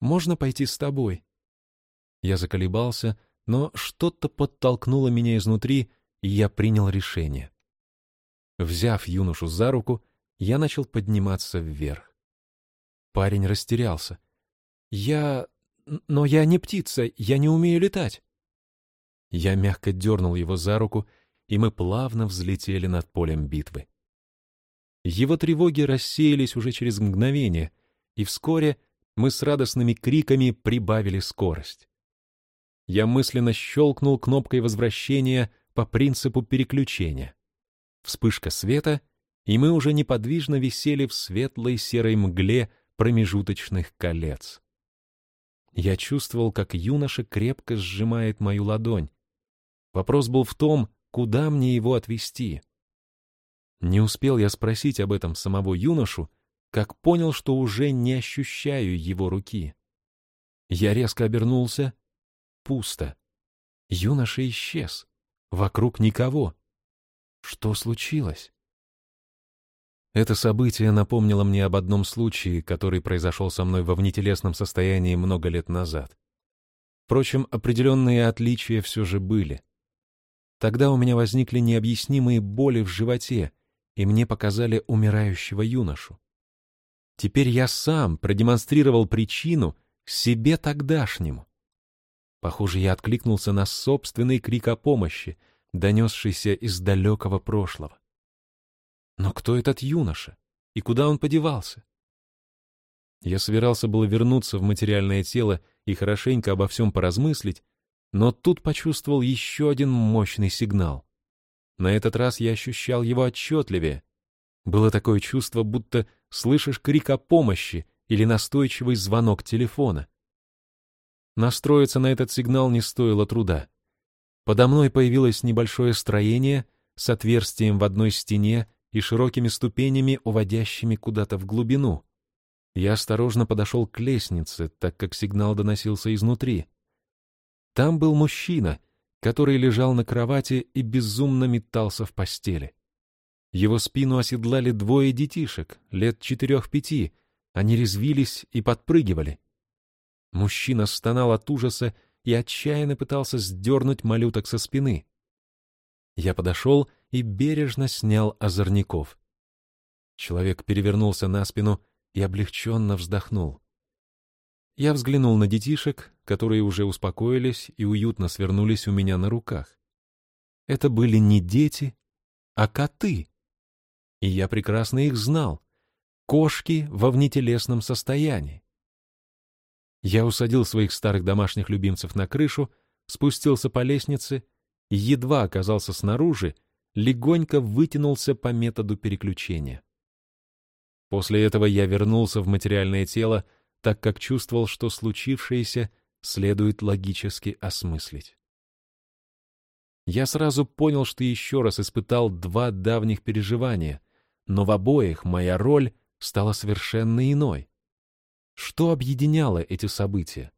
«Можно пойти с тобой?» Я заколебался, но что-то подтолкнуло меня изнутри, и я принял решение. Взяв юношу за руку, я начал подниматься вверх. Парень растерялся — «Я... но я не птица, я не умею летать». Я мягко дернул его за руку, и мы плавно взлетели над полем битвы. Его тревоги рассеялись уже через мгновение, и вскоре мы с радостными криками прибавили скорость. Я мысленно щелкнул кнопкой возвращения по принципу переключения. Вспышка света, и мы уже неподвижно висели в светлой серой мгле промежуточных колец. Я чувствовал, как юноша крепко сжимает мою ладонь. Вопрос был в том, куда мне его отвести. Не успел я спросить об этом самого юношу, как понял, что уже не ощущаю его руки. Я резко обернулся. Пусто. Юноша исчез. Вокруг никого. Что случилось? Это событие напомнило мне об одном случае, который произошел со мной во внетелесном состоянии много лет назад. Впрочем, определенные отличия все же были. Тогда у меня возникли необъяснимые боли в животе, и мне показали умирающего юношу. Теперь я сам продемонстрировал причину себе тогдашнему. Похоже, я откликнулся на собственный крик о помощи, донесшийся из далекого прошлого. Но кто этот юноша? И куда он подевался? Я собирался было вернуться в материальное тело и хорошенько обо всем поразмыслить, но тут почувствовал еще один мощный сигнал. На этот раз я ощущал его отчетливее. Было такое чувство, будто слышишь крик о помощи или настойчивый звонок телефона. Настроиться на этот сигнал не стоило труда. Подо мной появилось небольшое строение с отверстием в одной стене и широкими ступенями, уводящими куда-то в глубину. Я осторожно подошел к лестнице, так как сигнал доносился изнутри. Там был мужчина, который лежал на кровати и безумно метался в постели. Его спину оседлали двое детишек, лет четырех-пяти, они резвились и подпрыгивали. Мужчина стонал от ужаса и отчаянно пытался сдернуть малюток со спины. Я подошел и бережно снял озорников. Человек перевернулся на спину и облегченно вздохнул. Я взглянул на детишек, которые уже успокоились и уютно свернулись у меня на руках. Это были не дети, а коты. И я прекрасно их знал. Кошки во внетелесном состоянии. Я усадил своих старых домашних любимцев на крышу, спустился по лестнице и едва оказался снаружи, легонько вытянулся по методу переключения. После этого я вернулся в материальное тело, так как чувствовал, что случившееся следует логически осмыслить. Я сразу понял, что еще раз испытал два давних переживания, но в обоих моя роль стала совершенно иной. Что объединяло эти события?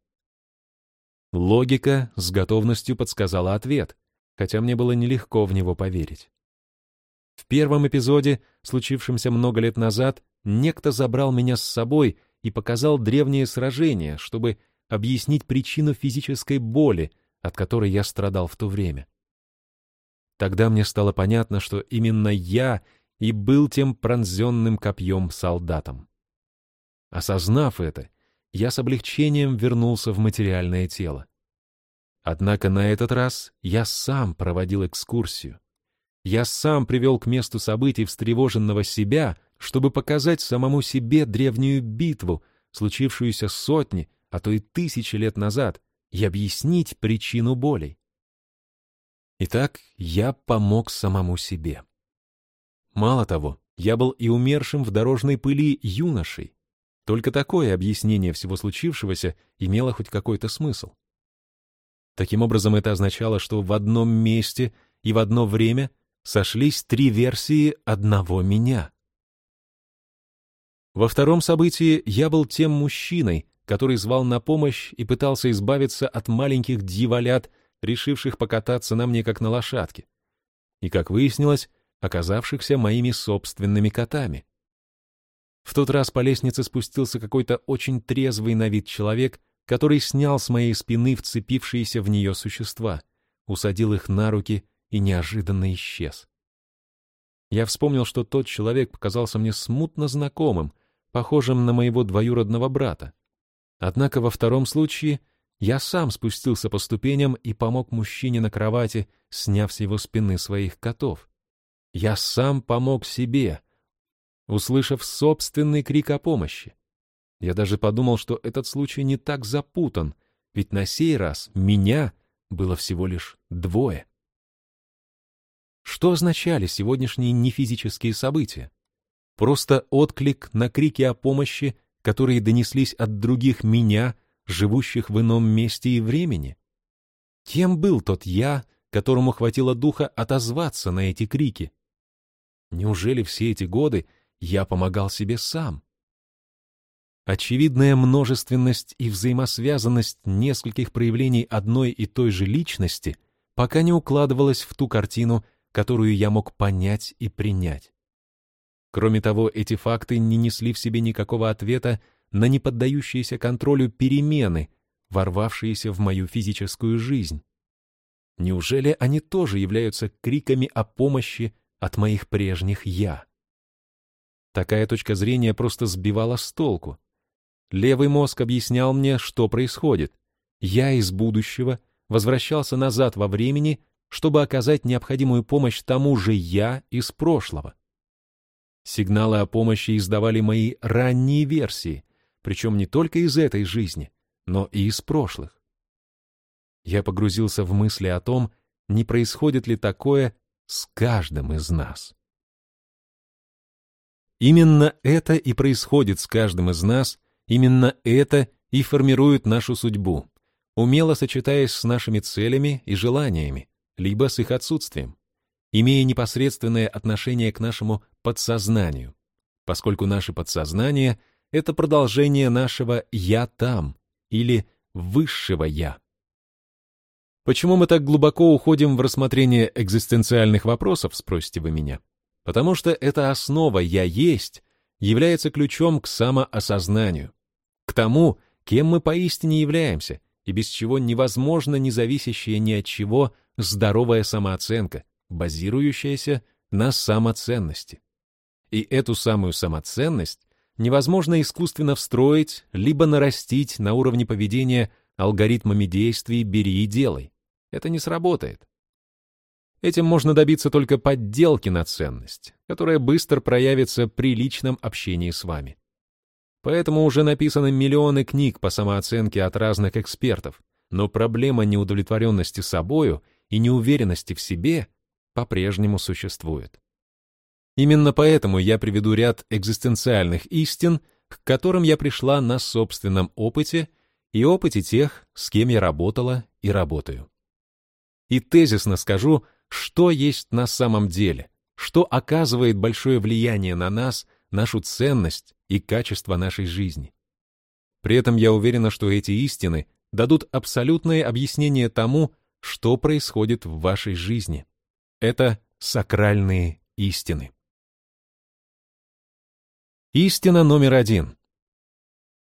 Логика с готовностью подсказала ответ, хотя мне было нелегко в него поверить. В первом эпизоде, случившемся много лет назад, некто забрал меня с собой и показал древнее сражение, чтобы объяснить причину физической боли, от которой я страдал в то время. Тогда мне стало понятно, что именно я и был тем пронзенным копьем солдатом. Осознав это, я с облегчением вернулся в материальное тело. Однако на этот раз я сам проводил экскурсию. Я сам привел к месту событий встревоженного себя, чтобы показать самому себе древнюю битву, случившуюся сотни, а то и тысячи лет назад, и объяснить причину болей. Итак, я помог самому себе. Мало того, я был и умершим в дорожной пыли юношей, только такое объяснение всего случившегося имело хоть какой-то смысл. Таким образом, это означало, что в одном месте и в одно время сошлись три версии одного меня. Во втором событии я был тем мужчиной, который звал на помощь и пытался избавиться от маленьких дьяволят, решивших покататься на мне как на лошадке, и, как выяснилось, оказавшихся моими собственными котами. В тот раз по лестнице спустился какой-то очень трезвый на вид человек, который снял с моей спины вцепившиеся в нее существа, усадил их на руки и неожиданно исчез. Я вспомнил, что тот человек показался мне смутно знакомым, похожим на моего двоюродного брата. Однако во втором случае я сам спустился по ступеням и помог мужчине на кровати, сняв с его спины своих котов. Я сам помог себе, услышав собственный крик о помощи. Я даже подумал, что этот случай не так запутан, ведь на сей раз меня было всего лишь двое. Что означали сегодняшние нефизические события? Просто отклик на крики о помощи, которые донеслись от других меня, живущих в ином месте и времени? Кем был тот я, которому хватило духа отозваться на эти крики? Неужели все эти годы я помогал себе сам? Очевидная множественность и взаимосвязанность нескольких проявлений одной и той же личности пока не укладывалась в ту картину, которую я мог понять и принять. Кроме того, эти факты не несли в себе никакого ответа на неподдающиеся контролю перемены, ворвавшиеся в мою физическую жизнь. Неужели они тоже являются криками о помощи от моих прежних «я»? Такая точка зрения просто сбивала с толку. Левый мозг объяснял мне, что происходит. Я из будущего возвращался назад во времени, чтобы оказать необходимую помощь тому же «я» из прошлого. Сигналы о помощи издавали мои ранние версии, причем не только из этой жизни, но и из прошлых. Я погрузился в мысли о том, не происходит ли такое с каждым из нас. Именно это и происходит с каждым из нас, именно это и формирует нашу судьбу, умело сочетаясь с нашими целями и желаниями, либо с их отсутствием, имея непосредственное отношение к нашему подсознанию, поскольку наше подсознание — это продолжение нашего «я там» или «высшего я». Почему мы так глубоко уходим в рассмотрение экзистенциальных вопросов, спросите вы меня? Потому что эта основа «я есть» является ключом к самоосознанию, к тому, кем мы поистине являемся, и без чего невозможно независящая ни от чего здоровая самооценка, базирующаяся на самоценности. И эту самую самоценность невозможно искусственно встроить либо нарастить на уровне поведения алгоритмами действий «бери и делай». Это не сработает. Этим можно добиться только подделки на ценность, которая быстро проявится при личном общении с вами. Поэтому уже написаны миллионы книг по самооценке от разных экспертов, но проблема неудовлетворенности собою и неуверенности в себе по-прежнему существует. Именно поэтому я приведу ряд экзистенциальных истин, к которым я пришла на собственном опыте и опыте тех, с кем я работала и работаю. И тезисно скажу, что есть на самом деле, что оказывает большое влияние на нас, нашу ценность и качество нашей жизни. При этом я уверена, что эти истины дадут абсолютное объяснение тому, что происходит в вашей жизни. Это сакральные истины. Истина номер один.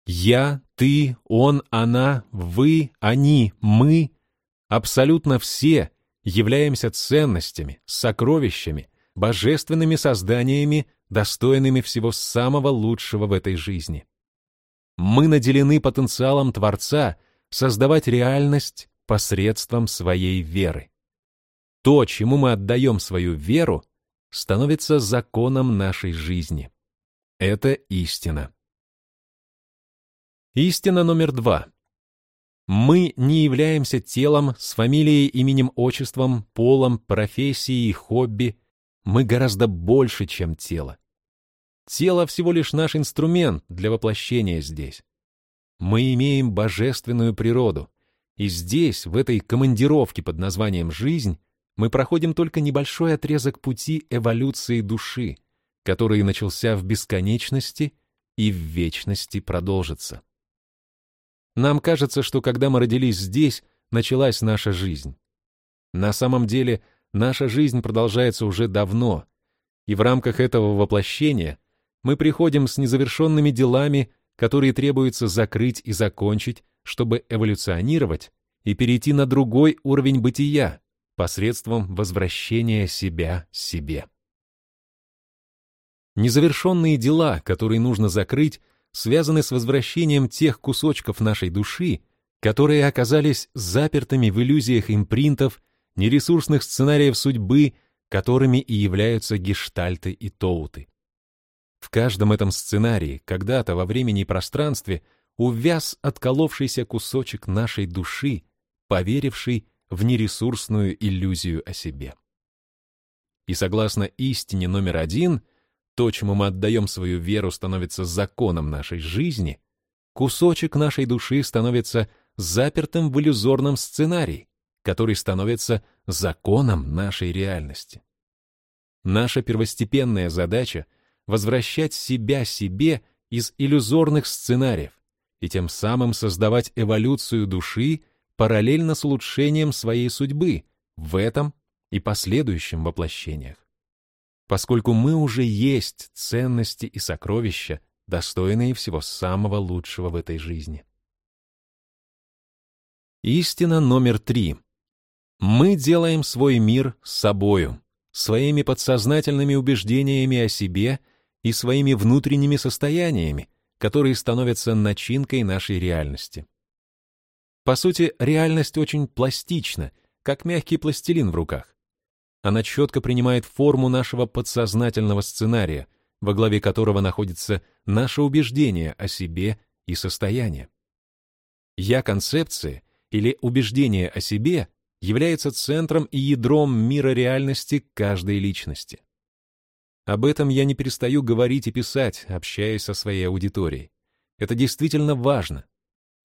Я, ты, он, она, вы, они, мы, абсолютно все являемся ценностями, сокровищами, божественными созданиями, достойными всего самого лучшего в этой жизни. Мы наделены потенциалом Творца создавать реальность посредством своей веры. То, чему мы отдаем свою веру, становится законом нашей жизни. Это истина. Истина номер два. Мы не являемся телом с фамилией, именем, отчеством, полом, профессией, хобби. Мы гораздо больше, чем тело. Тело всего лишь наш инструмент для воплощения здесь. Мы имеем божественную природу, и здесь, в этой командировке под названием «жизнь», мы проходим только небольшой отрезок пути эволюции души, который начался в бесконечности и в вечности продолжится. Нам кажется, что когда мы родились здесь, началась наша жизнь. На самом деле, наша жизнь продолжается уже давно, и в рамках этого воплощения мы приходим с незавершенными делами, которые требуется закрыть и закончить, чтобы эволюционировать и перейти на другой уровень бытия посредством возвращения себя себе. Незавершенные дела, которые нужно закрыть, связаны с возвращением тех кусочков нашей души, которые оказались запертыми в иллюзиях импринтов, нересурсных сценариев судьбы, которыми и являются гештальты и тоуты. В каждом этом сценарии, когда-то во времени и пространстве, увяз отколовшийся кусочек нашей души, поверивший в нересурсную иллюзию о себе. И согласно истине номер один, то, чему мы отдаем свою веру, становится законом нашей жизни, кусочек нашей души становится запертым в иллюзорном сценарии, который становится законом нашей реальности. наша первостепенная задача — возвращать себя себе из иллюзорных сценариев и тем самым создавать эволюцию души параллельно с улучшением своей судьбы в этом и последующем воплощениях. Поскольку мы уже есть ценности и сокровища, достойные всего самого лучшего в этой жизни. Истина номер три. Мы делаем свой мир собою, своими подсознательными убеждениями о себе и своими внутренними состояниями, которые становятся начинкой нашей реальности. По сути, реальность очень пластична, как мягкий пластилин в руках. Она четко принимает форму нашего подсознательного сценария, во главе которого находится наше убеждение о себе и состояние. Я-концепция или убеждение о себе является центром и ядром мира реальности каждой личности. Об этом я не перестаю говорить и писать, общаясь со своей аудиторией. Это действительно важно.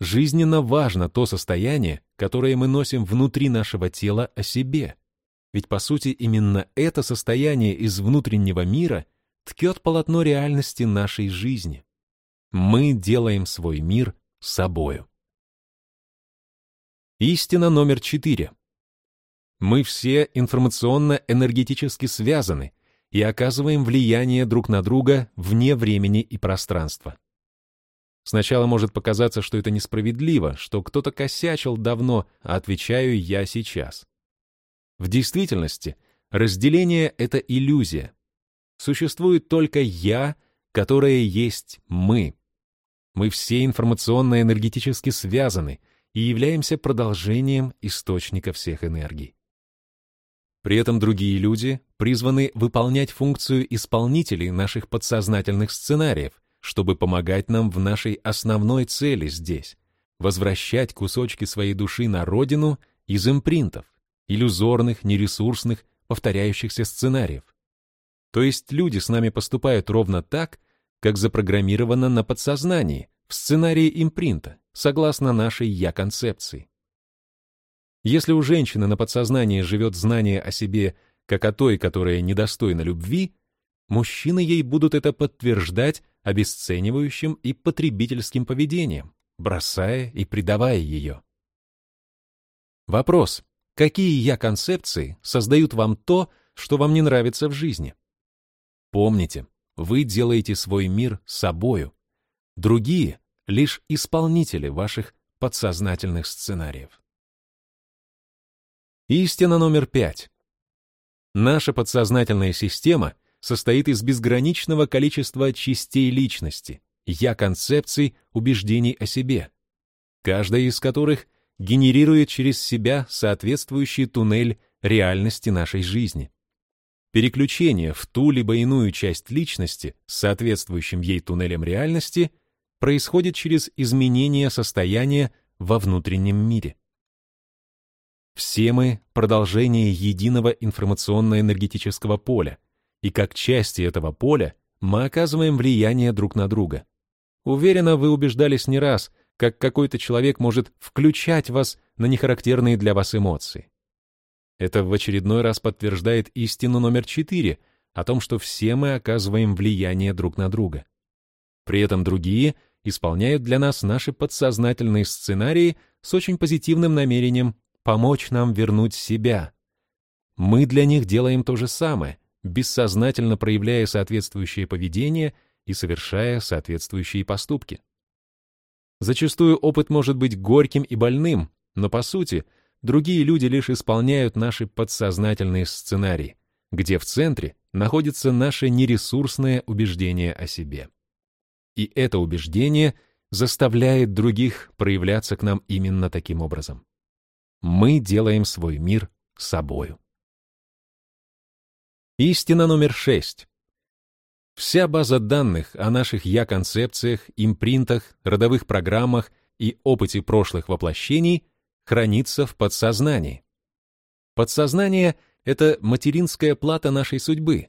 Жизненно важно то состояние, которое мы носим внутри нашего тела о себе. Ведь, по сути, именно это состояние из внутреннего мира ткет полотно реальности нашей жизни. Мы делаем свой мир собою. Истина номер четыре. Мы все информационно-энергетически связаны и оказываем влияние друг на друга вне времени и пространства. Сначала может показаться, что это несправедливо, что кто-то косячил давно, а отвечаю я сейчас. В действительности, разделение — это иллюзия. Существует только «я», которое есть «мы». Мы все информационно-энергетически связаны — и являемся продолжением источника всех энергий. При этом другие люди призваны выполнять функцию исполнителей наших подсознательных сценариев, чтобы помогать нам в нашей основной цели здесь — возвращать кусочки своей души на родину из импринтов, иллюзорных, нересурсных, повторяющихся сценариев. То есть люди с нами поступают ровно так, как запрограммировано на подсознании, в сценарии импринта, согласно нашей «я-концепции». Если у женщины на подсознании живет знание о себе как о той, которая недостойна любви, мужчины ей будут это подтверждать обесценивающим и потребительским поведением, бросая и предавая ее. Вопрос. Какие «я-концепции» создают вам то, что вам не нравится в жизни? Помните, вы делаете свой мир собою. Другие лишь исполнители ваших подсознательных сценариев. Истина номер пять. Наша подсознательная система состоит из безграничного количества частей личности, я-концепций, убеждений о себе, каждая из которых генерирует через себя соответствующий туннель реальности нашей жизни. Переключение в ту либо иную часть личности с соответствующим ей туннелем реальности — происходит через изменение состояния во внутреннем мире. Все мы — продолжение единого информационно-энергетического поля, и как части этого поля мы оказываем влияние друг на друга. Уверенно, вы убеждались не раз, как какой-то человек может включать вас на нехарактерные для вас эмоции. Это в очередной раз подтверждает истину номер четыре о том, что все мы оказываем влияние друг на друга. При этом другие исполняют для нас наши подсознательные сценарии с очень позитивным намерением помочь нам вернуть себя. Мы для них делаем то же самое, бессознательно проявляя соответствующее поведение и совершая соответствующие поступки. Зачастую опыт может быть горьким и больным, но по сути другие люди лишь исполняют наши подсознательные сценарии, где в центре находится наше нересурсное убеждение о себе. И это убеждение заставляет других проявляться к нам именно таким образом. Мы делаем свой мир собою. Истина номер шесть. Вся база данных о наших «я-концепциях», импринтах, родовых программах и опыте прошлых воплощений хранится в подсознании. Подсознание — это материнская плата нашей судьбы,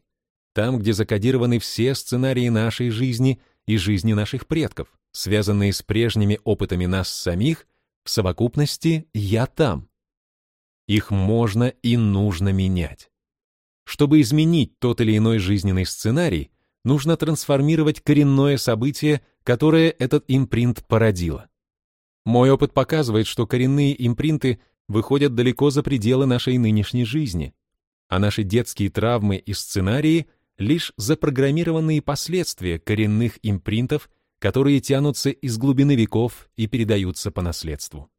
там, где закодированы все сценарии нашей жизни — и жизни наших предков, связанные с прежними опытами нас самих, в совокупности «я там». Их можно и нужно менять. Чтобы изменить тот или иной жизненный сценарий, нужно трансформировать коренное событие, которое этот импринт породило. Мой опыт показывает, что коренные импринты выходят далеко за пределы нашей нынешней жизни, а наши детские травмы и сценарии — лишь запрограммированные последствия коренных импринтов, которые тянутся из глубины веков и передаются по наследству.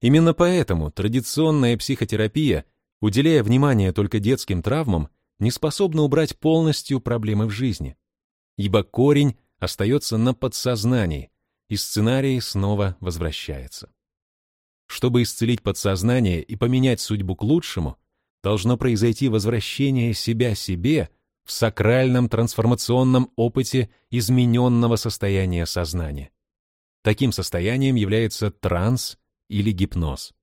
Именно поэтому традиционная психотерапия, уделяя внимание только детским травмам, не способна убрать полностью проблемы в жизни, ибо корень остается на подсознании, и сценарий снова возвращается. Чтобы исцелить подсознание и поменять судьбу к лучшему, должно произойти возвращение себя себе в сакральном трансформационном опыте измененного состояния сознания. Таким состоянием является транс или гипноз.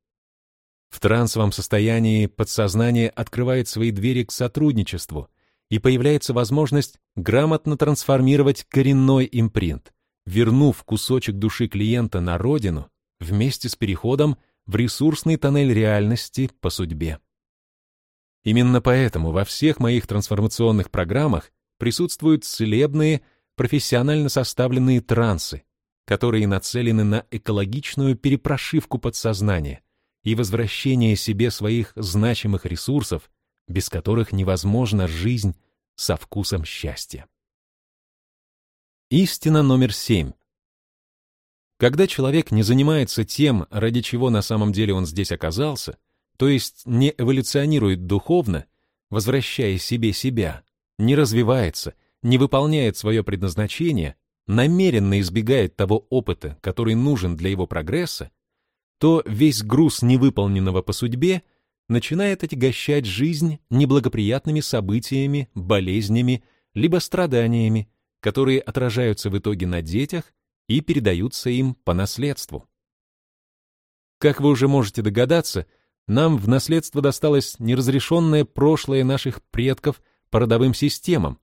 В трансовом состоянии подсознание открывает свои двери к сотрудничеству, и появляется возможность грамотно трансформировать коренной импринт, вернув кусочек души клиента на родину вместе с переходом в ресурсный тоннель реальности по судьбе. Именно поэтому во всех моих трансформационных программах присутствуют целебные, профессионально составленные трансы, которые нацелены на экологичную перепрошивку подсознания и возвращение себе своих значимых ресурсов, без которых невозможна жизнь со вкусом счастья. Истина номер семь. Когда человек не занимается тем, ради чего на самом деле он здесь оказался, то есть не эволюционирует духовно, возвращая себе себя, не развивается, не выполняет свое предназначение, намеренно избегает того опыта, который нужен для его прогресса, то весь груз невыполненного по судьбе начинает отягощать жизнь неблагоприятными событиями, болезнями, либо страданиями, которые отражаются в итоге на детях и передаются им по наследству. Как вы уже можете догадаться, нам в наследство досталось неразрешенное прошлое наших предков по родовым системам,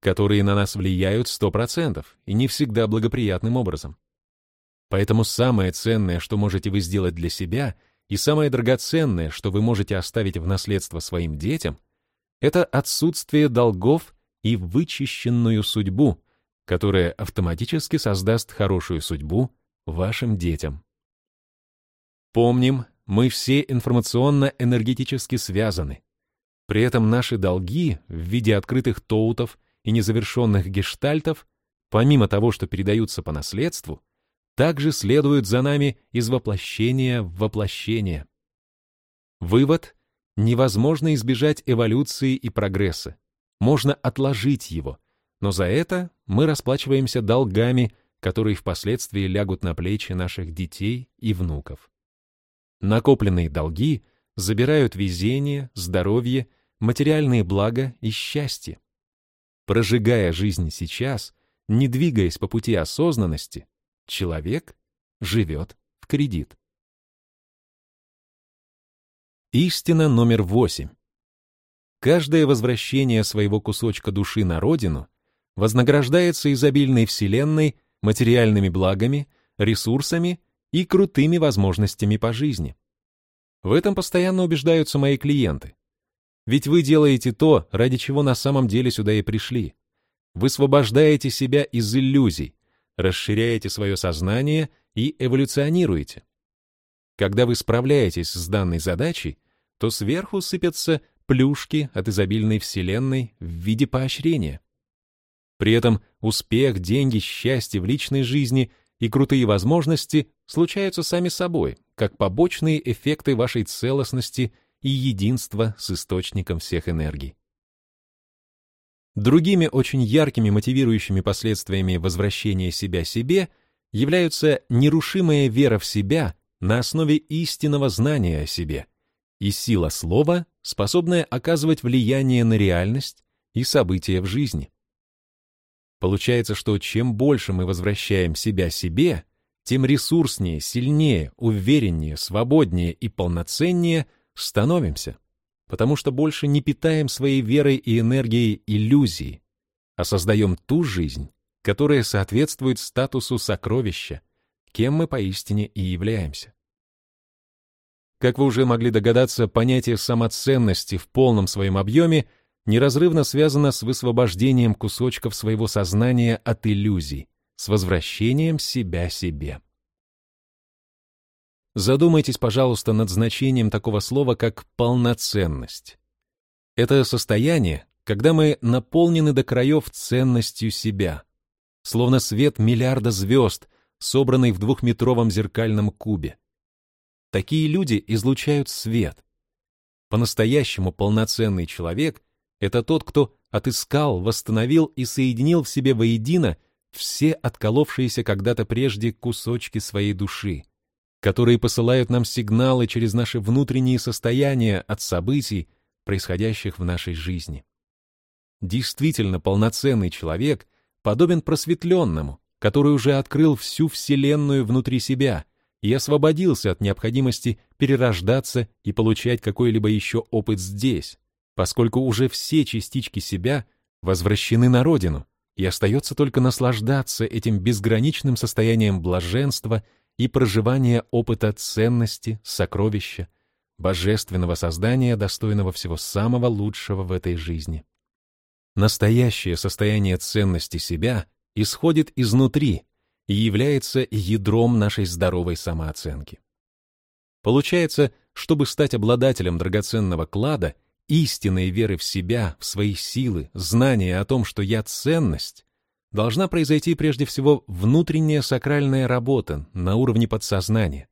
которые на нас влияют 100% и не всегда благоприятным образом. Поэтому самое ценное, что можете вы сделать для себя, и самое драгоценное, что вы можете оставить в наследство своим детям, это отсутствие долгов и вычищенную судьбу, которая автоматически создаст хорошую судьбу вашим детям. Помним, мы все информационно-энергетически связаны. При этом наши долги в виде открытых тоутов и незавершенных гештальтов, помимо того, что передаются по наследству, также следуют за нами из воплощения в воплощение. Вывод — невозможно избежать эволюции и прогресса. Можно отложить его, но за это мы расплачиваемся долгами, которые впоследствии лягут на плечи наших детей и внуков. Накопленные долги забирают везение, здоровье, материальные блага и счастье. Прожигая жизнь сейчас, не двигаясь по пути осознанности, человек живет в кредит. Истина номер восемь. Каждое возвращение своего кусочка души на родину вознаграждается изобильной вселенной, материальными благами, ресурсами и крутыми возможностями по жизни. В этом постоянно убеждаются мои клиенты. Ведь вы делаете то, ради чего на самом деле сюда и пришли. Высвобождаете себя из иллюзий, расширяете свое сознание и эволюционируете. Когда вы справляетесь с данной задачей, то сверху сыпятся плюшки от изобильной вселенной в виде поощрения. При этом успех, деньги, счастье в личной жизни и крутые возможности случаются сами собой, как побочные эффекты вашей целостности и единства с источником всех энергий. Другими очень яркими мотивирующими последствиями возвращения себя себе являются нерушимая вера в себя на основе истинного знания о себе и сила слова, способная оказывать влияние на реальность и события в жизни. Получается, что чем больше мы возвращаем себя себе, тем ресурснее, сильнее, увереннее, свободнее и полноценнее становимся потому что больше не питаем своей верой и энергией иллюзии, а создаем ту жизнь, которая соответствует статусу сокровища, кем мы поистине и являемся. Как вы уже могли догадаться, понятие самоценности в полном своем объеме неразрывно связано с высвобождением кусочков своего сознания от иллюзий, с возвращением себя себе. Задумайтесь, пожалуйста, над значением такого слова, как полноценность. Это состояние, когда мы наполнены до краев ценностью себя, словно свет миллиарда звезд, собранный в двухметровом зеркальном кубе. Такие люди излучают свет. По-настоящему полноценный человек — это тот, кто отыскал, восстановил и соединил в себе воедино все отколовшиеся когда-то прежде кусочки своей души, которые посылают нам сигналы через наши внутренние состояния от событий, происходящих в нашей жизни. Действительно полноценный человек подобен просветленному, который уже открыл всю Вселенную внутри себя и освободился от необходимости перерождаться и получать какой-либо еще опыт здесь, поскольку уже все частички себя возвращены на родину, и остается только наслаждаться этим безграничным состоянием блаженства и проживания опыта ценности, сокровища, божественного создания, достойного всего самого лучшего в этой жизни. Настоящее состояние ценности себя исходит изнутри и является ядром нашей здоровой самооценки. Получается, чтобы стать обладателем драгоценного клада, истинной веры в себя, в свои силы, знания о том, что я ценность, должна произойти прежде всего внутренняя сакральная работа на уровне подсознания,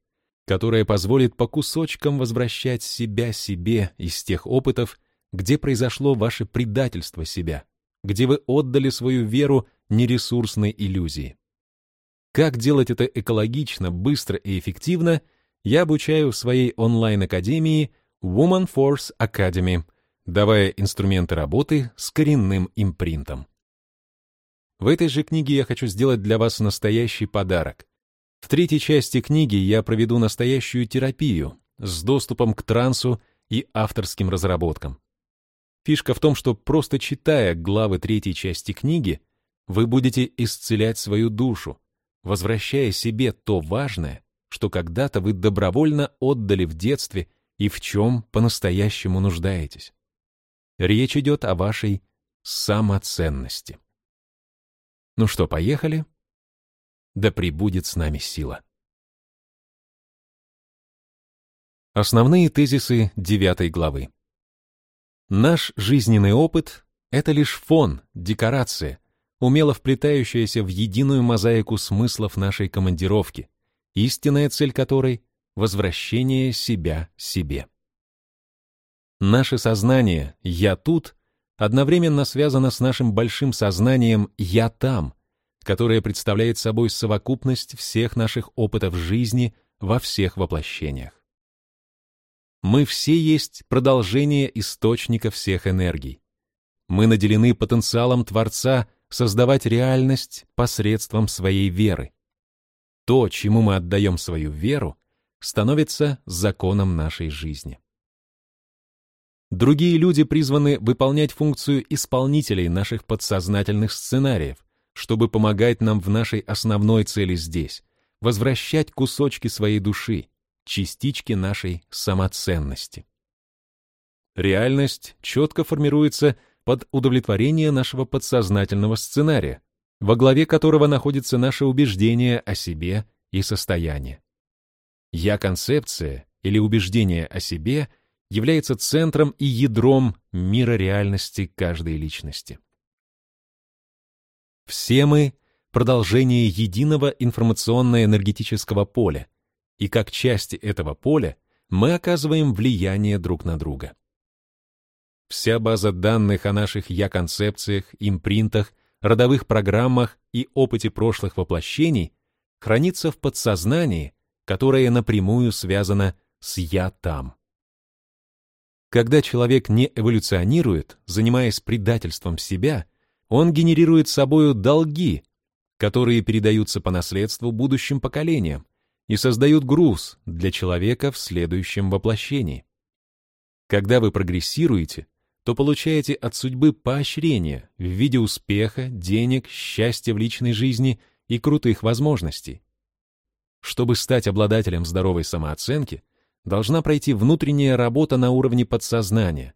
которая позволит по кусочкам возвращать себя себе из тех опытов, где произошло ваше предательство себя, где вы отдали свою веру нересурсной иллюзии. Как делать это экологично, быстро и эффективно, я обучаю в своей онлайн-академии Woman Force Academy, давая инструменты работы с коренным импринтом. В этой же книге я хочу сделать для вас настоящий подарок. В третьей части книги я проведу настоящую терапию с доступом к трансу и авторским разработкам. Фишка в том, что просто читая главы третьей части книги, вы будете исцелять свою душу, возвращая себе то важное, что когда-то вы добровольно отдали в детстве и в чем по-настоящему нуждаетесь. Речь идет о вашей самоценности. Ну что, поехали? Да пребудет с нами сила. Основные тезисы девятой главы. Наш жизненный опыт — это лишь фон, декорация, умело вплетающаяся в единую мозаику смыслов нашей командировки, истинная цель которой — возвращение себя себе. Наше сознание «я тут» одновременно связано с нашим большим сознанием «я там», которое представляет собой совокупность всех наших опытов жизни во всех воплощениях. Мы все есть продолжение источника всех энергий. Мы наделены потенциалом Творца создавать реальность посредством своей веры. То, чему мы отдаем свою веру, становится законом нашей жизни. Другие люди призваны выполнять функцию исполнителей наших подсознательных сценариев, чтобы помогать нам в нашей основной цели здесь, возвращать кусочки своей души, частички нашей самоценности. Реальность четко формируется под удовлетворение нашего подсознательного сценария, во главе которого находится наше убеждение о себе и состояние. Я-концепция или убеждение о себе является центром и ядром мира реальности каждой личности. Все мы — продолжение единого информационно-энергетического поля, и как части этого поля мы оказываем влияние друг на друга. Вся база данных о наших «я-концепциях», импринтах, родовых программах и опыте прошлых воплощений хранится в подсознании, которое напрямую связано с «я там». Когда человек не эволюционирует, занимаясь предательством себя, он генерирует собою долги, которые передаются по наследству будущим поколениям, и создают груз для человека в следующем воплощении. Когда вы прогрессируете, то получаете от судьбы поощрение в виде успеха, денег, счастья в личной жизни и крутых возможностей. Чтобы стать обладателем здоровой самооценки, должна пройти внутренняя работа на уровне подсознания,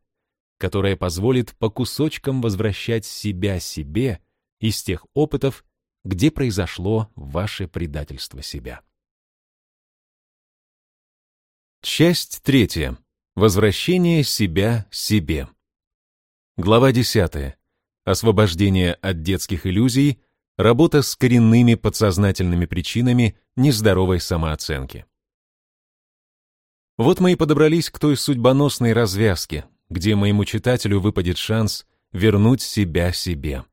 которая позволит по кусочкам возвращать себя себе из тех опытов, где произошло ваше предательство себя. Часть третья. Возвращение себя себе. Глава 10. Освобождение от детских иллюзий, работа с коренными подсознательными причинами нездоровой самооценки. Вот мы и подобрались к той судьбоносной развязке, где моему читателю выпадет шанс вернуть себя себе.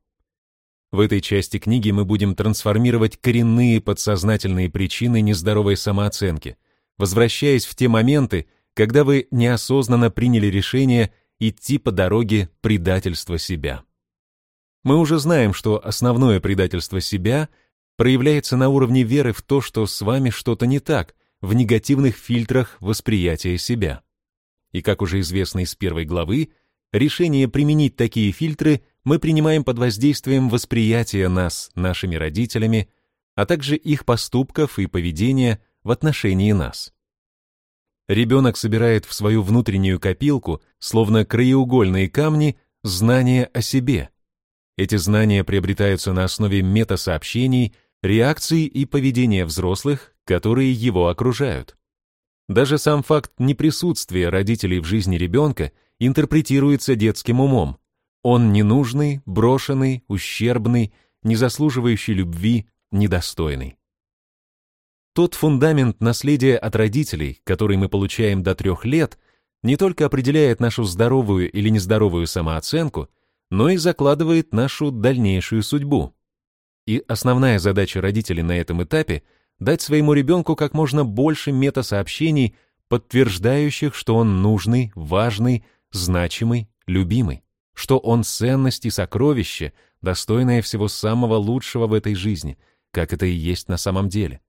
В этой части книги мы будем трансформировать коренные подсознательные причины нездоровой самооценки, возвращаясь в те моменты, когда вы неосознанно приняли решение идти по дороге предательства себя. Мы уже знаем, что основное предательство себя проявляется на уровне веры в то, что с вами что-то не так, в негативных фильтрах восприятия себя. И как уже известно из первой главы, решение применить такие фильтры мы принимаем под воздействием восприятия нас нашими родителями, а также их поступков и поведения в отношении нас. Ребенок собирает в свою внутреннюю копилку, словно краеугольные камни, знания о себе. Эти знания приобретаются на основе метасообщений, реакций и поведения взрослых, которые его окружают. Даже сам факт неприсутствия родителей в жизни ребенка интерпретируется детским умом. Он ненужный, брошенный, ущербный, не заслуживающий любви, недостойный. Тот фундамент наследия от родителей, который мы получаем до трех лет, не только определяет нашу здоровую или нездоровую самооценку, но и закладывает нашу дальнейшую судьбу. И основная задача родителей на этом этапе — дать своему ребенку как можно больше метасообщений, подтверждающих, что он нужный, важный, значимый, любимый, что он ценность и сокровище, достойное всего самого лучшего в этой жизни, как это и есть на самом деле.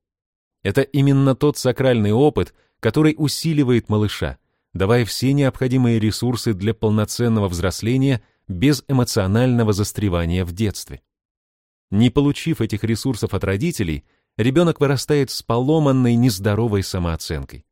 Это именно тот сакральный опыт, который усиливает малыша, давая все необходимые ресурсы для полноценного взросления без эмоционального застревания в детстве. Не получив этих ресурсов от родителей, ребенок вырастает с поломанной, нездоровой самооценкой.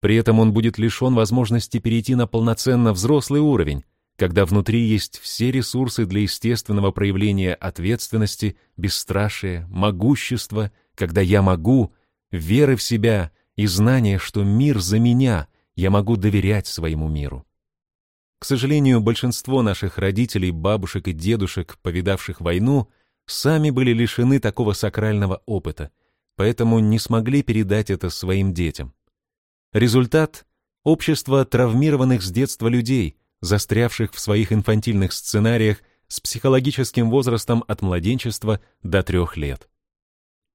При этом он будет лишен возможности перейти на полноценно взрослый уровень, когда внутри есть все ресурсы для естественного проявления ответственности, бесстрашия, могущества, когда я могу — веры в себя и знания, что мир за меня, я могу доверять своему миру. К сожалению, большинство наших родителей, бабушек и дедушек, повидавших войну, сами были лишены такого сакрального опыта, поэтому не смогли передать это своим детям. Результат — общество травмированных с детства людей, застрявших в своих инфантильных сценариях с психологическим возрастом от младенчества до трех лет.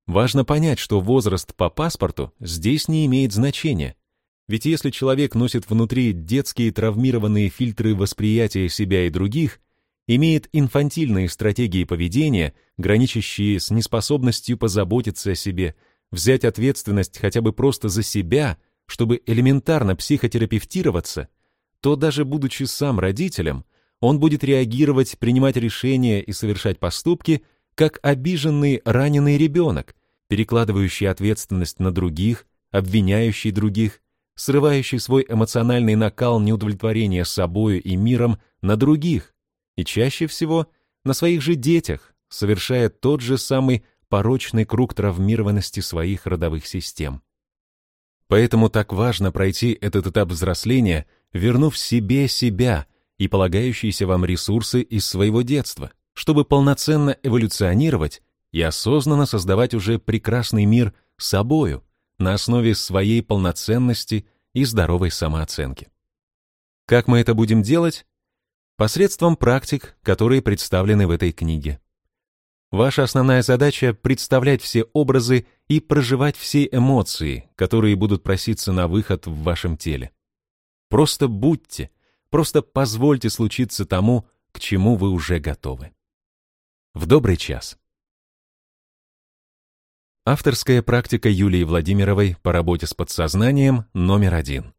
Важно понять, что возраст по паспорту здесь не имеет значения. Ведь если человек носит внутри детские травмированные фильтры восприятия себя и других, имеет инфантильные стратегии поведения, граничащие с неспособностью позаботиться о себе, взять ответственность хотя бы просто за себя, чтобы элементарно психотерапевтироваться, то даже будучи сам родителем, он будет реагировать, принимать решения и совершать поступки, как обиженный, раненый ребенок, перекладывающий ответственность на других, обвиняющий других, срывающий свой эмоциональный накал неудовлетворения собою и миром на других, и чаще всего на своих же детях, совершая тот же самый порочный круг травмированности своих родовых систем. Поэтому так важно пройти этот этап взросления, вернув себе себя и полагающиеся вам ресурсы из своего детства, чтобы полноценно эволюционировать и осознанно создавать уже прекрасный мир собою на основе своей полноценности и здоровой самооценки. Как мы это будем делать? Посредством практик, которые представлены в этой книге. Ваша основная задача — представлять все образы и проживать все эмоции, которые будут проситься на выход в вашем теле. Просто будьте, просто позвольте случиться тому, к чему вы уже готовы. В добрый час. Авторская практика Юлии Владимировой по работе с подсознанием номер один.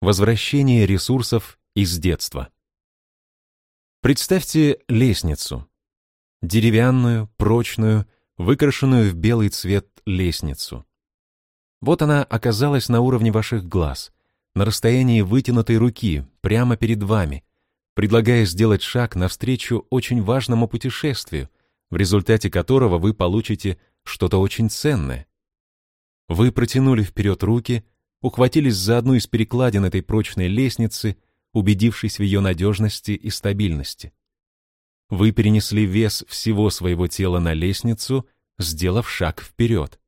Возвращение ресурсов из детства. Представьте лестницу. Деревянную, прочную, выкрашенную в белый цвет лестницу. Вот она оказалась на уровне ваших глаз, на расстоянии вытянутой руки, прямо перед вами, предлагая сделать шаг навстречу очень важному путешествию, в результате которого вы получите что-то очень ценное. Вы протянули вперед руки, ухватились за одну из перекладин этой прочной лестницы, убедившись в ее надежности и стабильности. Вы перенесли вес всего своего тела на лестницу, сделав шаг вперед.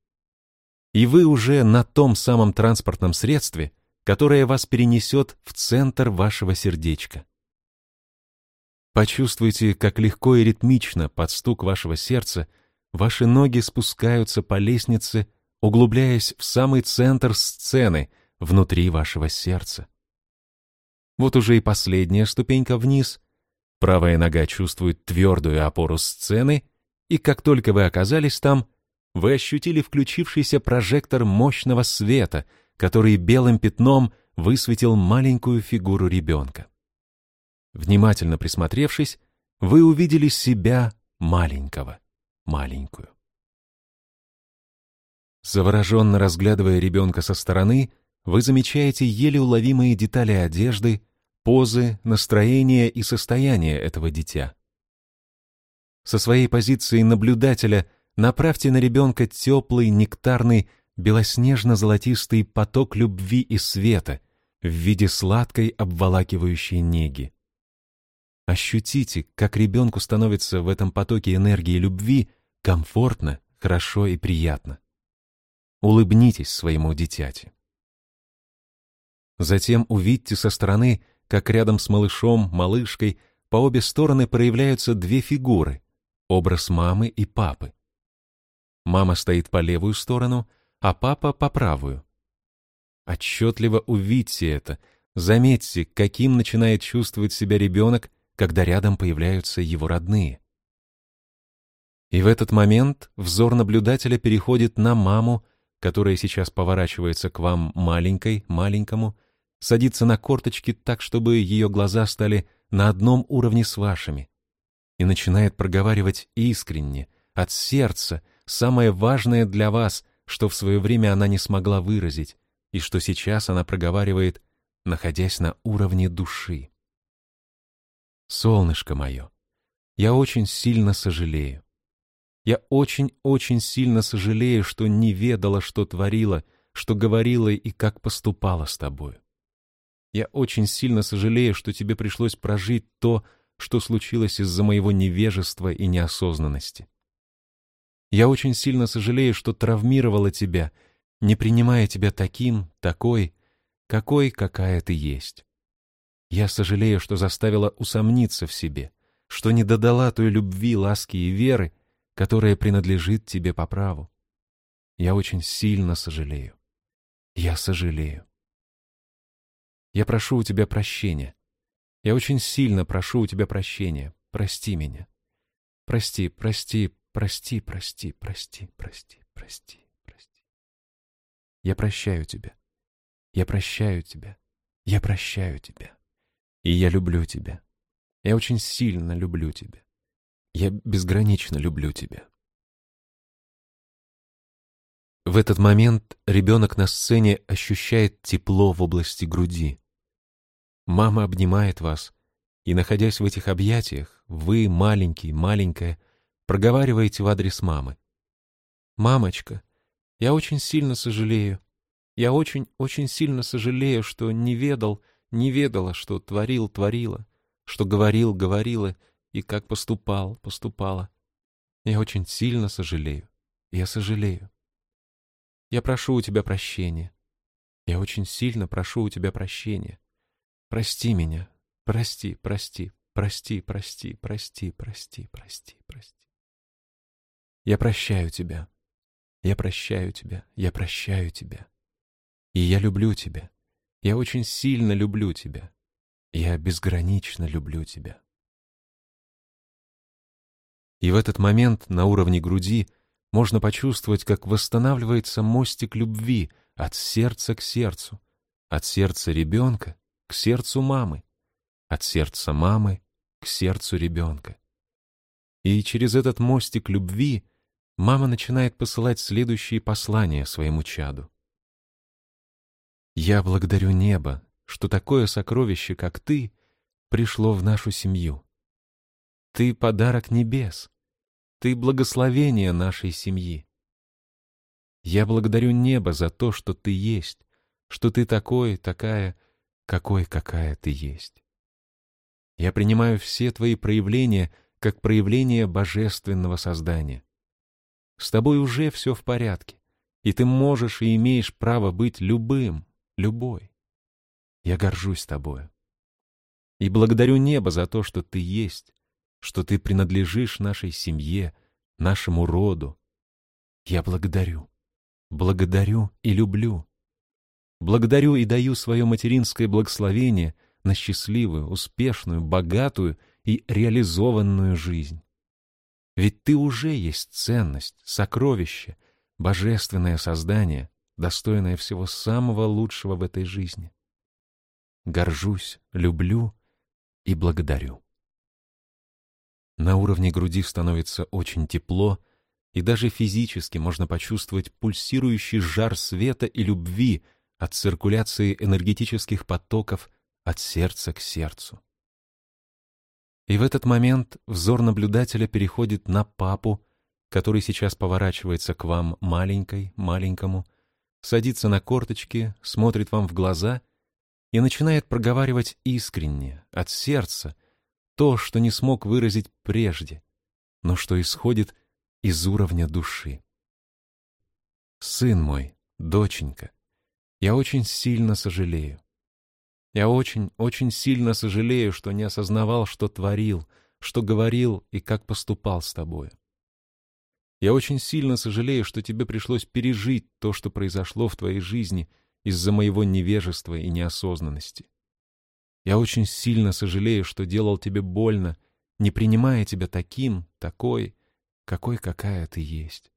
И вы уже на том самом транспортном средстве, которое вас перенесет в центр вашего сердечка. Почувствуйте, как легко и ритмично под стук вашего сердца ваши ноги спускаются по лестнице, углубляясь в самый центр сцены, внутри вашего сердца. Вот уже и последняя ступенька вниз. Правая нога чувствует твердую опору сцены, и как только вы оказались там, вы ощутили включившийся прожектор мощного света, который белым пятном высветил маленькую фигуру ребенка. Внимательно присмотревшись, вы увидели себя маленького, маленькую. Завороженно разглядывая ребенка со стороны, вы замечаете еле уловимые детали одежды, позы, настроения и состояния этого дитя. Со своей позиции наблюдателя направьте на ребенка теплый, нектарный, белоснежно-золотистый поток любви и света в виде сладкой обволакивающей неги. Ощутите, как ребенку становится в этом потоке энергии любви комфортно, хорошо и приятно. Улыбнитесь своему дитяти. Затем увидьте со стороны, как рядом с малышом, малышкой, по обе стороны проявляются две фигуры — образ мамы и папы. Мама стоит по левую сторону, а папа по правую. Отчетливо увидьте это, заметьте, каким начинает чувствовать себя ребенок, когда рядом появляются его родные. И в этот момент взор наблюдателя переходит на маму, которая сейчас поворачивается к вам маленькой, маленькому, садится на корточки так, чтобы ее глаза стали на одном уровне с вашими, и начинает проговаривать искренне, от сердца, самое важное для вас, что в свое время она не смогла выразить, и что сейчас она проговаривает, находясь на уровне души. Солнышко мое, я очень сильно сожалею. Я очень-очень сильно сожалею, что не ведала, что творила, что говорила и как поступала с тобою. Я очень сильно сожалею, что тебе пришлось прожить то, что случилось из-за моего невежества и неосознанности. Я очень сильно сожалею, что травмировала тебя, не принимая тебя таким, такой, какой, какая ты есть. Я сожалею, что заставила усомниться в себе, что не додала той любви, ласки и веры, которая принадлежит тебе по праву. Я очень сильно сожалею. Я сожалею. Я прошу у тебя прощения. Я очень сильно прошу у тебя прощения. Прости меня. Прости, прости, прости, прости, прости, прости, прости, прости. Я прощаю тебя. Я прощаю тебя. Я прощаю тебя. И я люблю тебя. Я очень сильно люблю тебя. Я безгранично люблю тебя. В этот момент ребенок на сцене ощущает тепло в области груди. Мама обнимает вас, и, находясь в этих объятиях, вы, маленький, маленькая, проговариваете в адрес мамы. «Мамочка, я очень сильно сожалею. Я очень-очень сильно сожалею, что не ведал, не ведала, что творил, творила, что говорил, говорила и как поступал, поступала. Я очень сильно сожалею. Я сожалею. Я прошу у тебя прощения. Я очень сильно прошу у тебя прощения. Прости меня. Прости, прости, прости, прости, прости, прости, прости, прости. Я прощаю тебя. Я прощаю тебя. Я прощаю тебя. И я люблю тебя. Я очень сильно люблю тебя. Я безгранично люблю тебя. И в этот момент на уровне груди можно почувствовать, как восстанавливается мостик любви от сердца к сердцу, от сердца ребенка к сердцу мамы, от сердца мамы к сердцу ребенка. И через этот мостик любви мама начинает посылать следующие послания своему чаду. Я благодарю небо, что такое сокровище, как ты, пришло в нашу семью. Ты — подарок небес, ты — благословение нашей семьи. Я благодарю небо за то, что ты есть, что ты такой, такая, какой, какая ты есть. Я принимаю все твои проявления как проявление божественного создания. С тобой уже все в порядке, и ты можешь и имеешь право быть любым, любой. Я горжусь тобою. И благодарю небо за то, что ты есть, что ты принадлежишь нашей семье, нашему роду. Я благодарю благодарю и люблю. Благодарю и даю свое материнское благословение на счастливую, успешную, богатую и реализованную жизнь. Ведь ты уже есть ценность, сокровище, божественное создание, достойное всего самого лучшего в этой жизни. Горжусь, люблю и благодарю. На уровне груди становится очень тепло, и даже физически можно почувствовать пульсирующий жар света и любви от циркуляции энергетических потоков от сердца к сердцу. И в этот момент взор наблюдателя переходит на папу, который сейчас поворачивается к вам маленькой, маленькому, садится на корточки, смотрит вам в глаза и начинает проговаривать искренне, от сердца, то, что не смог выразить прежде, но что исходит из уровня души. Сын мой, доченька, я очень сильно сожалею. Я очень, очень сильно сожалею, что не осознавал, что творил, что говорил и как поступал с тобою. Я очень сильно сожалею, что тебе пришлось пережить то, что произошло в твоей жизни из-за моего невежества и неосознанности. Я очень сильно сожалею, что делал тебе больно, не принимая тебя таким, такой, какой какая ты есть.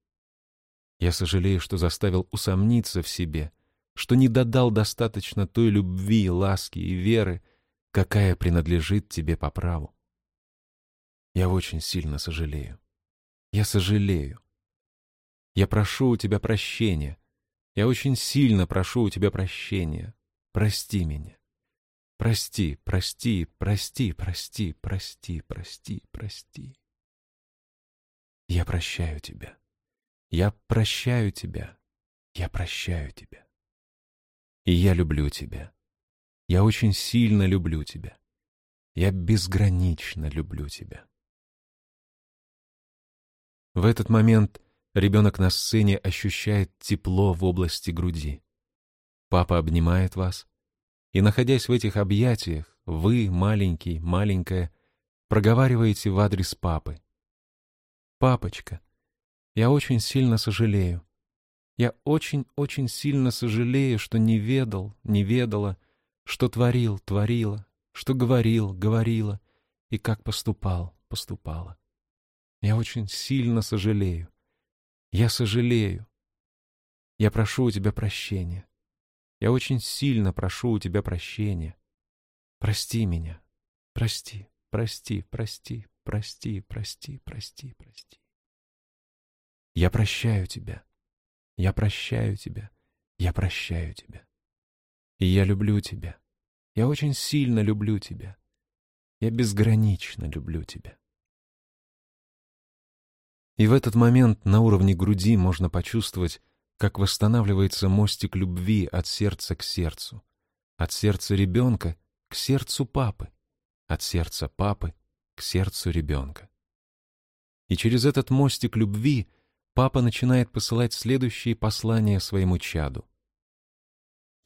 Я сожалею, что заставил усомниться в себе, что не додал достаточно той любви, ласки и веры, какая принадлежит тебе по праву. Я очень сильно сожалею. Я сожалею. Я прошу у тебя прощения. Я очень сильно прошу у тебя прощения. Прости меня. Прости, прости, прости, прости, прости, прости, прости. Я прощаю тебя. Я прощаю тебя. Я прощаю тебя. И я люблю тебя. Я очень сильно люблю тебя. Я безгранично люблю тебя. В этот момент ребенок на сцене ощущает тепло в области груди. Папа обнимает вас, и, находясь в этих объятиях, вы, маленький, маленькая, проговариваете в адрес папы. «Папочка, я очень сильно сожалею. Я очень-очень сильно сожалею, что не ведал, не ведала, что творил, творила, что говорил, говорила и как поступал, поступала. Я очень сильно сожалею. Я сожалею. Я прошу у тебя прощения. Я очень сильно прошу у тебя прощения. Прости меня. Прости, прости, прости, прости, прости, прости, прости. Я прощаю тебя. Я прощаю тебя. Я прощаю тебя. И я люблю тебя. Я очень сильно люблю тебя. Я безгранично люблю тебя. И в этот момент на уровне груди можно почувствовать, как восстанавливается мостик любви от сердца к сердцу, от сердца ребенка к сердцу папы, от сердца папы к сердцу ребенка. И через этот мостик любви папа начинает посылать следующие послания своему чаду.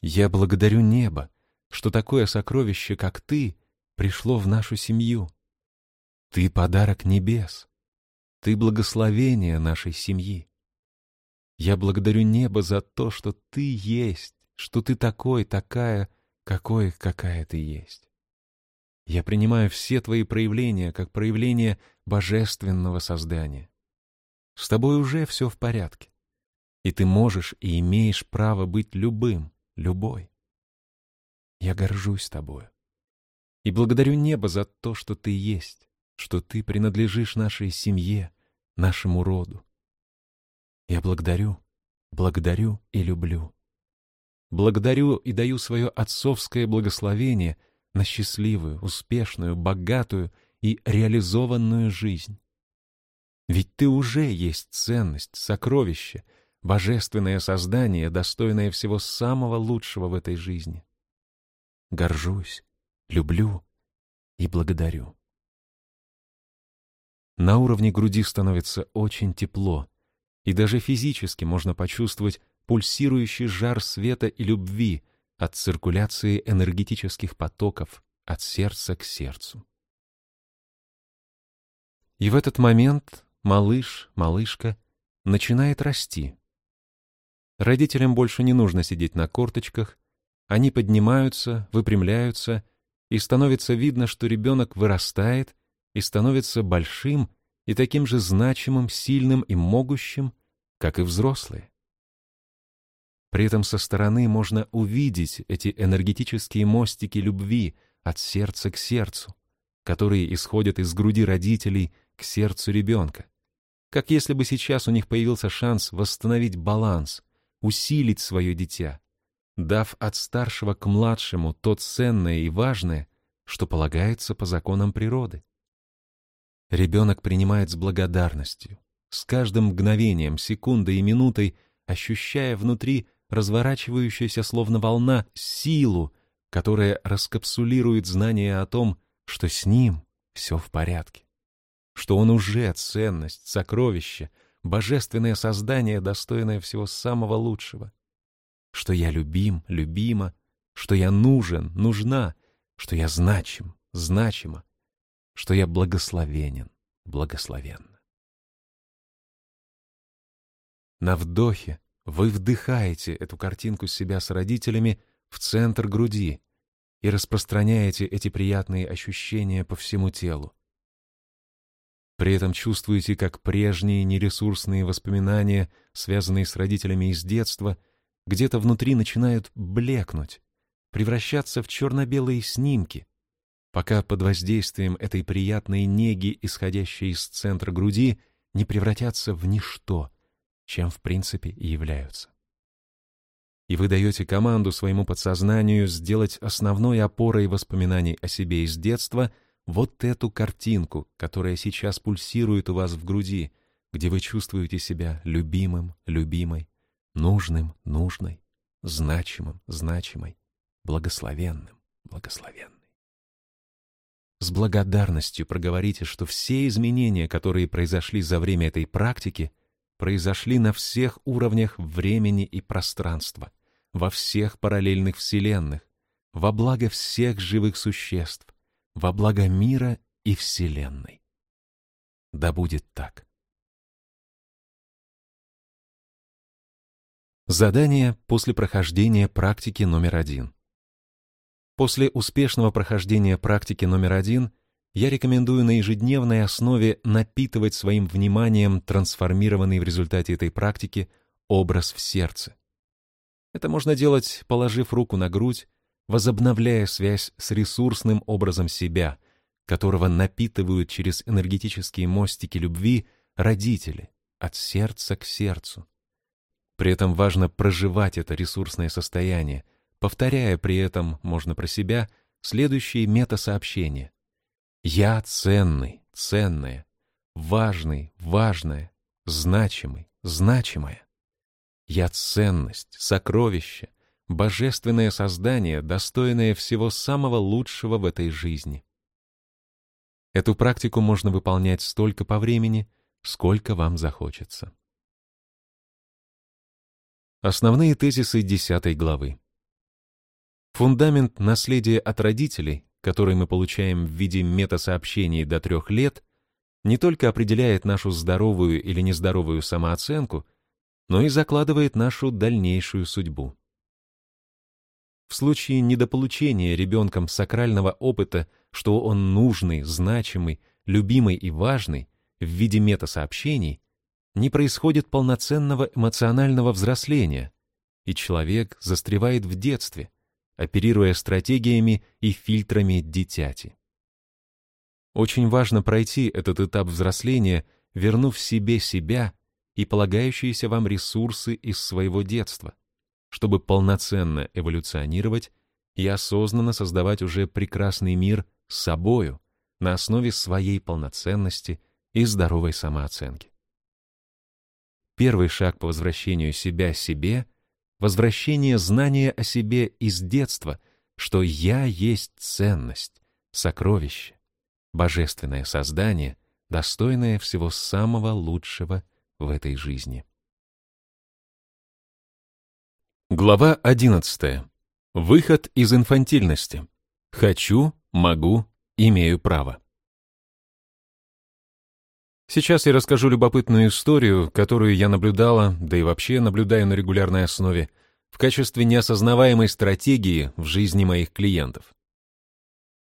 «Я благодарю небо, что такое сокровище, как ты, пришло в нашу семью. Ты — подарок небес. Ты — благословение нашей семьи. Я благодарю небо за то, что ты есть, что ты такой, такая, какой, какая ты есть. Я принимаю все твои проявления как проявление божественного создания. С тобой уже все в порядке. И ты можешь и имеешь право быть любым, любой. Я горжусь тобою. И благодарю небо за то, что ты есть, что ты принадлежишь нашей семье, нашему роду. Я благодарю, благодарю и люблю. благодарю и даю свое отцовское благословение на счастливую, успешную, богатую и реализованную жизнь. Ведь ты уже есть ценность, сокровище, божественное создание, достойное всего самого лучшего в этой жизни. Горжусь, люблю и благодарю. На уровне груди становится очень тепло, и даже физически можно почувствовать пульсирующий жар света и любви от циркуляции энергетических потоков от сердца к сердцу. И в этот момент малыш, малышка начинает расти. Родителям больше не нужно сидеть на корточках, они поднимаются, выпрямляются, и становится видно, что ребенок вырастает и становится большим и таким же значимым, сильным и могущим, как и взрослые. При этом со стороны можно увидеть эти энергетические мостики любви от сердца к сердцу, которые исходят из груди родителей к сердцу ребенка. Как если бы сейчас у них появился шанс восстановить баланс, усилить свое дитя, дав от старшего к младшему то ценное и важное, что полагается по законам природы. Ребенок принимает с благодарностью, с каждым мгновением, секундой и минутой, ощущая внутри разворачивающаяся словно волна силу, которая раскапсулирует знание о том, что с ним все в порядке, что он уже ценность, сокровище, божественное создание, достойное всего самого лучшего, что я любим, любима, что я нужен, нужна, что я значим, значима, что я благословенен, благословенна. На вдохе вы вдыхаете эту картинку себя с родителями в центр груди и распространяете эти приятные ощущения по всему телу. При этом чувствуете, как прежние нересурсные воспоминания, связанные с родителями из детства, где-то внутри начинают блекнуть, превращаться в черно-белые снимки, пока под воздействием этой приятной неги, исходящей из центра груди, не превратятся в ничто, чем в принципе и являются. И вы даете команду своему подсознанию сделать основной опорой воспоминаний о себе из детства вот эту картинку, которая сейчас пульсирует у вас в груди, где вы чувствуете себя любимым, любимой, нужным, нужной, значимым, значимой, благословенным, благословенной. С благодарностью проговорите, что все изменения, которые произошли за время этой практики, произошли на всех уровнях времени и пространства, во всех параллельных вселенных, во благо всех живых существ, во благо мира и Вселенной. Да будет так. Задание после прохождения практики номер один. После успешного прохождения практики номер один я рекомендую на ежедневной основе напитывать своим вниманием трансформированный в результате этой практики образ в сердце. Это можно делать, положив руку на грудь, возобновляя связь с ресурсным образом себя, которого напитывают через энергетические мостики любви родители от сердца к сердцу. При этом важно проживать это ресурсное состояние, повторяя при этом, можно про себя, следующие метасообщения. «Я ценный, ценное, важный, важное, значимый, значимое. Я ценность, сокровище, божественное создание, достойное всего самого лучшего в этой жизни». Эту практику можно выполнять столько по времени, сколько вам захочется. Основные тезисы 10 главы. Фундамент наследия от родителей, который мы получаем в виде метасообщений до трех лет, не только определяет нашу здоровую или нездоровую самооценку, но и закладывает нашу дальнейшую судьбу. В случае недополучения ребенком сакрального опыта, что он нужный, значимый, любимый и важный, в виде метасообщений, не происходит полноценного эмоционального взросления, и человек застревает в детстве, оперируя стратегиями и фильтрами дитяти. Очень важно пройти этот этап взросления, вернув себе себя и полагающиеся вам ресурсы из своего детства, чтобы полноценно эволюционировать и осознанно создавать уже прекрасный мир с собою на основе своей полноценности и здоровой самооценки. Первый шаг по возвращению себя себе — возвращение знания о себе из детства, что «я есть ценность», сокровище, божественное создание, достойное всего самого лучшего в этой жизни. Глава 11. Выход из инфантильности. Хочу, могу, имею право. Сейчас я расскажу любопытную историю, которую я наблюдала, да и вообще наблюдаю на регулярной основе, в качестве неосознаваемой стратегии в жизни моих клиентов.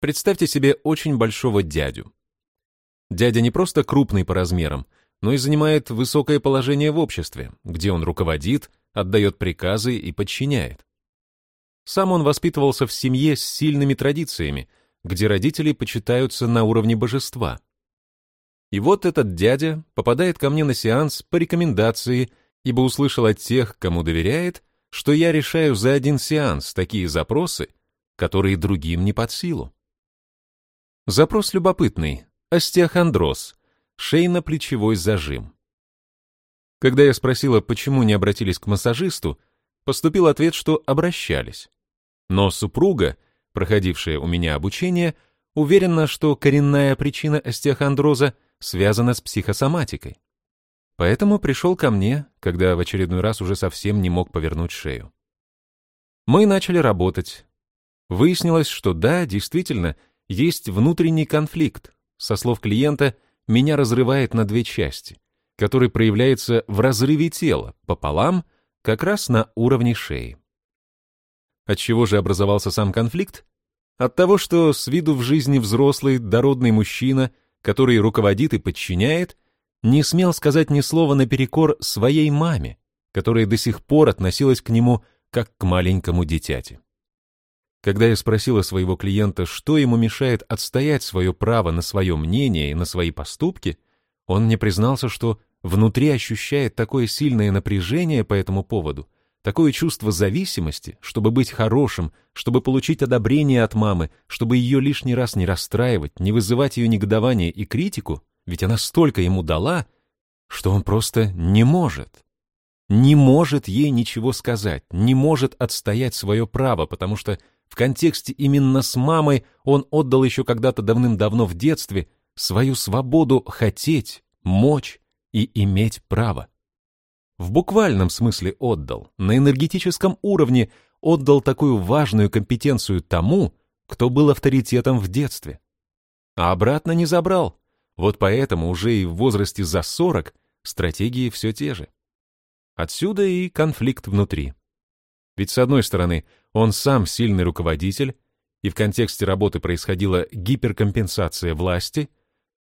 Представьте себе очень большого дядю. Дядя не просто крупный по размерам, но и занимает высокое положение в обществе, где он руководит, отдает приказы и подчиняет. Сам он воспитывался в семье с сильными традициями, где родители почитаются на уровне божества — и вот этот дядя попадает ко мне на сеанс по рекомендации, ибо услышал от тех, кому доверяет, что я решаю за один сеанс такие запросы, которые другим не под силу. Запрос любопытный. Остеохондроз. Шейно-плечевой зажим. Когда я спросила, почему не обратились к массажисту, поступил ответ, что обращались. Но супруга, проходившая у меня обучение, уверена, что коренная причина остеохондроза — связано с психосоматикой. Поэтому пришел ко мне, когда в очередной раз уже совсем не мог повернуть шею. Мы начали работать. Выяснилось, что да, действительно, есть внутренний конфликт. Со слов клиента, меня разрывает на две части, который проявляется в разрыве тела пополам, как раз на уровне шеи. От чего же образовался сам конфликт? От того, что с виду в жизни взрослый, дородный мужчина который руководит и подчиняет, не смел сказать ни слова наперекор своей маме, которая до сих пор относилась к нему как к маленькому дитяти. Когда я спросила своего клиента, что ему мешает отстоять свое право на свое мнение и на свои поступки, он мне признался, что внутри ощущает такое сильное напряжение по этому поводу, такое чувство зависимости, чтобы быть хорошим, чтобы получить одобрение от мамы, чтобы ее лишний раз не расстраивать, не вызывать ее негодование и критику, ведь она столько ему дала, что он просто не может. Не может ей ничего сказать, не может отстоять свое право, потому что в контексте именно с мамой он отдал еще когда-то давным-давно в детстве свою свободу хотеть, мочь и иметь право. В буквальном смысле отдал, на энергетическом уровне отдал такую важную компетенцию тому, кто был авторитетом в детстве. А обратно не забрал. Вот поэтому уже и в возрасте за 40 стратегии все те же. Отсюда и конфликт внутри. Ведь с одной стороны, он сам сильный руководитель, и в контексте работы происходила гиперкомпенсация власти,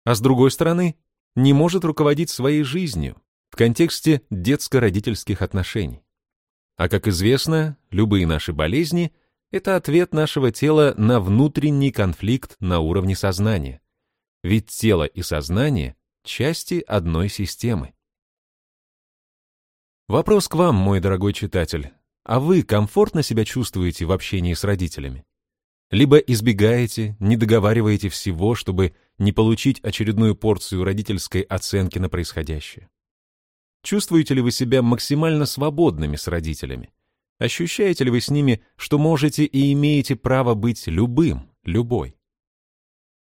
а с другой стороны, не может руководить своей жизнью, в контексте детско-родительских отношений. А как известно, любые наши болезни — это ответ нашего тела на внутренний конфликт на уровне сознания. Ведь тело и сознание — части одной системы. Вопрос к вам, мой дорогой читатель. А вы комфортно себя чувствуете в общении с родителями? Либо избегаете, не договариваете всего, чтобы не получить очередную порцию родительской оценки на происходящее? Чувствуете ли вы себя максимально свободными с родителями? Ощущаете ли вы с ними, что можете и имеете право быть любым, любой?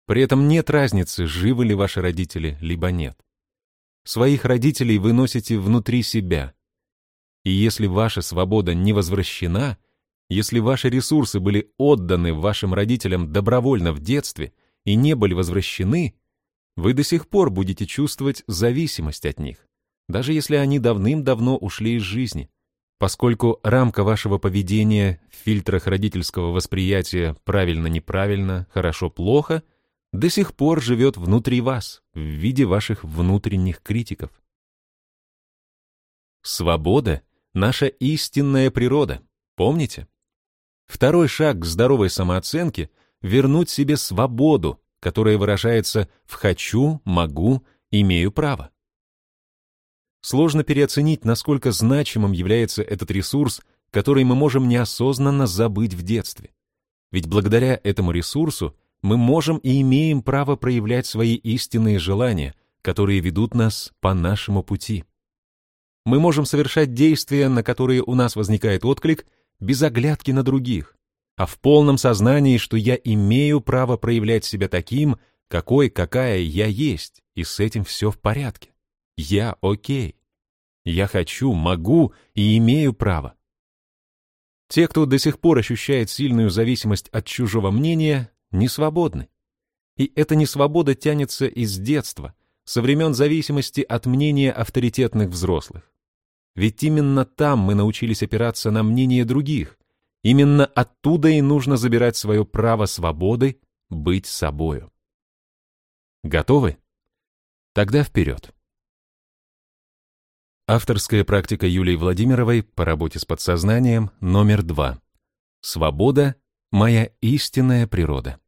При этом нет разницы, живы ли ваши родители, либо нет. Своих родителей вы носите внутри себя. И если ваша свобода не возвращена, если ваши ресурсы были отданы вашим родителям добровольно в детстве и не были возвращены, вы до сих пор будете чувствовать зависимость от них даже если они давным-давно ушли из жизни, поскольку рамка вашего поведения в фильтрах родительского восприятия правильно-неправильно, хорошо-плохо до сих пор живет внутри вас в виде ваших внутренних критиков. Свобода — наша истинная природа, помните? Второй шаг к здоровой самооценке — вернуть себе свободу, которая выражается в «хочу», «могу», «имею право». Сложно переоценить, насколько значимым является этот ресурс, который мы можем неосознанно забыть в детстве. Ведь благодаря этому ресурсу мы можем и имеем право проявлять свои истинные желания, которые ведут нас по нашему пути. Мы можем совершать действия, на которые у нас возникает отклик, без оглядки на других, а в полном сознании, что я имею право проявлять себя таким, какой, какая я есть, и с этим все в порядке. Я окей. Я хочу, могу и имею право. Те, кто до сих пор ощущает сильную зависимость от чужого мнения, не свободны. И эта несвобода тянется из детства, со времен зависимости от мнения авторитетных взрослых. Ведь именно там мы научились опираться на мнение других. Именно оттуда и нужно забирать свое право свободы быть собою. Готовы? Тогда вперед. Авторская практика Юлии Владимировой по работе с подсознанием номер два. Свобода — моя истинная природа.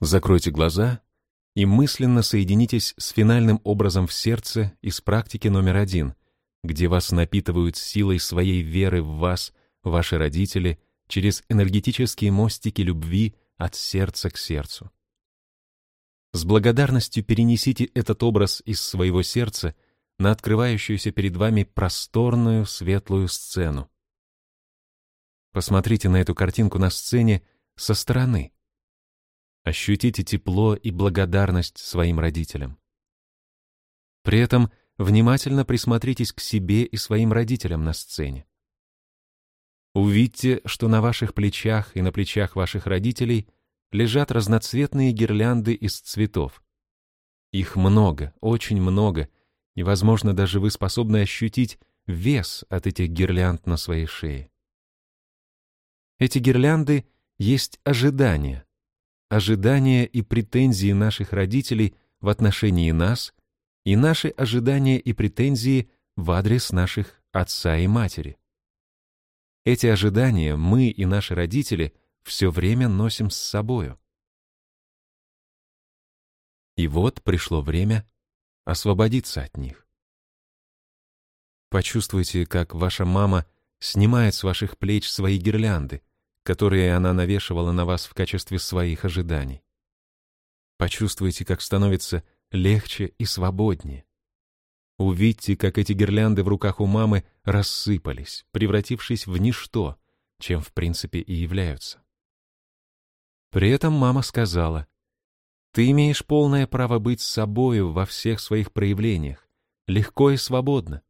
Закройте глаза и мысленно соединитесь с финальным образом в сердце из практики номер один, где вас напитывают силой своей веры в вас, ваши родители, через энергетические мостики любви от сердца к сердцу. С благодарностью перенесите этот образ из своего сердца — на открывающуюся перед вами просторную светлую сцену. Посмотрите на эту картинку на сцене со стороны. Ощутите тепло и благодарность своим родителям. При этом внимательно присмотритесь к себе и своим родителям на сцене. Увидьте, что на ваших плечах и на плечах ваших родителей лежат разноцветные гирлянды из цветов. Их много, очень много — и, возможно, даже вы способны ощутить вес от этих гирлянд на своей шее. Эти гирлянды есть ожидания. Ожидания и претензии наших родителей в отношении нас и наши ожидания и претензии в адрес наших отца и матери. Эти ожидания мы и наши родители все время носим с собою. И вот пришло время освободиться от них. Почувствуйте, как ваша мама снимает с ваших плеч свои гирлянды, которые она навешивала на вас в качестве своих ожиданий. Почувствуйте, как становится легче и свободнее. Увидьте, как эти гирлянды в руках у мамы рассыпались, превратившись в ничто, чем в принципе и являются. При этом мама сказала, ты имеешь полное право быть собою во всех своих проявлениях, легко и свободно,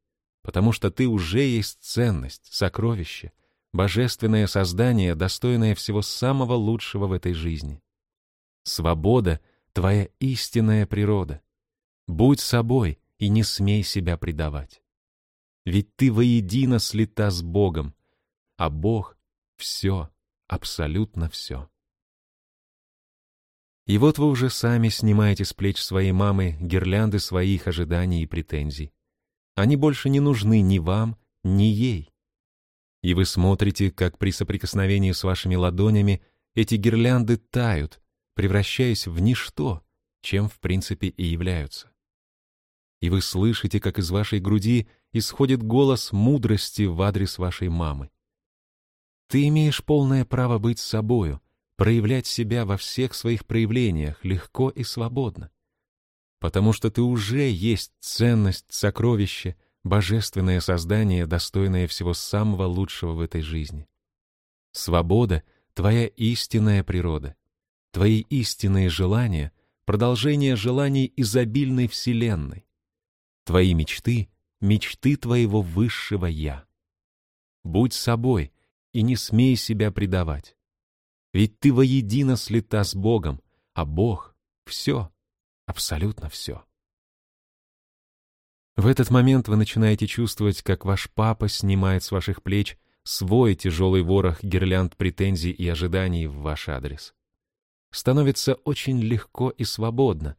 потому что ты уже есть ценность, сокровище, божественное создание, достойное всего самого лучшего в этой жизни. Свобода — твоя истинная природа. Будь собой и не смей себя предавать. Ведь ты воедино слита с Богом, а Бог — все, абсолютно все. И вот вы уже сами снимаете с плеч своей мамы гирлянды своих ожиданий и претензий. Они больше не нужны ни вам, ни ей. И вы смотрите, как при соприкосновении с вашими ладонями эти гирлянды тают, превращаясь в ничто, чем в принципе и являются. И вы слышите, как из вашей груди исходит голос мудрости в адрес вашей мамы. Ты имеешь полное право быть собою, проявлять себя во всех своих проявлениях легко и свободно. Потому что ты уже есть ценность, сокровище, божественное создание, достойное всего самого лучшего в этой жизни. Свобода — твоя истинная природа. Твои истинные желания — продолжение желаний изобильной Вселенной. Твои мечты — мечты твоего высшего Я. Будь собой и не смей себя предавать. Ведь ты воедино слита с Богом, а Бог — все, абсолютно все. В этот момент вы начинаете чувствовать, как ваш папа снимает с ваших плеч свой тяжелый ворох гирлянд претензий и ожиданий в ваш адрес. Становится очень легко и свободно.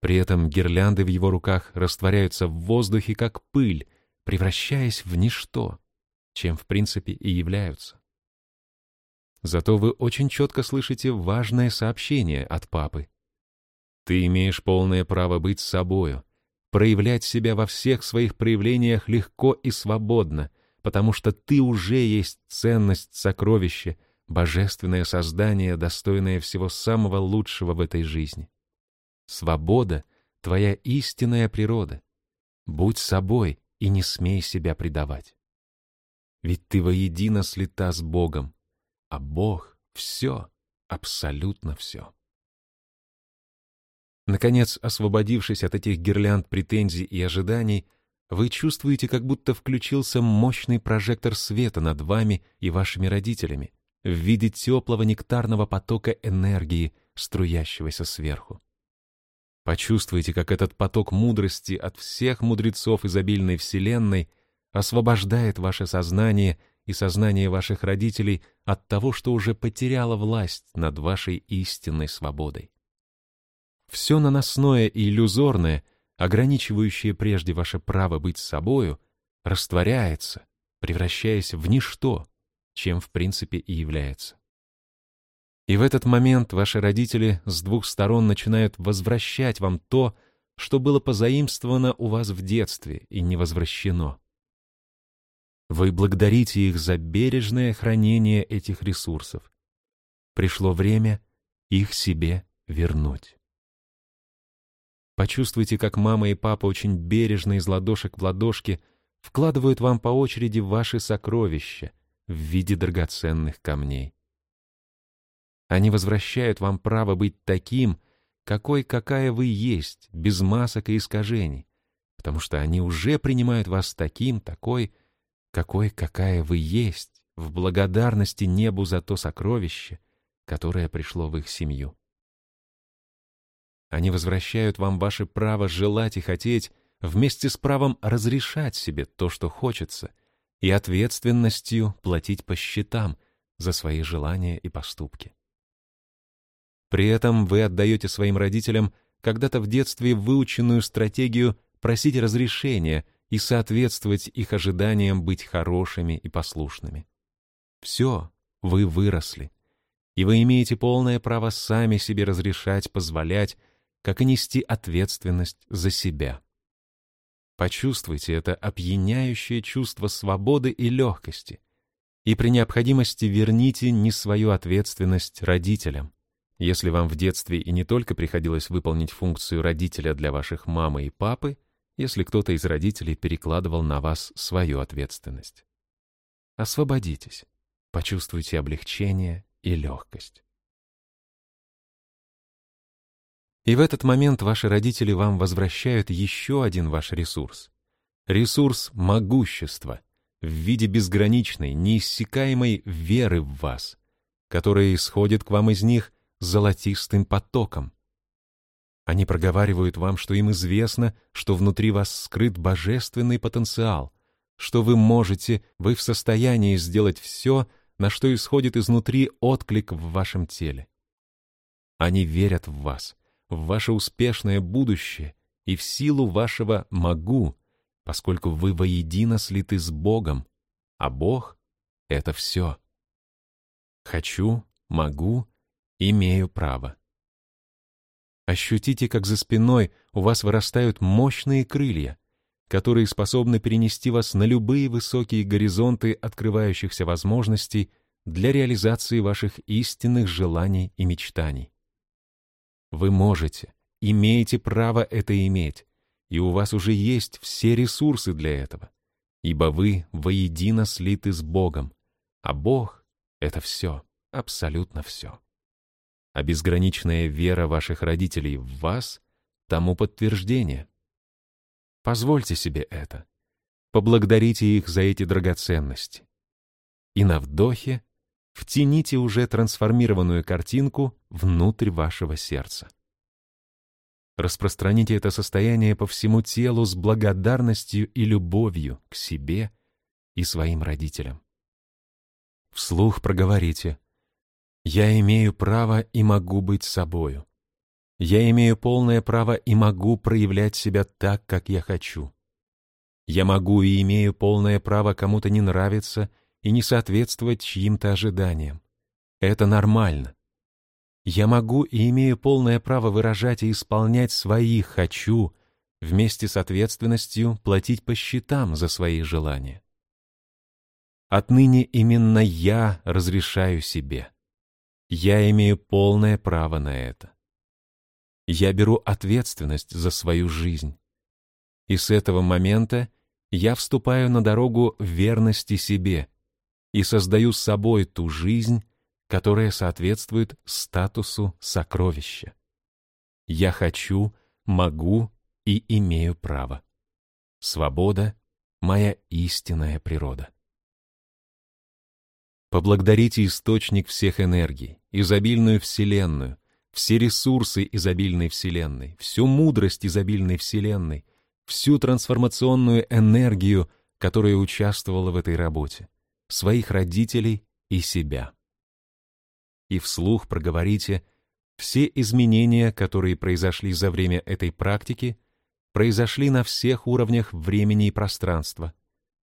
При этом гирлянды в его руках растворяются в воздухе, как пыль, превращаясь в ничто, чем в принципе и являются. Зато вы очень четко слышите важное сообщение от папы. Ты имеешь полное право быть собою, проявлять себя во всех своих проявлениях легко и свободно, потому что ты уже есть ценность, сокровище, божественное создание, достойное всего самого лучшего в этой жизни. Свобода — твоя истинная природа. Будь собой и не смей себя предавать. Ведь ты воедино слита с Богом, а Бог — все, абсолютно все. Наконец, освободившись от этих гирлянд претензий и ожиданий, вы чувствуете, как будто включился мощный прожектор света над вами и вашими родителями в виде теплого нектарного потока энергии, струящегося сверху. Почувствуйте, как этот поток мудрости от всех мудрецов изобильной Вселенной освобождает ваше сознание и сознание ваших родителей от того, что уже потеряло власть над вашей истинной свободой. Все наносное и иллюзорное, ограничивающее прежде ваше право быть собою, растворяется, превращаясь в ничто, чем в принципе и является. И в этот момент ваши родители с двух сторон начинают возвращать вам то, что было позаимствовано у вас в детстве и не возвращено. Вы благодарите их за бережное хранение этих ресурсов. Пришло время их себе вернуть. Почувствуйте, как мама и папа очень бережно из ладошек в ладошки вкладывают вам по очереди ваши сокровища в виде драгоценных камней. Они возвращают вам право быть таким, какой, какая вы есть, без масок и искажений, потому что они уже принимают вас таким, такой, какой, какая вы есть, в благодарности небу за то сокровище, которое пришло в их семью. Они возвращают вам ваше право желать и хотеть вместе с правом разрешать себе то, что хочется, и ответственностью платить по счетам за свои желания и поступки. При этом вы отдаете своим родителям когда-то в детстве выученную стратегию просить разрешения и соответствовать их ожиданиям быть хорошими и послушными. Все, вы выросли, и вы имеете полное право сами себе разрешать, позволять, как и нести ответственность за себя. Почувствуйте это опьяняющее чувство свободы и легкости, и при необходимости верните не свою ответственность родителям. Если вам в детстве и не только приходилось выполнить функцию родителя для ваших мамы и папы, если кто-то из родителей перекладывал на вас свою ответственность. Освободитесь, почувствуйте облегчение и легкость. И в этот момент ваши родители вам возвращают еще один ваш ресурс. Ресурс могущества в виде безграничной, неиссякаемой веры в вас, которая исходит к вам из них золотистым потоком. Они проговаривают вам, что им известно, что внутри вас скрыт божественный потенциал, что вы можете, вы в состоянии сделать все, на что исходит изнутри отклик в вашем теле. Они верят в вас, в ваше успешное будущее и в силу вашего «могу», поскольку вы воедино слиты с Богом, а Бог — это все. Хочу, могу, имею право. Ощутите, как за спиной у вас вырастают мощные крылья, которые способны перенести вас на любые высокие горизонты открывающихся возможностей для реализации ваших истинных желаний и мечтаний. Вы можете, имеете право это иметь, и у вас уже есть все ресурсы для этого, ибо вы воедино слиты с Богом, а Бог — это все, абсолютно все. А безграничная вера ваших родителей в вас — тому подтверждение. Позвольте себе это. Поблагодарите их за эти драгоценности. И на вдохе втяните уже трансформированную картинку внутрь вашего сердца. Распространите это состояние по всему телу с благодарностью и любовью к себе и своим родителям. Вслух проговорите «Я имею право и могу быть собою. Я имею полное право и могу проявлять себя так, как я хочу. Я могу и имею полное право кому-то не нравиться и не соответствовать чьим-то ожиданиям. Это нормально. Я могу и имею полное право выражать и исполнять свои «хочу», вместе с ответственностью платить по счетам за свои желания. Отныне именно я разрешаю себе. Я имею полное право на это. Я беру ответственность за свою жизнь. И с этого момента я вступаю на дорогу верности себе и создаю с собой ту жизнь, которая соответствует статусу сокровища. Я хочу, могу и имею право. Свобода — моя истинная природа. Поблагодарите источник всех энергий, изобильную Вселенную, все ресурсы изобильной Вселенной, всю мудрость изобильной Вселенной, всю трансформационную энергию, которая участвовала в этой работе, своих родителей и себя. И вслух проговорите все изменения, которые произошли за время этой практики — произошли на всех уровнях времени и пространства,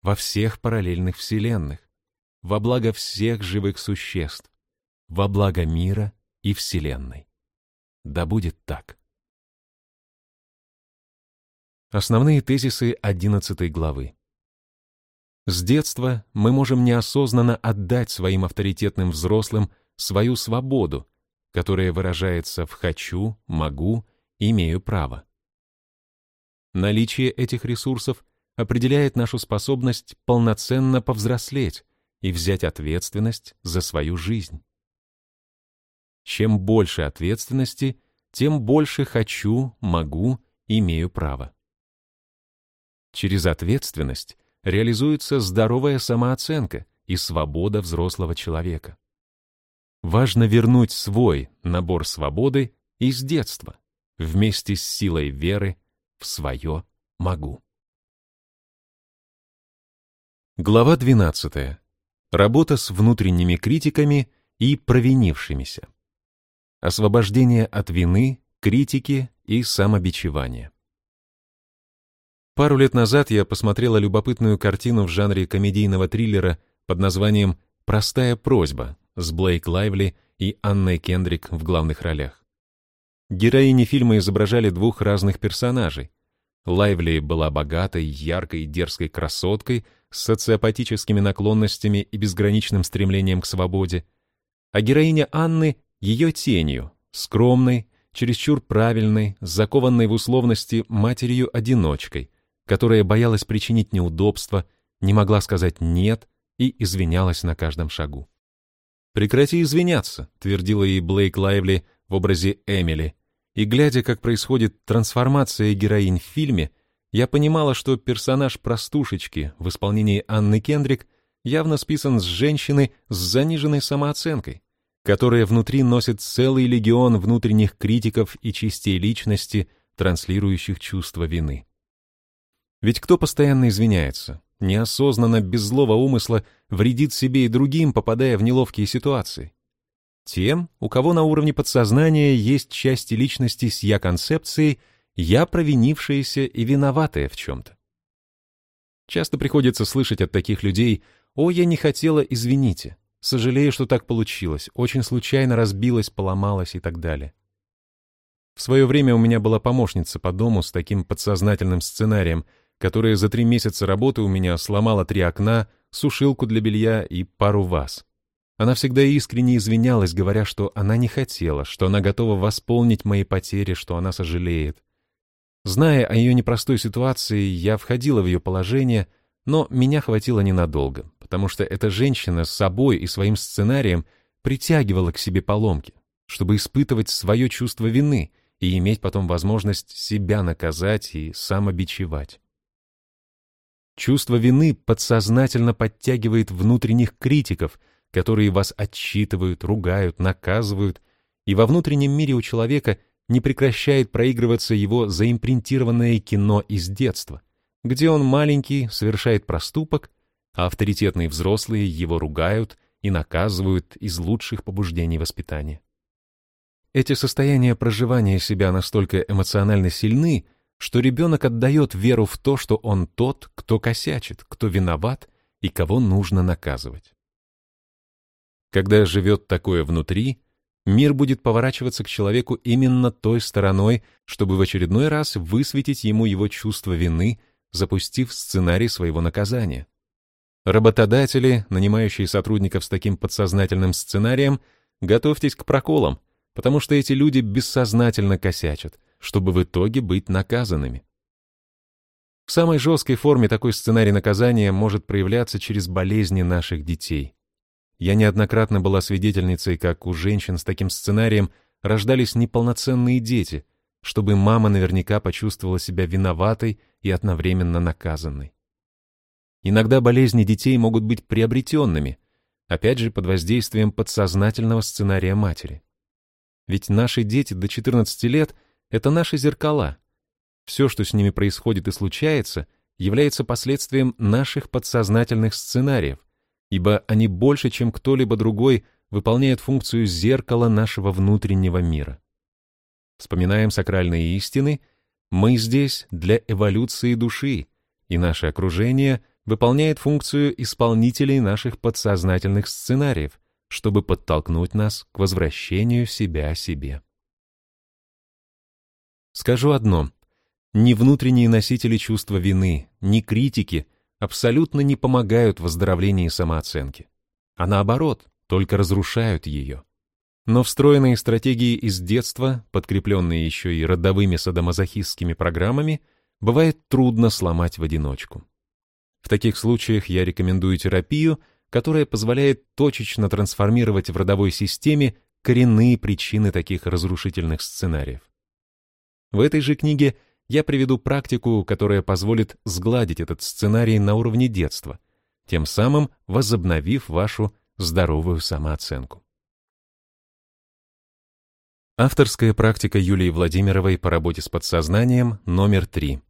во всех параллельных вселенных, во благо всех живых существ, во благо мира и Вселенной. Да будет так. Основные тезисы 11 главы. С детства мы можем неосознанно отдать своим авторитетным взрослым свою свободу, которая выражается в «хочу», «могу», «имею право». Наличие этих ресурсов определяет нашу способность полноценно повзрослеть и взять ответственность за свою жизнь. Чем больше ответственности, тем больше хочу, могу, имею право. Через ответственность реализуется здоровая самооценка и свобода взрослого человека. Важно вернуть свой набор свободы из детства вместе с силой веры в свое могу. Глава 12. Работа с внутренними критиками и провинившимися. Освобождение от вины, критики и самобичевания. Пару лет назад я посмотрела любопытную картину в жанре комедийного триллера под названием «Простая просьба» с Блейк Лайвли и Анной Кендрик в главных ролях. Героини фильма изображали двух разных персонажей. Лайвли была богатой, яркой, дерзкой красоткой с социопатическими наклонностями и безграничным стремлением к свободе, а героиня Анны — ее тенью, скромной, чересчур правильной, закованной в условности матерью-одиночкой, которая боялась причинить неудобства, не могла сказать «нет» и извинялась на каждом шагу. «Прекрати извиняться», — твердила ей Блейк Лайвли в образе Эмили, и глядя, как происходит трансформация героинь в фильме, я понимала, что персонаж простушечки в исполнении Анны Кендрик явно списан с женщины с заниженной самооценкой, которая внутри носит целый легион внутренних критиков и частей личности, транслирующих чувство вины. Ведь кто постоянно извиняется, неосознанно, без злого умысла, вредит себе и другим, попадая в неловкие ситуации? Тем, у кого на уровне подсознания есть части личности с я-концепцией «я провинившаяся и виноватая в чем-то». Часто приходится слышать от таких людей «О, я не хотела, извините», «Сожалею, что так получилось», «Очень случайно разбилась, поломалась» и так далее. В свое время у меня была помощница по дому с таким подсознательным сценарием, которая за три месяца работы у меня сломала три окна, сушилку для белья и пару ваз. Она всегда искренне извинялась, говоря, что она не хотела, что она готова восполнить мои потери, что она сожалеет. Зная о ее непростой ситуации, я входила в ее положение, но меня хватило ненадолго, потому что эта женщина с собой и своим сценарием притягивала к себе поломки, чтобы испытывать свое чувство вины и иметь потом возможность себя наказать и самобичевать. Чувство вины подсознательно подтягивает внутренних критиков — которые вас отчитывают, ругают, наказывают, и во внутреннем мире у человека не прекращает проигрываться его заимпринтированное кино из детства, где он маленький совершает проступок, а авторитетные взрослые его ругают и наказывают из лучших побуждений воспитания. Эти состояния проживания себя настолько эмоционально сильны, что ребенок отдает веру в то, что он тот, кто косячит, кто виноват и кого нужно наказывать. Когда живет такое внутри, мир будет поворачиваться к человеку именно той стороной, чтобы в очередной раз высветить ему его чувство вины, запустив сценарий своего наказания. Работодатели, нанимающие сотрудников с таким подсознательным сценарием, готовьтесь к проколам, потому что эти люди бессознательно косячат, чтобы в итоге быть наказанными. В самой жесткой форме такой сценарий наказания может проявляться через болезни наших детей. Я неоднократно была свидетельницей, как у женщин с таким сценарием рождались неполноценные дети, чтобы мама наверняка почувствовала себя виноватой и одновременно наказанной. Иногда болезни детей могут быть приобретенными, опять же под воздействием подсознательного сценария матери. Ведь наши дети до 14 лет — это наши зеркала. Все, что с ними происходит и случается, является последствием наших подсознательных сценариев, ибо они больше, чем кто-либо другой, выполняют функцию зеркала нашего внутреннего мира. Вспоминаем сакральные истины, мы здесь для эволюции души, и наше окружение выполняет функцию исполнителей наших подсознательных сценариев, чтобы подтолкнуть нас к возвращению себя себе. Скажу одно. Ни внутренние носители чувства вины, ни критики абсолютно не помогают в выздоровлении самооценки, а наоборот, только разрушают ее. Но встроенные стратегии из детства, подкрепленные еще и родовыми садомазохистскими программами, бывает трудно сломать в одиночку. В таких случаях я рекомендую терапию, которая позволяет точечно трансформировать в родовой системе коренные причины таких разрушительных сценариев. В этой же книге я приведу практику, которая позволит сгладить этот сценарий на уровне детства, тем самым возобновив вашу здоровую самооценку. Авторская практика Юлии Владимировой по работе с подсознанием номер 3.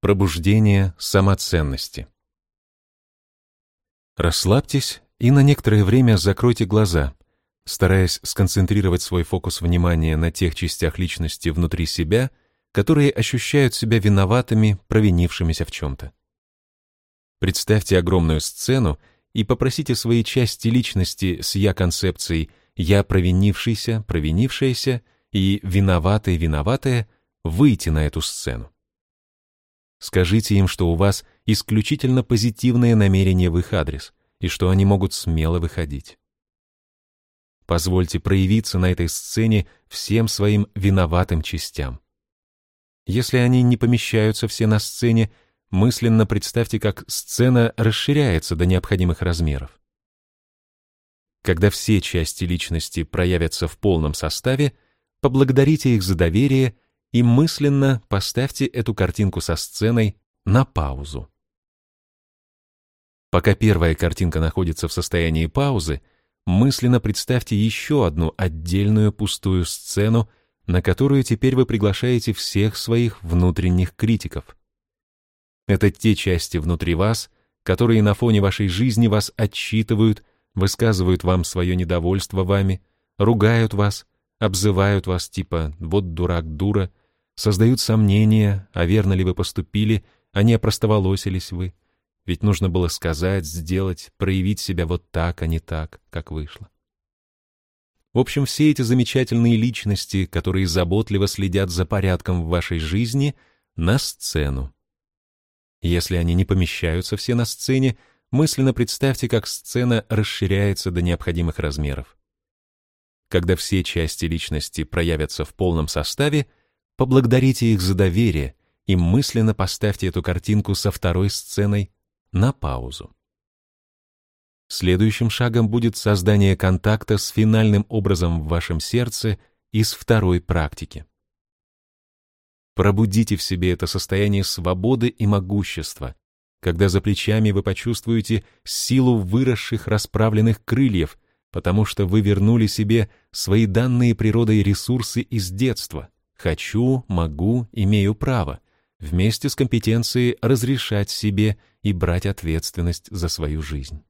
Пробуждение самоценности. Расслабьтесь и на некоторое время закройте глаза, стараясь сконцентрировать свой фокус внимания на тех частях личности внутри себя, которые ощущают себя виноватыми, провинившимися в чем-то. Представьте огромную сцену и попросите свои части личности с «я-концепцией» «я провинившийся», «провинившаяся» и «виноватый», «виноватая» выйти на эту сцену. Скажите им, что у вас исключительно позитивное намерение в их адрес и что они могут смело выходить. Позвольте проявиться на этой сцене всем своим виноватым частям. Если они не помещаются все на сцене, мысленно представьте, как сцена расширяется до необходимых размеров. Когда все части личности проявятся в полном составе, поблагодарите их за доверие и мысленно поставьте эту картинку со сценой на паузу. Пока первая картинка находится в состоянии паузы, мысленно представьте еще одну отдельную пустую сцену, на которую теперь вы приглашаете всех своих внутренних критиков. Это те части внутри вас, которые на фоне вашей жизни вас отчитывают, высказывают вам свое недовольство вами, ругают вас, обзывают вас типа «вот дурак, дура», создают сомнения, а верно ли вы поступили, а не опростоволосились вы. Ведь нужно было сказать, сделать, проявить себя вот так, а не так, как вышло. В общем, все эти замечательные личности, которые заботливо следят за порядком в вашей жизни, на сцену. Если они не помещаются все на сцене, мысленно представьте, как сцена расширяется до необходимых размеров. Когда все части личности проявятся в полном составе, поблагодарите их за доверие и мысленно поставьте эту картинку со второй сценой на паузу. Следующим шагом будет создание контакта с финальным образом в вашем сердце из второй практики. Пробудите в себе это состояние свободы и могущества, когда за плечами вы почувствуете силу выросших расправленных крыльев, потому что вы вернули себе свои данные природой ресурсы из детства. Хочу, могу, имею право, вместе с компетенцией разрешать себе и брать ответственность за свою жизнь.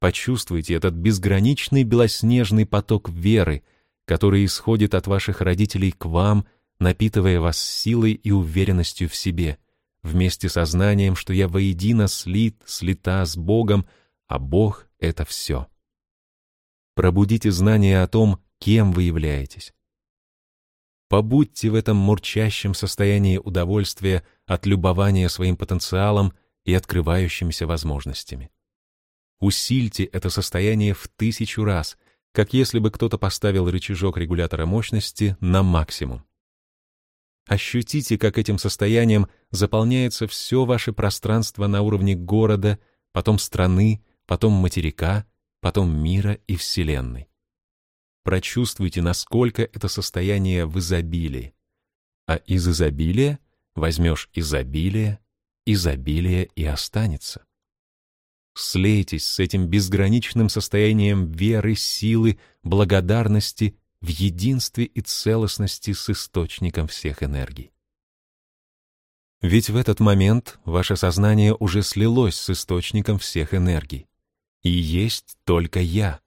Почувствуйте этот безграничный белоснежный поток веры, который исходит от ваших родителей к вам – напитывая вас силой и уверенностью в себе, вместе со знанием, что я воедино слит, слита с Богом, а Бог — это все. Пробудите знание о том, кем вы являетесь. Побудьте в этом мурчащем состоянии удовольствия от любования своим потенциалом и открывающимися возможностями. Усильте это состояние в тысячу раз, как если бы кто-то поставил рычажок регулятора мощности на максимум. Ощутите, как этим состоянием заполняется все ваше пространство на уровне города, потом страны, потом материка, потом мира и Вселенной. Прочувствуйте, насколько это состояние в изобилии. А из изобилия возьмешь изобилие, изобилие и останется. Слейтесь с этим безграничным состоянием веры, силы, благодарности в единстве и целостности с источником всех энергий. Ведь в этот момент ваше сознание уже слилось с источником всех энергий. И есть только Я.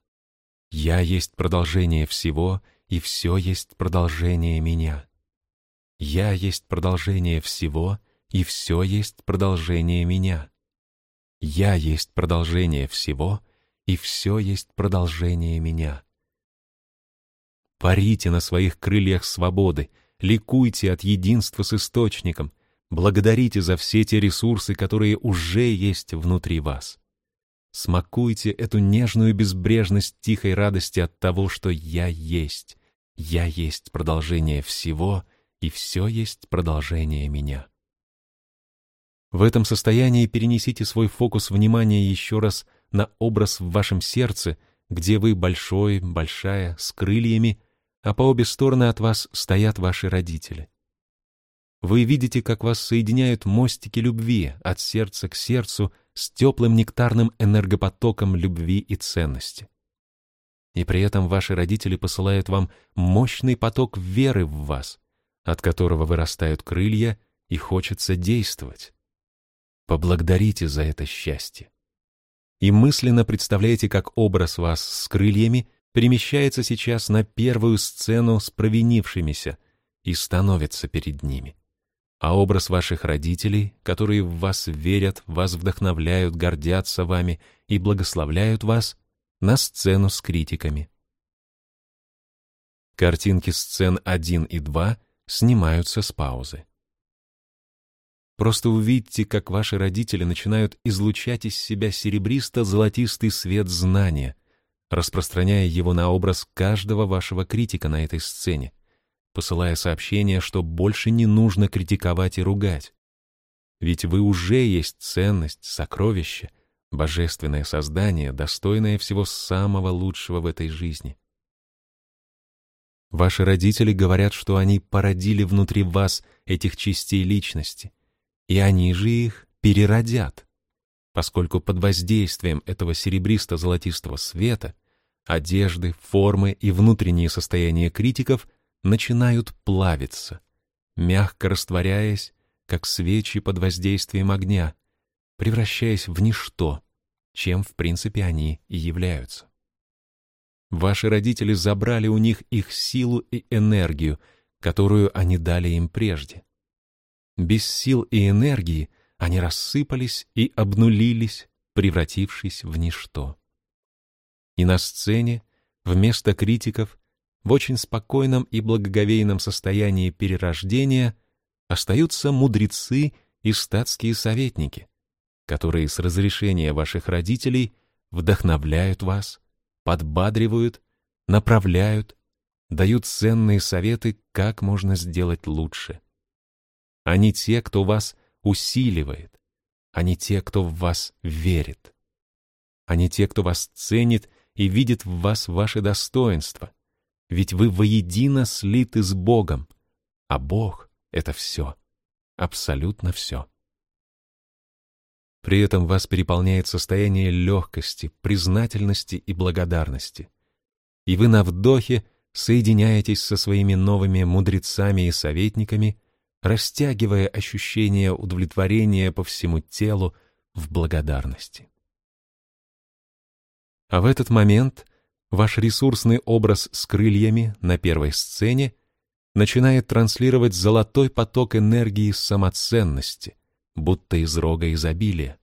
Я есть продолжение всего, и все есть продолжение меня. Я есть продолжение всего, и все есть продолжение меня. Я есть продолжение всего, и все есть продолжение меня. Парите на своих крыльях свободы, ликуйте от единства с Источником, благодарите за все те ресурсы, которые уже есть внутри вас. Смакуйте эту нежную безбрежность тихой радости от того, что «я есть», «я есть продолжение всего», и все есть продолжение меня. В этом состоянии перенесите свой фокус внимания еще раз на образ в вашем сердце, где вы большой, большая, с крыльями, а по обе стороны от вас стоят ваши родители. Вы видите, как вас соединяют мостики любви от сердца к сердцу с теплым нектарным энергопотоком любви и ценности. И при этом ваши родители посылают вам мощный поток веры в вас, от которого вырастают крылья и хочется действовать. Поблагодарите за это счастье. И мысленно представляете, как образ вас с крыльями перемещается сейчас на первую сцену с провинившимися и становится перед ними. А образ ваших родителей, которые в вас верят, вас вдохновляют, гордятся вами и благословляют вас, на сцену с критиками. Картинки сцен 1 и 2 снимаются с паузы. Просто увидьте, как ваши родители начинают излучать из себя серебристо-золотистый свет знания — распространяя его на образ каждого вашего критика на этой сцене, посылая сообщение, что больше не нужно критиковать и ругать. Ведь вы уже есть ценность, сокровище, божественное создание, достойное всего самого лучшего в этой жизни. Ваши родители говорят, что они породили внутри вас этих частей личности, и они же их переродят поскольку под воздействием этого серебристо-золотистого света одежды, формы и внутренние состояния критиков начинают плавиться, мягко растворяясь, как свечи под воздействием огня, превращаясь в ничто, чем в принципе они и являются. Ваши родители забрали у них их силу и энергию, которую они дали им прежде. Без сил и энергии они рассыпались и обнулились, превратившись в ничто. И на сцене, вместо критиков, в очень спокойном и благоговейном состоянии перерождения остаются мудрецы и статские советники, которые с разрешения ваших родителей вдохновляют вас, подбадривают, направляют, дают ценные советы, как можно сделать лучше. Они те, кто вас усиливает. Они те, кто в вас верит. Они те, кто вас ценит и видит в вас ваше достоинство. Ведь вы воедино слиты с Богом, а Бог — это все, абсолютно все. При этом вас переполняет состояние легкости, признательности и благодарности. И вы на вдохе соединяетесь со своими новыми мудрецами и советниками растягивая ощущение удовлетворения по всему телу в благодарности. А в этот момент ваш ресурсный образ с крыльями на первой сцене начинает транслировать золотой поток энергии самоценности, будто из рога изобилия.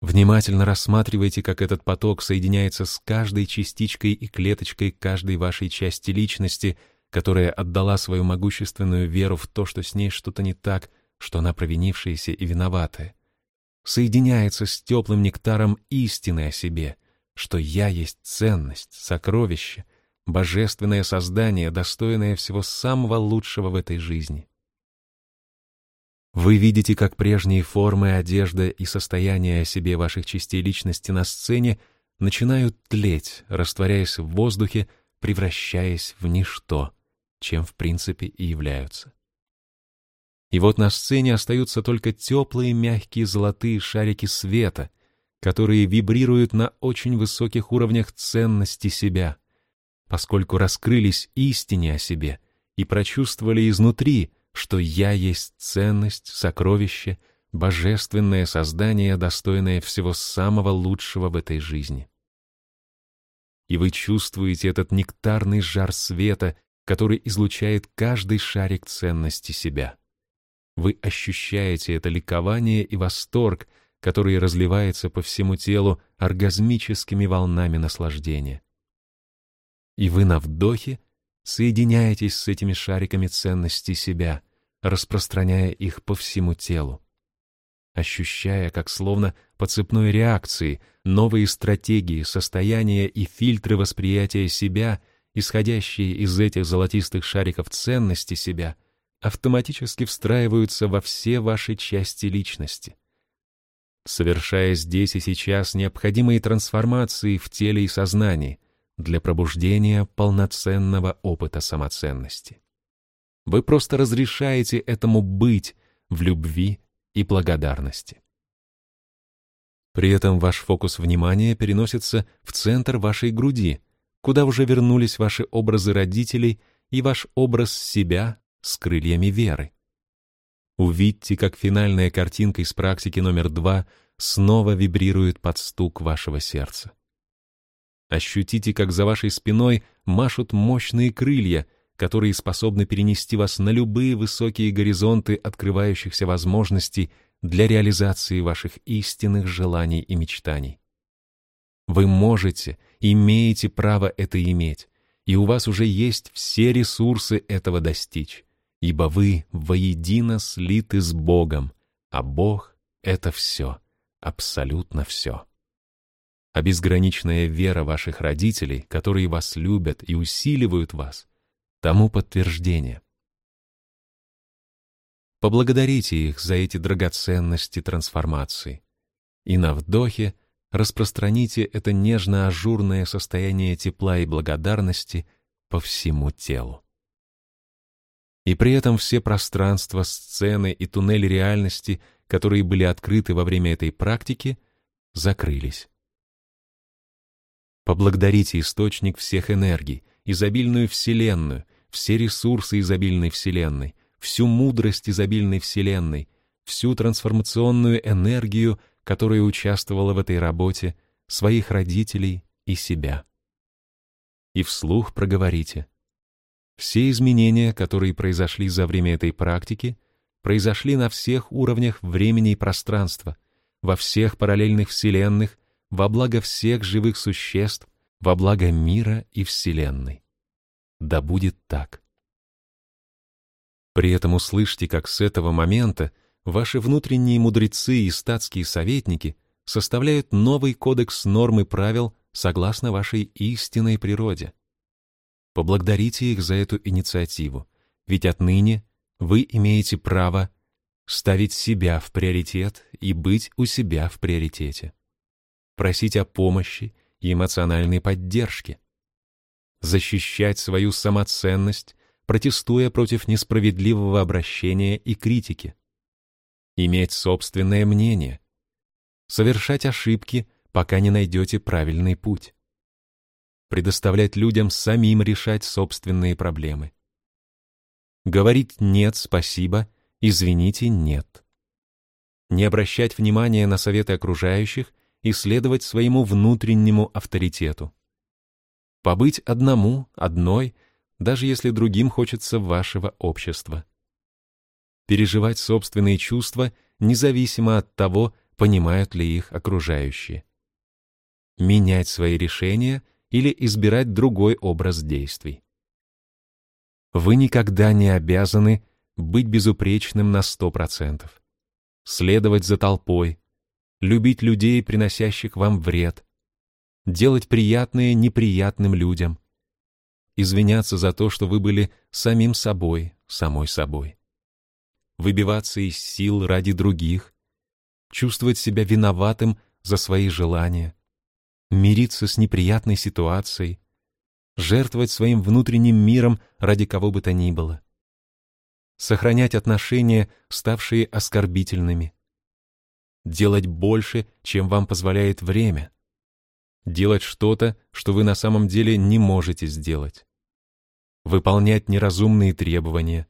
Внимательно рассматривайте, как этот поток соединяется с каждой частичкой и клеточкой каждой вашей части личности — которая отдала свою могущественную веру в то, что с ней что-то не так, что она провинившаяся и виноватая, соединяется с теплым нектаром истины о себе, что я есть ценность, сокровище, божественное создание, достойное всего самого лучшего в этой жизни. Вы видите, как прежние формы, одежда и состояние о себе ваших частей личности на сцене начинают тлеть, растворяясь в воздухе, превращаясь в ничто, чем в принципе и являются. И вот на сцене остаются только теплые мягкие золотые шарики света, которые вибрируют на очень высоких уровнях ценности себя, поскольку раскрылись истине о себе и прочувствовали изнутри, что «я» есть ценность, сокровище, божественное создание, достойное всего самого лучшего в этой жизни. И вы чувствуете этот нектарный жар света, который излучает каждый шарик ценности себя. Вы ощущаете это ликование и восторг, который разливается по всему телу оргазмическими волнами наслаждения. И вы на вдохе соединяетесь с этими шариками ценности себя, распространяя их по всему телу. Ощущая, как словно по цепной реакции, новые стратегии, состояния и фильтры восприятия себя, исходящие из этих золотистых шариков ценности себя, автоматически встраиваются во все ваши части личности. Совершая здесь и сейчас необходимые трансформации в теле и сознании для пробуждения полноценного опыта самоценности. Вы просто разрешаете этому быть в любви и благодарности. При этом ваш фокус внимания переносится в центр вашей груди, куда уже вернулись ваши образы родителей и ваш образ себя с крыльями веры. Увидьте, как финальная картинка из практики номер два снова вибрирует под стук вашего сердца. Ощутите, как за вашей спиной машут мощные крылья, которые способны перенести вас на любые высокие горизонты открывающихся возможностей для реализации ваших истинных желаний и мечтаний. Вы можете, имеете право это иметь, и у вас уже есть все ресурсы этого достичь, ибо вы воедино слиты с Богом, а Бог — это все, абсолютно все. А безграничная вера ваших родителей, которые вас любят и усиливают вас, тому подтверждение. Поблагодарите их за эти драгоценности трансформации. И на вдохе распространите это нежно-ажурное состояние тепла и благодарности по всему телу. И при этом все пространства, сцены и туннели реальности, которые были открыты во время этой практики, закрылись. Поблагодарите источник всех энергий, изобильную Вселенную, все ресурсы изобильной Вселенной, всю мудрость изобильной Вселенной, всю трансформационную энергию, которая участвовала в этой работе, своих родителей и себя. И вслух проговорите. Все изменения, которые произошли за время этой практики, произошли на всех уровнях времени и пространства, во всех параллельных вселенных, во благо всех живых существ, во благо мира и Вселенной. Да будет так. При этом услышьте, как с этого момента ваши внутренние мудрецы и статские советники составляют новый кодекс норм и правил согласно вашей истинной природе. Поблагодарите их за эту инициативу, ведь отныне вы имеете право ставить себя в приоритет и быть у себя в приоритете. Просить о помощи и эмоциональной поддержке. Защищать свою самоценность, протестуя против несправедливого обращения и критики, иметь собственное мнение, совершать ошибки, пока не найдете правильный путь, предоставлять людям самим решать собственные проблемы, говорить «нет, спасибо», «извините, нет», не обращать внимания на советы окружающих и следовать своему внутреннему авторитету, побыть одному, одной, даже если другим хочется вашего общества. Переживать собственные чувства независимо от того, понимают ли их окружающие. Менять свои решения или избирать другой образ действий. Вы никогда не обязаны быть безупречным на 100%. Следовать за толпой, любить людей, приносящих вам вред, делать приятное неприятным людям, извиняться за то, что вы были самим собой, самой собой, выбиваться из сил ради других, чувствовать себя виноватым за свои желания, мириться с неприятной ситуацией, жертвовать своим внутренним миром ради кого бы то ни было, сохранять отношения, ставшие оскорбительными, делать больше, чем вам позволяет время, делать что-то, что вы на самом деле не можете сделать, выполнять неразумные требования,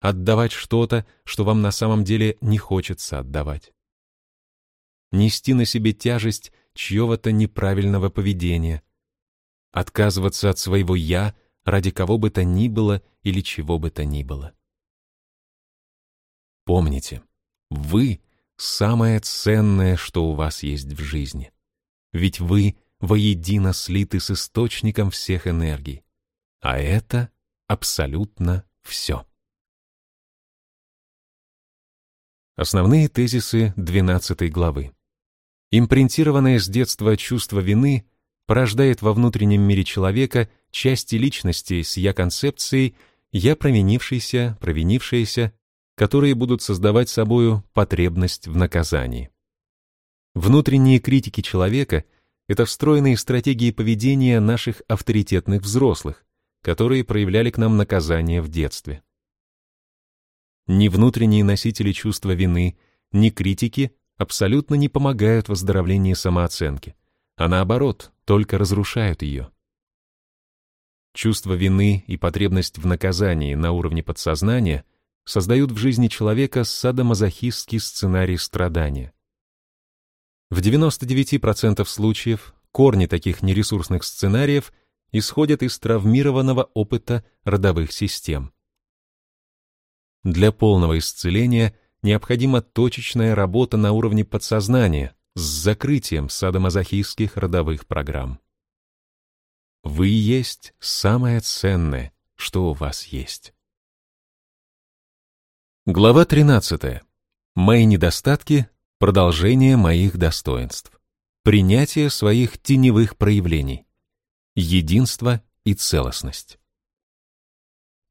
отдавать что-то, что вам на самом деле не хочется отдавать, нести на себе тяжесть чьего-то неправильного поведения, отказываться от своего «я» ради кого бы то ни было или чего бы то ни было. Помните, вы — самое ценное, что у вас есть в жизни. Ведь вы воедино слиты с источником всех энергий. А это абсолютно все. Основные тезисы 12 главы. Импринтированное с детства чувство вины порождает во внутреннем мире человека части личности с я-концепцией «я провинившийся, провинившаяся», которые будут создавать собою потребность в наказании. Внутренние критики человека — это встроенные стратегии поведения наших авторитетных взрослых, которые проявляли к нам наказание в детстве. Ни внутренние носители чувства вины, ни критики абсолютно не помогают в самооценки, а наоборот, только разрушают ее. Чувство вины и потребность в наказании на уровне подсознания создают в жизни человека садомазохистский сценарий страдания. В 99% случаев корни таких нересурсных сценариев исходят из травмированного опыта родовых систем. Для полного исцеления необходима точечная работа на уровне подсознания с закрытием садомазохистских родовых программ. Вы есть самое ценное, что у вас есть. Глава 13. Мои недостатки — продолжение моих достоинств. Принятие своих теневых проявлений. Единство и целостность.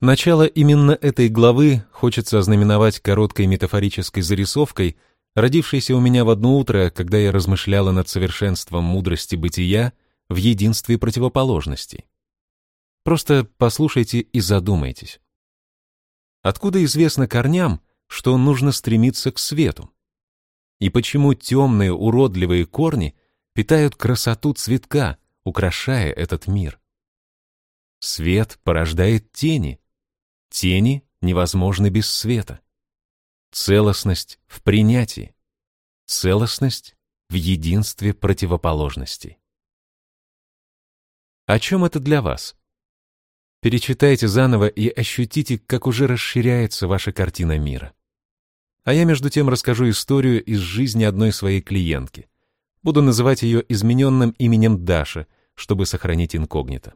Начало именно этой главы хочется ознаменовать короткой метафорической зарисовкой, родившейся у меня в одно утро, когда я размышляла над совершенством мудрости бытия в единстве противоположностей. Просто послушайте и задумайтесь. Откуда известно корням, что нужно стремиться к свету? И почему темные уродливые корни питают красоту цветка, украшая этот мир? Свет порождает тени, Тени невозможны без света. Целостность в принятии. Целостность в единстве противоположностей. О чем это для вас? Перечитайте заново и ощутите, как уже расширяется ваша картина мира. А я между тем расскажу историю из жизни одной своей клиентки. Буду называть ее измененным именем Даша, чтобы сохранить инкогнито.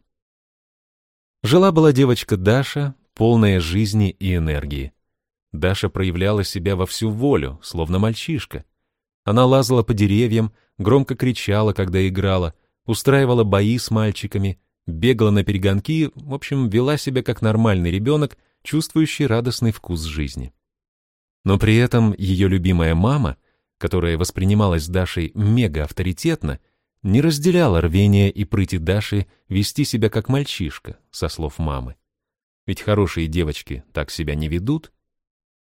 Жила-была девочка Даша, полная жизни и энергии. Даша проявляла себя во всю волю, словно мальчишка. Она лазала по деревьям, громко кричала, когда играла, устраивала бои с мальчиками, бегала на перегонки, в общем, вела себя как нормальный ребенок, чувствующий радостный вкус жизни. Но при этом ее любимая мама, которая воспринималась Дашей мега-авторитетно, не разделяла рвения и прыти Даши вести себя как мальчишка, со слов мамы. Ведь хорошие девочки так себя не ведут.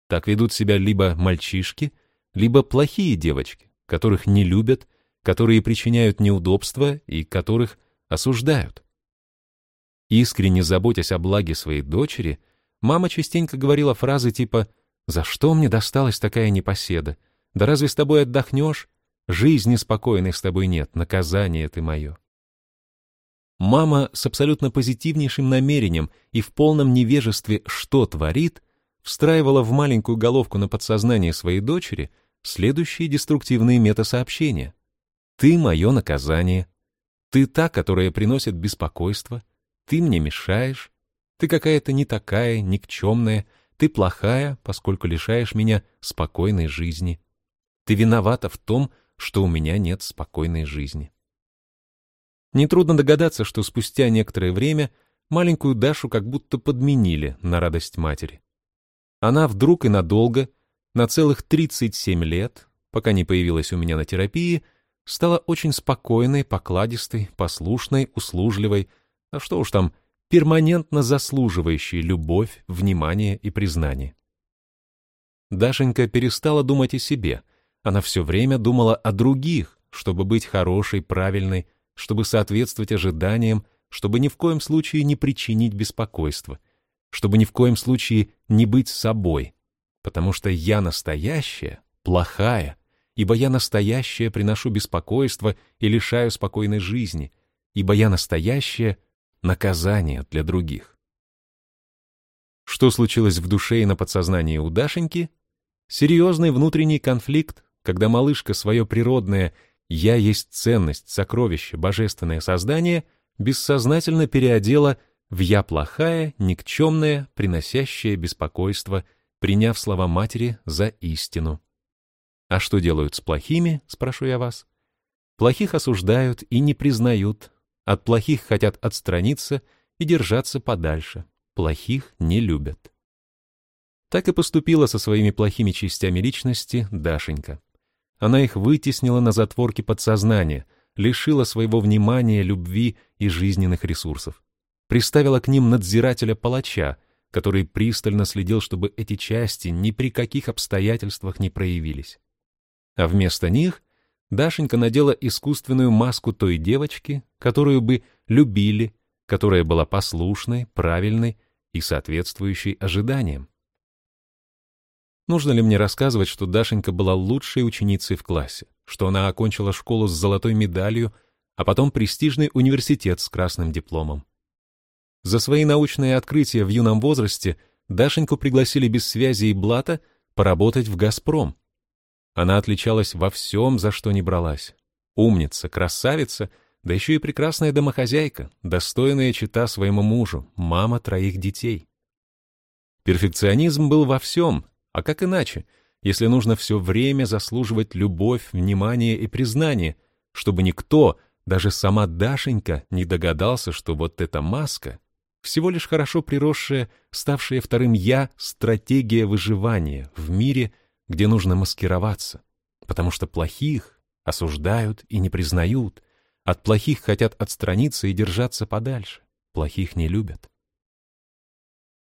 Так ведут себя либо мальчишки, либо плохие девочки, которых не любят, которые причиняют неудобства и которых осуждают. Искренне заботясь о благе своей дочери, мама частенько говорила фразы типа «За что мне досталась такая непоседа? Да разве с тобой отдохнешь? Жизни спокойной с тобой нет, наказание ты мое». Мама с абсолютно позитивнейшим намерением и в полном невежестве «что творит» встраивала в маленькую головку на подсознание своей дочери следующие деструктивные метасообщения. «Ты — мое наказание. Ты та, которая приносит беспокойство. Ты мне мешаешь. Ты какая-то не такая, никчемная. Ты плохая, поскольку лишаешь меня спокойной жизни. Ты виновата в том, что у меня нет спокойной жизни. Нетрудно догадаться, что спустя некоторое время маленькую Дашу как будто подменили на радость матери. Она вдруг и надолго, на целых 37 лет, пока не появилась у меня на терапии, стала очень спокойной, покладистой, послушной, услужливой, а что уж там, перманентно заслуживающей любовь, внимание и признание. Дашенька перестала думать о себе. Она все время думала о других, чтобы быть хорошей, правильной, чтобы соответствовать ожиданиям, чтобы ни в коем случае не причинить беспокойства, чтобы ни в коем случае не быть собой, потому что я настоящая, плохая, ибо я настоящая приношу беспокойство и лишаю спокойной жизни, ибо я настоящее наказание для других. Что случилось в душе и на подсознании у Дашеньки? Серьезный внутренний конфликт, когда малышка свое природное «я есть ценность, сокровище, божественное создание» бессознательно переодела в «я плохая, никчемная, приносящая беспокойство», приняв слова матери за истину. А что делают с плохими, спрошу я вас? Плохих осуждают и не признают, от плохих хотят отстраниться и держаться подальше, плохих не любят. Так и поступила со своими плохими частями личности Дашенька. Она их вытеснила на затворки подсознания, лишила своего внимания, любви и жизненных ресурсов. Приставила к ним надзирателя-палача, который пристально следил, чтобы эти части ни при каких обстоятельствах не проявились а вместо них Дашенька надела искусственную маску той девочки, которую бы любили, которая была послушной, правильной и соответствующей ожиданиям. Нужно ли мне рассказывать, что Дашенька была лучшей ученицей в классе, что она окончила школу с золотой медалью, а потом престижный университет с красным дипломом? За свои научные открытия в юном возрасте Дашеньку пригласили без связи и блата поработать в «Газпром», она отличалась во всем, за что не бралась. Умница, красавица, да еще и прекрасная домохозяйка, достойная чита своему мужу, мама троих детей. Перфекционизм был во всем, а как иначе, если нужно все время заслуживать любовь, внимание и признание, чтобы никто, даже сама Дашенька, не догадался, что вот эта маска — всего лишь хорошо приросшая, ставшая вторым «я» стратегия выживания в мире, где нужно маскироваться, потому что плохих осуждают и не признают, от плохих хотят отстраниться и держаться подальше, плохих не любят.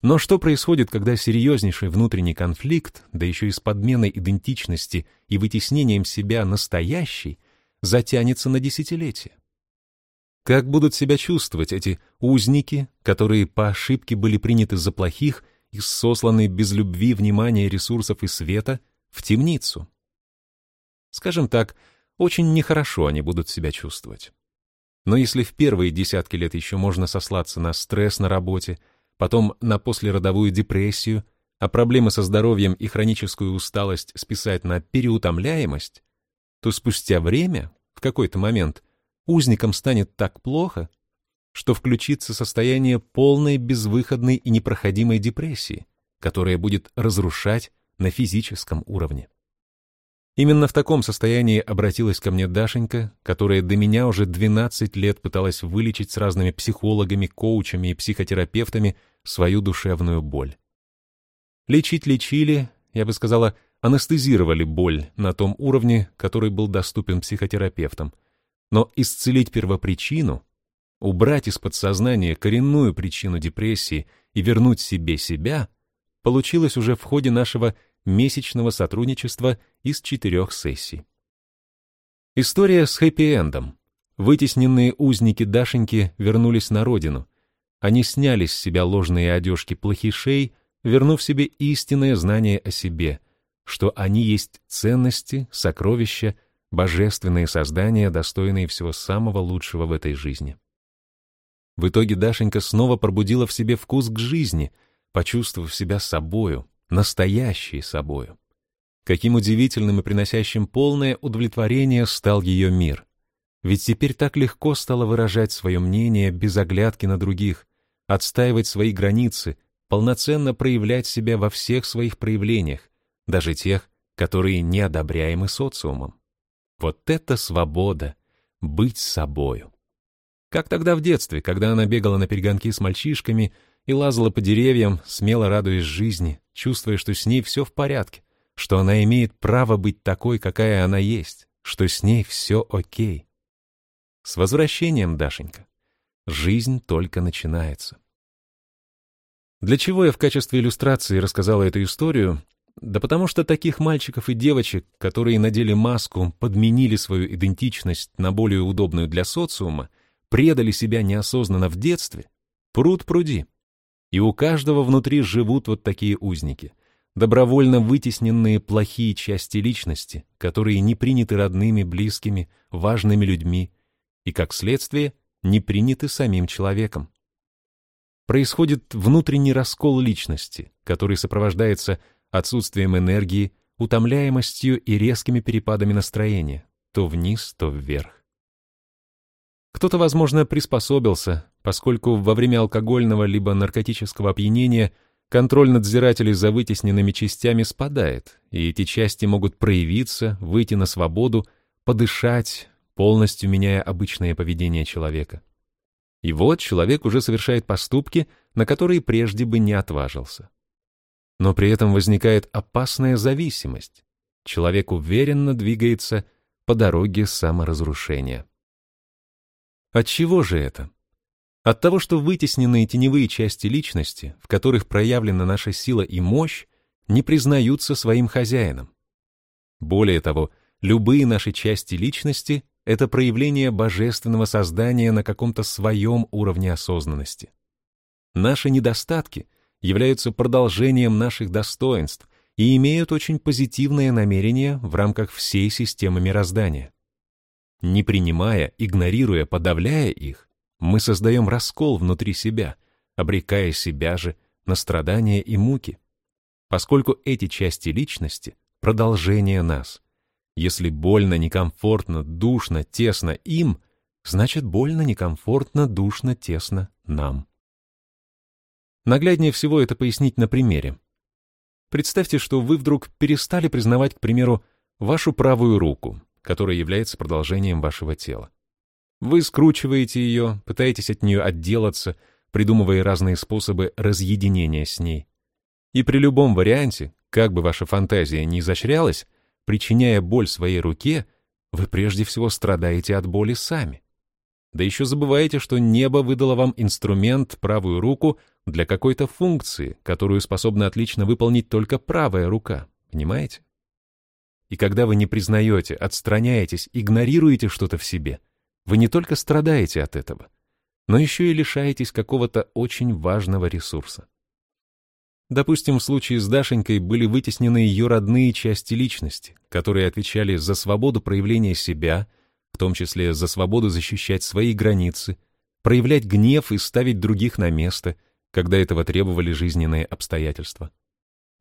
Но что происходит, когда серьезнейший внутренний конфликт, да еще и с подменой идентичности и вытеснением себя настоящий, затянется на десятилетия? Как будут себя чувствовать эти узники, которые по ошибке были приняты за плохих и сосланы без любви, внимания, ресурсов и света в темницу. Скажем так, очень нехорошо они будут себя чувствовать. Но если в первые десятки лет еще можно сослаться на стресс на работе, потом на послеродовую депрессию, а проблемы со здоровьем и хроническую усталость списать на переутомляемость, то спустя время, в какой-то момент, узникам станет так плохо, что включится состояние полной безвыходной и непроходимой депрессии, которая будет разрушать на физическом уровне. Именно в таком состоянии обратилась ко мне Дашенька, которая до меня уже 12 лет пыталась вылечить с разными психологами, коучами и психотерапевтами свою душевную боль. Лечить лечили, я бы сказала, анестезировали боль на том уровне, который был доступен психотерапевтам. Но исцелить первопричину убрать из подсознания коренную причину депрессии и вернуть себе себя, получилось уже в ходе нашего месячного сотрудничества из четырех сессий. История с хэппи-эндом. Вытесненные узники Дашеньки вернулись на родину. Они сняли с себя ложные одежки плохишей, вернув себе истинное знание о себе, что они есть ценности, сокровища, божественные создания, достойные всего самого лучшего в этой жизни. В итоге Дашенька снова пробудила в себе вкус к жизни, почувствовав себя собою, настоящей собою. Каким удивительным и приносящим полное удовлетворение стал ее мир. Ведь теперь так легко стало выражать свое мнение без оглядки на других, отстаивать свои границы, полноценно проявлять себя во всех своих проявлениях, даже тех, которые неодобряемы социумом. Вот это свобода! Быть собою! Как тогда в детстве, когда она бегала на перегонки с мальчишками и лазала по деревьям, смело радуясь жизни, чувствуя, что с ней все в порядке, что она имеет право быть такой, какая она есть, что с ней все окей. С возвращением, Дашенька. Жизнь только начинается. Для чего я в качестве иллюстрации рассказал эту историю? Да потому что таких мальчиков и девочек, которые надели маску, подменили свою идентичность на более удобную для социума, предали себя неосознанно в детстве, пруд пруди. И у каждого внутри живут вот такие узники, добровольно вытесненные плохие части личности, которые не приняты родными, близкими, важными людьми, и, как следствие, не приняты самим человеком. Происходит внутренний раскол личности, который сопровождается отсутствием энергии, утомляемостью и резкими перепадами настроения, то вниз, то вверх. Кто-то, возможно, приспособился, поскольку во время алкогольного либо наркотического опьянения контроль надзирателей за вытесненными частями спадает, и эти части могут проявиться, выйти на свободу, подышать, полностью меняя обычное поведение человека. И вот человек уже совершает поступки, на которые прежде бы не отважился. Но при этом возникает опасная зависимость. Человек уверенно двигается по дороге саморазрушения. От чего же это? От того, что вытесненные теневые части личности, в которых проявлена наша сила и мощь, не признаются своим хозяином. Более того, любые наши части личности это проявление божественного создания на каком-то своем уровне осознанности. Наши недостатки являются продолжением наших достоинств и имеют очень позитивное намерение в рамках всей системы мироздания. Не принимая, игнорируя, подавляя их, мы создаем раскол внутри себя, обрекая себя же на страдания и муки, поскольку эти части личности — продолжение нас, если больно, некомфортно, душно, тесно им, значит больно, некомфортно, душно, тесно нам. Нагляднее всего это пояснить на примере. Представьте, что вы вдруг перестали признавать, к примеру, вашу правую руку, которая является продолжением вашего тела. Вы скручиваете ее, пытаетесь от нее отделаться, придумывая разные способы разъединения с ней. И при любом варианте, как бы ваша фантазия ни изощрялась, причиняя боль своей руке, вы прежде всего страдаете от боли сами. Да еще забываете, что небо выдало вам инструмент, правую руку, для какой-то функции, которую способна отлично выполнить только правая рука. Понимаете? И когда вы не признаете, отстраняетесь, игнорируете что-то в себе, вы не только страдаете от этого, но еще и лишаетесь какого-то очень важного ресурса. Допустим, в случае с Дашенькой были вытеснены ее родные части личности, которые отвечали за свободу проявления себя, в том числе за свободу защищать свои границы, проявлять гнев и ставить других на место, когда этого требовали жизненные обстоятельства.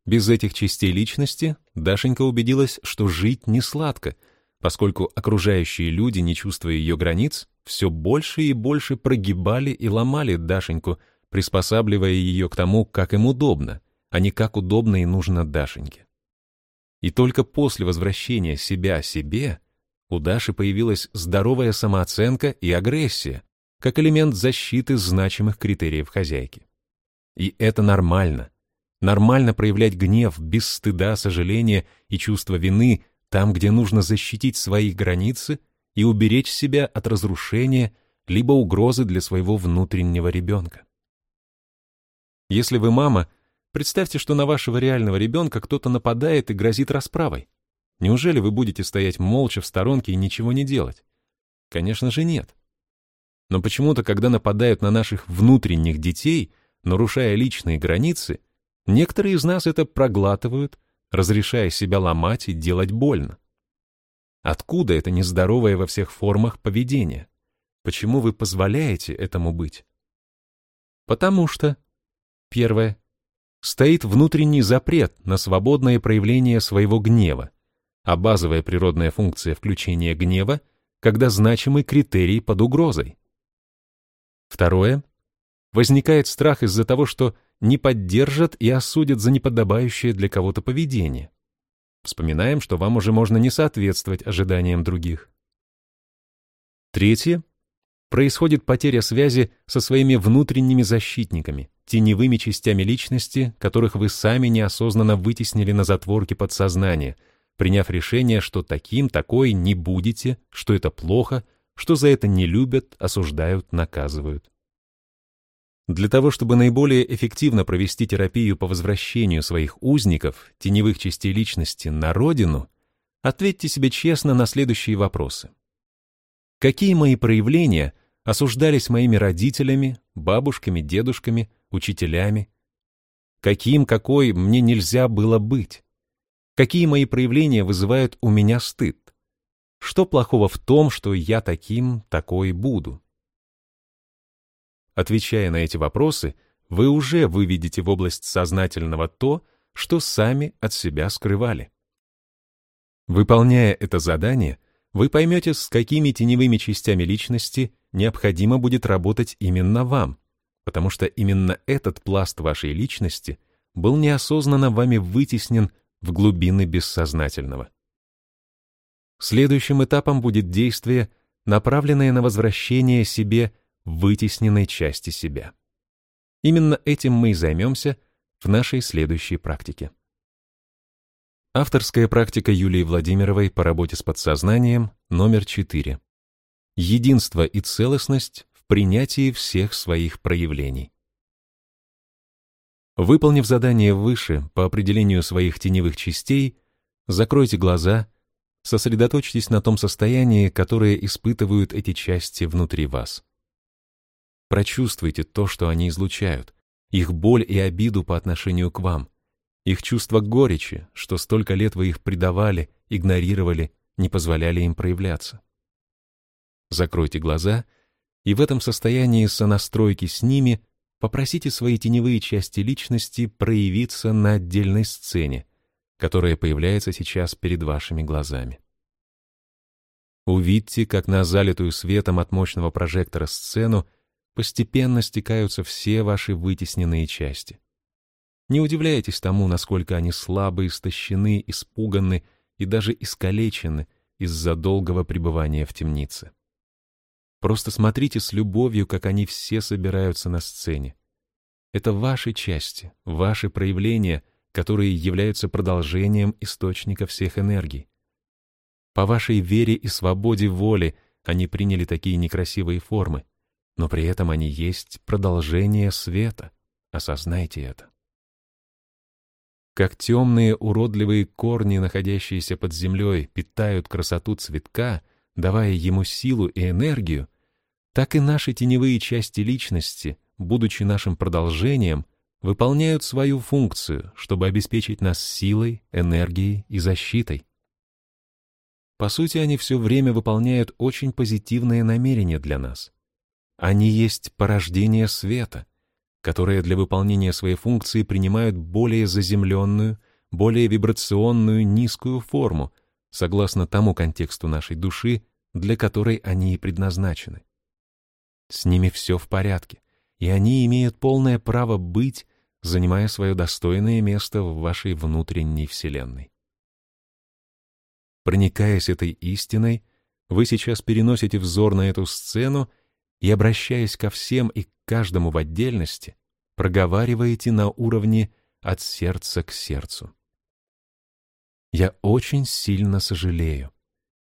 Без этих частей личности Дашенька убедилась, что жить не сладко, поскольку окружающие люди, не чувствуя ее границ, все больше и больше прогибали и ломали Дашеньку, приспосабливая ее к тому, как им удобно, а не как удобно и нужно Дашеньке. И только после возвращения себя себе у Даши появилась здоровая самооценка и агрессия, как элемент защиты значимых критериев хозяйки. И это нормально. Нормально проявлять гнев без стыда, сожаления и чувства вины там, где нужно защитить свои границы и уберечь себя от разрушения либо угрозы для своего внутреннего ребенка. Если вы мама, представьте, что на вашего реального ребенка кто-то нападает и грозит расправой. Неужели вы будете стоять молча в сторонке и ничего не делать? Конечно же нет. Но почему-то, когда нападают на наших внутренних детей, нарушая личные границы, некоторые из нас это проглатывают, разрешая себя ломать и делать больно. Откуда это нездоровое во всех формах поведение? Почему вы позволяете этому быть? Потому что Первое. Стоит внутренний запрет на свободное проявление своего гнева, а базовая природная функция включения гнева, когда значимый критерий под угрозой. Второе. Возникает страх из-за того, что не поддержат и осудят за неподобающее для кого-то поведение. Вспоминаем, что вам уже можно не соответствовать ожиданиям других. Третье. Происходит потеря связи со своими внутренними защитниками, теневыми частями личности, которых вы сами неосознанно вытеснили на затворке подсознания, приняв решение, что таким, такой не будете, что это плохо, что за это не любят, осуждают, наказывают. Для того, чтобы наиболее эффективно провести терапию по возвращению своих узников, теневых частей личности, на родину, ответьте себе честно на следующие вопросы. Какие мои проявления осуждались моими родителями, бабушками, дедушками, учителями? Каким, какой мне нельзя было быть? Какие мои проявления вызывают у меня стыд? Что плохого в том, что я таким, такой буду? Отвечая на эти вопросы, вы уже выведете в область сознательного то, что сами от себя скрывали. Выполняя это задание, вы поймете, с какими теневыми частями личности необходимо будет работать именно вам, потому что именно этот пласт вашей личности был неосознанно вами вытеснен в глубины бессознательного. Следующим этапом будет действие, направленное на возвращение себе вытесненной части себя. Именно этим мы и займемся в нашей следующей практике. Авторская практика Юлии Владимировой по работе с подсознанием номер 4. Единство и целостность в принятии всех своих проявлений. Выполнив задание выше по определению своих теневых частей, закройте глаза, сосредоточьтесь на том состоянии, которое испытывают эти части внутри вас. Прочувствуйте то, что они излучают, их боль и обиду по отношению к вам, их чувство горечи, что столько лет вы их предавали, игнорировали, не позволяли им проявляться. Закройте глаза и в этом состоянии сонастройки с ними попросите свои теневые части личности проявиться на отдельной сцене, которая появляется сейчас перед вашими глазами. Увидьте, как на залитую светом от мощного прожектора сцену постепенно стекаются все ваши вытесненные части. Не удивляйтесь тому, насколько они слабы, истощены, испуганы и даже искалечены из-за долгого пребывания в темнице. Просто смотрите с любовью, как они все собираются на сцене. Это ваши части, ваши проявления, которые являются продолжением источника всех энергий. По вашей вере и свободе воли они приняли такие некрасивые формы, но при этом они есть продолжение света. Осознайте это. Как темные уродливые корни, находящиеся под землей, питают красоту цветка, давая ему силу и энергию, так и наши теневые части личности, будучи нашим продолжением, выполняют свою функцию, чтобы обеспечить нас силой, энергией и защитой. По сути, они все время выполняют очень позитивные намерения для нас. Они есть порождение света, которые для выполнения своей функции принимают более заземленную, более вибрационную низкую форму, согласно тому контексту нашей души, для которой они и предназначены. С ними все в порядке, и они имеют полное право быть, занимая свое достойное место в вашей внутренней вселенной. Проникаясь этой истиной, вы сейчас переносите взор на эту сцену и, обращаясь ко всем и к каждому в отдельности, проговариваете на уровне от сердца к сердцу. Я очень сильно сожалею.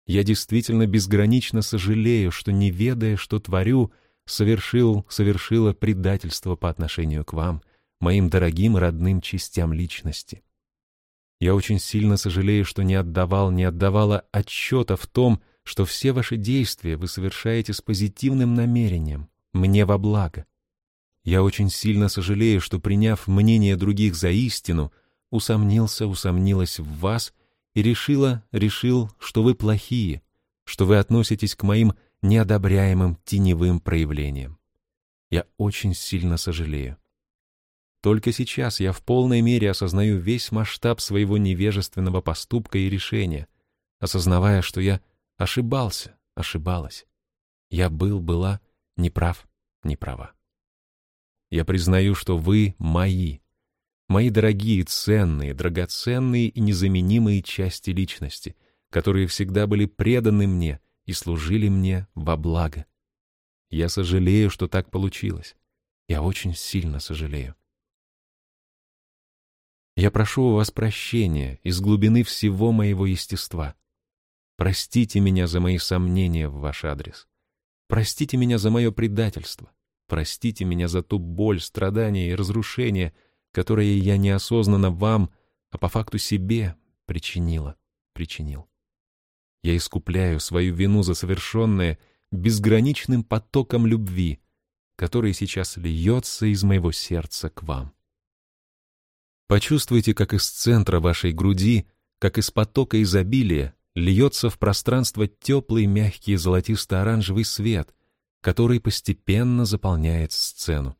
Я действительно безгранично сожалею, что, не ведая, что творю, совершил, совершила предательство по отношению к вам, моим дорогим родным частям личности. Я очень сильно сожалею, что не отдавал, не отдавала отчета в том, что все ваши действия вы совершаете с позитивным намерением, мне во благо. Я очень сильно сожалею, что, приняв мнение других за истину, усомнился, усомнилась в вас и решила, решил, что вы плохие, что вы относитесь к моим неодобряемым теневым проявлениям. Я очень сильно сожалею. Только сейчас я в полной мере осознаю весь масштаб своего невежественного поступка и решения, осознавая, что я Ошибался, ошибалась. Я был, была, неправ, неправа. Я признаю, что вы мои. мои дорогие, ценные, драгоценные и незаменимые части личности, которые всегда были преданы мне и служили мне во благо. Я сожалею, что так получилось. Я очень сильно сожалею. Я прошу у вас прощения из глубины всего моего естества. Простите меня за мои сомнения в ваш адрес. Простите меня за мое предательство. Простите меня за ту боль, страдания и разрушение, которые я неосознанно вам, а по факту себе причинила, причинил. Я искупляю свою вину за совершенное безграничным потоком любви, который сейчас льется из моего сердца к вам. Почувствуйте, как из центра вашей груди, как из потока изобилия, льется в пространство теплый, мягкий, золотисто-оранжевый свет, который постепенно заполняет сцену.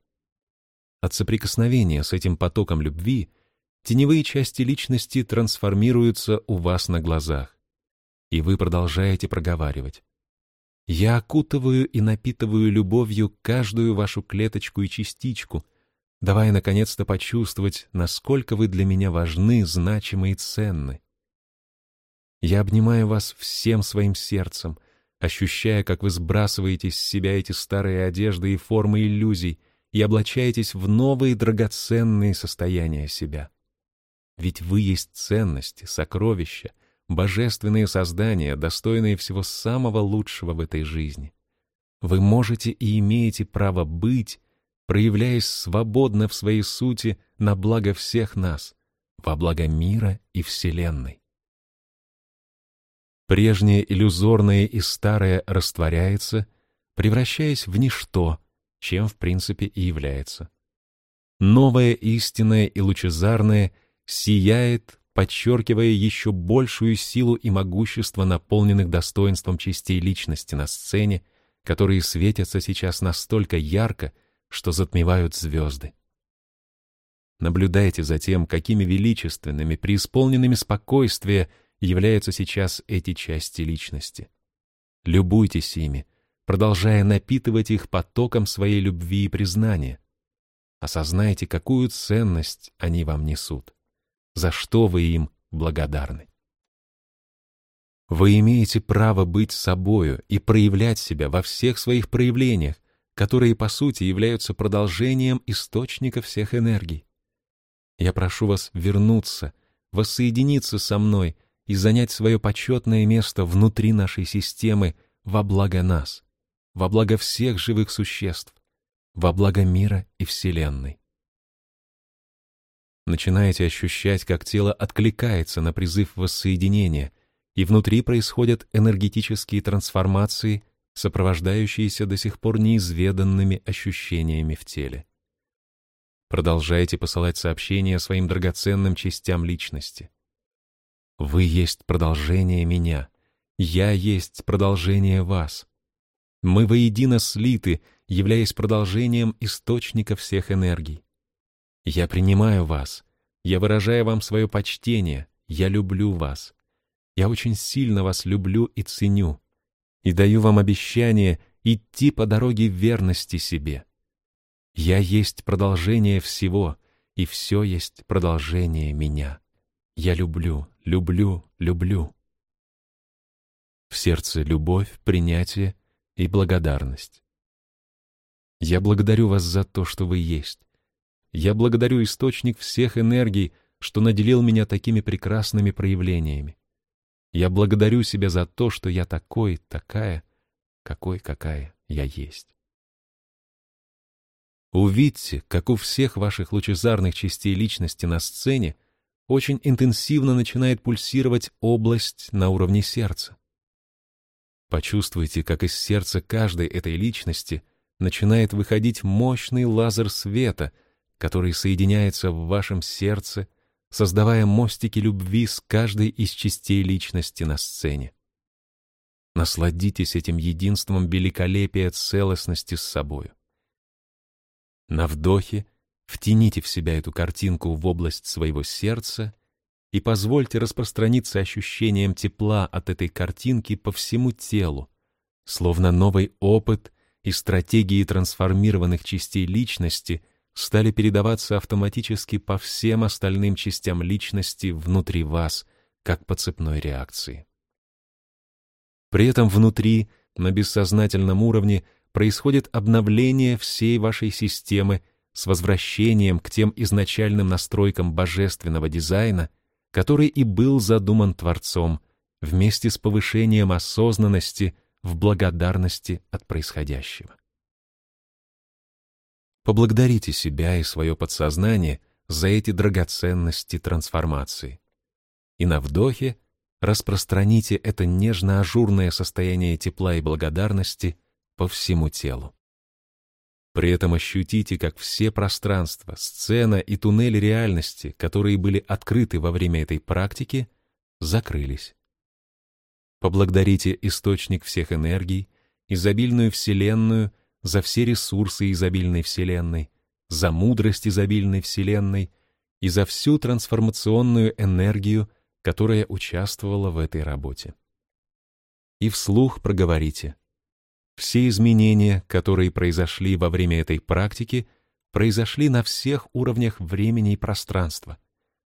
От соприкосновения с этим потоком любви теневые части личности трансформируются у вас на глазах, и вы продолжаете проговаривать. Я окутываю и напитываю любовью каждую вашу клеточку и частичку, давая наконец-то почувствовать, насколько вы для меня важны, значимы и ценны. Я обнимаю вас всем своим сердцем, ощущая, как вы сбрасываете с себя эти старые одежды и формы иллюзий и облачаетесь в новые драгоценные состояния себя. Ведь вы есть ценности, сокровища, божественные создания, достойные всего самого лучшего в этой жизни. Вы можете и имеете право быть, проявляясь свободно в своей сути на благо всех нас, во благо мира и Вселенной. Прежнее иллюзорное и старое растворяется, превращаясь в ничто, чем в принципе и является. Новое истинное и лучезарное сияет, подчеркивая еще большую силу и могущество наполненных достоинством частей личности на сцене, которые светятся сейчас настолько ярко, что затмевают звезды. Наблюдайте за тем, какими величественными, преисполненными спокойствия являются сейчас эти части личности. Любуйтесь ими, продолжая напитывать их потоком своей любви и признания. Осознайте, какую ценность они вам несут, за что вы им благодарны. Вы имеете право быть собою и проявлять себя во всех своих проявлениях, которые, по сути, являются продолжением источника всех энергий. Я прошу вас вернуться, воссоединиться со мной и занять свое почетное место внутри нашей системы во благо нас, во благо всех живых существ, во благо мира и Вселенной. Начинаете ощущать, как тело откликается на призыв воссоединения, и внутри происходят энергетические трансформации, сопровождающиеся до сих пор неизведанными ощущениями в теле. Продолжайте посылать сообщения своим драгоценным частям личности. Вы есть продолжение меня, я есть продолжение вас. Мы воедино слиты, являясь продолжением источника всех энергий. Я принимаю вас, я выражаю вам свое почтение, я люблю вас. Я очень сильно вас люблю и ценю, и даю вам обещание идти по дороге верности себе. Я есть продолжение всего, и все есть продолжение меня. Я люблю, люблю, люблю. В сердце любовь, принятие и благодарность. Я благодарю вас за то, что вы есть. Я благодарю источник всех энергий, что наделил меня такими прекрасными проявлениями. Я благодарю себя за то, что я такой, такая, какой, какая я есть. Увидьте, как у всех ваших лучезарных частей личности на сцене очень интенсивно начинает пульсировать область на уровне сердца. Почувствуйте, как из сердца каждой этой личности начинает выходить мощный лазер света, который соединяется в вашем сердце, создавая мостики любви с каждой из частей личности на сцене. Насладитесь этим единством великолепия целостности с собою. На вдохе втяните в себя эту картинку в область своего сердца и позвольте распространиться ощущением тепла от этой картинки по всему телу, словно новый опыт и стратегии трансформированных частей личности стали передаваться автоматически по всем остальным частям личности внутри вас, как по цепной реакции. При этом внутри, на бессознательном уровне, происходит обновление всей вашей системы с возвращением к тем изначальным настройкам божественного дизайна, который и был задуман Творцом, вместе с повышением осознанности в благодарности от происходящего. Поблагодарите себя и свое подсознание за эти драгоценности трансформации. И на вдохе распространите это нежно-ажурное состояние тепла и благодарности по всему телу. При этом ощутите, как все пространства, сцена и туннель реальности, которые были открыты во время этой практики, закрылись. Поблагодарите источник всех энергий, изобильную Вселенную за все ресурсы изобильной Вселенной, за мудрость изобильной Вселенной и за всю трансформационную энергию, которая участвовала в этой работе. И вслух проговорите. Все изменения, которые произошли во время этой практики, произошли на всех уровнях времени и пространства,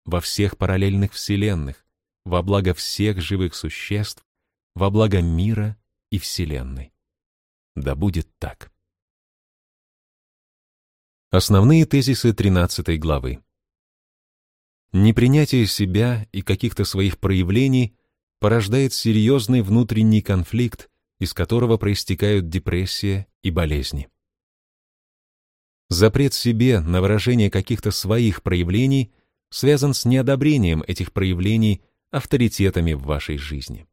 во всех параллельных вселенных, во благо всех живых существ, во благо мира и Вселенной. Да будет так. Основные тезисы 13 главы. Непринятие себя и каких-то своих проявлений порождает серьезный внутренний конфликт, из которого проистекают депрессия и болезни. Запрет себе на выражение каких-то своих проявлений связан с неодобрением этих проявлений авторитетами в вашей жизни.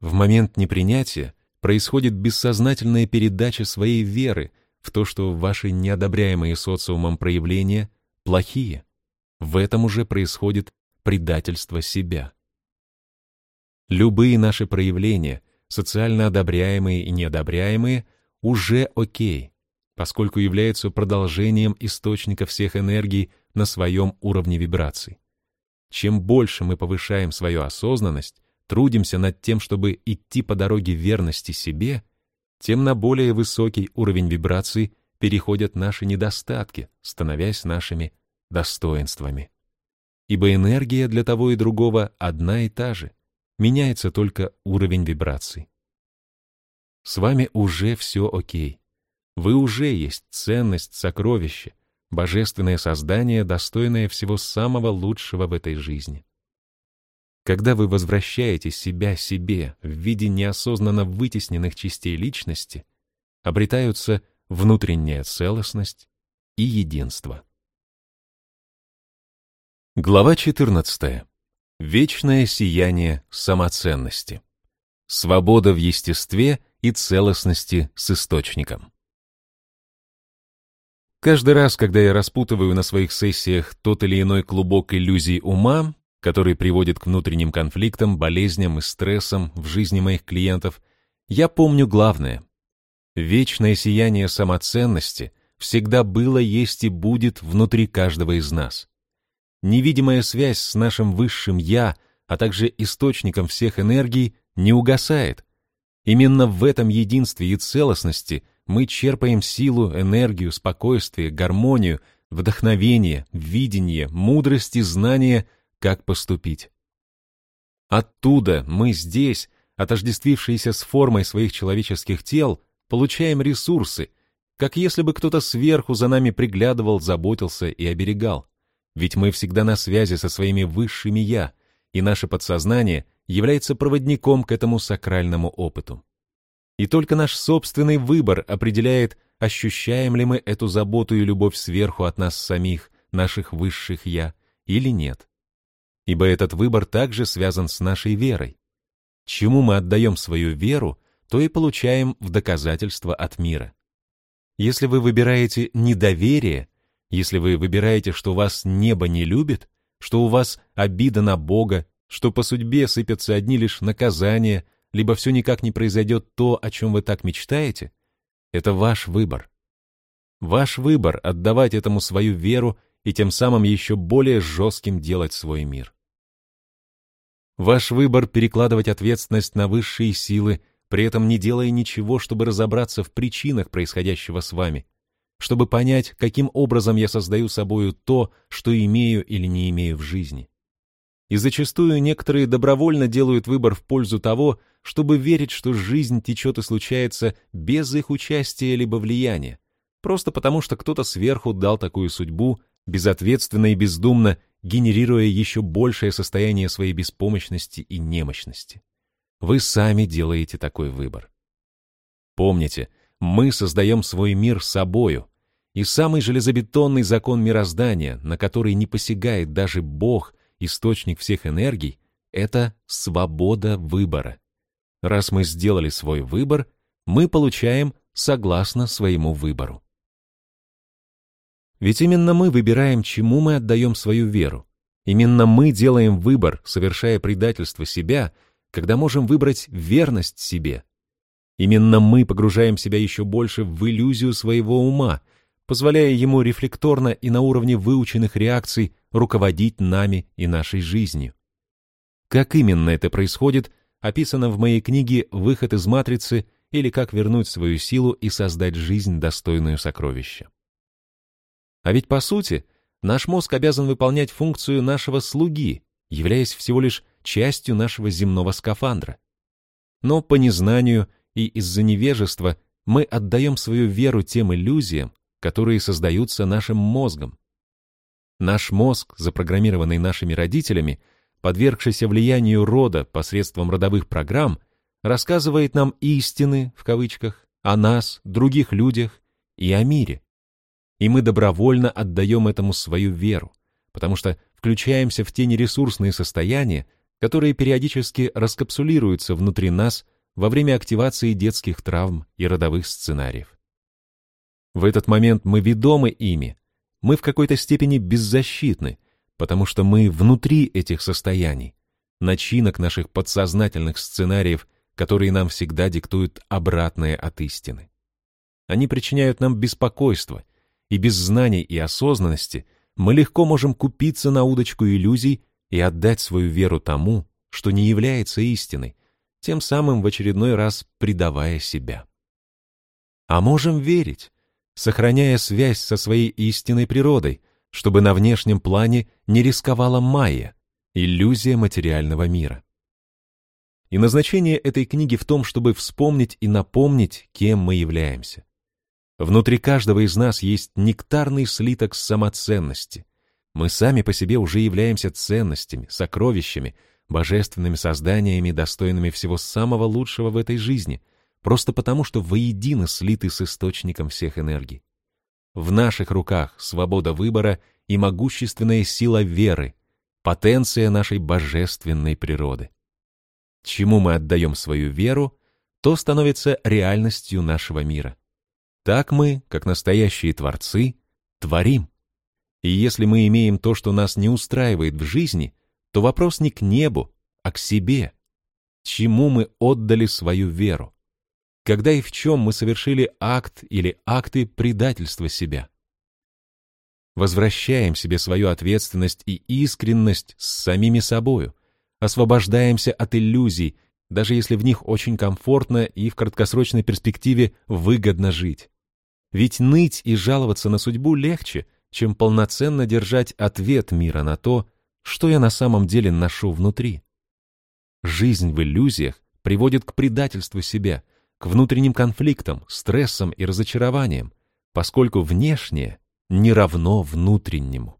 В момент непринятия происходит бессознательная передача своей веры в то, что ваши неодобряемые социумом проявления плохие. В этом уже происходит предательство себя. Любые наши проявления, социально одобряемые и неодобряемые, уже окей, поскольку являются продолжением источника всех энергий на своем уровне вибраций. Чем больше мы повышаем свою осознанность, трудимся над тем, чтобы идти по дороге верности себе, тем на более высокий уровень вибраций переходят наши недостатки, становясь нашими достоинствами. Ибо энергия для того и другого одна и та же, меняется только уровень вибраций. С вами уже все окей. Вы уже есть ценность, сокровище, божественное создание, достойное всего самого лучшего в этой жизни. Когда вы возвращаете себя себе в виде неосознанно вытесненных частей личности, обретаются внутренняя целостность и единство. Глава 14. Вечное сияние самоценности. Свобода в естестве и целостности с источником. Каждый раз, когда я распутываю на своих сессиях тот или иной клубок иллюзий ума, который приводит к внутренним конфликтам, болезням и стрессам в жизни моих клиентов, я помню главное. Вечное сияние самоценности всегда было, есть и будет внутри каждого из нас. Невидимая связь с нашим высшим «я», а также источником всех энергий, не угасает. Именно в этом единстве и целостности мы черпаем силу, энергию, спокойствие, гармонию, вдохновение, видение, мудрость и знание – как поступить. Оттуда мы здесь, отождествившиеся с формой своих человеческих тел, получаем ресурсы, как если бы кто-то сверху за нами приглядывал, заботился и оберегал. Ведь мы всегда на связи со своими высшими «я», и наше подсознание является проводником к этому сакральному опыту. И только наш собственный выбор определяет, ощущаем ли мы эту заботу и любовь сверху от нас самих, наших высших «я», или нет ибо этот выбор также связан с нашей верой. Чему мы отдаем свою веру, то и получаем в доказательство от мира. Если вы выбираете недоверие, если вы выбираете, что вас небо не любит, что у вас обида на Бога, что по судьбе сыпятся одни лишь наказания, либо все никак не произойдет то, о чем вы так мечтаете, это ваш выбор. Ваш выбор отдавать этому свою веру и тем самым еще более жестким делать свой мир. Ваш выбор перекладывать ответственность на высшие силы, при этом не делая ничего, чтобы разобраться в причинах происходящего с вами. Чтобы понять, каким образом я создаю собою то, что имею или не имею в жизни. И зачастую некоторые добровольно делают выбор в пользу того, чтобы верить, что жизнь течет и случается без их участия либо влияния, просто потому что кто-то сверху дал такую судьбу, безответственно и бездумно генерируя еще большее состояние своей беспомощности и немощности. Вы сами делаете такой выбор. Помните, мы создаем свой мир собою, и самый железобетонный закон мироздания, на который не посягает даже Бог, источник всех энергий, это свобода выбора. Раз мы сделали свой выбор, мы получаем согласно своему выбору. Ведь именно мы выбираем, чему мы отдаем свою веру. Именно мы делаем выбор, совершая предательство себя, когда можем выбрать верность себе. Именно мы погружаем себя еще больше в иллюзию своего ума, позволяя ему рефлекторно и на уровне выученных реакций руководить нами и нашей жизнью. Как именно это происходит, описано в моей книге «Выход из матрицы» или «Как вернуть свою силу и создать жизнь, достойную сокровища». А ведь по сути, наш мозг обязан выполнять функцию нашего слуги, являясь всего лишь частью нашего земного скафандра. Но по незнанию и из-за невежества мы отдаем свою веру тем иллюзиям, которые создаются нашим мозгом. Наш мозг, запрограммированный нашими родителями, подвергшийся влиянию рода посредством родовых программ, рассказывает нам истины, в кавычках, о нас, других людях и о мире. И мы добровольно отдаем этому свою веру, потому что включаемся в те нересурсные состояния, которые периодически раскапсулируются внутри нас во время активации детских травм и родовых сценариев. В этот момент мы ведомы ими, мы в какой-то степени беззащитны, потому что мы внутри этих состояний, начинок наших подсознательных сценариев, которые нам всегда диктуют обратное от истины. Они причиняют нам беспокойство, и без знаний и осознанности мы легко можем купиться на удочку иллюзий и отдать свою веру тому, что не является истиной, тем самым в очередной раз предавая себя. А можем верить, сохраняя связь со своей истинной природой, чтобы на внешнем плане не рисковала майя, иллюзия материального мира. И назначение этой книги в том, чтобы вспомнить и напомнить, кем мы являемся. Внутри каждого из нас есть нектарный слиток самоценности. Мы сами по себе уже являемся ценностями, сокровищами, божественными созданиями, достойными всего самого лучшего в этой жизни, просто потому, что воедино слиты с источником всех энергий. В наших руках свобода выбора и могущественная сила веры, потенция нашей божественной природы. Чему мы отдаем свою веру, то становится реальностью нашего мира. Так мы, как настоящие творцы, творим. И если мы имеем то, что нас не устраивает в жизни, то вопрос не к небу, а к себе. Чему мы отдали свою веру? Когда и в чем мы совершили акт или акты предательства себя? Возвращаем себе свою ответственность и искренность с самими собою, освобождаемся от иллюзий, даже если в них очень комфортно и в краткосрочной перспективе выгодно жить. Ведь ныть и жаловаться на судьбу легче, чем полноценно держать ответ мира на то, что я на самом деле ношу внутри. Жизнь в иллюзиях приводит к предательству себя, к внутренним конфликтам, стрессам и разочарованиям, поскольку внешнее не равно внутреннему.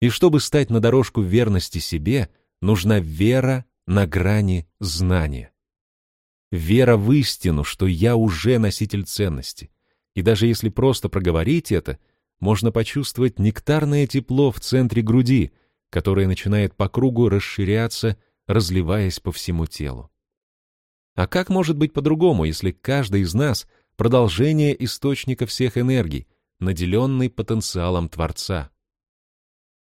И чтобы стать на дорожку верности себе, нужна вера на грани знания. Вера в истину, что я уже носитель ценности. И даже если просто проговорить это, можно почувствовать нектарное тепло в центре груди, которое начинает по кругу расширяться, разливаясь по всему телу. А как может быть по-другому, если каждый из нас — продолжение источника всех энергий, наделенный потенциалом Творца?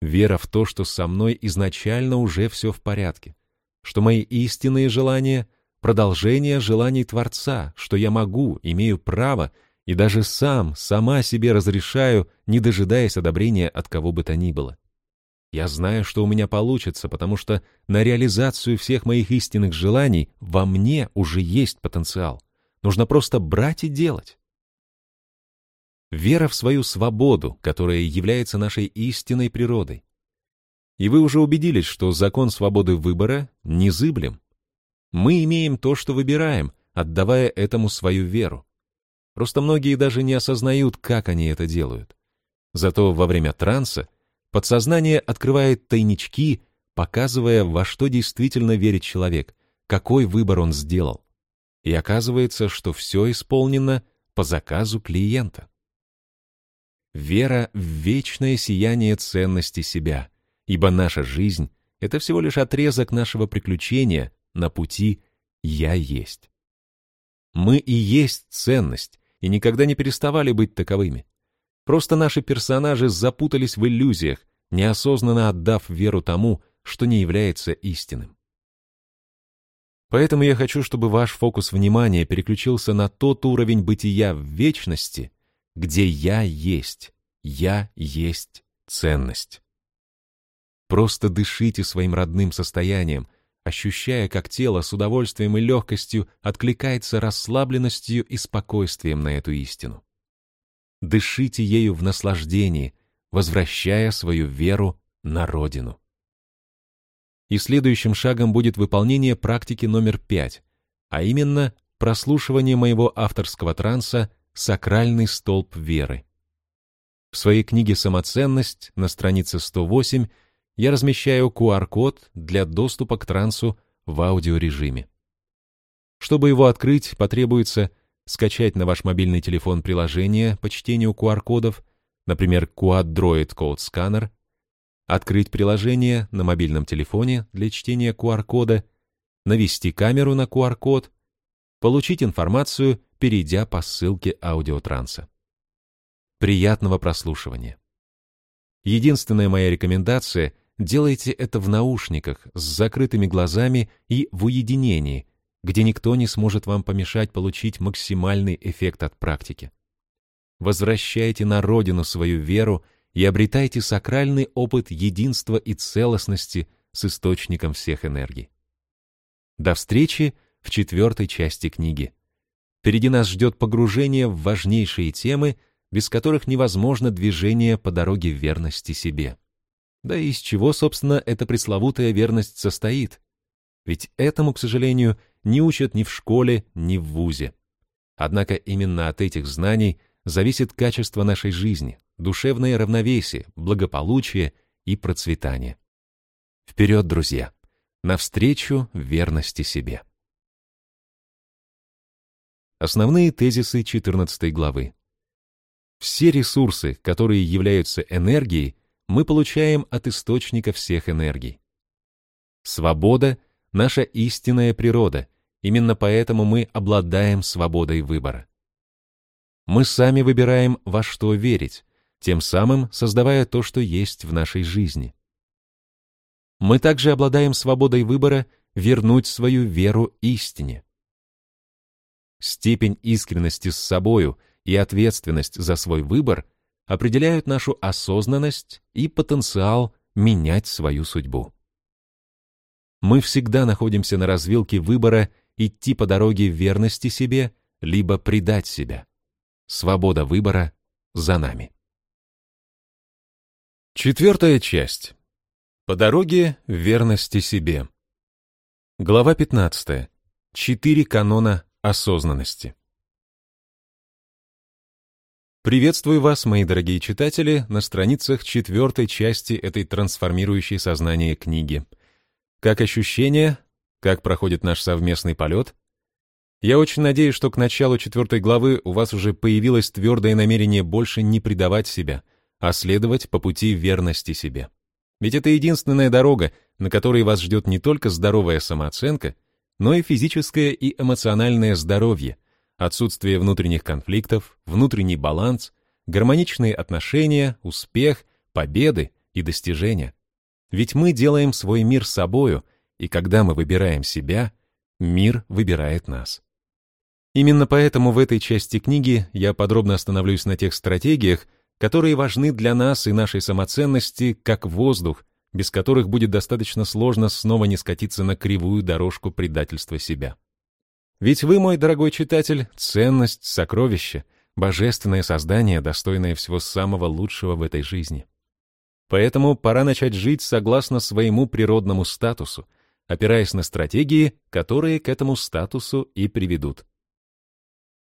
Вера в то, что со мной изначально уже все в порядке, что мои истинные желания — продолжение желаний Творца, что я могу, имею право и даже сам, сама себе разрешаю, не дожидаясь одобрения от кого бы то ни было. Я знаю, что у меня получится, потому что на реализацию всех моих истинных желаний во мне уже есть потенциал. Нужно просто брать и делать. Вера в свою свободу, которая является нашей истинной природой. И вы уже убедились, что закон свободы выбора незыблем. Мы имеем то, что выбираем, отдавая этому свою веру. Просто многие даже не осознают, как они это делают. Зато во время транса подсознание открывает тайнички, показывая, во что действительно верит человек, какой выбор он сделал. И оказывается, что все исполнено по заказу клиента. Вера в вечное сияние ценности себя, ибо наша жизнь — это всего лишь отрезок нашего приключения на пути «Я есть». Мы и есть ценность, и никогда не переставали быть таковыми. Просто наши персонажи запутались в иллюзиях, неосознанно отдав веру тому, что не является истинным. Поэтому я хочу, чтобы ваш фокус внимания переключился на тот уровень бытия в вечности, где «я есть», «я есть ценность». Просто дышите своим родным состоянием, ощущая, как тело с удовольствием и легкостью откликается расслабленностью и спокойствием на эту истину. Дышите ею в наслаждении, возвращая свою веру на Родину. И следующим шагом будет выполнение практики номер пять, а именно прослушивание моего авторского транса «Сакральный столб веры». В своей книге «Самоценность» на странице 108 я размещаю QR-код для доступа к трансу в аудиорежиме. Чтобы его открыть, потребуется скачать на ваш мобильный телефон приложение по чтению QR-кодов, например, Quad Code Scanner, открыть приложение на мобильном телефоне для чтения QR-кода, навести камеру на QR-код, получить информацию, перейдя по ссылке аудиотранса. Приятного прослушивания. Единственная моя рекомендация Делайте это в наушниках, с закрытыми глазами и в уединении, где никто не сможет вам помешать получить максимальный эффект от практики. Возвращайте на родину свою веру и обретайте сакральный опыт единства и целостности с источником всех энергий. До встречи в четвертой части книги. Впереди нас ждет погружение в важнейшие темы, без которых невозможно движение по дороге верности себе. Да и из чего, собственно, эта пресловутая верность состоит? Ведь этому, к сожалению, не учат ни в школе, ни в вузе. Однако именно от этих знаний зависит качество нашей жизни, душевное равновесие, благополучие и процветание. Вперед, друзья! Навстречу верности себе. Основные тезисы 14 главы. Все ресурсы, которые являются энергией, мы получаем от источника всех энергий. Свобода — наша истинная природа, именно поэтому мы обладаем свободой выбора. Мы сами выбираем, во что верить, тем самым создавая то, что есть в нашей жизни. Мы также обладаем свободой выбора вернуть свою веру истине. Степень искренности с собою и ответственность за свой выбор — определяют нашу осознанность и потенциал менять свою судьбу. Мы всегда находимся на развилке выбора идти по дороге верности себе, либо предать себя. Свобода выбора за нами. Четвертая часть. По дороге верности себе. Глава 15. Четыре канона осознанности. Приветствую вас, мои дорогие читатели, на страницах четвертой части этой трансформирующей сознание книги. Как ощущения? Как проходит наш совместный полет? Я очень надеюсь, что к началу четвертой главы у вас уже появилось твердое намерение больше не предавать себя, а следовать по пути верности себе. Ведь это единственная дорога, на которой вас ждет не только здоровая самооценка, но и физическое и эмоциональное здоровье — отсутствие внутренних конфликтов, внутренний баланс, гармоничные отношения, успех, победы и достижения. Ведь мы делаем свой мир собою, и когда мы выбираем себя, мир выбирает нас. Именно поэтому в этой части книги я подробно остановлюсь на тех стратегиях, которые важны для нас и нашей самоценности, как воздух, без которых будет достаточно сложно снова не скатиться на кривую дорожку предательства себя. Ведь вы, мой дорогой читатель, ценность, сокровище, божественное создание, достойное всего самого лучшего в этой жизни. Поэтому пора начать жить согласно своему природному статусу, опираясь на стратегии, которые к этому статусу и приведут.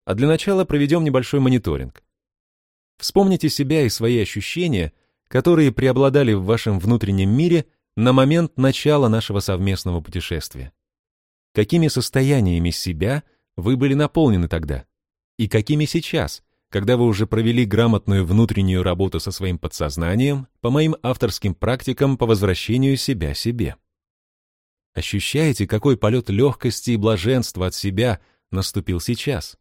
А для начала проведем небольшой мониторинг. Вспомните себя и свои ощущения, которые преобладали в вашем внутреннем мире на момент начала нашего совместного путешествия. Какими состояниями себя вы были наполнены тогда? И какими сейчас, когда вы уже провели грамотную внутреннюю работу со своим подсознанием по моим авторским практикам по возвращению себя себе? Ощущаете, какой полет легкости и блаженства от себя наступил сейчас?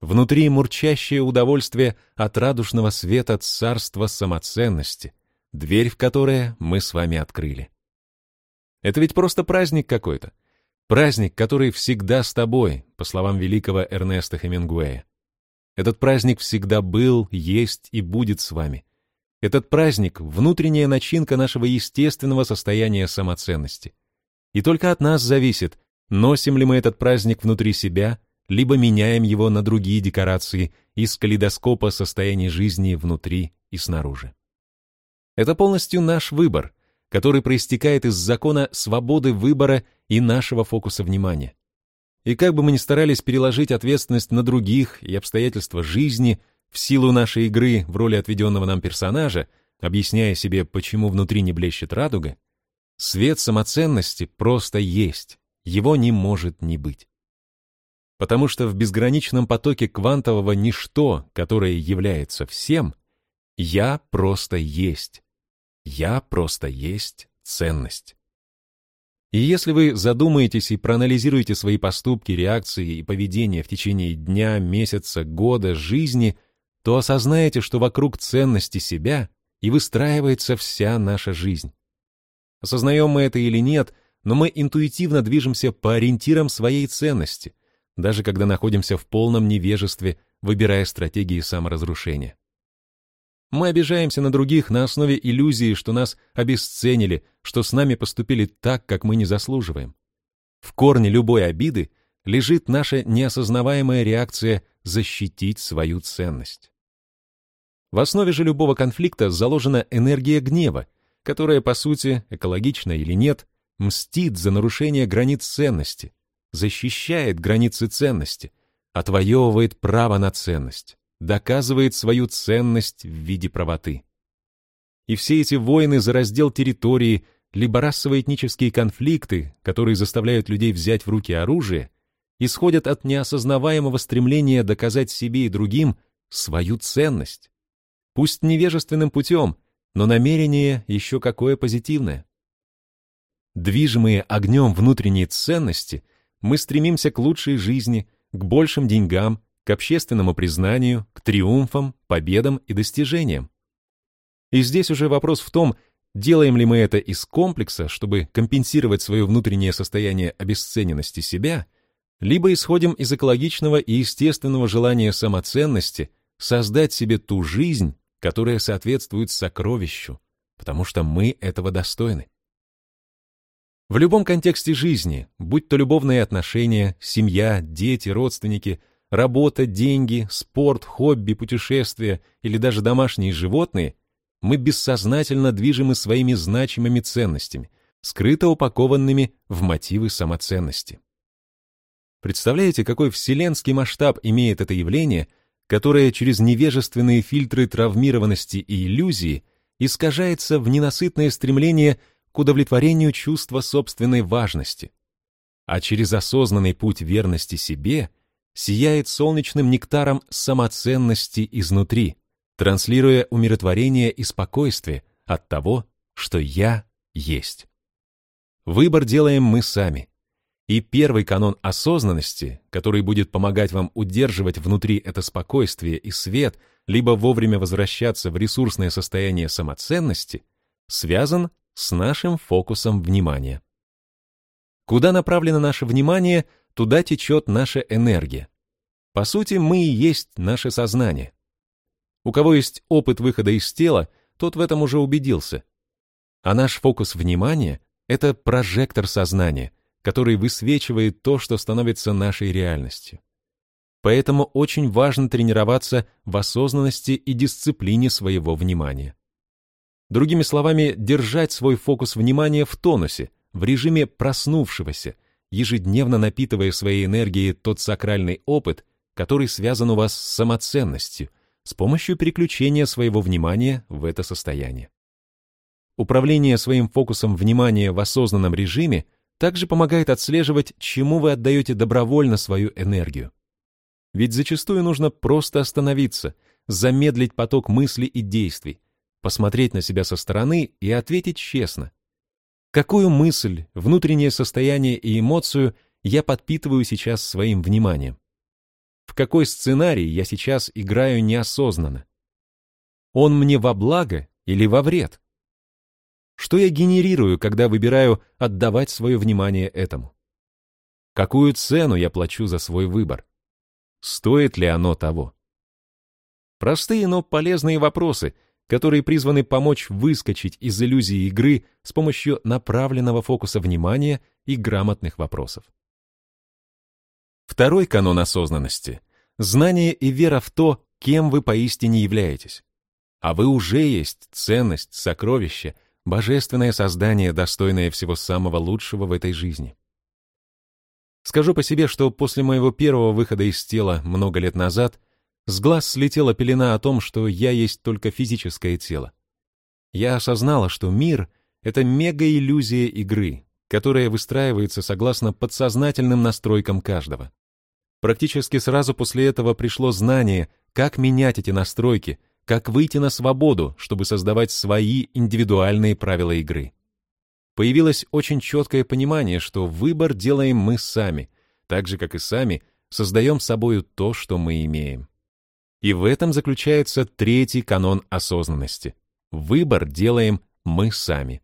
Внутри мурчащее удовольствие от радужного света царства самоценности, дверь в которое мы с вами открыли. Это ведь просто праздник какой-то. Праздник, который всегда с тобой, по словам великого Эрнеста Хемингуэя. Этот праздник всегда был, есть и будет с вами. Этот праздник — внутренняя начинка нашего естественного состояния самоценности. И только от нас зависит, носим ли мы этот праздник внутри себя, либо меняем его на другие декорации из калейдоскопа состояний жизни внутри и снаружи. Это полностью наш выбор, который проистекает из закона свободы выбора и нашего фокуса внимания. И как бы мы ни старались переложить ответственность на других и обстоятельства жизни в силу нашей игры в роли отведенного нам персонажа, объясняя себе, почему внутри не блещет радуга, свет самоценности просто есть, его не может не быть. Потому что в безграничном потоке квантового ничто, которое является всем, я просто есть, я просто есть ценность. И если вы задумаетесь и проанализируете свои поступки, реакции и поведение в течение дня, месяца, года, жизни, то осознаете, что вокруг ценности себя и выстраивается вся наша жизнь. Осознаем мы это или нет, но мы интуитивно движемся по ориентирам своей ценности, даже когда находимся в полном невежестве, выбирая стратегии саморазрушения. Мы обижаемся на других на основе иллюзии, что нас обесценили, что с нами поступили так, как мы не заслуживаем. В корне любой обиды лежит наша неосознаваемая реакция защитить свою ценность. В основе же любого конфликта заложена энергия гнева, которая, по сути, экологична или нет, мстит за нарушение границ ценности, защищает границы ценности, отвоевывает право на ценность доказывает свою ценность в виде правоты. И все эти войны за раздел территории, либо расово-этнические конфликты, которые заставляют людей взять в руки оружие, исходят от неосознаваемого стремления доказать себе и другим свою ценность. Пусть невежественным путем, но намерение еще какое позитивное. Движимые огнем внутренней ценности, мы стремимся к лучшей жизни, к большим деньгам, к общественному признанию, к триумфам, победам и достижениям. И здесь уже вопрос в том, делаем ли мы это из комплекса, чтобы компенсировать свое внутреннее состояние обесцененности себя, либо исходим из экологичного и естественного желания самоценности создать себе ту жизнь, которая соответствует сокровищу, потому что мы этого достойны. В любом контексте жизни, будь то любовные отношения, семья, дети, родственники – работа, деньги, спорт, хобби, путешествия или даже домашние животные, мы бессознательно движимы своими значимыми ценностями, скрыто упакованными в мотивы самоценности. Представляете, какой вселенский масштаб имеет это явление, которое через невежественные фильтры травмированности и иллюзии искажается в ненасытное стремление к удовлетворению чувства собственной важности, а через осознанный путь верности себе сияет солнечным нектаром самоценности изнутри, транслируя умиротворение и спокойствие от того, что я есть. Выбор делаем мы сами. И первый канон осознанности, который будет помогать вам удерживать внутри это спокойствие и свет, либо вовремя возвращаться в ресурсное состояние самоценности, связан с нашим фокусом внимания. Куда направлено наше внимание, туда течет наша энергия. По сути, мы и есть наше сознание. У кого есть опыт выхода из тела, тот в этом уже убедился. А наш фокус внимания — это прожектор сознания, который высвечивает то, что становится нашей реальностью. Поэтому очень важно тренироваться в осознанности и дисциплине своего внимания. Другими словами, держать свой фокус внимания в тонусе, в режиме проснувшегося, ежедневно напитывая своей энергией тот сакральный опыт, который связан у вас с самоценностью, с помощью переключения своего внимания в это состояние. Управление своим фокусом внимания в осознанном режиме также помогает отслеживать, чему вы отдаете добровольно свою энергию. Ведь зачастую нужно просто остановиться, замедлить поток мыслей и действий, посмотреть на себя со стороны и ответить честно. Какую мысль, внутреннее состояние и эмоцию я подпитываю сейчас своим вниманием? В какой сценарий я сейчас играю неосознанно? Он мне во благо или во вред? Что я генерирую, когда выбираю отдавать свое внимание этому? Какую цену я плачу за свой выбор? Стоит ли оно того? Простые, но полезные вопросы, которые призваны помочь выскочить из иллюзии игры с помощью направленного фокуса внимания и грамотных вопросов. Второй канон осознанности — знание и вера в то, кем вы поистине являетесь. А вы уже есть ценность, сокровище, божественное создание, достойное всего самого лучшего в этой жизни. Скажу по себе, что после моего первого выхода из тела много лет назад с глаз слетела пелена о том, что я есть только физическое тело. Я осознала, что мир — это мега-иллюзия игры, которая выстраивается согласно подсознательным настройкам каждого. Практически сразу после этого пришло знание, как менять эти настройки, как выйти на свободу, чтобы создавать свои индивидуальные правила игры появилось очень четкое понимание, что выбор делаем мы сами, так же, как и сами создаем собою то, что мы имеем. И в этом заключается третий канон осознанности. Выбор делаем мы сами.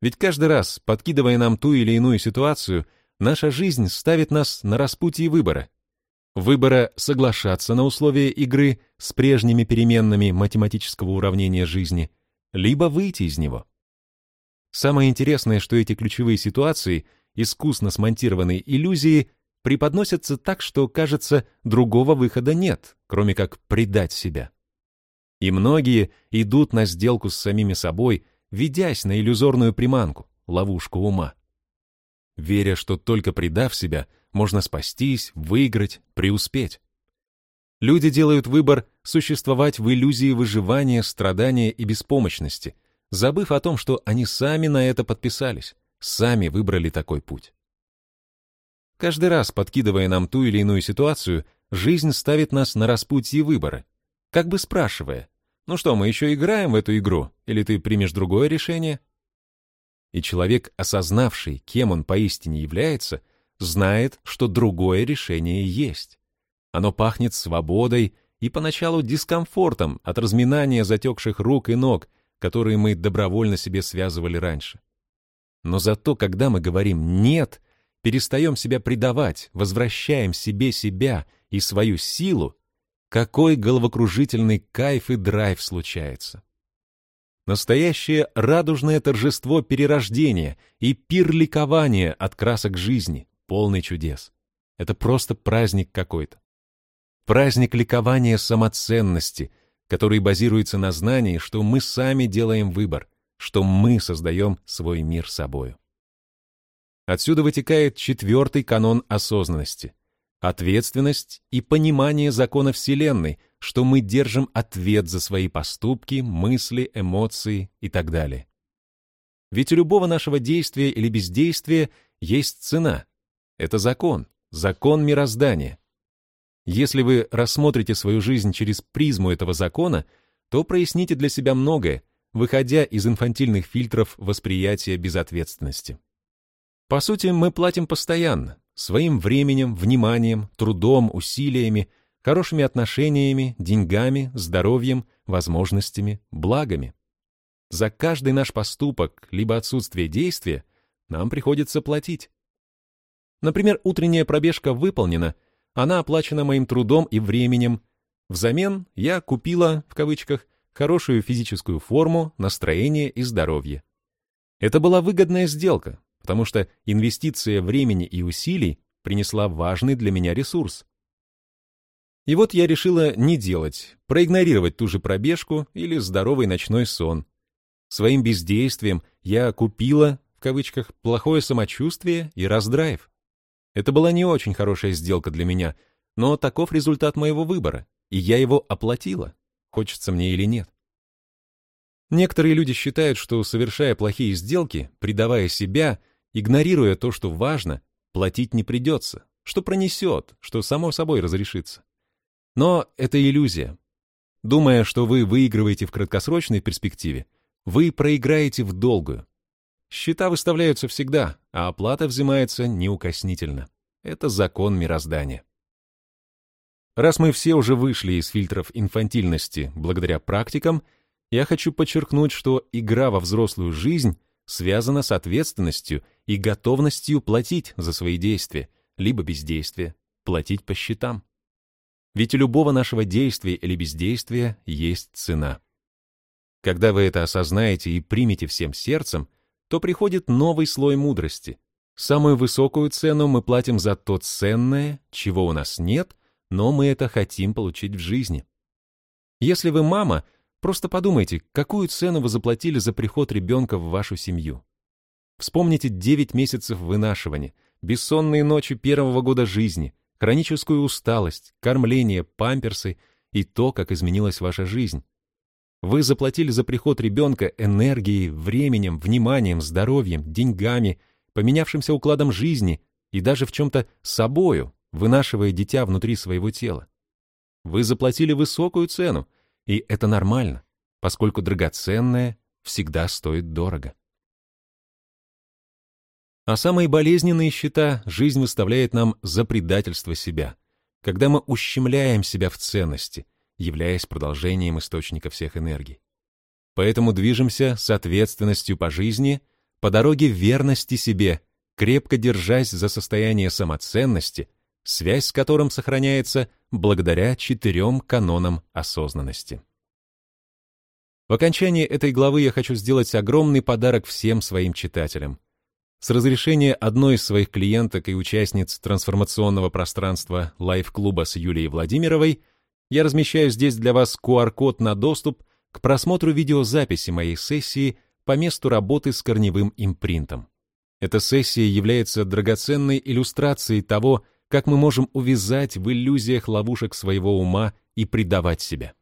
Ведь каждый раз, подкидывая нам ту или иную ситуацию, наша жизнь ставит нас на распутье выбора. Выбора соглашаться на условия игры с прежними переменными математического уравнения жизни, либо выйти из него. Самое интересное, что эти ключевые ситуации, искусно смонтированные иллюзии, преподносятся так, что, кажется, другого выхода нет, кроме как предать себя. И многие идут на сделку с самими собой, ведясь на иллюзорную приманку, ловушку ума. Веря, что только предав себя, можно спастись, выиграть, преуспеть. Люди делают выбор существовать в иллюзии выживания, страдания и беспомощности, забыв о том, что они сами на это подписались, сами выбрали такой путь. Каждый раз, подкидывая нам ту или иную ситуацию, жизнь ставит нас на распутье выбора, как бы спрашивая, «Ну что, мы еще играем в эту игру, или ты примешь другое решение?» И человек, осознавший, кем он поистине является, знает, что другое решение есть. Оно пахнет свободой и поначалу дискомфортом от разминания затекших рук и ног, которые мы добровольно себе связывали раньше. Но зато, когда мы говорим «нет», перестаем себя предавать, возвращаем себе себя и свою силу, какой головокружительный кайф и драйв случается. Настоящее радужное торжество перерождения и пир ликования от красок жизни, полный чудес. Это просто праздник какой-то. Праздник ликования самоценности — который базируется на знании, что мы сами делаем выбор, что мы создаем свой мир собою. Отсюда вытекает четвертый канон осознанности — ответственность и понимание закона Вселенной, что мы держим ответ за свои поступки, мысли, эмоции и так далее. Ведь у любого нашего действия или бездействия есть цена. Это закон, закон мироздания. Если вы рассмотрите свою жизнь через призму этого закона, то проясните для себя многое, выходя из инфантильных фильтров восприятия безответственности. По сути, мы платим постоянно, своим временем, вниманием, трудом, усилиями, хорошими отношениями, деньгами, здоровьем, возможностями, благами. За каждый наш поступок либо отсутствие действия нам приходится платить. Например, утренняя пробежка выполнена, она оплачена моим трудом и временем. Взамен я купила, в кавычках, хорошую физическую форму, настроение и здоровье. Это была выгодная сделка, потому что инвестиция времени и усилий принесла важный для меня ресурс. И вот я решила не делать, проигнорировать ту же пробежку или здоровый ночной сон. Своим бездействием я купила, в кавычках, плохое самочувствие и раздрайв. Это была не очень хорошая сделка для меня, но таков результат моего выбора, и я его оплатила, хочется мне или нет. Некоторые люди считают, что, совершая плохие сделки, предавая себя, игнорируя то, что важно, платить не придется, что пронесет, что само собой разрешится. Но это иллюзия. Думая, что вы выигрываете в краткосрочной перспективе, вы проиграете в долгую. Счета выставляются всегда, а оплата взимается неукоснительно. Это закон мироздания. Раз мы все уже вышли из фильтров инфантильности благодаря практикам, я хочу подчеркнуть, что игра во взрослую жизнь связана с ответственностью и готовностью платить за свои действия, либо бездействие, платить по счетам. Ведь у любого нашего действия или бездействия есть цена. Когда вы это осознаете и примете всем сердцем, то приходит новый слой мудрости. Самую высокую цену мы платим за то ценное, чего у нас нет, но мы это хотим получить в жизни. Если вы мама, просто подумайте, какую цену вы заплатили за приход ребенка в вашу семью. Вспомните 9 месяцев вынашивания, бессонные ночи первого года жизни, хроническую усталость, кормление, памперсы и то, как изменилась ваша жизнь. Вы заплатили за приход ребенка энергией, временем, вниманием, здоровьем, деньгами, поменявшимся укладом жизни и даже в чем-то собою, вынашивая дитя внутри своего тела. Вы заплатили высокую цену, и это нормально, поскольку драгоценное всегда стоит дорого. А самые болезненные счета жизнь выставляет нам за предательство себя, когда мы ущемляем себя в ценности, являясь продолжением источника всех энергий. Поэтому движемся с ответственностью по жизни, по дороге верности себе, крепко держась за состояние самоценности, связь с которым сохраняется благодаря четырем канонам осознанности. В окончании этой главы я хочу сделать огромный подарок всем своим читателям. С разрешения одной из своих клиенток и участниц трансформационного пространства лайф-клуба с Юлией Владимировой – я размещаю здесь для вас QR-код на доступ к просмотру видеозаписи моей сессии по месту работы с корневым импринтом. Эта сессия является драгоценной иллюстрацией того, как мы можем увязать в иллюзиях ловушек своего ума и предавать себя.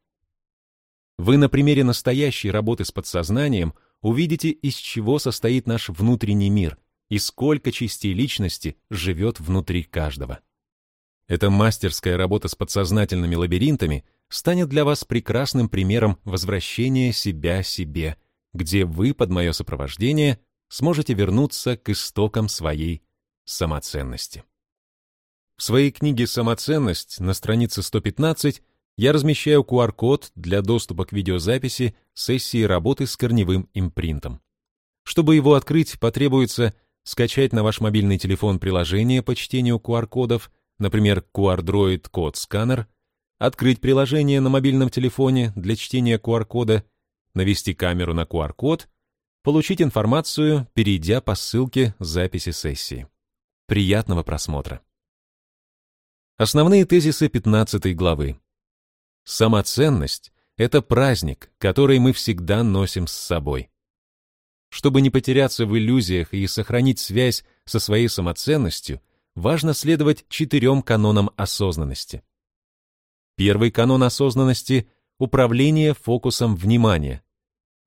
Вы на примере настоящей работы с подсознанием увидите, из чего состоит наш внутренний мир и сколько частей личности живет внутри каждого. Эта мастерская работа с подсознательными лабиринтами станет для вас прекрасным примером возвращения себя себе, где вы под мое сопровождение сможете вернуться к истокам своей самоценности. В своей книге «Самоценность» на странице 115 я размещаю QR-код для доступа к видеозаписи сессии работы с корневым импринтом. Чтобы его открыть, потребуется скачать на ваш мобильный телефон приложение по чтению QR-кодов – например, QR-Droid Code Scanner, открыть приложение на мобильном телефоне для чтения QR-кода, навести камеру на QR-код, получить информацию, перейдя по ссылке записи сессии. Приятного просмотра. Основные тезисы 15 главы. Самоценность — это праздник, который мы всегда носим с собой. Чтобы не потеряться в иллюзиях и сохранить связь со своей самоценностью — важно следовать четырем канонам осознанности. Первый канон осознанности — управление фокусом внимания.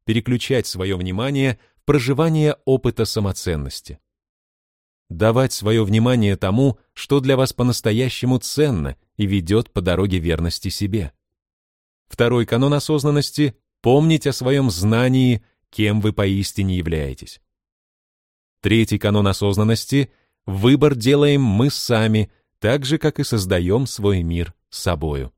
Переключать свое внимание проживание опыта самоценности. Давать свое внимание тому, что для вас по-настоящему ценно и ведет по дороге верности себе. Второй канон осознанности — помнить о своем знании, кем вы поистине являетесь. Третий канон осознанности — Выбор делаем мы сами, так же, как и создаем свой мир собою.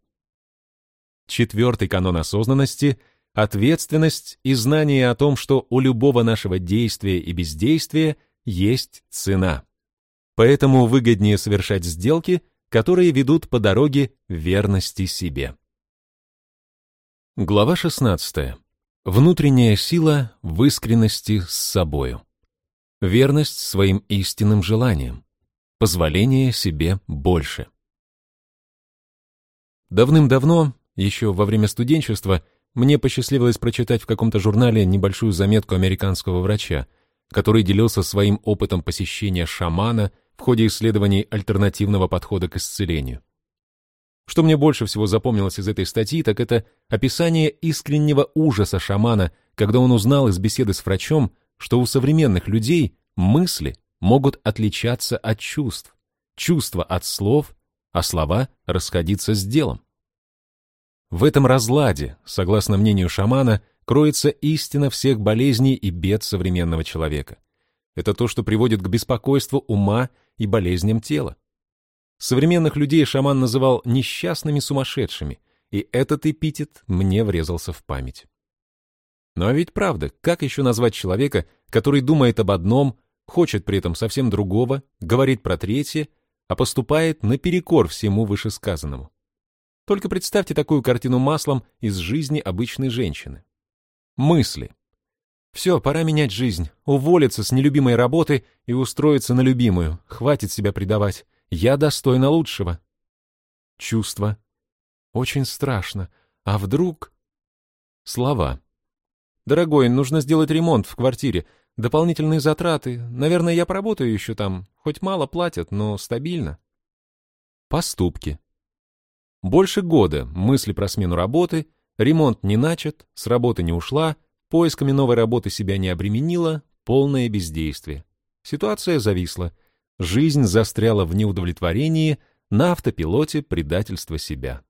Четвертый канон осознанности — ответственность и знание о том, что у любого нашего действия и бездействия есть цена. Поэтому выгоднее совершать сделки, которые ведут по дороге верности себе. Глава 16. Внутренняя сила в искренности с собою верность своим истинным желаниям, позволение себе больше. Давным-давно, еще во время студенчества, мне посчастливилось прочитать в каком-то журнале небольшую заметку американского врача, который делился своим опытом посещения шамана в ходе исследований альтернативного подхода к исцелению. Что мне больше всего запомнилось из этой статьи, так это описание искреннего ужаса шамана, когда он узнал из беседы с врачом, что у современных людей мысли могут отличаться от чувств, чувства от слов, а слова расходиться с делом. В этом разладе, согласно мнению шамана, кроется истина всех болезней и бед современного человека. Это то, что приводит к беспокойству ума и болезням тела. Современных людей шаман называл несчастными сумасшедшими, и этот эпитет мне врезался в память. Но ведь правда, как еще назвать человека, который думает об одном, хочет при этом совсем другого, говорит про третье, а поступает наперекор всему вышесказанному? Только представьте такую картину маслом из жизни обычной женщины. Мысли. Все, пора менять жизнь, уволиться с нелюбимой работы и устроиться на любимую, хватит себя предавать. Я достойна лучшего. Чувство. Очень страшно. А вдруг... Слова. Дорогой, нужно сделать ремонт в квартире. Дополнительные затраты. Наверное, я поработаю еще там. Хоть мало платят, но стабильно. Поступки. Больше года мысли про смену работы, ремонт не начат, с работы не ушла, поисками новой работы себя не обременила, полное бездействие. Ситуация зависла. Жизнь застряла в неудовлетворении, на автопилоте предательства себя.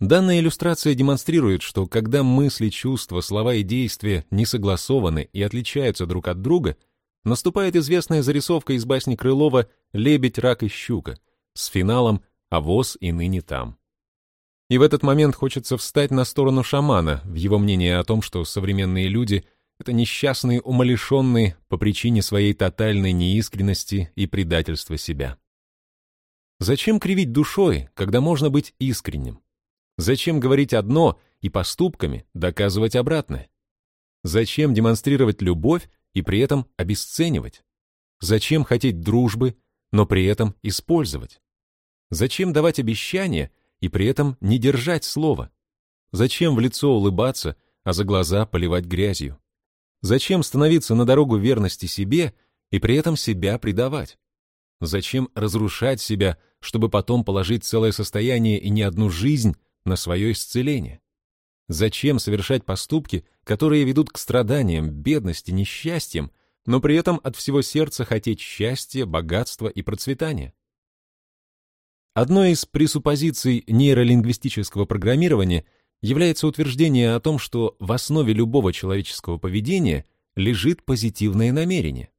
Данная иллюстрация демонстрирует, что когда мысли, чувства, слова и действия не согласованы и отличаются друг от друга, наступает известная зарисовка из басни Крылова «Лебедь, рак и щука» с финалом «А воз и ныне там». И в этот момент хочется встать на сторону шамана в его мнении о том, что современные люди — это несчастные умалишенные по причине своей тотальной неискренности и предательства себя. Зачем кривить душой, когда можно быть искренним? Зачем говорить одно и поступками доказывать обратное? Зачем демонстрировать любовь и при этом обесценивать? Зачем хотеть дружбы, но при этом использовать? Зачем давать обещания и при этом не держать слова? Зачем в лицо улыбаться, а за глаза поливать грязью? Зачем становиться на дорогу верности себе и при этом себя предавать? Зачем разрушать себя, чтобы потом положить целое состояние и не одну жизнь на свое исцеление? Зачем совершать поступки, которые ведут к страданиям, бедности, несчастьям, но при этом от всего сердца хотеть счастья, богатства и процветания? Одной из пресуппозиций нейролингвистического программирования – является утверждение о том, что в основе любого человеческого поведения лежит позитивное намерение.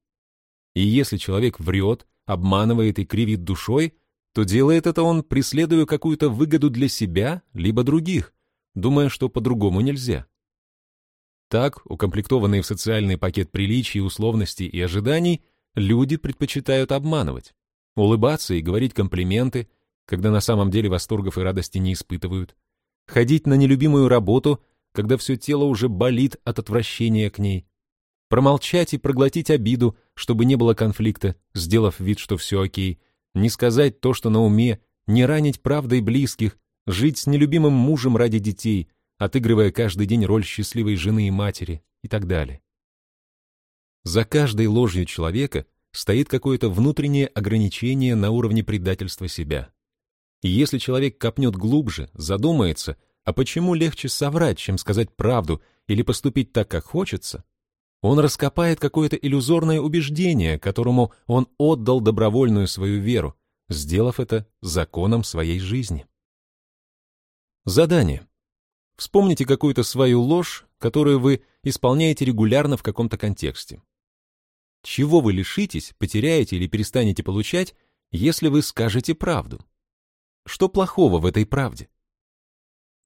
И если человек врет, обманывает и кривит душой, то делает это он, преследуя какую-то выгоду для себя, либо других, думая, что по-другому нельзя. Так, укомплектованные в социальный пакет приличий, условностей и ожиданий, люди предпочитают обманывать, улыбаться и говорить комплименты, когда на самом деле восторгов и радости не испытывают, ходить на нелюбимую работу, когда все тело уже болит от отвращения к ней, промолчать и проглотить обиду, чтобы не было конфликта, сделав вид, что все окей, не сказать то, что на уме, не ранить правдой близких, жить с нелюбимым мужем ради детей, отыгрывая каждый день роль счастливой жены и матери и так далее. За каждой ложью человека стоит какое-то внутреннее ограничение на уровне предательства себя. Если человек копнет глубже, задумается, а почему легче соврать, чем сказать правду или поступить так, как хочется, он раскопает какое-то иллюзорное убеждение, которому он отдал добровольную свою веру, сделав это законом своей жизни. Задание. Вспомните какую-то свою ложь, которую вы исполняете регулярно в каком-то контексте. Чего вы лишитесь, потеряете или перестанете получать, если вы скажете правду? Что плохого в этой правде?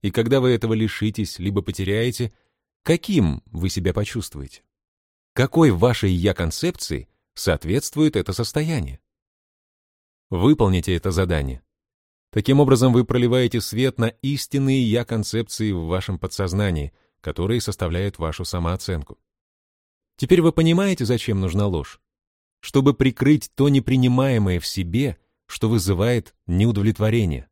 И когда вы этого лишитесь, либо потеряете, каким вы себя почувствуете? Какой вашей «я-концепции» соответствует это состояние? Выполните это задание. Таким образом, вы проливаете свет на истинные «я-концепции» в вашем подсознании, которые составляют вашу самооценку. Теперь вы понимаете, зачем нужна ложь? Чтобы прикрыть то непринимаемое в себе – что вызывает неудовлетворение.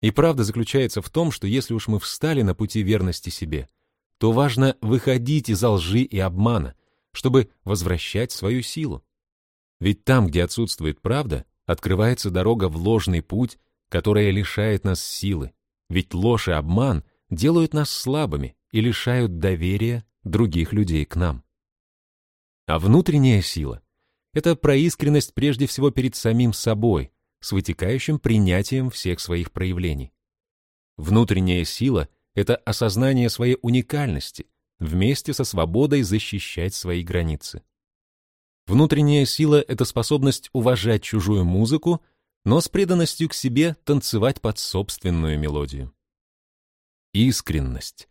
И правда заключается в том, что если уж мы встали на пути верности себе, то важно выходить из лжи и обмана, чтобы возвращать свою силу. Ведь там, где отсутствует правда, открывается дорога в ложный путь, которая лишает нас силы. Ведь ложь и обман делают нас слабыми и лишают доверия других людей к нам. А внутренняя сила — это про искренность прежде всего перед самим собой, с вытекающим принятием всех своих проявлений. Внутренняя сила — это осознание своей уникальности, вместе со свободой защищать свои границы. Внутренняя сила — это способность уважать чужую музыку, но с преданностью к себе танцевать под собственную мелодию. Искренность.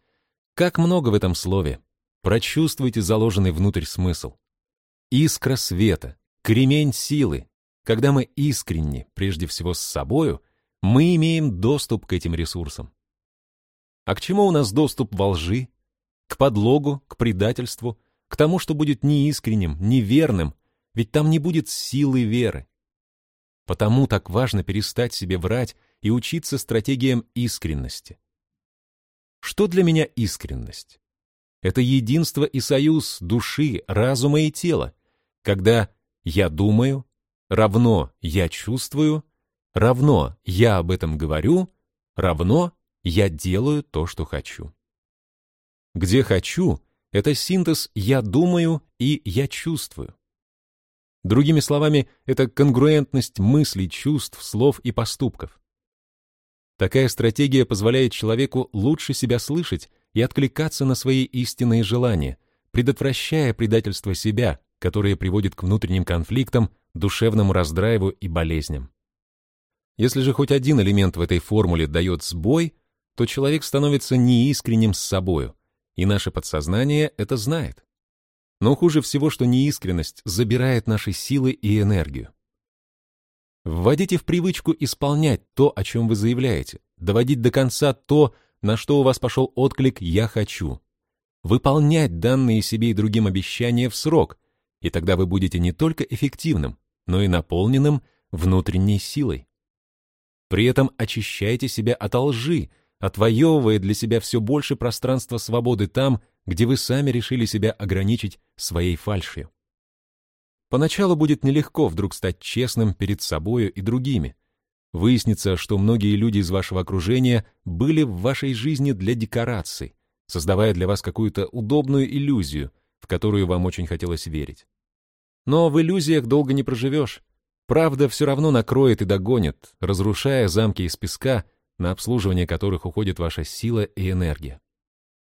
Как много в этом слове. Прочувствуйте заложенный внутрь смысл. Искра света, кремень силы. Когда мы искренни, прежде всего с собою, мы имеем доступ к этим ресурсам. А к чему у нас доступ во лжи? К подлогу, к предательству, к тому, что будет неискренним, неверным, ведь там не будет силы веры. Потому так важно перестать себе врать и учиться стратегиям искренности. Что для меня искренность? Это единство и союз души, разума и тела, когда я думаю, равно я чувствую, равно я об этом говорю, равно я делаю то, что хочу. Где хочу — это синтез «я думаю» и «я чувствую». Другими словами, это конгруентность мыслей, чувств, слов и поступков. Такая стратегия позволяет человеку лучше себя слышать и откликаться на свои истинные желания, предотвращая предательство себя, которое приводит к внутренним конфликтам, душевному раздрайву и болезням. Если же хоть один элемент в этой формуле дает сбой, то человек становится неискренним с собою, и наше подсознание это знает. Но хуже всего, что неискренность забирает наши силы и энергию. Вводите в привычку исполнять то, о чем вы заявляете, доводить до конца то, на что у вас пошел отклик «я хочу». Выполнять данные себе и другим обещания в срок, и тогда вы будете не только эффективным, но и наполненным внутренней силой. При этом очищайте себя от лжи, отвоевывая для себя все больше пространства свободы там, где вы сами решили себя ограничить своей фальшью. Поначалу будет нелегко вдруг стать честным перед собою и другими. Выяснится, что многие люди из вашего окружения были в вашей жизни для декораций, создавая для вас какую-то удобную иллюзию, в которую вам очень хотелось верить. Но в иллюзиях долго не проживешь. Правда все равно накроет и догонит, разрушая замки из песка, на обслуживание которых уходит ваша сила и энергия.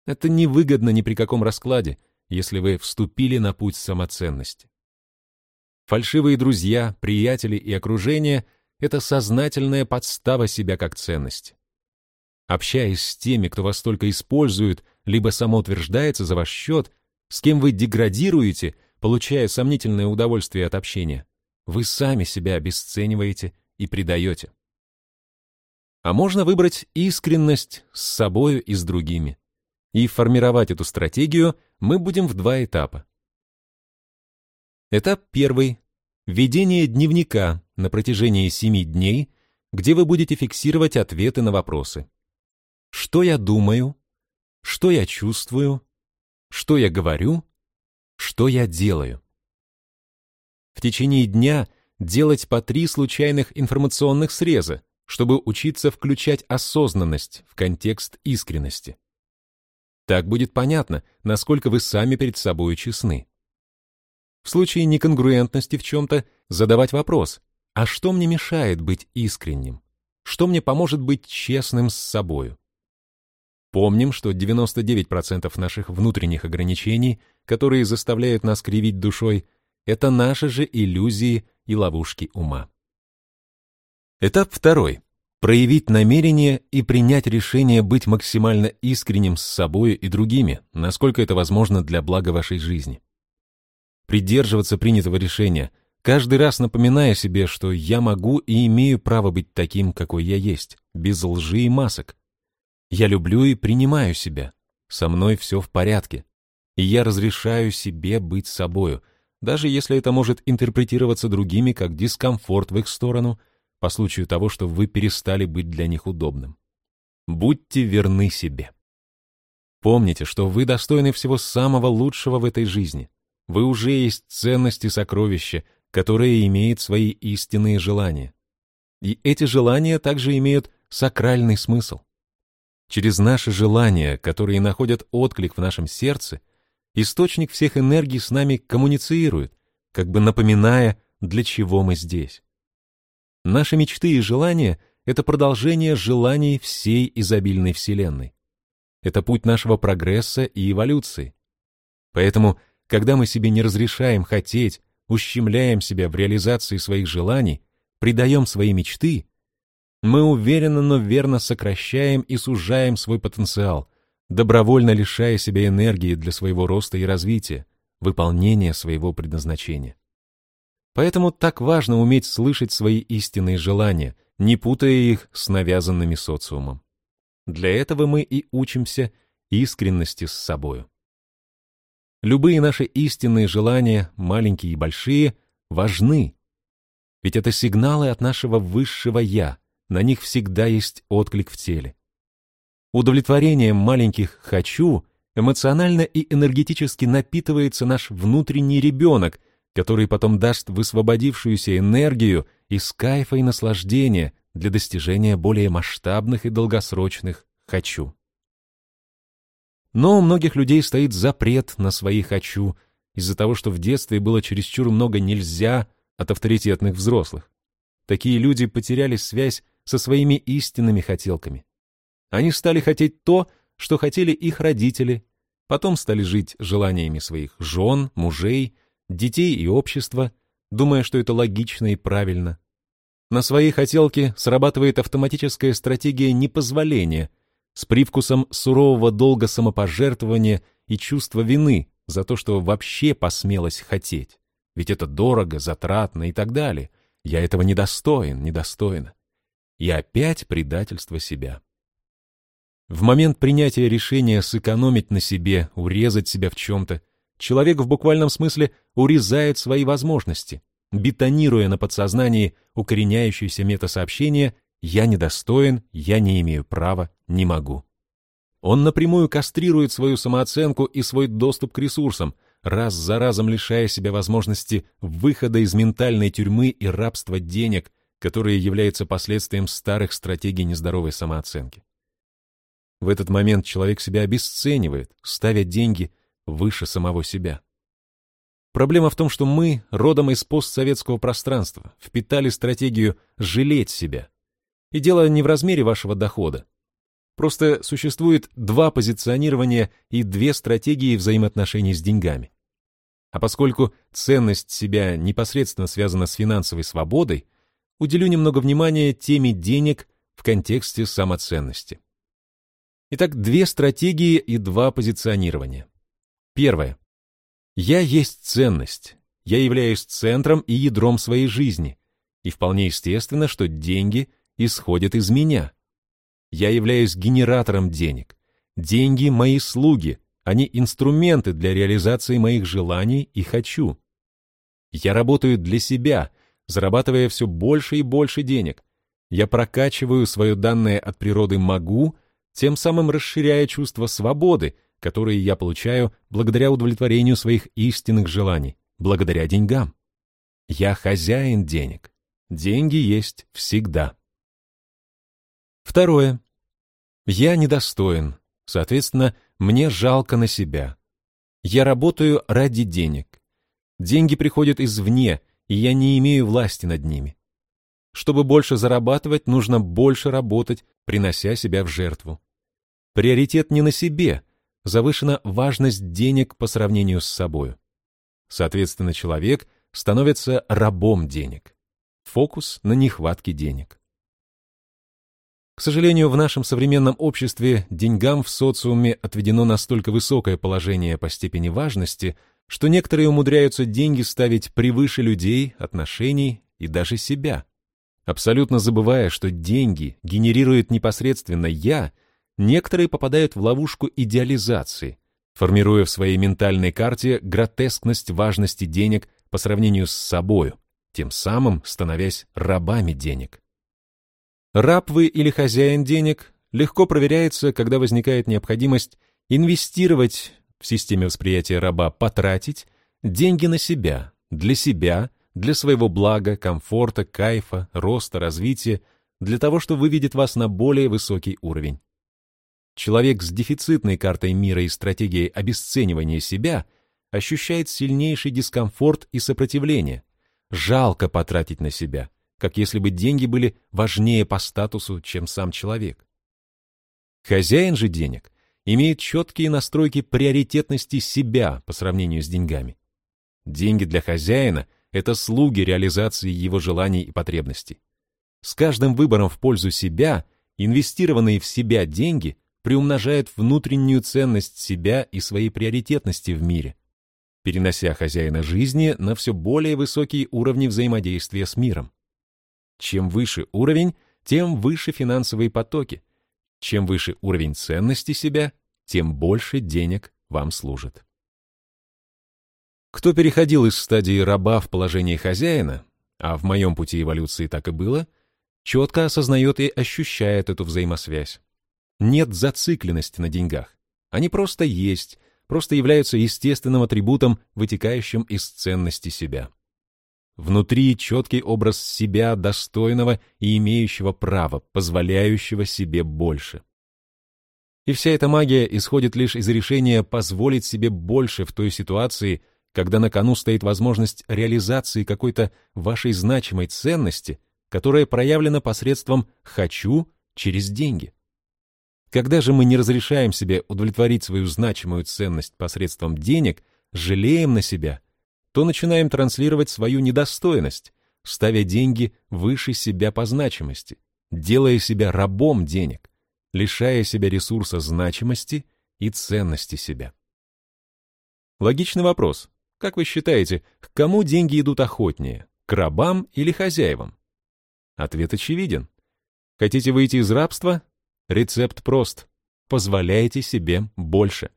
Это невыгодно ни при каком раскладе, если вы вступили на путь самоценности. Фальшивые друзья, приятели и окружение — это сознательная подстава себя как ценность. Общаясь с теми, кто вас только использует, либо самоутверждается за ваш счет, с кем вы деградируете, получая сомнительное удовольствие от общения, вы сами себя обесцениваете и предаете. А можно выбрать искренность с собою и с другими. И формировать эту стратегию мы будем в два этапа. Этап первый. Ведение дневника на протяжении семи дней, где вы будете фиксировать ответы на вопросы. Что я думаю? Что я чувствую? Что я говорю? Что я делаю? В течение дня делать по три случайных информационных среза, чтобы учиться включать осознанность в контекст искренности. Так будет понятно, насколько вы сами перед собой честны. В случае неконгруентности в чем-то задавать вопрос, а что мне мешает быть искренним? Что мне поможет быть честным с собою? Помним, что 99% наших внутренних ограничений, которые заставляют нас кривить душой, это наши же иллюзии и ловушки ума. Этап второй. Проявить намерение и принять решение быть максимально искренним с собой и другими, насколько это возможно для блага вашей жизни придерживаться принятого решения, каждый раз напоминая себе, что я могу и имею право быть таким, какой я есть, без лжи и масок. Я люблю и принимаю себя. Со мной все в порядке. И я разрешаю себе быть собою, даже если это может интерпретироваться другими как дискомфорт в их сторону, по случаю того, что вы перестали быть для них удобным. Будьте верны себе. Помните, что вы достойны всего самого лучшего в этой жизни. Вы уже есть ценность и сокровище, которое имеет свои истинные желания. И эти желания также имеют сакральный смысл. Через наши желания, которые находят отклик в нашем сердце, источник всех энергий с нами коммуницирует, как бы напоминая, для чего мы здесь. Наши мечты и желания — это продолжение желаний всей изобильной Вселенной. Это путь нашего прогресса и эволюции. Поэтому, когда мы себе не разрешаем хотеть, ущемляем себя в реализации своих желаний, предаем свои мечты, мы уверенно, но верно сокращаем и сужаем свой потенциал, добровольно лишая себя энергии для своего роста и развития, выполнения своего предназначения. Поэтому так важно уметь слышать свои истинные желания, не путая их с навязанными социумом. Для этого мы и учимся искренности с собою. Любые наши истинные желания, маленькие и большие, важны. Ведь это сигналы от нашего высшего «я», на них всегда есть отклик в теле. Удовлетворением маленьких «хочу» эмоционально и энергетически напитывается наш внутренний ребенок, который потом даст высвободившуюся энергию из кайфа и наслаждения для достижения более масштабных и долгосрочных «хочу». Но у многих людей стоит запрет на свои «хочу» из-за того, что в детстве было чересчур много «нельзя» от авторитетных взрослых. Такие люди потеряли связь со своими истинными хотелками. Они стали хотеть то, что хотели их родители, потом стали жить желаниями своих жен, мужей, детей и общества, думая, что это логично и правильно. На своей хотелке срабатывает автоматическая стратегия непозволения с привкусом сурового долга самопожертвования и чувства вины за то, что вообще посмелось хотеть. Ведь это дорого, затратно и так далее. Я этого недостоин, недостойна. И опять предательство себя. В момент принятия решения сэкономить на себе, урезать себя в чем-то, человек в буквальном смысле урезает свои возможности, бетонируя на подсознании укореняющееся метасообщение «я недостоин, я не имею права, не могу». Он напрямую кастрирует свою самооценку и свой доступ к ресурсам, раз за разом лишая себя возможности выхода из ментальной тюрьмы и рабства денег, которые являются последствием старых стратегий нездоровой самооценки. В этот момент человек себя обесценивает, ставя деньги выше самого себя. Проблема в том, что мы, родом из постсоветского пространства, впитали стратегию «жалеть себя». И дело не в размере вашего дохода. Просто существует два позиционирования и две стратегии взаимоотношений с деньгами. А поскольку ценность себя непосредственно связана с финансовой свободой, уделю немного внимания теме денег в контексте самоценности. Итак, две стратегии и два позиционирования. Первое. Я есть ценность. Я являюсь центром и ядром своей жизни. И вполне естественно, что деньги исходят из меня. Я являюсь генератором денег. Деньги — мои слуги, они инструменты для реализации моих желаний и хочу. Я работаю для себя, зарабатывая все больше и больше денег. Я прокачиваю свое данное от природы «могу», тем самым расширяя чувство свободы, которые я получаю благодаря удовлетворению своих истинных желаний, благодаря деньгам. Я хозяин денег. Деньги есть всегда. Второе. Я недостоин. Соответственно, мне жалко на себя. Я работаю ради денег. Деньги приходят извне, и я не имею власти над ними. Чтобы больше зарабатывать, нужно больше работать, принося себя в жертву. Приоритет не на себе, завышена важность денег по сравнению с собой. Соответственно, человек становится рабом денег. Фокус на нехватке денег. К сожалению, в нашем современном обществе деньгам в социуме отведено настолько высокое положение по степени важности, что некоторые умудряются деньги ставить превыше людей, отношений и даже себя. Абсолютно забывая, что деньги генерирует непосредственно «я», некоторые попадают в ловушку идеализации, формируя в своей ментальной карте гротескность важности денег по сравнению с собою, тем самым становясь рабами денег. Раб вы или хозяин денег легко проверяется, когда возникает необходимость инвестировать в системе восприятия раба, потратить деньги на себя, для себя, для своего блага, комфорта, кайфа, роста, развития, для того, что выведет вас на более высокий уровень. Человек с дефицитной картой мира и стратегией обесценивания себя ощущает сильнейший дискомфорт и сопротивление. Жалко потратить на себя, как если бы деньги были важнее по статусу, чем сам человек. Хозяин же денег имеет четкие настройки приоритетности себя по сравнению с деньгами. Деньги для хозяина — это слуги реализации его желаний и потребностей. С каждым выбором в пользу себя инвестированные в себя деньги приумножают внутреннюю ценность себя и своей приоритетности в мире, перенося хозяина жизни на все более высокие уровни взаимодействия с миром. Чем выше уровень, тем выше финансовые потоки. Чем выше уровень ценности себя, тем больше денег вам служит. Кто переходил из стадии раба в положение хозяина, а в моем пути эволюции так и было, четко осознает и ощущает эту взаимосвязь. Нет зацикленности на деньгах. Они просто есть, просто являются естественным атрибутом, вытекающим из ценности себя. Внутри четкий образ себя, достойного и имеющего право, позволяющего себе больше. И вся эта магия исходит лишь из решения позволить себе больше в той ситуации, когда на кону стоит возможность реализации какой-то вашей значимой ценности, которая проявлена посредством «хочу» через деньги. Когда же мы не разрешаем себе удовлетворить свою значимую ценность посредством денег, жалеем на себя, то начинаем транслировать свою недостойность, ставя деньги выше себя по значимости, делая себя рабом денег, лишая себя ресурса значимости и ценности себя. Логичный вопрос. Как вы считаете, к кому деньги идут охотнее, к рабам или хозяевам? Ответ очевиден. Хотите выйти из рабства? Рецепт прост. Позволяйте себе больше.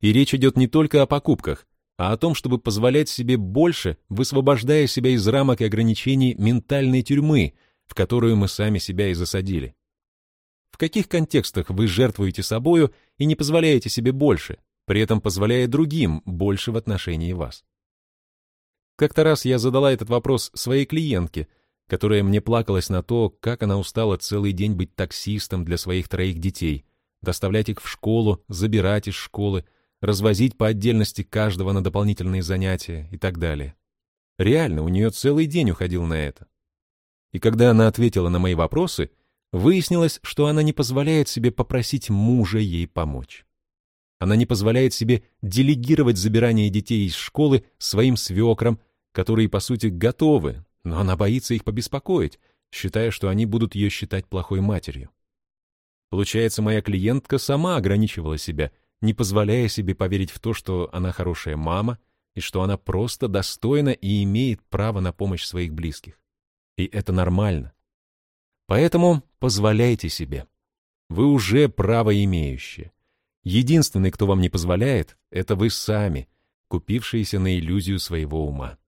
И речь идет не только о покупках, а о том, чтобы позволять себе больше, высвобождая себя из рамок и ограничений ментальной тюрьмы, в которую мы сами себя и засадили. В каких контекстах вы жертвуете собою и не позволяете себе больше, при этом позволяя другим больше в отношении вас. Как-то раз я задала этот вопрос своей клиентке, которая мне плакалась на то, как она устала целый день быть таксистом для своих троих детей, доставлять их в школу, забирать из школы, развозить по отдельности каждого на дополнительные занятия и так далее. Реально, у нее целый день уходил на это. И когда она ответила на мои вопросы, выяснилось, что она не позволяет себе попросить мужа ей помочь. Она не позволяет себе делегировать забирание детей из школы своим свекрам, которые, по сути, готовы, но она боится их побеспокоить, считая, что они будут ее считать плохой матерью. Получается, моя клиентка сама ограничивала себя, не позволяя себе поверить в то, что она хорошая мама и что она просто достойна и имеет право на помощь своих близких. И это нормально. Поэтому позволяйте себе. Вы уже право имеющие. Единственный, кто вам не позволяет, это вы сами, купившиеся на иллюзию своего ума.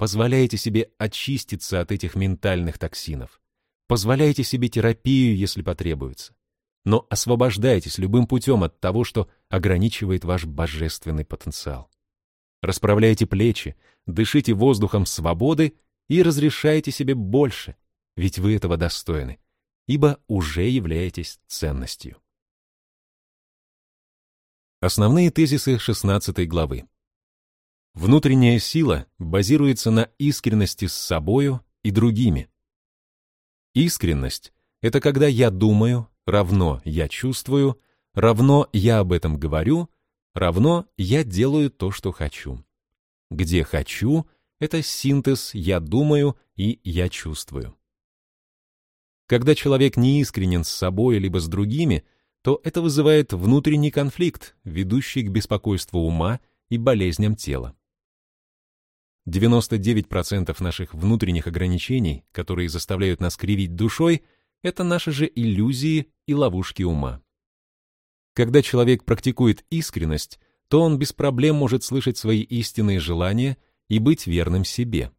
Позволяйте себе очиститься от этих ментальных токсинов. Позволяйте себе терапию, если потребуется. Но освобождайтесь любым путем от того, что ограничивает ваш божественный потенциал. Расправляйте плечи, дышите воздухом свободы и разрешайте себе больше, ведь вы этого достойны, ибо уже являетесь ценностью. Основные тезисы 16 главы. Внутренняя сила базируется на искренности с собою и другими. Искренность — это когда я думаю, равно я чувствую, равно я об этом говорю, равно я делаю то, что хочу. Где хочу — это синтез «я думаю» и «я чувствую». Когда человек не искренен с собой либо с другими — то это вызывает внутренний конфликт, ведущий к беспокойству ума и болезням тела. 99% наших внутренних ограничений, которые заставляют нас кривить душой, это наши же иллюзии и ловушки ума. Когда человек практикует искренность, то он без проблем может слышать свои истинные желания и быть верным себе.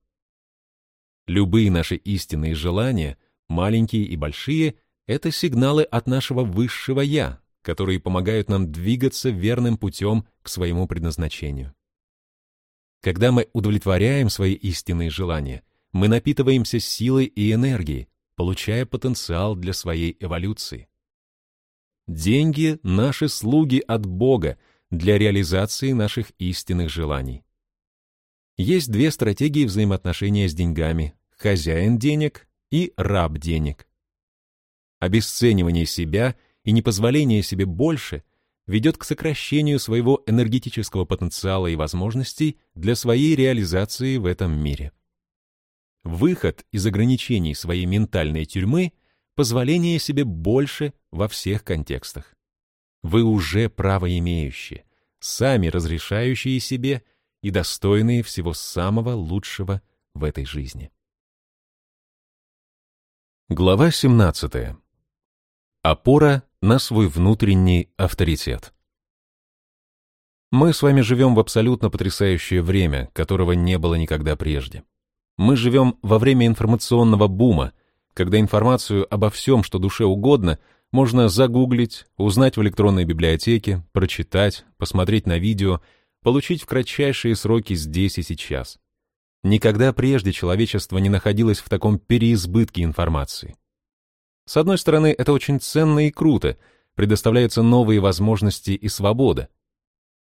Любые наши истинные желания маленькие и большие, это сигналы от нашего высшего «я», которые помогают нам двигаться верным путем к своему предназначению. Когда мы удовлетворяем свои истинные желания, мы напитываемся силой и энергией, получая потенциал для своей эволюции. Деньги — наши слуги от Бога для реализации наших истинных желаний. Есть две стратегии взаимоотношения с деньгами — хозяин денег и раб денег. Обесценивание себя и непозволение себе больше ведет к сокращению своего энергетического потенциала и возможностей для своей реализации в этом мире. Выход из ограничений своей ментальной тюрьмы — позволение себе больше во всех контекстах. Вы уже правоимеющие, сами разрешающие себе и достойные всего самого лучшего в этой жизни. Глава 17. Опора на свой внутренний авторитет. Мы с вами живем в абсолютно потрясающее время, которого не было никогда прежде. Мы живем во время информационного бума, когда информацию обо всем, что душе угодно, можно загуглить, узнать в электронной библиотеке, прочитать, посмотреть на видео, получить в кратчайшие сроки здесь и сейчас. Никогда прежде человечество не находилось в таком переизбытке информации. С одной стороны, это очень ценно и круто, предоставляются новые возможности и свобода.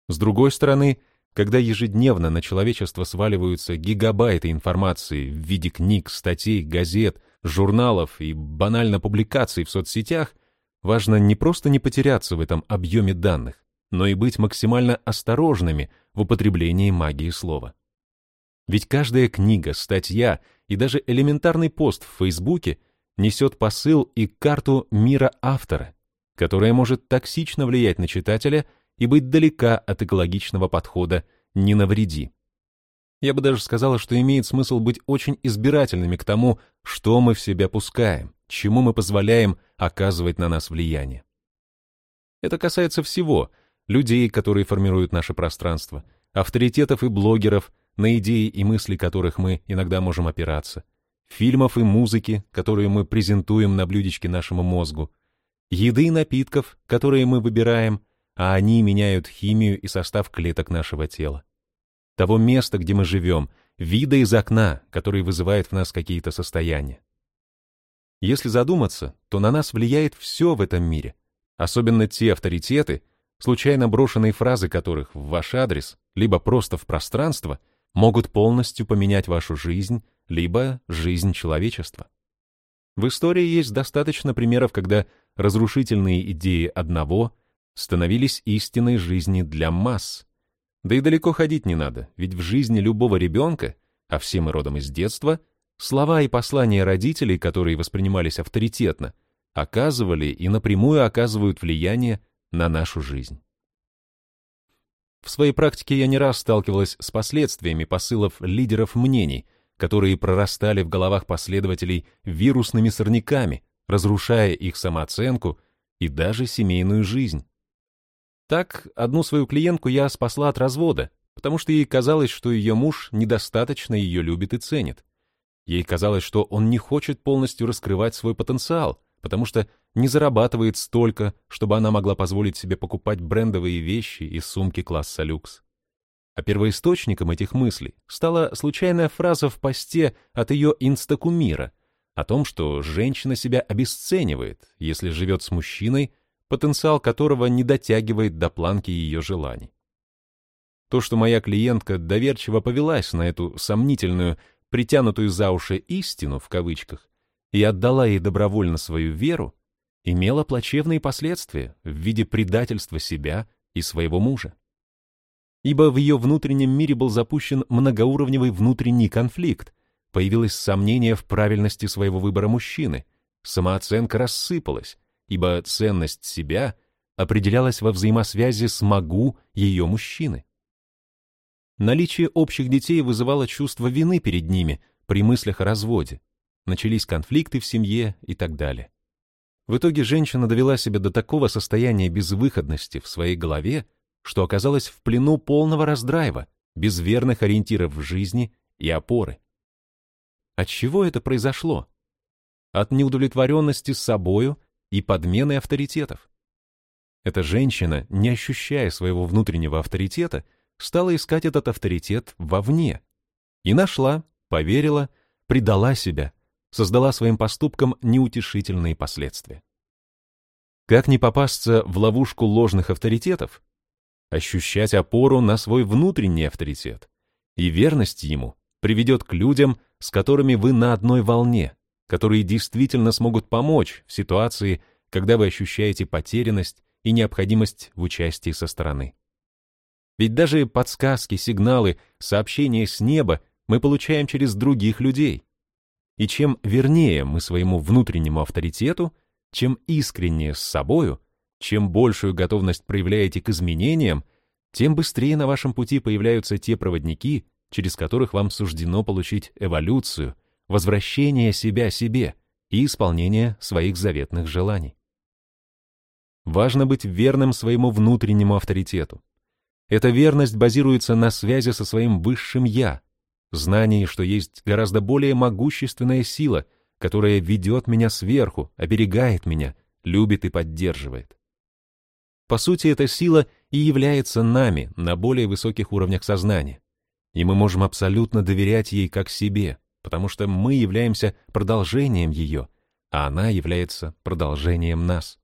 С другой стороны, когда ежедневно на человечество сваливаются гигабайты информации в виде книг, статей, газет, журналов и банально публикаций в соцсетях, важно не просто не потеряться в этом объеме данных, но и быть максимально осторожными в употреблении магии слова. Ведь каждая книга, статья и даже элементарный пост в Фейсбуке несет посыл и карту мира автора, которая может токсично влиять на читателя и быть далека от экологичного подхода «не навреди». Я бы даже сказала, что имеет смысл быть очень избирательными к тому, что мы в себя пускаем, чему мы позволяем оказывать на нас влияние. Это касается всего — людей, которые формируют наше пространство, авторитетов и блогеров, на идеи и мысли которых мы иногда можем опираться, фильмов и музыки, которые мы презентуем на блюдечке нашему мозгу, еды и напитков, которые мы выбираем, а они меняют химию и состав клеток нашего тела. Того места, где мы живем, вида из окна, который вызывает в нас какие-то состояния. Если задуматься, то на нас влияет все в этом мире, особенно те авторитеты, случайно брошенные фразы которых в ваш адрес, либо просто в пространство, могут полностью поменять вашу жизнь, либо жизнь человечества. В истории есть достаточно примеров, когда разрушительные идеи одного становились истинной жизни для масс. Да и далеко ходить не надо, ведь в жизни любого ребенка, а все мы родом из детства, слова и послания родителей, которые воспринимались авторитетно, оказывали и напрямую оказывают влияние на нашу жизнь. В своей практике я не раз сталкивалась с последствиями посылов лидеров мнений, которые прорастали в головах последователей вирусными сорняками, разрушая их самооценку и даже семейную жизнь. Так, одну свою клиентку я спасла от развода, потому что ей казалось, что ее муж недостаточно ее любит и ценит. Ей казалось, что он не хочет полностью раскрывать свой потенциал, потому что не зарабатывает столько, чтобы она могла позволить себе покупать брендовые вещи и сумки класса люкс. А первоисточником этих мыслей стала случайная фраза в посте от ее инстакумира о том, что женщина себя обесценивает, если живет с мужчиной, потенциал которого не дотягивает до планки ее желаний. То, что моя клиентка доверчиво повелась на эту сомнительную, притянутую за уши истину, в кавычках, и отдала ей добровольно свою веру, имело плачевные последствия в виде предательства себя и своего мужа. Ибо в ее внутреннем мире был запущен многоуровневый внутренний конфликт, появилось сомнение в правильности своего выбора мужчины, самооценка рассыпалась, ибо ценность себя определялась во взаимосвязи с «могу» ее мужчины. Наличие общих детей вызывало чувство вины перед ними при мыслях о разводе. Начались конфликты в семье и так далее. В итоге женщина довела себя до такого состояния безвыходности в своей голове, что оказалась в плену полного раздрайва, без верных ориентиров в жизни и опоры. От чего это произошло? от неудовлетворенности с собою и подмены авторитетов. Эта женщина, не ощущая своего внутреннего авторитета, стала искать этот авторитет вовне. И нашла, поверила, предала себя, создала своим поступкам неутешительные последствия. Как не попасться в ловушку ложных авторитетов? Ощущать опору на свой внутренний авторитет. И верность ему приведет к людям, с которыми вы на одной волне, которые действительно смогут помочь в ситуации, когда вы ощущаете потерянность и необходимость в участии со стороны. Ведь даже подсказки, сигналы, сообщения с неба мы получаем через других людей. И чем вернее мы своему внутреннему авторитету, чем искреннее с собою, чем большую готовность проявляете к изменениям, тем быстрее на вашем пути появляются те проводники, через которых вам суждено получить эволюцию, возвращение себя себе и исполнение своих заветных желаний. Важно быть верным своему внутреннему авторитету. Эта верность базируется на связи со своим высшим «я», знании, что есть гораздо более могущественная сила, которая ведет меня сверху, оберегает меня, любит и поддерживает. По сути, эта сила и является нами на более высоких уровнях сознания, и мы можем абсолютно доверять ей как себе, потому что мы являемся продолжением ее, а она является продолжением нас.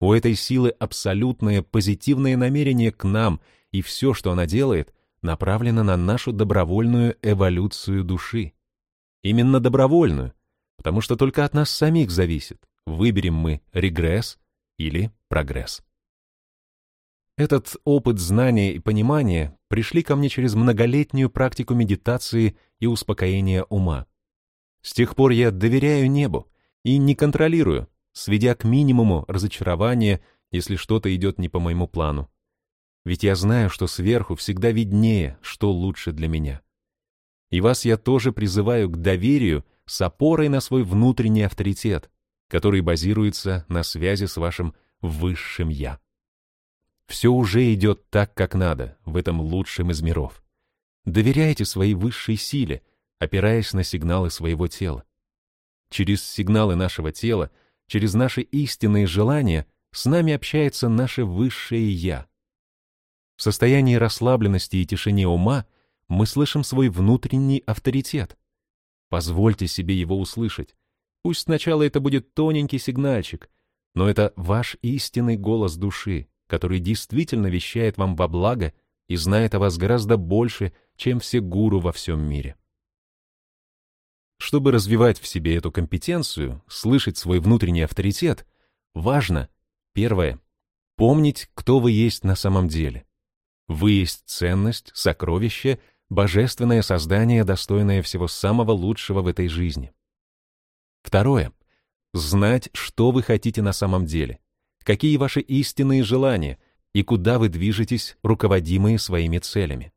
У этой силы абсолютное позитивное намерение к нам, и все, что она делает, направлено на нашу добровольную эволюцию души. Именно добровольную, потому что только от нас самих зависит, выберем мы регресс или прогресс. Этот опыт знания и понимания пришли ко мне через многолетнюю практику медитации и успокоения ума. С тех пор я доверяю небу и не контролирую, сведя к минимуму разочарование, если что-то идет не по моему плану. Ведь я знаю, что сверху всегда виднее, что лучше для меня. И вас я тоже призываю к доверию с опорой на свой внутренний авторитет, который базируется на связи с вашим высшим «я». Все уже идет так, как надо, в этом лучшем из миров. Доверяйте своей высшей силе, опираясь на сигналы своего тела. Через сигналы нашего тела — через наши истинные желания с нами общается наше высшее «Я». В состоянии расслабленности и тишине ума мы слышим свой внутренний авторитет. Позвольте себе его услышать. Пусть сначала это будет тоненький сигнальчик, но это ваш истинный голос души, который действительно вещает вам во благо и знает о вас гораздо больше, чем все гуру во всем мире. Чтобы развивать в себе эту компетенцию, слышать свой внутренний авторитет, важно, первое, помнить, кто вы есть на самом деле. Вы есть ценность, сокровище, божественное создание, достойное всего самого лучшего в этой жизни. Второе, знать, что вы хотите на самом деле, какие ваши истинные желания и куда вы движетесь, руководимые своими целями.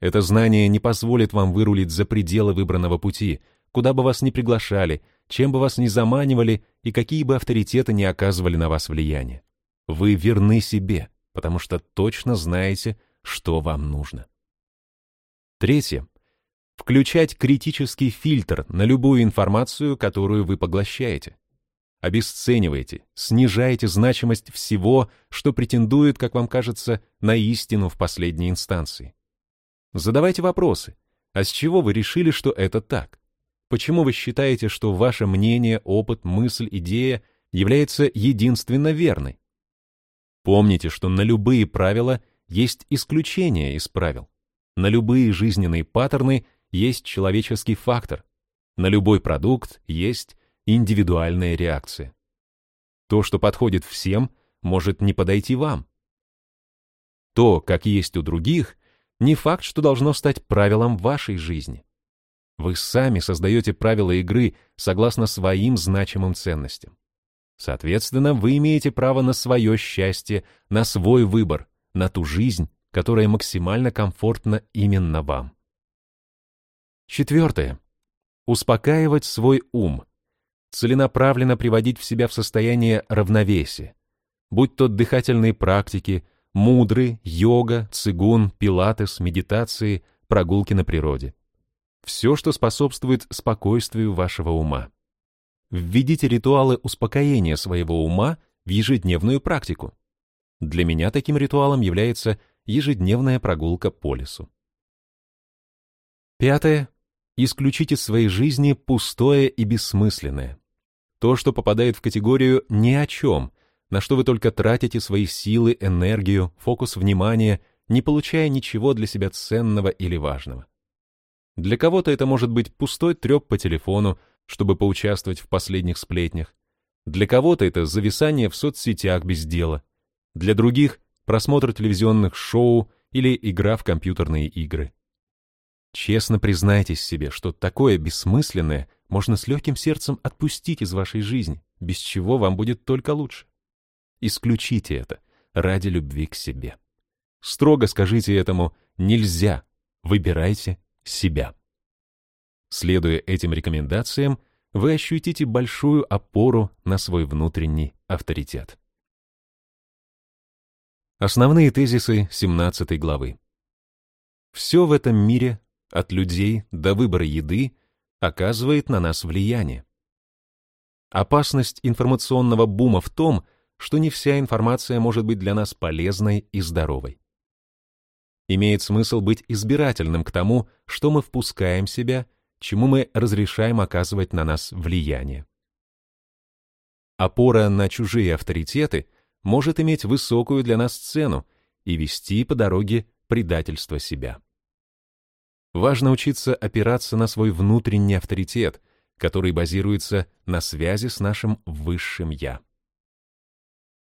Это знание не позволит вам вырулить за пределы выбранного пути, куда бы вас ни приглашали, чем бы вас ни заманивали и какие бы авторитеты ни оказывали на вас влияние. Вы верны себе, потому что точно знаете, что вам нужно. Третье. Включать критический фильтр на любую информацию, которую вы поглощаете. Обесценивайте, снижайте значимость всего, что претендует, как вам кажется, на истину в последней инстанции. Задавайте вопросы. А с чего вы решили, что это так? Почему вы считаете, что ваше мнение, опыт, мысль, идея является единственно верной? Помните, что на любые правила есть исключения из правил. На любые жизненные паттерны есть человеческий фактор. На любой продукт есть индивидуальная реакция. То, что подходит всем, может не подойти вам. То, как есть у других, не факт, что должно стать правилом вашей жизни. Вы сами создаете правила игры согласно своим значимым ценностям. Соответственно, вы имеете право на свое счастье, на свой выбор, на ту жизнь, которая максимально комфортна именно вам. Четвертое. Успокаивать свой ум. Целенаправленно приводить в себя в состояние равновесия. Будь то дыхательные практики, мудры, йога, цигун, пилатес, медитации, прогулки на природе. Все, что способствует спокойствию вашего ума. введите ритуалы успокоения своего ума в ежедневную практику. Для меня таким ритуалом является ежедневная прогулка по лесу. Пятое. Исключите из своей жизни пустое и бессмысленное. То, что попадает в категорию «ни о чем», на что вы только тратите свои силы, энергию, фокус внимания, не получая ничего для себя ценного или важного. Для кого-то это может быть пустой треп по телефону, чтобы поучаствовать в последних сплетнях. Для кого-то это зависание в соцсетях без дела. Для других — просмотр телевизионных шоу или игра в компьютерные игры. Честно признайтесь себе, что такое бессмысленное можно с легким сердцем отпустить из вашей жизни, без чего вам будет только лучше. Исключите это ради любви к себе. Строго скажите этому «нельзя», выбирайте себя. Следуя этим рекомендациям, вы ощутите большую опору на свой внутренний авторитет. Основные тезисы 17 главы. Все в этом мире, от людей до выбора еды, оказывает на нас влияние. Опасность информационного бума в том, что не вся информация может быть для нас полезной и здоровой. Имеет смысл быть избирательным к тому, что мы впускаем себя, чему мы разрешаем оказывать на нас влияние. Опора на чужие авторитеты может иметь высокую для нас цену и вести по дороге предательства себя. Важно учиться опираться на свой внутренний авторитет, который базируется на связи с нашим высшим «я».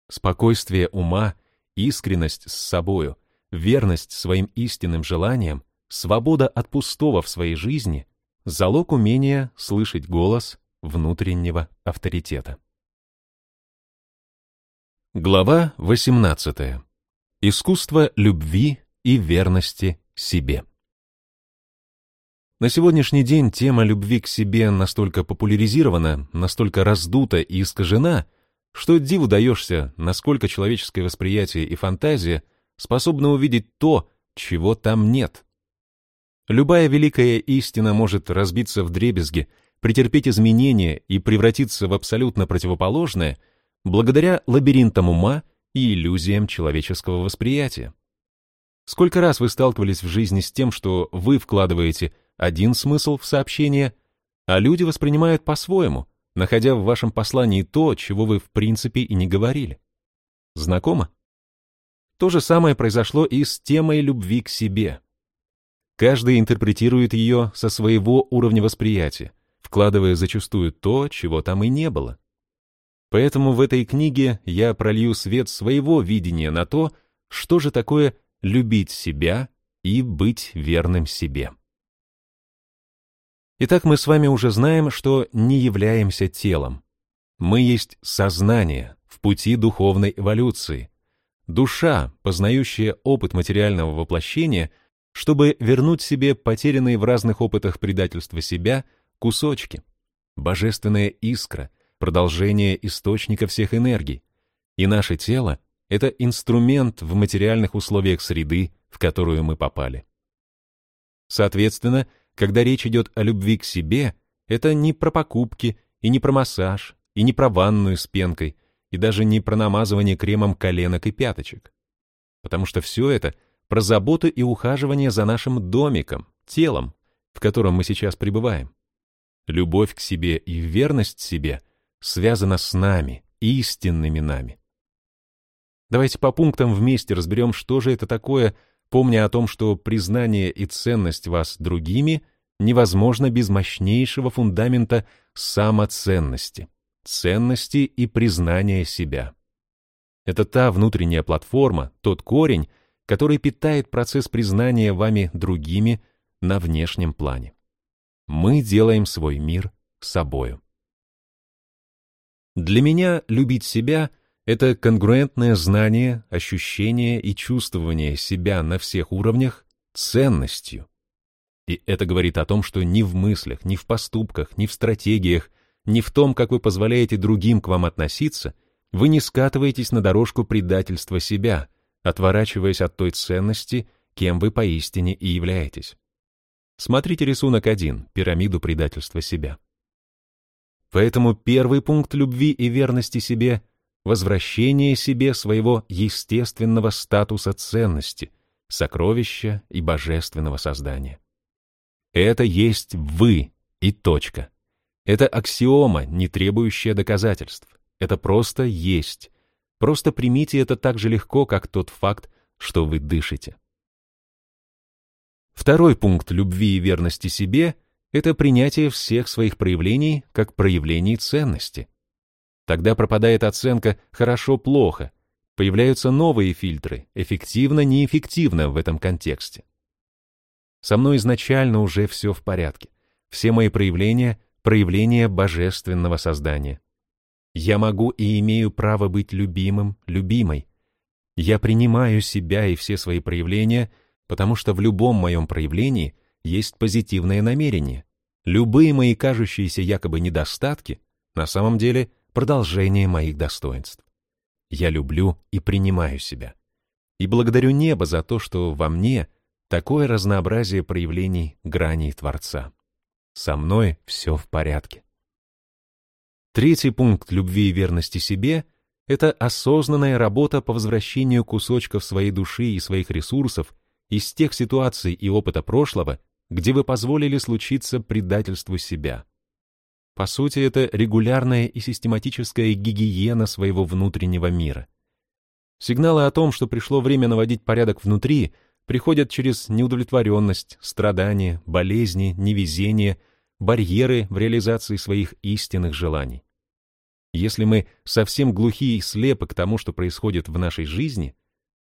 Спокойствие ума, искренность с собою, верность своим истинным желаниям, свобода от пустого в своей жизни — залог умения слышать голос внутреннего авторитета. Глава 18. Искусство любви и верности себе. На сегодняшний день тема любви к себе настолько популяризирована, настолько раздута и искажена, что диву даешься, насколько человеческое восприятие и фантазия способны увидеть то, чего там нет. Любая великая истина может разбиться в дребезги, претерпеть изменения и превратиться в абсолютно противоположное благодаря лабиринтам ума и иллюзиям человеческого восприятия. Сколько раз вы сталкивались в жизни с тем, что вы вкладываете один смысл в сообщение, а люди воспринимают по-своему, находя в вашем послании то, чего вы в принципе и не говорили. Знакомо? То же самое произошло и с темой любви к себе. Каждый интерпретирует ее со своего уровня восприятия, вкладывая зачастую то, чего там и не было. Поэтому в этой книге я пролью свет своего видения на то, что же такое любить себя и быть верным себе. Итак, мы с вами уже знаем, что не являемся телом. Мы есть сознание в пути духовной эволюции. Душа, познающая опыт материального воплощения, чтобы вернуть себе потерянные в разных опытах предательства себя кусочки. Божественная искра, продолжение источника всех энергий. И наше тело — это инструмент в материальных условиях среды, в которую мы попали. Соответственно, когда речь идет о любви к себе, это не про покупки, и не про массаж, и не про ванную с пенкой, и даже не про намазывание кремом коленок и пяточек. Потому что все это про заботу и ухаживание за нашим домиком, телом, в котором мы сейчас пребываем. Любовь к себе и верность себе связана с нами, истинными нами. Давайте по пунктам вместе разберем, что же это такое помня о том, что признание и ценность вас другими невозможно без мощнейшего фундамента самоценности, ценности и признания себя. Это та внутренняя платформа, тот корень, который питает процесс признания вами другими на внешнем плане. Мы делаем свой мир собою. Для меня любить себя — это конгруентное знание, ощущение и чувствование себя на всех уровнях ценностью. И это говорит о том, что ни в мыслях, ни в поступках, ни в стратегиях, ни в том, как вы позволяете другим к вам относиться, вы не скатываетесь на дорожку предательства себя, отворачиваясь от той ценности, кем вы поистине и являетесь. Смотрите рисунок 1, пирамиду предательства себя. Поэтому первый пункт любви и верности себе — возвращение себе своего естественного статуса ценности, сокровища и божественного создания. Это есть вы и точка. Это аксиома, не требующая доказательств. Это просто есть. Просто примите это так же легко, как тот факт, что вы дышите. Второй пункт любви и верности себе — это принятие всех своих проявлений как проявлений ценности. Тогда пропадает оценка «хорошо-плохо», появляются новые фильтры «эффективно-неэффективно» в этом контексте. Со мной изначально уже все в порядке. Все мои проявления — проявления божественного создания. Я могу и имею право быть любимым, любимой. Я принимаю себя и все свои проявления, потому что в любом моем проявлении есть позитивное намерение. Любые мои кажущиеся якобы недостатки на самом деле продолжение моих достоинств. Я люблю и принимаю себя. И благодарю небо за то, что во мне такое разнообразие проявлений граней Творца. Со мной все в порядке. Третий пункт любви и верности себе — это осознанная работа по возвращению кусочков своей души и своих ресурсов из тех ситуаций и опыта прошлого, где вы позволили случиться предательству себя. По сути, это регулярная и систематическая гигиена своего внутреннего мира. Сигналы о том, что пришло время наводить порядок внутри, приходят через неудовлетворенность, страдания, болезни, невезение, барьеры в реализации своих истинных желаний. Если мы совсем глухи и слепы к тому, что происходит в нашей жизни,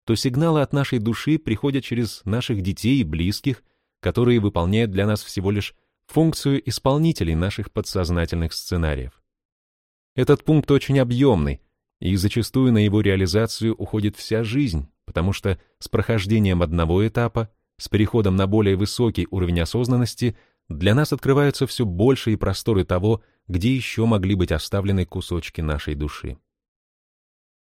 то сигналы от нашей души приходят через наших детей и близких, которые выполняют для нас всего лишь функцию исполнителей наших подсознательных сценариев. Этот пункт очень объемный, и зачастую на его реализацию уходит вся жизнь, потому что с прохождением одного этапа, с переходом на более высокий уровень осознанности, для нас открываются все большие просторы того, где еще могли быть оставлены кусочки нашей души.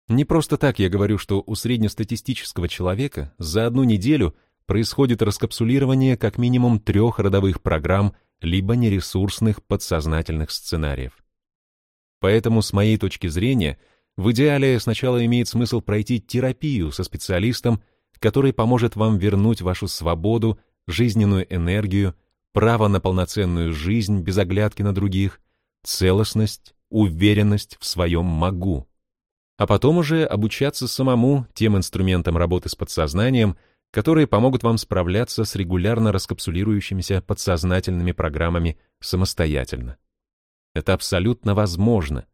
Не просто так я говорю, что у среднестатистического человека за одну неделю происходит раскапсулирование как минимум трех родовых программ либо нересурсных подсознательных сценариев. Поэтому, с моей точки зрения, в идеале сначала имеет смысл пройти терапию со специалистом, который поможет вам вернуть вашу свободу, жизненную энергию, право на полноценную жизнь без оглядки на других, целостность, уверенность в своем «могу». А потом уже обучаться самому тем инструментам работы с подсознанием, которые помогут вам справляться с регулярно раскапсулирующимися подсознательными программами самостоятельно. Это абсолютно возможно.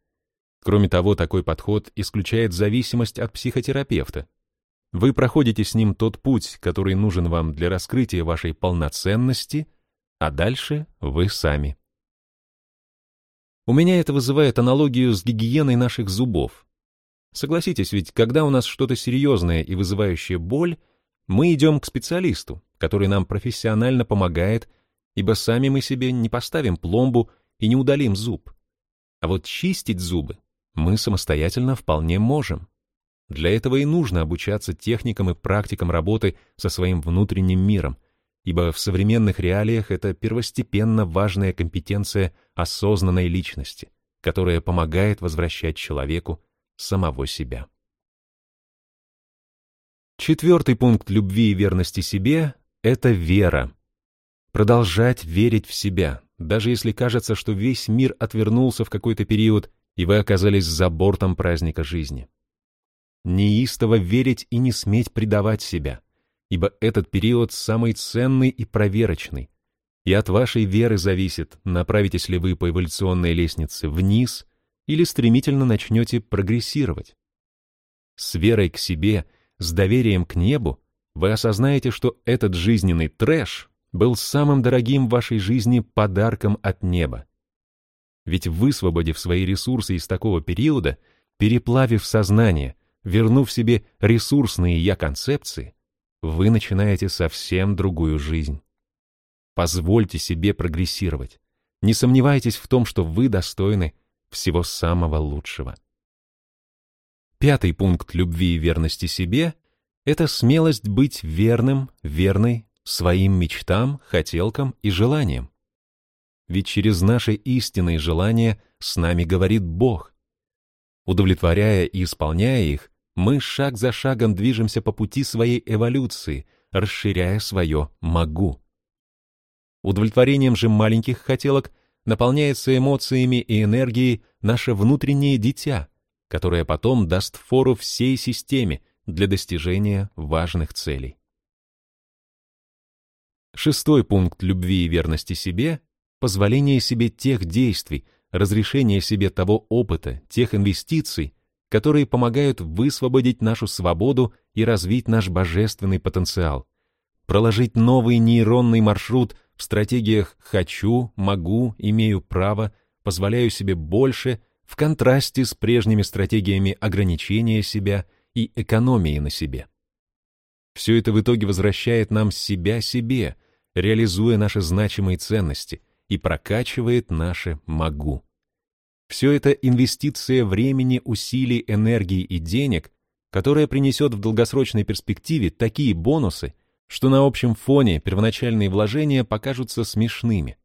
Кроме того, такой подход исключает зависимость от психотерапевта. Вы проходите с ним тот путь, который нужен вам для раскрытия вашей полноценности, а дальше вы сами. У меня это вызывает аналогию с гигиеной наших зубов. Согласитесь, ведь когда у нас что-то серьезное и вызывающее боль, мы идем к специалисту, который нам профессионально помогает, ибо сами мы себе не поставим пломбу и не удалим зуб. А вот чистить зубы мы самостоятельно вполне можем. Для этого и нужно обучаться техникам и практикам работы со своим внутренним миром, ибо в современных реалиях это первостепенно важная компетенция осознанной личности, которая помогает возвращать человеку самого себя. Четвертый пункт любви и верности себе — это вера. Продолжать верить в себя, даже если кажется, что весь мир отвернулся в какой-то период, и вы оказались за бортом праздника жизни. Неистово верить и не сметь предавать себя — ибо этот период самый ценный и проверочный. И от вашей веры зависит, направитесь ли вы по эволюционной лестнице вниз или стремительно начнете прогрессировать. С верой к себе, с доверием к небу, вы осознаете, что этот жизненный трэш был самым дорогим в вашей жизни подарком от неба. Ведь высвободив свои ресурсы из такого периода, переплавив сознание, вернув себе ресурсные я-концепции, вы начинаете совсем другую жизнь. Позвольте себе прогрессировать. Не сомневайтесь в том, что вы достойны всего самого лучшего. Пятый пункт любви и верности себе — это смелость быть верным, верной своим мечтам, хотелкам и желаниям. Ведь через наши истинные желания с нами говорит Бог. Удовлетворяя и исполняя их, мы шаг за шагом движемся по пути своей эволюции, расширяя свое «могу». Удовлетворением же маленьких хотелок наполняется эмоциями и энергией наше внутреннее дитя, которое потом даст фору всей системе для достижения важных целей. Шестой пункт любви и верности себе — позволение себе тех действий, разрешение себе того опыта, тех инвестиций, которые помогают высвободить нашу свободу и развить наш божественный потенциал, проложить новый нейронный маршрут в стратегиях «хочу», «могу», «имею право», «позволяю себе больше» в контрасте с прежними стратегиями ограничения себя и экономии на себе. Все это в итоге возвращает нам себя себе, реализуя наши значимые ценности и прокачивает наше «могу». Все это инвестиция времени, усилий, энергии и денег, которая принесет в долгосрочной перспективе такие бонусы, что на общем фоне первоначальные вложения покажутся смешными.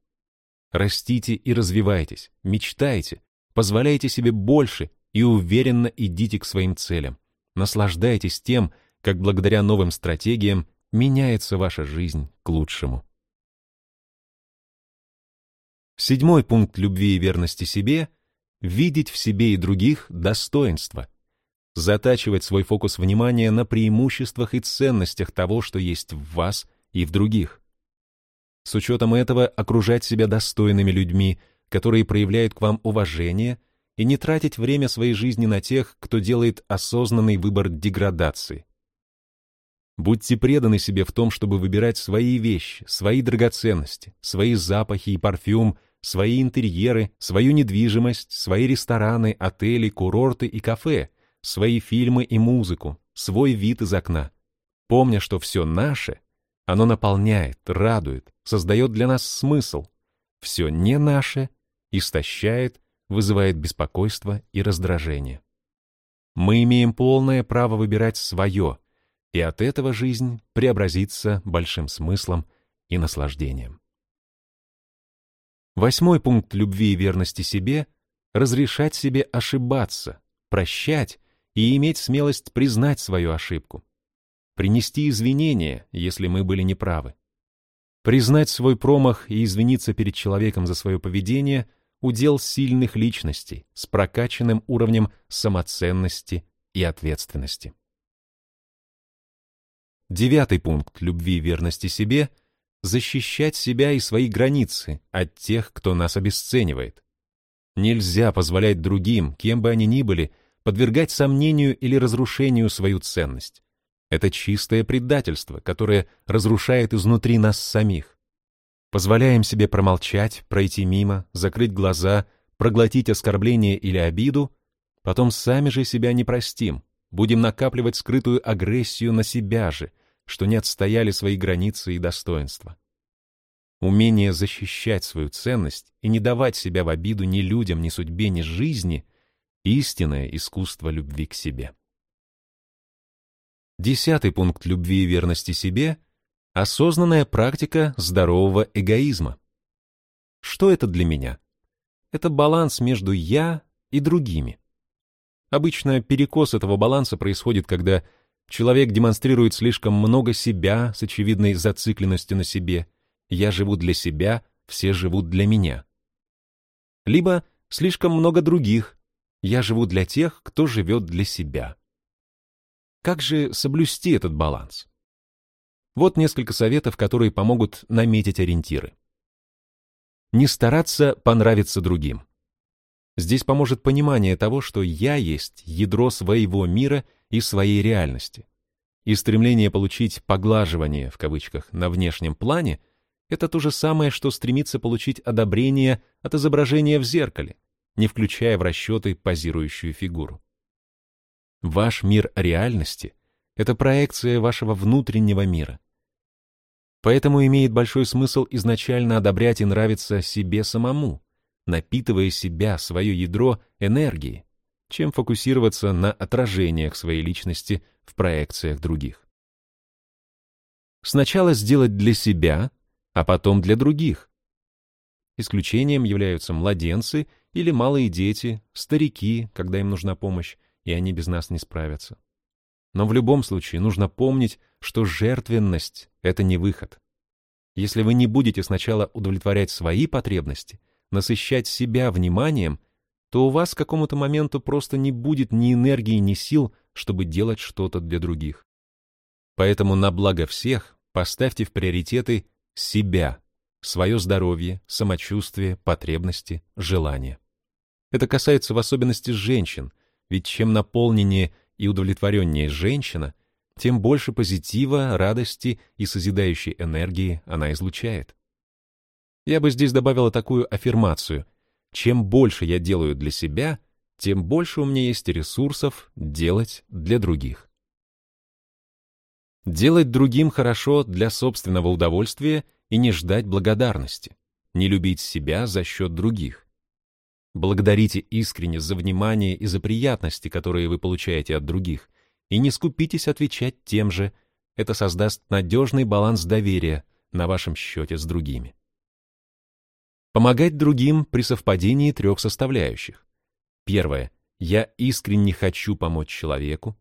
Растите и развивайтесь, мечтайте, позволяйте себе больше и уверенно идите к своим целям. Наслаждайтесь тем, как благодаря новым стратегиям меняется ваша жизнь к лучшему. Седьмой пункт любви и верности себе — видеть в себе и других достоинства — затачивать свой фокус внимания на преимуществах и ценностях того, что есть в вас и в других. С учетом этого окружать себя достойными людьми, которые проявляют к вам уважение, и не тратить время своей жизни на тех, кто делает осознанный выбор деградации. Будьте преданы себе в том, чтобы выбирать свои вещи, свои драгоценности, свои запахи и парфюм, свои интерьеры, свою недвижимость, свои рестораны, отели, курорты и кафе, свои фильмы и музыку, свой вид из окна, помня, что все наше, оно наполняет, радует, создает для нас смысл. Все не наше истощает, вызывает беспокойство и раздражение. Мы имеем полное право выбирать свое, и от этого жизнь преобразится большим смыслом и наслаждением. Восьмой пункт любви и верности себе — разрешать себе ошибаться, прощать и иметь смелость признать свою ошибку, принести извинения, если мы были неправы. Признать свой промах и извиниться перед человеком за свое поведение – удел сильных личностей с прокачанным уровнем самоценности и ответственности. Девятый пункт любви и верности себе – защищать себя и свои границы от тех, кто нас обесценивает. Нельзя позволять другим, кем бы они ни были, подвергать сомнению или разрушению свою ценность. Это чистое предательство, которое разрушает изнутри нас самих. Позволяем себе промолчать, пройти мимо, закрыть глаза, проглотить оскорбление или обиду, потом сами же себя не простим, будем накапливать скрытую агрессию на себя же, что не отстояли свои границы и достоинства. Умение защищать свою ценность и не давать себя в обиду ни людям, ни судьбе, ни жизни — истинное искусство любви к себе. Десятый пункт любви и верности себе — осознанная практика здорового эгоизма. Что это для меня? Это баланс между «я» и другими. Обычно перекос этого баланса происходит, когда человек демонстрирует слишком много себя с очевидной зацикленностью на себе, «я живу для себя», «все живут для меня». Либо слишком много других, я живу для тех, кто живет для себя. Как же соблюсти этот баланс? Вот несколько советов, которые помогут наметить ориентиры. Не стараться понравиться другим. Здесь поможет понимание того, что я есть ядро своего мира и своей реальности. И стремление получить «поглаживание» в кавычках на внешнем плане — это то же самое, что стремиться получить одобрение от изображения в зеркале, не включая в расчеты позирующую фигуру. Ваш мир реальности — это проекция вашего внутреннего мира. Поэтому имеет большой смысл изначально одобрять и нравиться себе самому, напитывая себя, свое ядро, энергией, чем фокусироваться на отражениях своей личности в проекциях других. Сначала сделать для себя, а потом для других. Исключением являются младенцы или малые дети, старики, когда им нужна помощь, и они без нас не справятся. Но в любом случае нужно помнить, что жертвенность — это не выход. Если вы не будете сначала удовлетворять свои потребности, насыщать себя вниманием, то у вас к какому-то моменту просто не будет ни энергии, ни сил, чтобы делать что-то для других. Поэтому на благо всех поставьте в приоритеты себя, свое здоровье, самочувствие, потребности, желания. Это касается в особенности женщин, ведь чем наполненнее и удовлетвореннее женщина, тем больше позитива, радости и созидающей энергии она излучает. Я бы здесь добавила такую аффирмацию. Чем больше я делаю для себя, тем больше у меня есть ресурсов делать для других. Делать другим хорошо для собственного удовольствия и не ждать благодарности, не любить себя за счет других. Благодарите искренне за внимание и за приятности, которые вы получаете от других, и не скупитесь отвечать тем же. Это создаст надежный баланс доверия на вашем счете с другими. Помогать другим при совпадении трех составляющих. Первое. Я искренне хочу помочь человеку.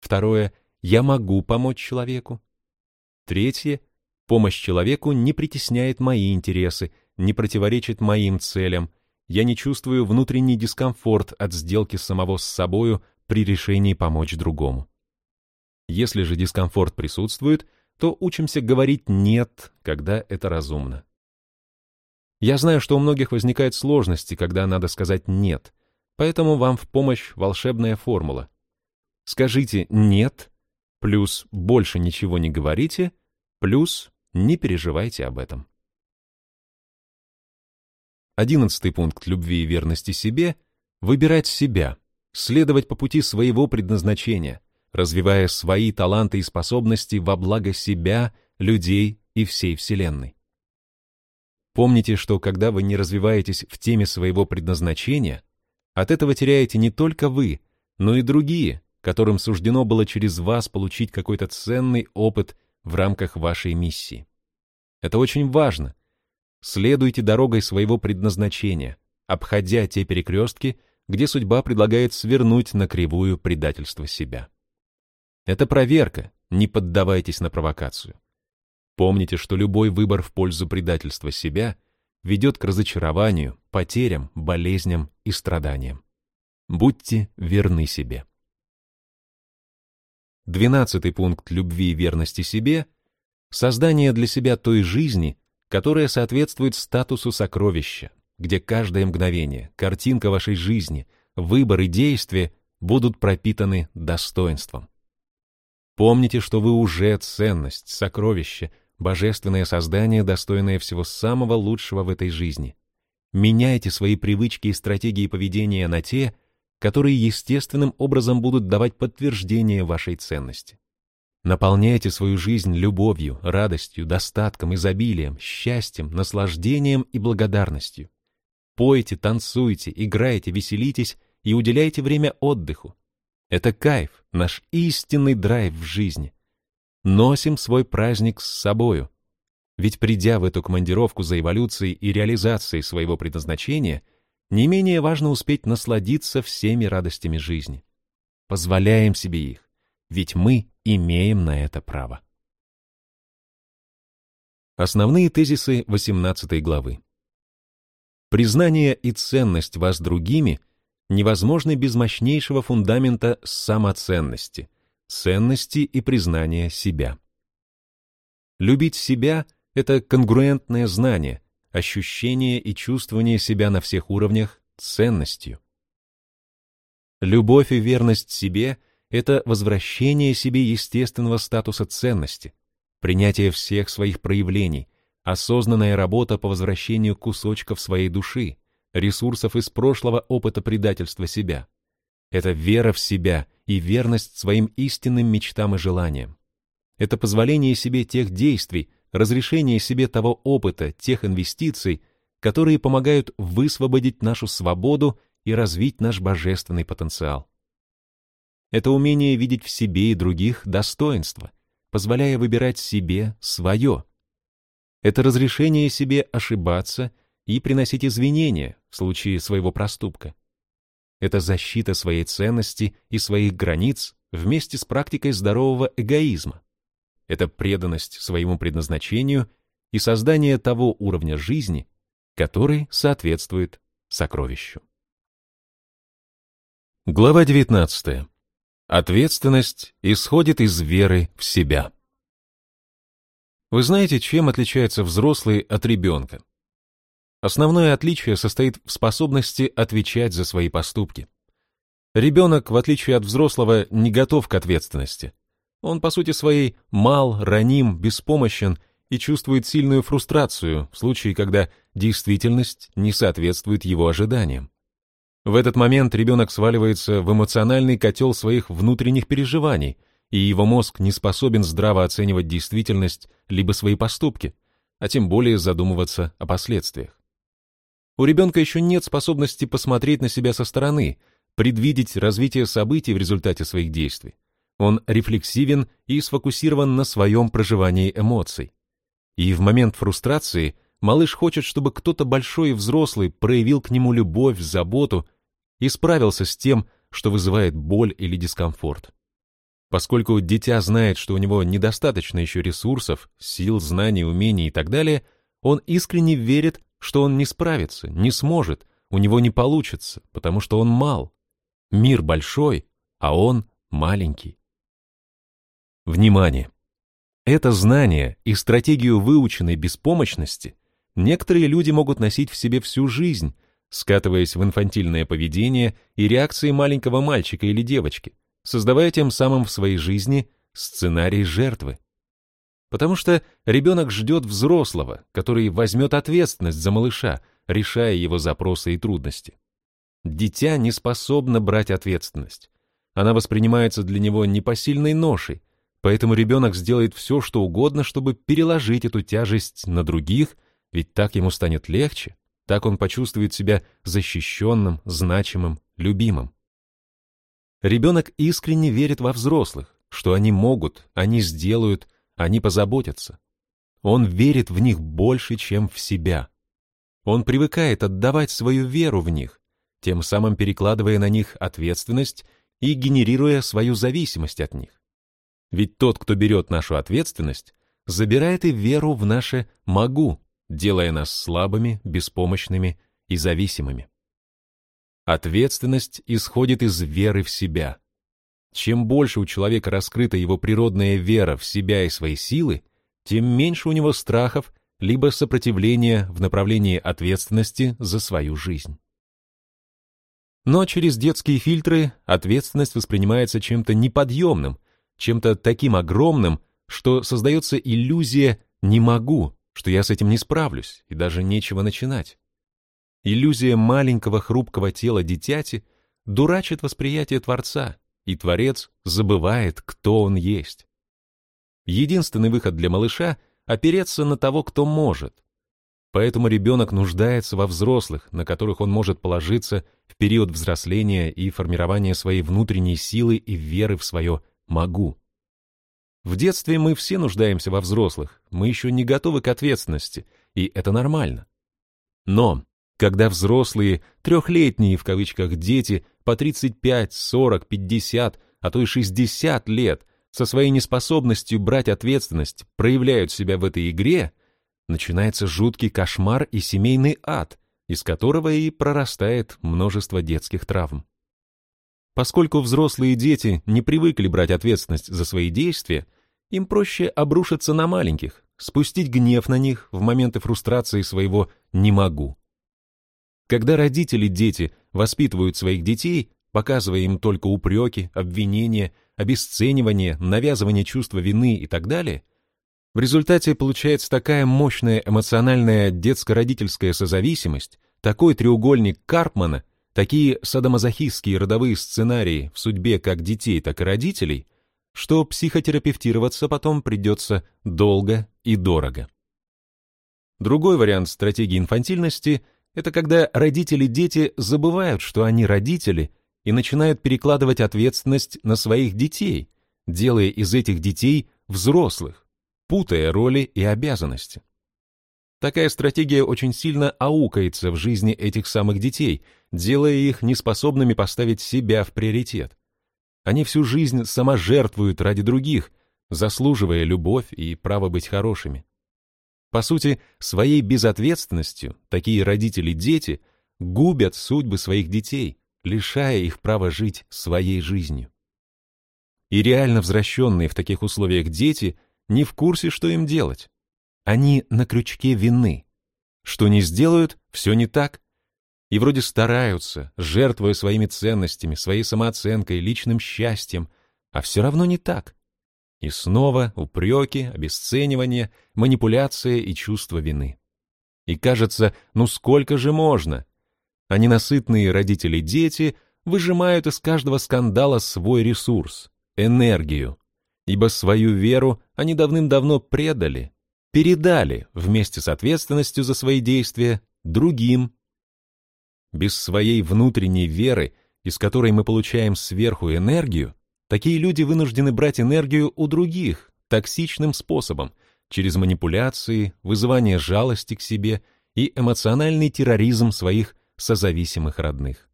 Второе. Я могу помочь человеку. Третье. Помощь человеку не притесняет мои интересы, не противоречит моим целям. Я не чувствую внутренний дискомфорт от сделки самого с собою при решении помочь другому. Если же дискомфорт присутствует, то учимся говорить «нет», когда это разумно. Я знаю, что у многих возникают сложности, когда надо сказать «нет», поэтому вам в помощь волшебная формула. Скажите «нет», плюс больше ничего не говорите, плюс не переживайте об этом. Одиннадцатый пункт любви и верности себе — выбирать себя, следовать по пути своего предназначения, развивая свои таланты и способности во благо себя, людей и всей Вселенной. Помните, что когда вы не развиваетесь в теме своего предназначения, от этого теряете не только вы, но и другие, которым суждено было через вас получить какой-то ценный опыт в рамках вашей миссии. Это очень важно. Следуйте дорогой своего предназначения, обходя те перекрестки, где судьба предлагает свернуть на кривую предательство себя. Это проверка, не поддавайтесь на провокацию. Помните, что любой выбор в пользу предательства себя ведет к разочарованию, потерям, болезням и страданиям. Будьте верны себе. Двенадцатый пункт любви и верности себе — создание для себя той жизни, которая соответствует статусу сокровища, где каждое мгновение, картинка вашей жизни, выбор и действия будут пропитаны достоинством. Помните, что вы уже ценность, сокровище, божественное создание, достойное всего самого лучшего в этой жизни. Меняйте свои привычки и стратегии поведения на те, которые естественным образом будут давать подтверждение вашей ценности. Наполняйте свою жизнь любовью, радостью, достатком, изобилием, счастьем, наслаждением и благодарностью. Пойте, танцуйте, играйте, веселитесь и уделяйте время отдыху. Это кайф, наш истинный драйв в жизни. Носим свой праздник с собою. Ведь придя в эту командировку за эволюцией и реализацией своего предназначения, не менее важно успеть насладиться всеми радостями жизни. Позволяем себе их, ведь мы имеем на это право. Основные тезисы 18 главы. Признание и ценность вас другими невозможны без мощнейшего фундамента самоценности, ценности и признания себя. Любить себя — это конгруентное знание, ощущение и чувствование себя на всех уровнях ценностью. Любовь и верность себе — это возвращение себе естественного статуса ценности, принятие всех своих проявлений, осознанная работа по возвращению кусочков своей души, ресурсов из прошлого опыта предательства себя. Это вера в себя и верность своим истинным мечтам и желаниям. Это позволение себе тех действий, разрешение себе того опыта, тех инвестиций, которые помогают высвободить нашу свободу и развить наш божественный потенциал. Это умение видеть в себе и других достоинства, позволяя выбирать себе свое, это разрешение себе ошибаться и приносить извинения в случае своего проступка. Это защита своей ценности и своих границ вместе с практикой здорового эгоизма. Это преданность своему предназначению и создание того уровня жизни, который соответствует сокровищу. Глава 19. Ответственность исходит из веры в себя. Вы знаете, чем отличается взрослый от ребенка? Основное отличие состоит в способности отвечать за свои поступки. Ребенок, в отличие от взрослого, не готов к ответственности. Он, по сути своей, мал, раним, беспомощен и чувствует сильную фрустрацию в случае, когда действительность не соответствует его ожиданиям. В этот момент ребенок сваливается в эмоциональный котел своих внутренних переживаний, и его мозг не способен здраво оценивать действительность либо свои поступки, а тем более задумываться о последствиях. У ребенка еще нет способности посмотреть на себя со стороны, предвидеть развитие событий в результате своих действий. Он рефлексивен и сфокусирован на своем проживании эмоций. И в момент фрустрации малыш хочет, чтобы кто-то большой и взрослый проявил к нему любовь, заботу и справился с тем, что вызывает боль или дискомфорт. Поскольку дитя знает, что у него недостаточно еще ресурсов, сил, знаний, умений и так далее, он искренне верит, что он не справится, не сможет, у него не получится, потому что он мал. Мир большой, а он маленький. Внимание! Это знание и стратегию выученной беспомощности некоторые люди могут носить в себе всю жизнь, скатываясь в инфантильное поведение и реакции маленького мальчика или девочки, создавая тем самым в своей жизни сценарий жертвы. Потому что ребенок ждет взрослого, который возьмет ответственность за малыша, решая его запросы и трудности. Дитя не способно брать ответственность. Она воспринимается для него непосильной ношей, поэтому ребенок сделает все, что угодно, чтобы переложить эту тяжесть на других, ведь так ему станет легче, так он почувствует себя защищенным, значимым, любимым. Ребенок искренне верит во взрослых, что они могут, они сделают, они позаботятся. Он верит в них больше, чем в себя. Он привыкает отдавать свою веру в них, тем самым перекладывая на них ответственность и генерируя свою зависимость от них. Ведь тот, кто берет нашу ответственность, забирает и веру в наше «могу», делая нас слабыми, беспомощными и зависимыми. Ответственность исходит из веры в себя. Чем больше у человека раскрыта его природная вера в себя и свои силы, тем меньше у него страхов либо сопротивления в направлении ответственности за свою жизнь. Но через детские фильтры ответственность воспринимается чем-то неподъемным, чем-то таким огромным, что создается иллюзия «не могу», что я с этим не справлюсь и даже нечего начинать. Иллюзия маленького хрупкого тела дитяти дурачит восприятие Творца, и Творец забывает, кто он есть. Единственный выход для малыша — опереться на того, кто может. Поэтому ребенок нуждается во взрослых, на которых он может положиться в период взросления и формирования своей внутренней силы и веры в свое «могу». В детстве мы все нуждаемся во взрослых, мы еще не готовы к ответственности, и это нормально. Но когда взрослые, трехлетние в кавычках дети по 35, 40, 50, а то и 60 лет со своей неспособностью брать ответственность проявляют себя в этой игре, начинается жуткий кошмар и семейный ад, из которого и прорастает множество детских травм. Поскольку взрослые дети не привыкли брать ответственность за свои действия, им проще обрушиться на маленьких, спустить гнев на них в моменты фрустрации своего «не могу». Когда родители дети воспитывают своих детей, показывая им только упреки, обвинения, обесценивание, навязывание чувства вины и так далее, в результате получается такая мощная эмоциональная детско-родительская созависимость, такой треугольник Карпмана, такие садомазохистские родовые сценарии в судьбе как детей, так и родителей, что психотерапевтироваться потом придется долго и дорого. Другой вариант стратегии инфантильности – это когда родители и дети забывают, что они родители, и начинают перекладывать ответственность на своих детей, делая из этих детей взрослых, путая роли и обязанности. Такая стратегия очень сильно аукается в жизни этих самых детей, делая их неспособными поставить себя в приоритет. Они всю жизнь саможертвуют ради других, заслуживая любовь и право быть хорошими. По сути, своей безответственностью такие родители-дети губят судьбы своих детей, лишая их права жить своей жизнью. И реально возвращенные в таких условиях дети не в курсе, что им делать. Они на крючке вины. Что не сделают, все не так. И вроде стараются, жертвуя своими ценностями, своей самооценкой, личным счастьем, а все равно не так. И снова упреки, обесценивание, манипуляция и чувство вины. И кажется, ну сколько же можно? А ненасытные родители-дети выжимают из каждого скандала свой ресурс, энергию, ибо свою веру они давным-давно предали, передали вместе с ответственностью за свои действия другим. Без своей внутренней веры, из которой мы получаем сверху энергию, такие люди вынуждены брать энергию у других, токсичным способом, через манипуляции, вызывание жалости к себе и эмоциональный терроризм своих созависимых родных.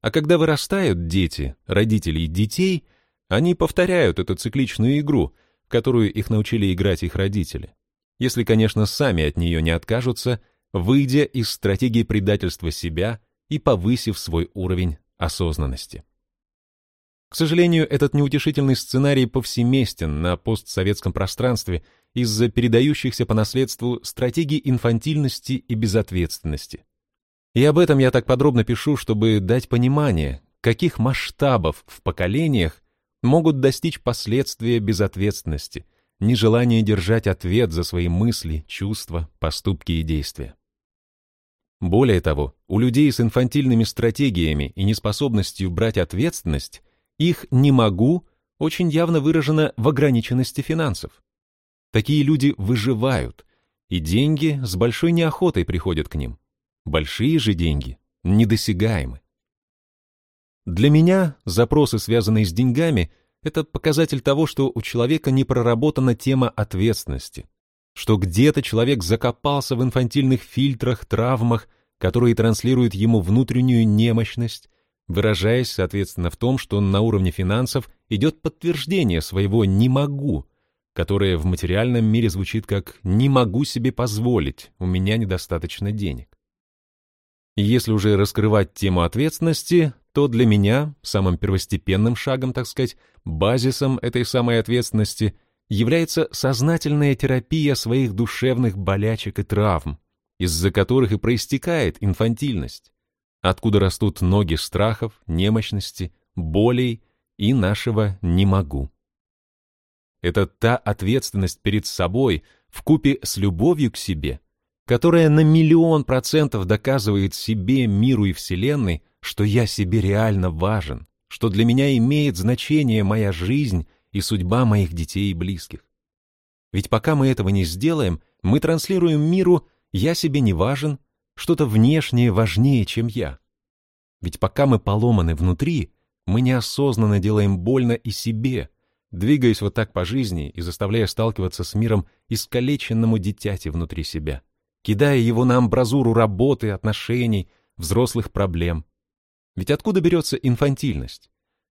А когда вырастают дети, родители и детей, они повторяют эту цикличную игру, которую их научили играть их родители. Если, конечно, сами от нее не откажутся, выйдя из стратегии предательства себя и повысив свой уровень осознанности. К сожалению, этот неутешительный сценарий повсеместен на постсоветском пространстве из-за передающихся по наследству стратегий инфантильности и безответственности. И об этом я так подробно пишу, чтобы дать понимание, каких масштабов в поколениях могут достичь последствия безответственности, нежелание держать ответ за свои мысли, чувства, поступки и действия. Более того, у людей с инфантильными стратегиями и неспособностью брать ответственность, их «не могу» очень явно выражено в ограниченности финансов. Такие люди выживают, и деньги с большой неохотой приходят к ним. Большие же деньги недосягаемы. Для меня запросы, связанные с деньгами, это показатель того, что у человека не проработана тема ответственности, что где-то человек закопался в инфантильных фильтрах, травмах, которые транслируют ему внутреннюю немощность, выражаясь, соответственно, в том, что на уровне финансов идет подтверждение своего «не могу», которое в материальном мире звучит как «не могу себе позволить, у меня недостаточно денег». Если уже раскрывать тему ответственности, то для меня самым первостепенным шагом, так сказать, базисом этой самой ответственности является сознательная терапия своих душевных болячек и травм, из-за которых и проистекает инфантильность, откуда растут ноги страхов, немощности, болей и нашего «не могу». Это та ответственность перед собой в купе с любовью к себе – которая на миллион процентов доказывает себе, миру и Вселенной, что я себе реально важен, что для меня имеет значение моя жизнь и судьба моих детей и близких. Ведь пока мы этого не сделаем, мы транслируем миру «я себе не важен», что-то внешнее важнее, чем я. Ведь пока мы поломаны внутри, мы неосознанно делаем больно и себе, двигаясь вот так по жизни и заставляя сталкиваться с миром искалеченному дитяти внутри себя кидая его на амбразуру работы, отношений, взрослых проблем. Ведь откуда берется инфантильность?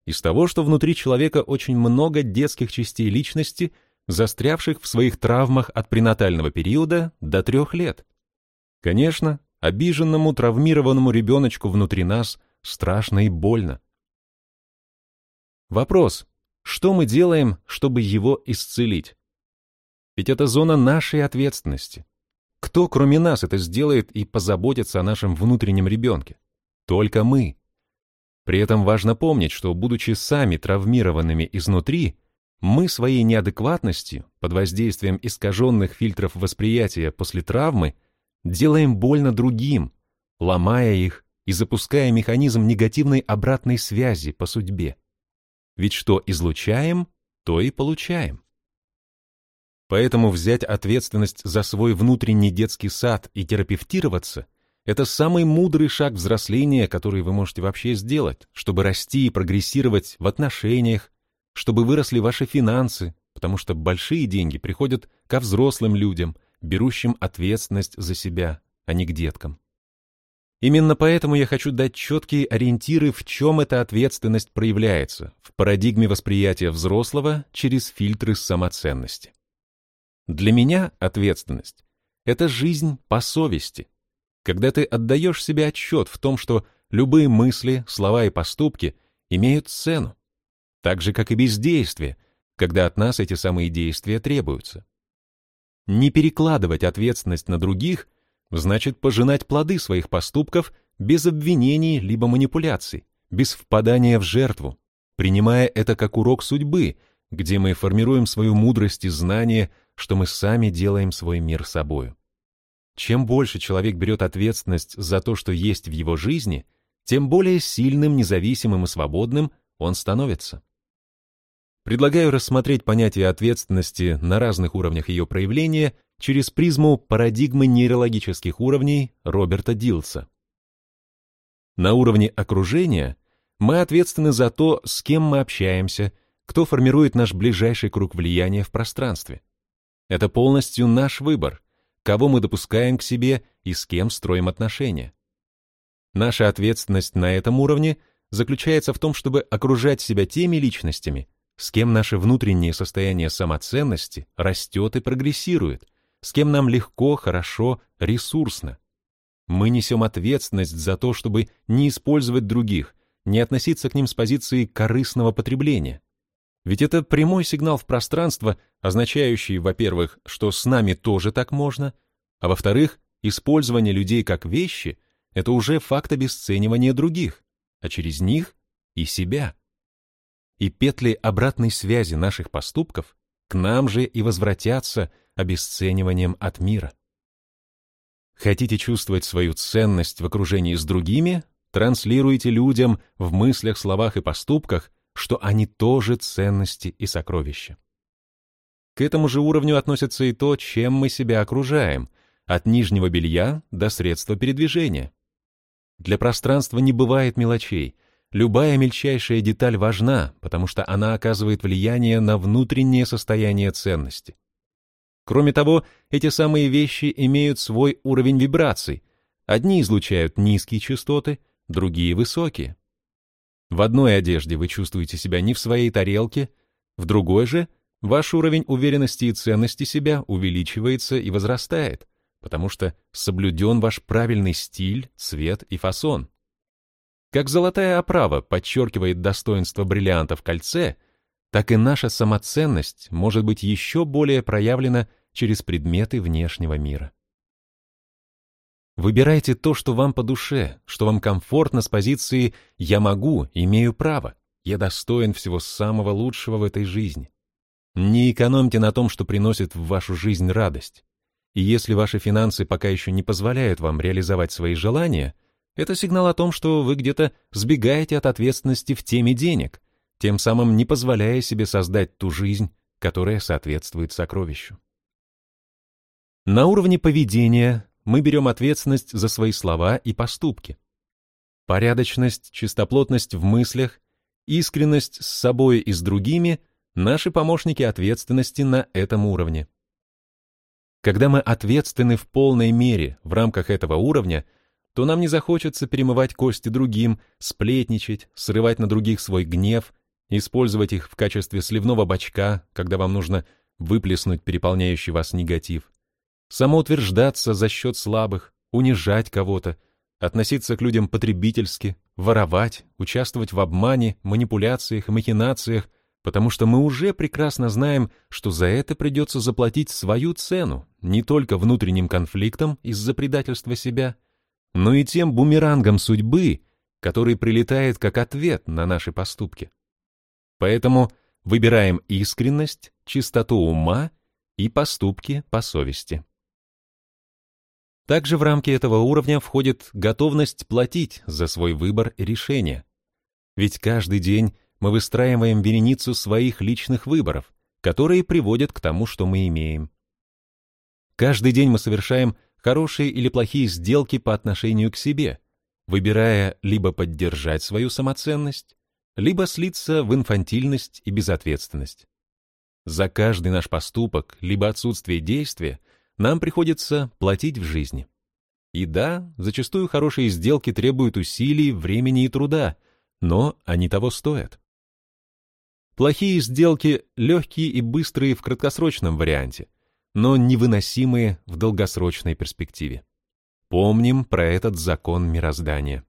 Из того, что внутри человека очень много детских частей личности, застрявших в своих травмах от пренатального периода до трех лет. Конечно, обиженному, травмированному ребеночку внутри нас страшно и больно. Вопрос, что мы делаем, чтобы его исцелить? Ведь это зона нашей ответственности. Кто, кроме нас, это сделает и позаботится о нашем внутреннем ребенке? Только мы. При этом важно помнить, что, будучи сами травмированными изнутри, мы своей неадекватностью, под воздействием искаженных фильтров восприятия после травмы, делаем больно другим, ломая их и запуская механизм негативной обратной связи по судьбе. Ведь что излучаем, то и получаем. Поэтому взять ответственность за свой внутренний детский сад и терапевтироваться – это самый мудрый шаг взросления, который вы можете вообще сделать, чтобы расти и прогрессировать в отношениях, чтобы выросли ваши финансы, потому что большие деньги приходят ко взрослым людям, берущим ответственность за себя, а не к деткам. Именно поэтому я хочу дать четкие ориентиры, в чем эта ответственность проявляется, в парадигме восприятия взрослого через фильтры самоценности. Для меня ответственность — это жизнь по совести, когда ты отдаешь себе отчет в том, что любые мысли, слова и поступки имеют цену, так же, как и бездействие, когда от нас эти самые действия требуются. Не перекладывать ответственность на других — значит пожинать плоды своих поступков без обвинений либо манипуляций, без впадания в жертву, принимая это как урок судьбы, где мы формируем свою мудрость и знание, что мы сами делаем свой мир собою. Чем больше человек берет ответственность за то, что есть в его жизни, тем более сильным, независимым и свободным он становится. Предлагаю рассмотреть понятие ответственности на разных уровнях ее проявления через призму парадигмы нейрологических уровней Роберта Дилса. На уровне окружения мы ответственны за то, с кем мы общаемся, кто формирует наш ближайший круг влияния в пространстве. Это полностью наш выбор, кого мы допускаем к себе и с кем строим отношения. Наша ответственность на этом уровне заключается в том, чтобы окружать себя теми личностями, с кем наше внутреннее состояние самоценности растет и прогрессирует, с кем нам легко, хорошо, ресурсно. Мы несем ответственность за то, чтобы не использовать других, не относиться к ним с позиции корыстного потребления. Ведь это прямой сигнал в пространство, означающий, во-первых, что с нами тоже так можно, а во-вторых, использование людей как вещи — это уже факт обесценивания других, а через них и себя. И петли обратной связи наших поступков к нам же и возвратятся обесцениванием от мира. Хотите чувствовать свою ценность в окружении с другими? Транслируйте людям в мыслях, словах и поступках, что они тоже ценности и сокровища. К этому же уровню относится и то, чем мы себя окружаем, от нижнего белья до средства передвижения. Для пространства не бывает мелочей. Любая мельчайшая деталь важна, потому что она оказывает влияние на внутреннее состояние ценности. Кроме того, эти самые вещи имеют свой уровень вибраций. Одни излучают низкие частоты, другие — высокие. В одной одежде вы чувствуете себя не в своей тарелке, в другой же ваш уровень уверенности и ценности себя увеличивается и возрастает, потому что соблюден ваш правильный стиль, цвет и фасон. Как золотая оправа подчеркивает достоинство бриллианта в кольце, так и наша самоценность может быть еще более проявлена через предметы внешнего мира. Выбирайте то, что вам по душе, что вам комфортно с позиции «я могу, имею право, я достоин всего самого лучшего в этой жизни». Не экономьте на том, что приносит в вашу жизнь радость. И если ваши финансы пока еще не позволяют вам реализовать свои желания, это сигнал о том, что вы где-то сбегаете от ответственности в теме денег, тем самым не позволяя себе создать ту жизнь, которая соответствует сокровищу. На уровне поведения мы берем ответственность за свои слова и поступки. Порядочность, чистоплотность в мыслях, искренность с собой и с другими — наши помощники ответственности на этом уровне. Когда мы ответственны в полной мере в рамках этого уровня, то нам не захочется перемывать кости другим, сплетничать, срывать на других свой гнев, использовать их в качестве сливного бачка, когда вам нужно выплеснуть переполняющий вас негатив самоутверждаться за счет слабых, унижать кого-то, относиться к людям потребительски, воровать, участвовать в обмане, манипуляциях махинациях, потому что мы уже прекрасно знаем, что за это придется заплатить свою цену, не только внутренним конфликтом из-за предательства себя, но и тем бумерангом судьбы, который прилетает как ответ на наши поступки. Поэтому выбираем искренность, чистоту ума и поступки по совести. Также в рамки этого уровня входит готовность платить за свой выбор и решение. Ведь каждый день мы выстраиваем вереницу своих личных выборов, которые приводят к тому, что мы имеем. Каждый день мы совершаем хорошие или плохие сделки по отношению к себе, выбирая либо поддержать свою самоценность, либо слиться в инфантильность и безответственность. За каждый наш поступок, либо отсутствие действия нам приходится платить в жизни. И да, зачастую хорошие сделки требуют усилий, времени и труда, но они того стоят. Плохие сделки легкие и быстрые в краткосрочном варианте, но невыносимые в долгосрочной перспективе. Помним про этот закон мироздания.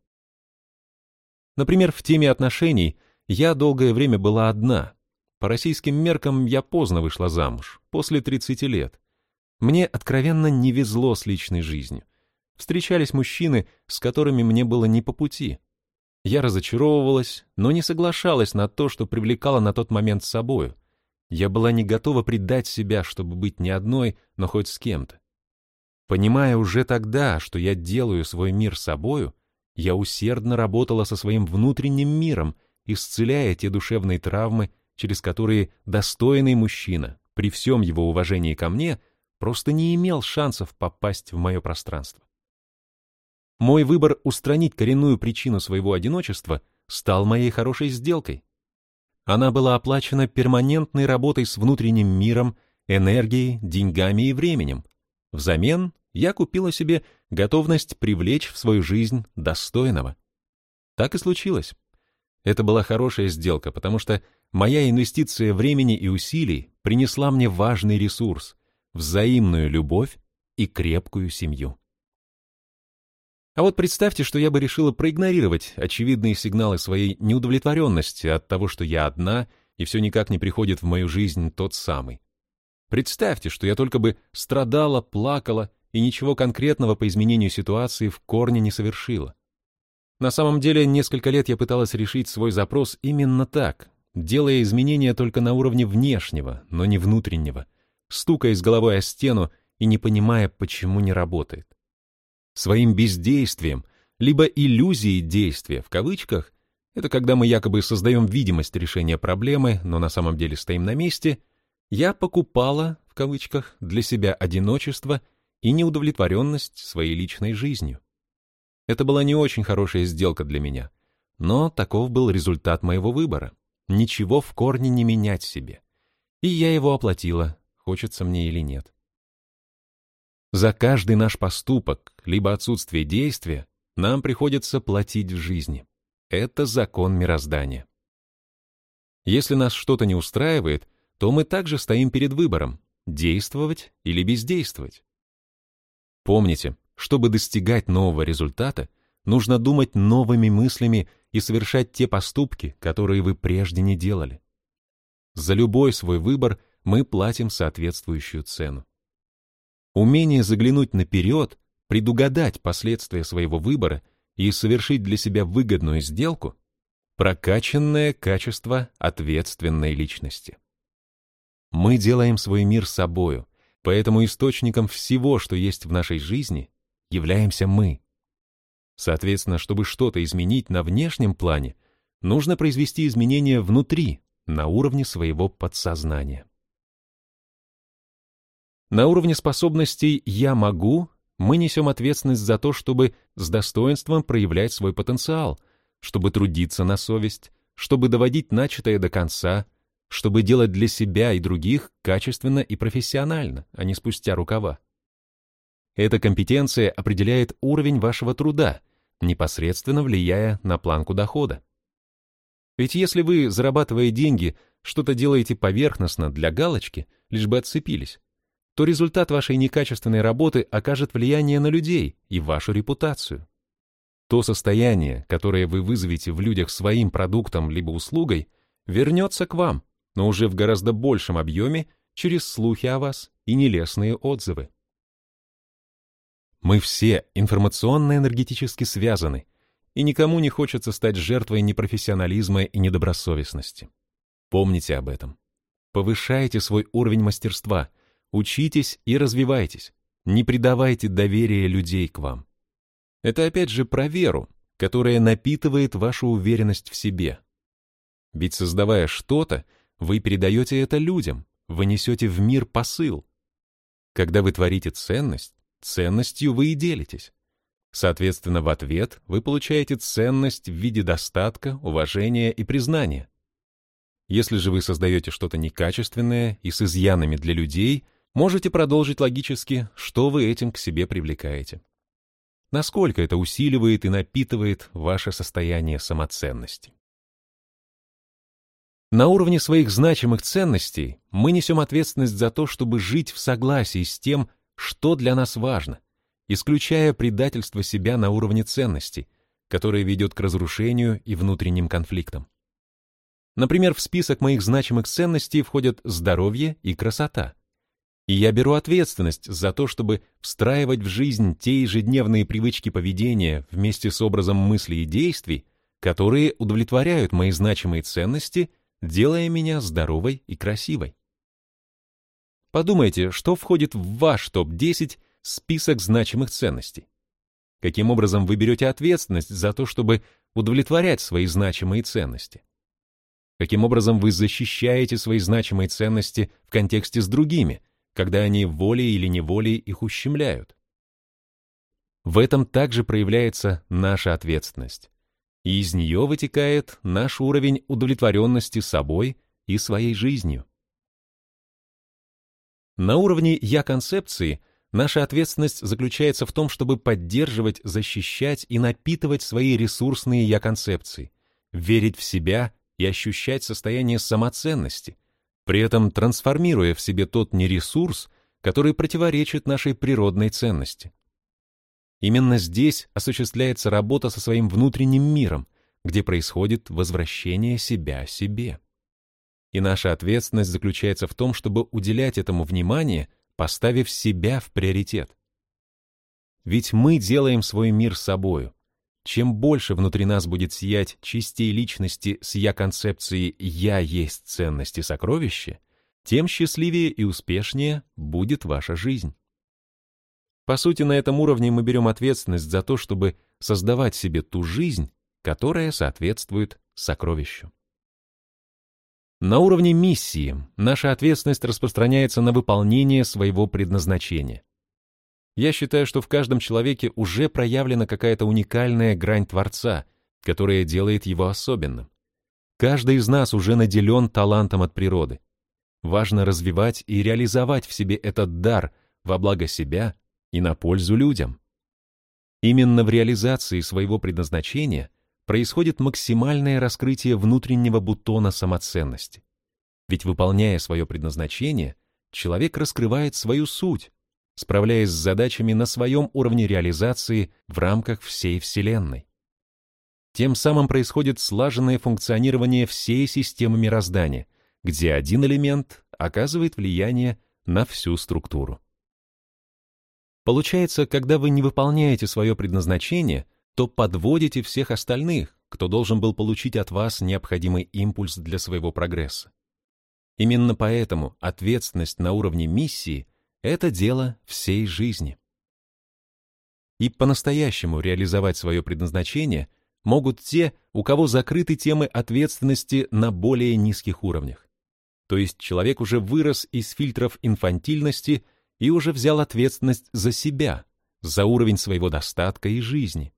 Например, в теме отношений я долгое время была одна. По российским меркам я поздно вышла замуж, после 30 лет. Мне откровенно не везло с личной жизнью. Встречались мужчины, с которыми мне было не по пути. Я разочаровывалась, но не соглашалась на то, что привлекала на тот момент с собою. Я была не готова предать себя, чтобы быть не одной, но хоть с кем-то. Понимая уже тогда, что я делаю свой мир собою, я усердно работала со своим внутренним миром, исцеляя те душевные травмы, через которые достойный мужчина, при всем его уважении ко мне, просто не имел шансов попасть в мое пространство. Мой выбор устранить коренную причину своего одиночества стал моей хорошей сделкой. Она была оплачена перманентной работой с внутренним миром, энергией, деньгами и временем. Взамен я купила себе готовность привлечь в свою жизнь достойного. Так и случилось. Это была хорошая сделка, потому что моя инвестиция времени и усилий принесла мне важный ресурс — взаимную любовь и крепкую семью. А вот представьте, что я бы решила проигнорировать очевидные сигналы своей неудовлетворенности от того, что я одна, и все никак не приходит в мою жизнь тот самый. Представьте, что я только бы страдала, плакала и ничего конкретного по изменению ситуации в корне не совершила. На самом деле, несколько лет я пыталась решить свой запрос именно так, делая изменения только на уровне внешнего, но не внутреннего, стукаясь головой о стену и не понимая, почему не работает своим бездействием, либо иллюзией действия, в кавычках, это когда мы якобы создаем видимость решения проблемы, но на самом деле стоим на месте, я покупала, в кавычках, для себя одиночество и неудовлетворенность своей личной жизнью. Это была не очень хорошая сделка для меня, но таков был результат моего выбора. Ничего в корне не менять себе. И я его оплатила, хочется мне или нет. За каждый наш поступок, либо отсутствие действия, нам приходится платить в жизни. Это закон мироздания. Если нас что-то не устраивает, то мы также стоим перед выбором – действовать или бездействовать. Помните, чтобы достигать нового результата, нужно думать новыми мыслями и совершать те поступки, которые вы прежде не делали. За любой свой выбор мы платим соответствующую цену. Умение заглянуть наперед, предугадать последствия своего выбора и совершить для себя выгодную сделку – прокачанное качество ответственной личности. Мы делаем свой мир собою, поэтому источником всего, что есть в нашей жизни, являемся мы. Соответственно, чтобы что-то изменить на внешнем плане, нужно произвести изменения внутри, на уровне своего подсознания. На уровне способностей «я могу» мы несем ответственность за то, чтобы с достоинством проявлять свой потенциал, чтобы трудиться на совесть, чтобы доводить начатое до конца, чтобы делать для себя и других качественно и профессионально, а не спустя рукава. Эта компетенция определяет уровень вашего труда, непосредственно влияя на планку дохода. Ведь если вы, зарабатывая деньги, что-то делаете поверхностно для галочки, лишь бы отцепились, то результат вашей некачественной работы окажет влияние на людей и вашу репутацию. То состояние, которое вы вызовете в людях своим продуктом либо услугой, вернется к вам, но уже в гораздо большем объеме через слухи о вас и нелестные отзывы. Мы все информационно-энергетически связаны, и никому не хочется стать жертвой непрофессионализма и недобросовестности. Помните об этом. Повышайте свой уровень мастерства – Учитесь и развивайтесь. Не предавайте доверия людей к вам. Это опять же про веру, которая напитывает вашу уверенность в себе. Ведь создавая что-то, вы передаете это людям, вы несете в мир посыл. Когда вы творите ценность, ценностью вы и делитесь. Соответственно, в ответ вы получаете ценность в виде достатка, уважения и признания. Если же вы создаете что-то некачественное и с изъянами для людей – можете продолжить логически, что вы этим к себе привлекаете. Насколько это усиливает и напитывает ваше состояние самоценности. На уровне своих значимых ценностей мы несем ответственность за то, чтобы жить в согласии с тем, что для нас важно, исключая предательство себя на уровне ценностей, которое ведет к разрушению и внутренним конфликтам. Например, в список моих значимых ценностей входят здоровье и красота. И я беру ответственность за то, чтобы встраивать в жизнь те ежедневные привычки поведения вместе с образом мыслей и действий, которые удовлетворяют мои значимые ценности, делая меня здоровой и красивой. Подумайте, что входит в ваш топ-10 список значимых ценностей. Каким образом вы берете ответственность за то, чтобы удовлетворять свои значимые ценности? Каким образом вы защищаете свои значимые ценности в контексте с другими, когда они волей или неволей их ущемляют? В этом также проявляется наша ответственность. И из нее вытекает наш уровень удовлетворенности собой и своей жизнью. На уровне «я-концепции» наша ответственность заключается в том, чтобы поддерживать, защищать и напитывать свои ресурсные «я-концепции», верить в себя и ощущать состояние самоценности, при этом трансформируя в себе тот нересурс, который противоречит нашей природной ценности. Именно здесь осуществляется работа со своим внутренним миром, где происходит возвращение себя себе. И наша ответственность заключается в том, чтобы уделять этому внимание, поставив себя в приоритет. Ведь мы делаем свой мир собою. Чем больше внутри нас будет сиять частей личности с я-концепцией «я есть ценность и сокровище», тем счастливее и успешнее будет ваша жизнь. По сути, на этом уровне мы берем ответственность за то, чтобы создавать себе ту жизнь, которая соответствует сокровищу. На уровне миссии наша ответственность распространяется на выполнение своего предназначения. Я считаю, что в каждом человеке уже проявлена какая-то уникальная грань Творца, которая делает его особенным. Каждый из нас уже наделен талантом от природы. Важно развивать и реализовать в себе этот дар во благо себя и на пользу людям. Именно в реализации своего предназначения – происходит максимальное раскрытие внутреннего бутона самоценности. Ведь выполняя свое предназначение, человек раскрывает свою суть, справляясь с задачами на своем уровне реализации в рамках всей Вселенной. Тем самым происходит слаженное функционирование всей системы мироздания, где один элемент оказывает влияние на всю структуру. Получается, когда вы не выполняете свое предназначение – то подводите всех остальных, кто должен был получить от вас необходимый импульс для своего прогресса. Именно поэтому ответственность на уровне миссии — это дело всей жизни. И по-настоящему реализовать свое предназначение могут те, у кого закрыты темы ответственности на более низких уровнях. То есть человек уже вырос из фильтров инфантильности и уже взял ответственность за себя, за уровень своего достатка и жизни.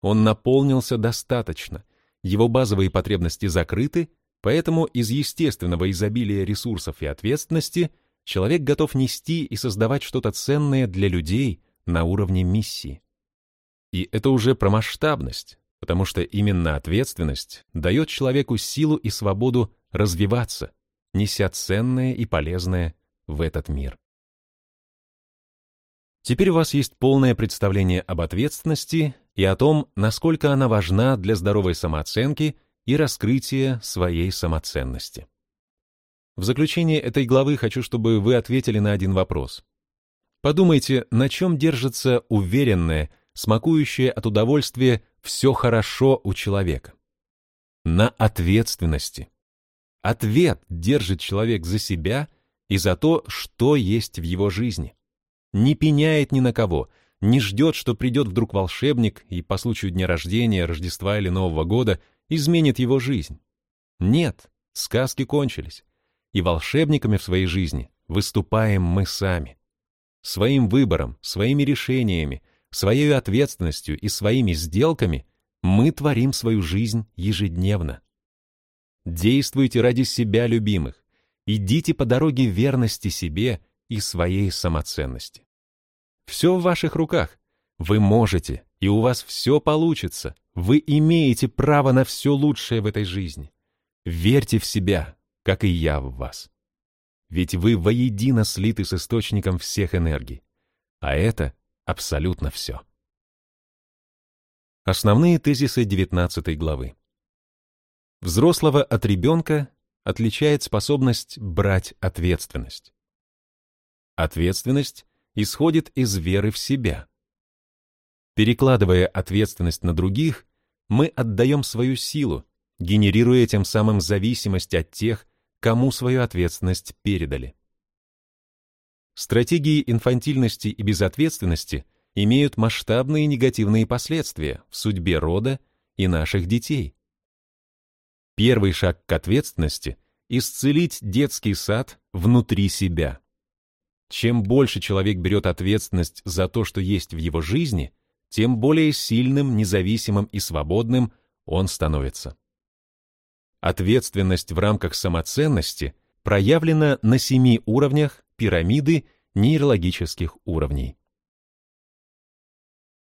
Он наполнился достаточно, его базовые потребности закрыты, поэтому из естественного изобилия ресурсов и ответственности человек готов нести и создавать что-то ценное для людей на уровне миссии. И это уже про масштабность, потому что именно ответственность дает человеку силу и свободу развиваться, неся ценное и полезное в этот мир. Теперь у вас есть полное представление об ответственности и о том, насколько она важна для здоровой самооценки и раскрытия своей самоценности. В заключение этой главы хочу, чтобы вы ответили на один вопрос. Подумайте, на чем держится уверенное, смакующее от удовольствия «все хорошо у человека». На ответственности. Ответ держит человек за себя и за то, что есть в его жизни. Не пеняет ни на кого, не ждет, что придет вдруг волшебник и по случаю дня рождения, Рождества или Нового года изменит его жизнь. Нет, сказки кончились. И волшебниками в своей жизни выступаем мы сами. Своим выбором, своими решениями, своей ответственностью и своими сделками мы творим свою жизнь ежедневно. Действуйте ради себя, любимых. Идите по дороге верности себе и своей самоценности. Все в ваших руках. Вы можете, и у вас все получится. Вы имеете право на все лучшее в этой жизни. Верьте в себя, как и я в вас. Ведь вы воедино слиты с источником всех энергий. А это абсолютно все. Основные тезисы 19 главы. Взрослого от ребенка отличает способность брать ответственность. Ответственность исходит из веры в себя. Перекладывая ответственность на других, мы отдаем свою силу, генерируя тем самым зависимость от тех, кому свою ответственность передали. Стратегии инфантильности и безответственности имеют масштабные негативные последствия в судьбе рода и наших детей. Первый шаг к ответственности — исцелить детский сад внутри себя. Чем больше человек берет ответственность за то, что есть в его жизни, тем более сильным, независимым и свободным он становится. Ответственность в рамках самоценности проявлена на семи уровнях пирамиды нейрологических уровней.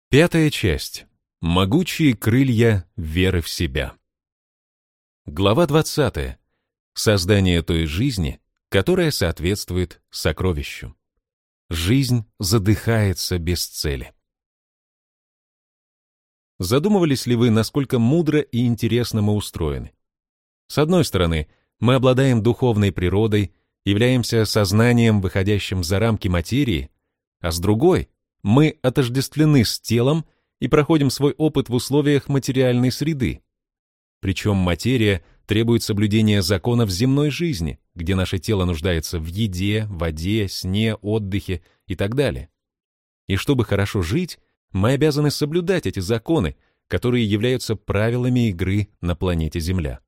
Пятая часть. Могучие крылья веры в себя. Глава 20. Создание той жизни, которая соответствует сокровищу. Жизнь задыхается без цели. Задумывались ли вы, насколько мудро и интересно мы устроены? С одной стороны, мы обладаем духовной природой, являемся сознанием, выходящим за рамки материи, а с другой, мы отождествлены с телом и проходим свой опыт в условиях материальной среды. Причем материя требует соблюдения законов земной жизни, где наше тело нуждается в еде, воде, сне, отдыхе и так далее. И чтобы хорошо жить, мы обязаны соблюдать эти законы, которые являются правилами игры на планете Земля.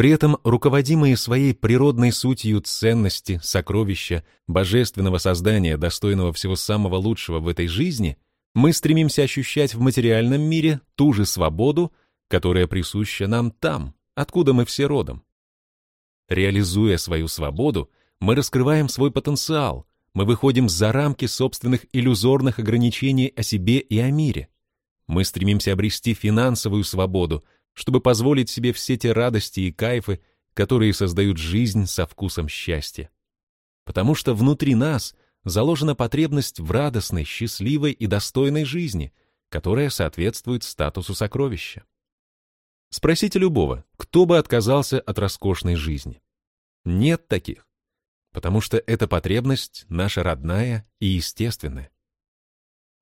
При этом, руководимые своей природной сутью ценности, сокровища, божественного создания, достойного всего самого лучшего в этой жизни, мы стремимся ощущать в материальном мире ту же свободу, которая присуща нам там, откуда мы все родом. Реализуя свою свободу, мы раскрываем свой потенциал, мы выходим за рамки собственных иллюзорных ограничений о себе и о мире. Мы стремимся обрести финансовую свободу, чтобы позволить себе все те радости и кайфы, которые создают жизнь со вкусом счастья. Потому что внутри нас заложена потребность в радостной, счастливой и достойной жизни, которая соответствует статусу сокровища. Спросите любого, кто бы отказался от роскошной жизни. Нет таких, потому что эта потребность наша родная и естественная.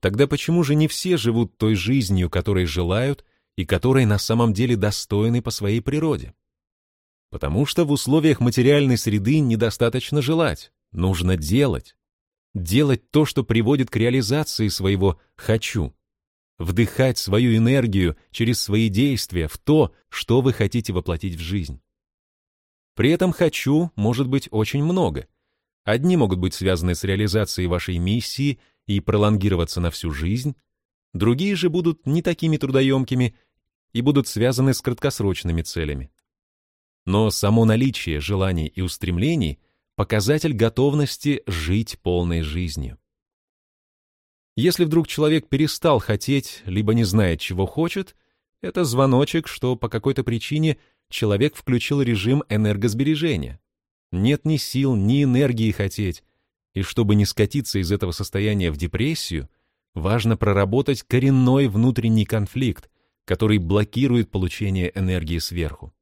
Тогда почему же не все живут той жизнью, которой желают и которой на самом деле достойны по своей природе? Потому что в условиях материальной среды недостаточно желать, нужно делать. Делать то, что приводит к реализации своего «хочу», вдыхать свою энергию через свои действия в то, что вы хотите воплотить в жизнь. При этом «хочу» может быть очень много. Одни могут быть связаны с реализацией вашей миссии и пролонгироваться на всю жизнь, другие же будут не такими трудоемкими и будут связаны с краткосрочными целями. Но само наличие желаний и устремлений — показатель готовности жить полной жизнью. Если вдруг человек перестал хотеть, либо не знает, чего хочет, это звоночек, что по какой-то причине человек включил режим энергосбережения. Нет ни сил, ни энергии хотеть. И чтобы не скатиться из этого состояния в депрессию, важно проработать коренной внутренний конфликт, который блокирует получение энергии сверху.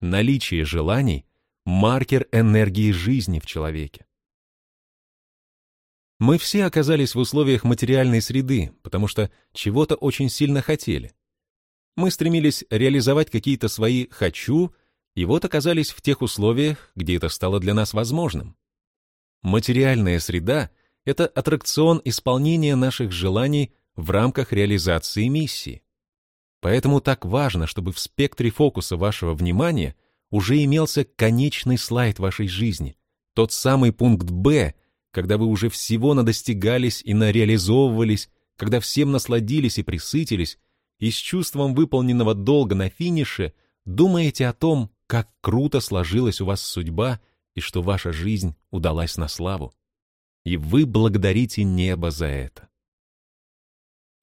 Наличие желаний — маркер энергии жизни в человеке. Мы все оказались в условиях материальной среды, потому что чего-то очень сильно хотели. Мы стремились реализовать какие-то свои «хочу», и вот оказались в тех условиях, где это стало для нас возможным. Материальная среда — это аттракцион исполнения наших желаний в рамках реализации миссии. Поэтому так важно, чтобы в спектре фокуса вашего внимания уже имелся конечный слайд вашей жизни, тот самый пункт «Б», когда вы уже всего надостигались и нареализовывались, когда всем насладились и присытились, и с чувством выполненного долга на финише думаете о том, как круто сложилась у вас судьба и что ваша жизнь удалась на славу. и вы благодарите небо за это.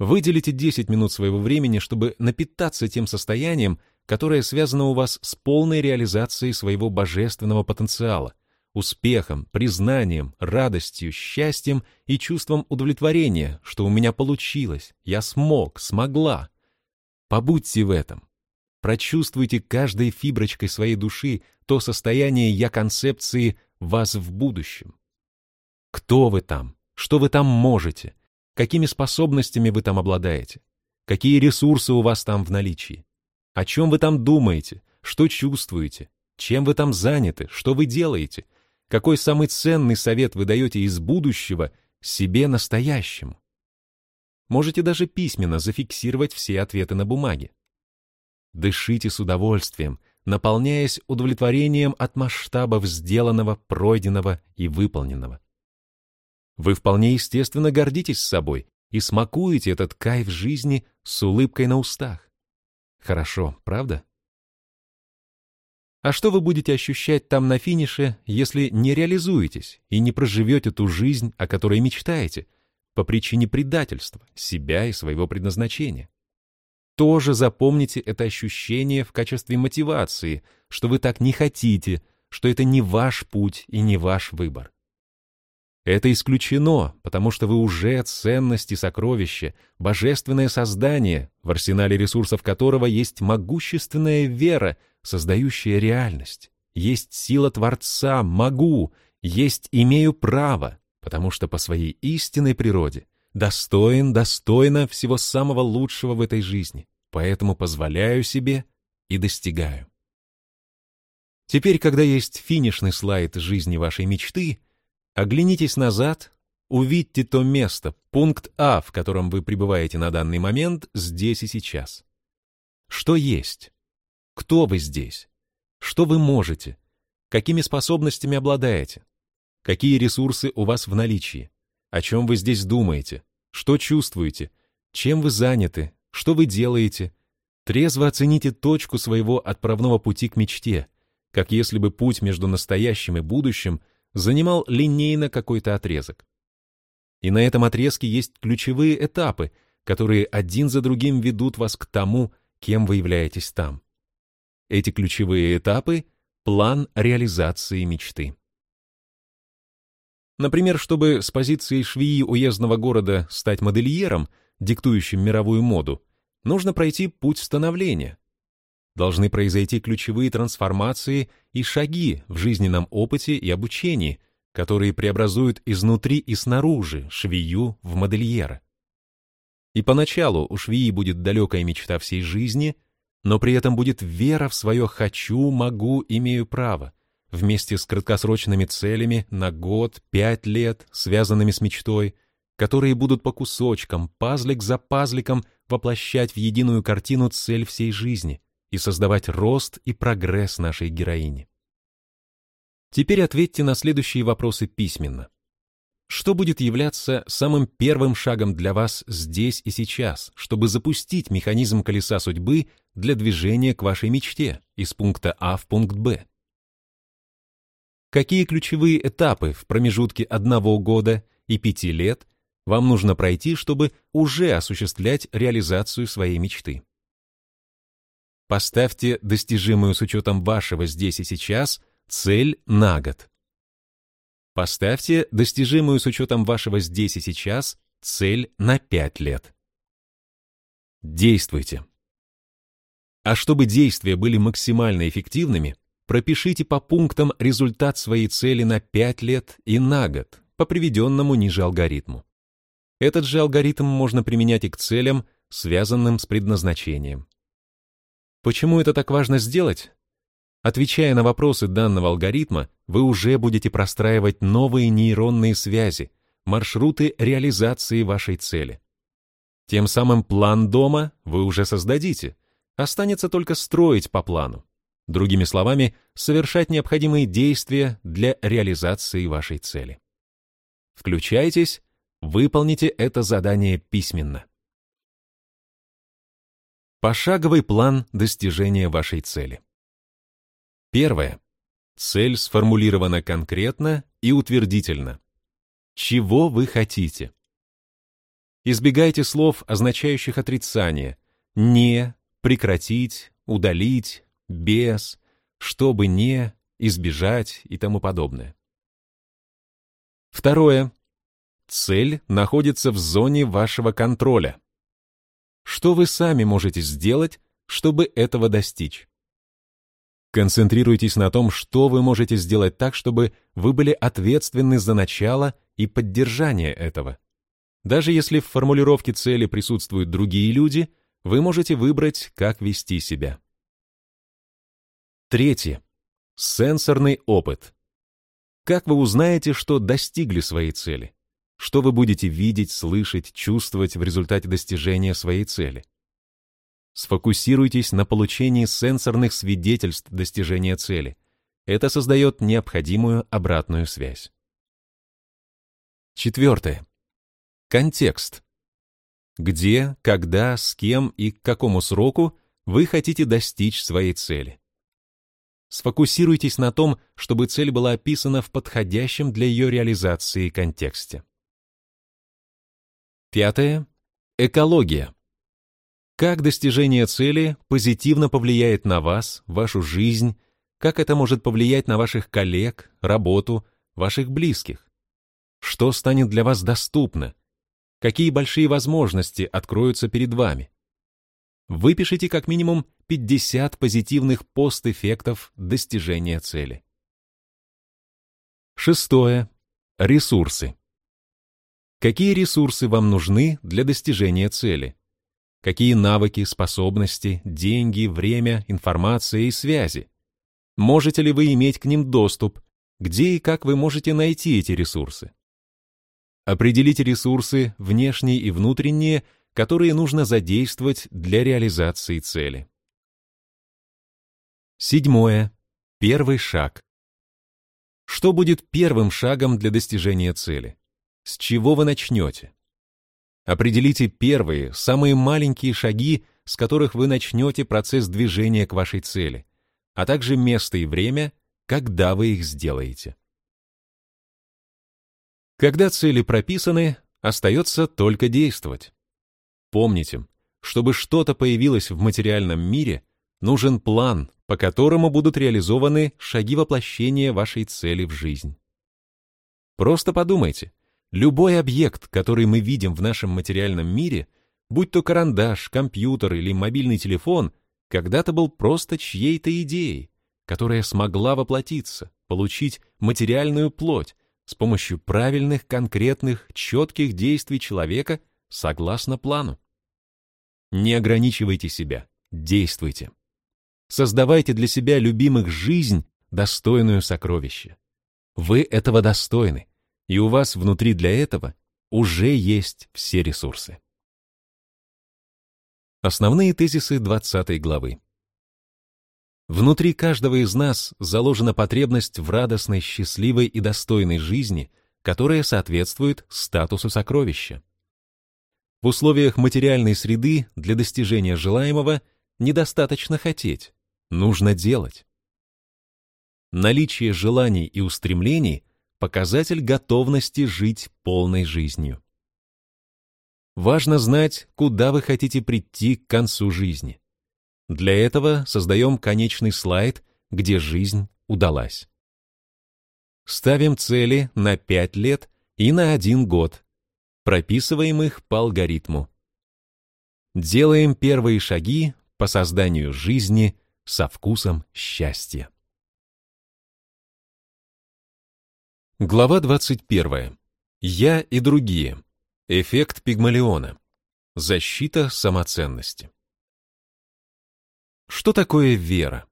Выделите 10 минут своего времени, чтобы напитаться тем состоянием, которое связано у вас с полной реализацией своего божественного потенциала, успехом, признанием, радостью, счастьем и чувством удовлетворения, что у меня получилось, я смог, смогла. Побудьте в этом. Прочувствуйте каждой фиброчкой своей души то состояние я-концепции вас в будущем. Кто вы там? Что вы там можете? Какими способностями вы там обладаете? Какие ресурсы у вас там в наличии? О чем вы там думаете? Что чувствуете? Чем вы там заняты? Что вы делаете? Какой самый ценный совет вы даете из будущего себе настоящему? Можете даже письменно зафиксировать все ответы на бумаге. Дышите с удовольствием, наполняясь удовлетворением от масштабов сделанного, пройденного и выполненного. Вы вполне естественно гордитесь собой и смакуете этот кайф жизни с улыбкой на устах. Хорошо, правда? А что вы будете ощущать там на финише, если не реализуетесь и не проживете ту жизнь, о которой мечтаете, по причине предательства себя и своего предназначения? Тоже запомните это ощущение в качестве мотивации, что вы так не хотите, что это не ваш путь и не ваш выбор. Это исключено, потому что вы уже ценность и сокровище, божественное создание, в арсенале ресурсов которого есть могущественная вера, создающая реальность. Есть сила Творца, могу, есть имею право, потому что по своей истинной природе достоин, достойно всего самого лучшего в этой жизни, поэтому позволяю себе и достигаю. Теперь, когда есть финишный слайд жизни вашей мечты — Оглянитесь назад, увидьте то место, пункт А, в котором вы пребываете на данный момент, здесь и сейчас. Что есть? Кто вы здесь? Что вы можете? Какими способностями обладаете? Какие ресурсы у вас в наличии? О чем вы здесь думаете? Что чувствуете? Чем вы заняты? Что вы делаете? Трезво оцените точку своего отправного пути к мечте, как если бы путь между настоящим и будущим занимал линейно какой-то отрезок. И на этом отрезке есть ключевые этапы, которые один за другим ведут вас к тому, кем вы являетесь там. Эти ключевые этапы — план реализации мечты. Например, чтобы с позиции швеи уездного города стать модельером, диктующим мировую моду, нужно пройти путь становления, должны произойти ключевые трансформации и шаги в жизненном опыте и обучении, которые преобразуют изнутри и снаружи швею в модельера. И поначалу у швеи будет далекая мечта всей жизни, но при этом будет вера в свое «хочу», «могу», «имею право», вместе с краткосрочными целями на год, пять лет, связанными с мечтой, которые будут по кусочкам, пазлик за пазликом воплощать в единую картину цель всей жизни — и создавать рост и прогресс нашей героини. Теперь ответьте на следующие вопросы письменно. Что будет являться самым первым шагом для вас здесь и сейчас, чтобы запустить механизм колеса судьбы для движения к вашей мечте из пункта А в пункт Б? Какие ключевые этапы в промежутке одного года и пяти лет вам нужно пройти, чтобы уже осуществлять реализацию своей мечты? Поставьте достижимую с учетом вашего здесь и сейчас цель на год. Поставьте достижимую с учетом вашего здесь и сейчас цель на 5 лет. Действуйте. А чтобы действия были максимально эффективными, пропишите по пунктам результат своей цели на 5 лет и на год по приведенному ниже алгоритму. Этот же алгоритм можно применять и к целям, связанным с предназначением. Почему это так важно сделать? Отвечая на вопросы данного алгоритма, вы уже будете простраивать новые нейронные связи, маршруты реализации вашей цели. Тем самым план дома вы уже создадите, останется только строить по плану. Другими словами, совершать необходимые действия для реализации вашей цели. Включайтесь, выполните это задание письменно. Пошаговый план достижения вашей цели. Первое. Цель сформулирована конкретно и утвердительно. чего вы хотите. Избегайте слов, означающих отрицание. «Не», «прекратить», «удалить», «без», «чтобы не», «избежать» и тому подобное. Второе. Цель находится в зоне вашего контроля. Что вы сами можете сделать, чтобы этого достичь? Концентрируйтесь на том, что вы можете сделать так, чтобы вы были ответственны за начало и поддержание этого. Даже если в формулировке цели присутствуют другие люди, вы можете выбрать, как вести себя. Третье. Сенсорный опыт. Как вы узнаете, что достигли своей цели? Что вы будете видеть, слышать, чувствовать в результате достижения своей цели? Сфокусируйтесь на получении сенсорных свидетельств достижения цели. Это создает необходимую обратную связь. Четвертое. Контекст. Где, когда, с кем и к какому сроку вы хотите достичь своей цели. Сфокусируйтесь на том, чтобы цель была описана в подходящем для ее реализации контексте. Пятое. Экология. Как достижение цели позитивно повлияет на вас, вашу жизнь, как это может повлиять на ваших коллег, работу, ваших близких? Что станет для вас доступно? Какие большие возможности откроются перед вами? Выпишите как минимум 50 позитивных постэффектов достижения цели. Шестое. Ресурсы. Какие ресурсы вам нужны для достижения цели? Какие навыки, способности, деньги, время, информация и связи? Можете ли вы иметь к ним доступ? Где и как вы можете найти эти ресурсы? Определите ресурсы, внешние и внутренние, которые нужно задействовать для реализации цели. Седьмое. Первый шаг. Что будет первым шагом для достижения цели? С чего вы начнете? Определите первые, самые маленькие шаги, с которых вы начнете процесс движения к вашей цели, а также место и время, когда вы их сделаете. Когда цели прописаны, остается только действовать. Помните, чтобы что-то появилось в материальном мире, нужен план, по которому будут реализованы шаги воплощения вашей цели в жизнь. Просто подумайте, Любой объект, который мы видим в нашем материальном мире, будь то карандаш, компьютер или мобильный телефон, когда-то был просто чьей-то идеей, которая смогла воплотиться, получить материальную плоть с помощью правильных, конкретных, четких действий человека согласно плану. Не ограничивайте себя, действуйте. Создавайте для себя любимых жизнь, достойную сокровища. Вы этого достойны и у вас внутри для этого уже есть все ресурсы. Основные тезисы 20 главы. Внутри каждого из нас заложена потребность в радостной, счастливой и достойной жизни, которая соответствует статусу сокровища. В условиях материальной среды для достижения желаемого недостаточно хотеть, нужно делать. Наличие желаний и устремлений показатель готовности жить полной жизнью. Важно знать, куда вы хотите прийти к концу жизни. Для этого создаем конечный слайд, где жизнь удалась. Ставим цели на 5 лет и на 1 год. Прописываем их по алгоритму. Делаем первые шаги по созданию жизни со вкусом счастья. Глава 21. Я и другие. Эффект Пигмалиона. Защита самоценности. Что такое вера?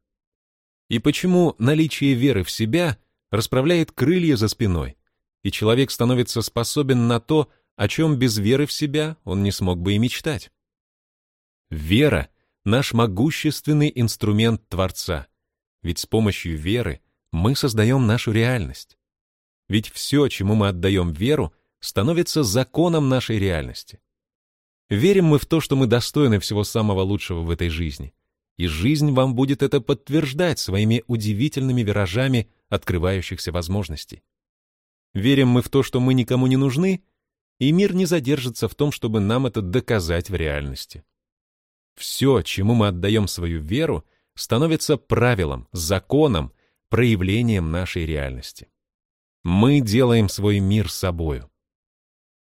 И почему наличие веры в себя расправляет крылья за спиной, и человек становится способен на то, о чем без веры в себя он не смог бы и мечтать? Вера — наш могущественный инструмент Творца, ведь с помощью веры мы создаем нашу реальность. Ведь все, чему мы отдаем веру, становится законом нашей реальности. Верим мы в то, что мы достойны всего самого лучшего в этой жизни, и жизнь вам будет это подтверждать своими удивительными виражами открывающихся возможностей. верим мы в то, что мы никому не нужны, и мир не задержится в том, чтобы нам это доказать в реальности. Все, чему мы отдаем свою веру, становится правилом, законом, проявлением нашей реальности. Мы делаем свой мир собою.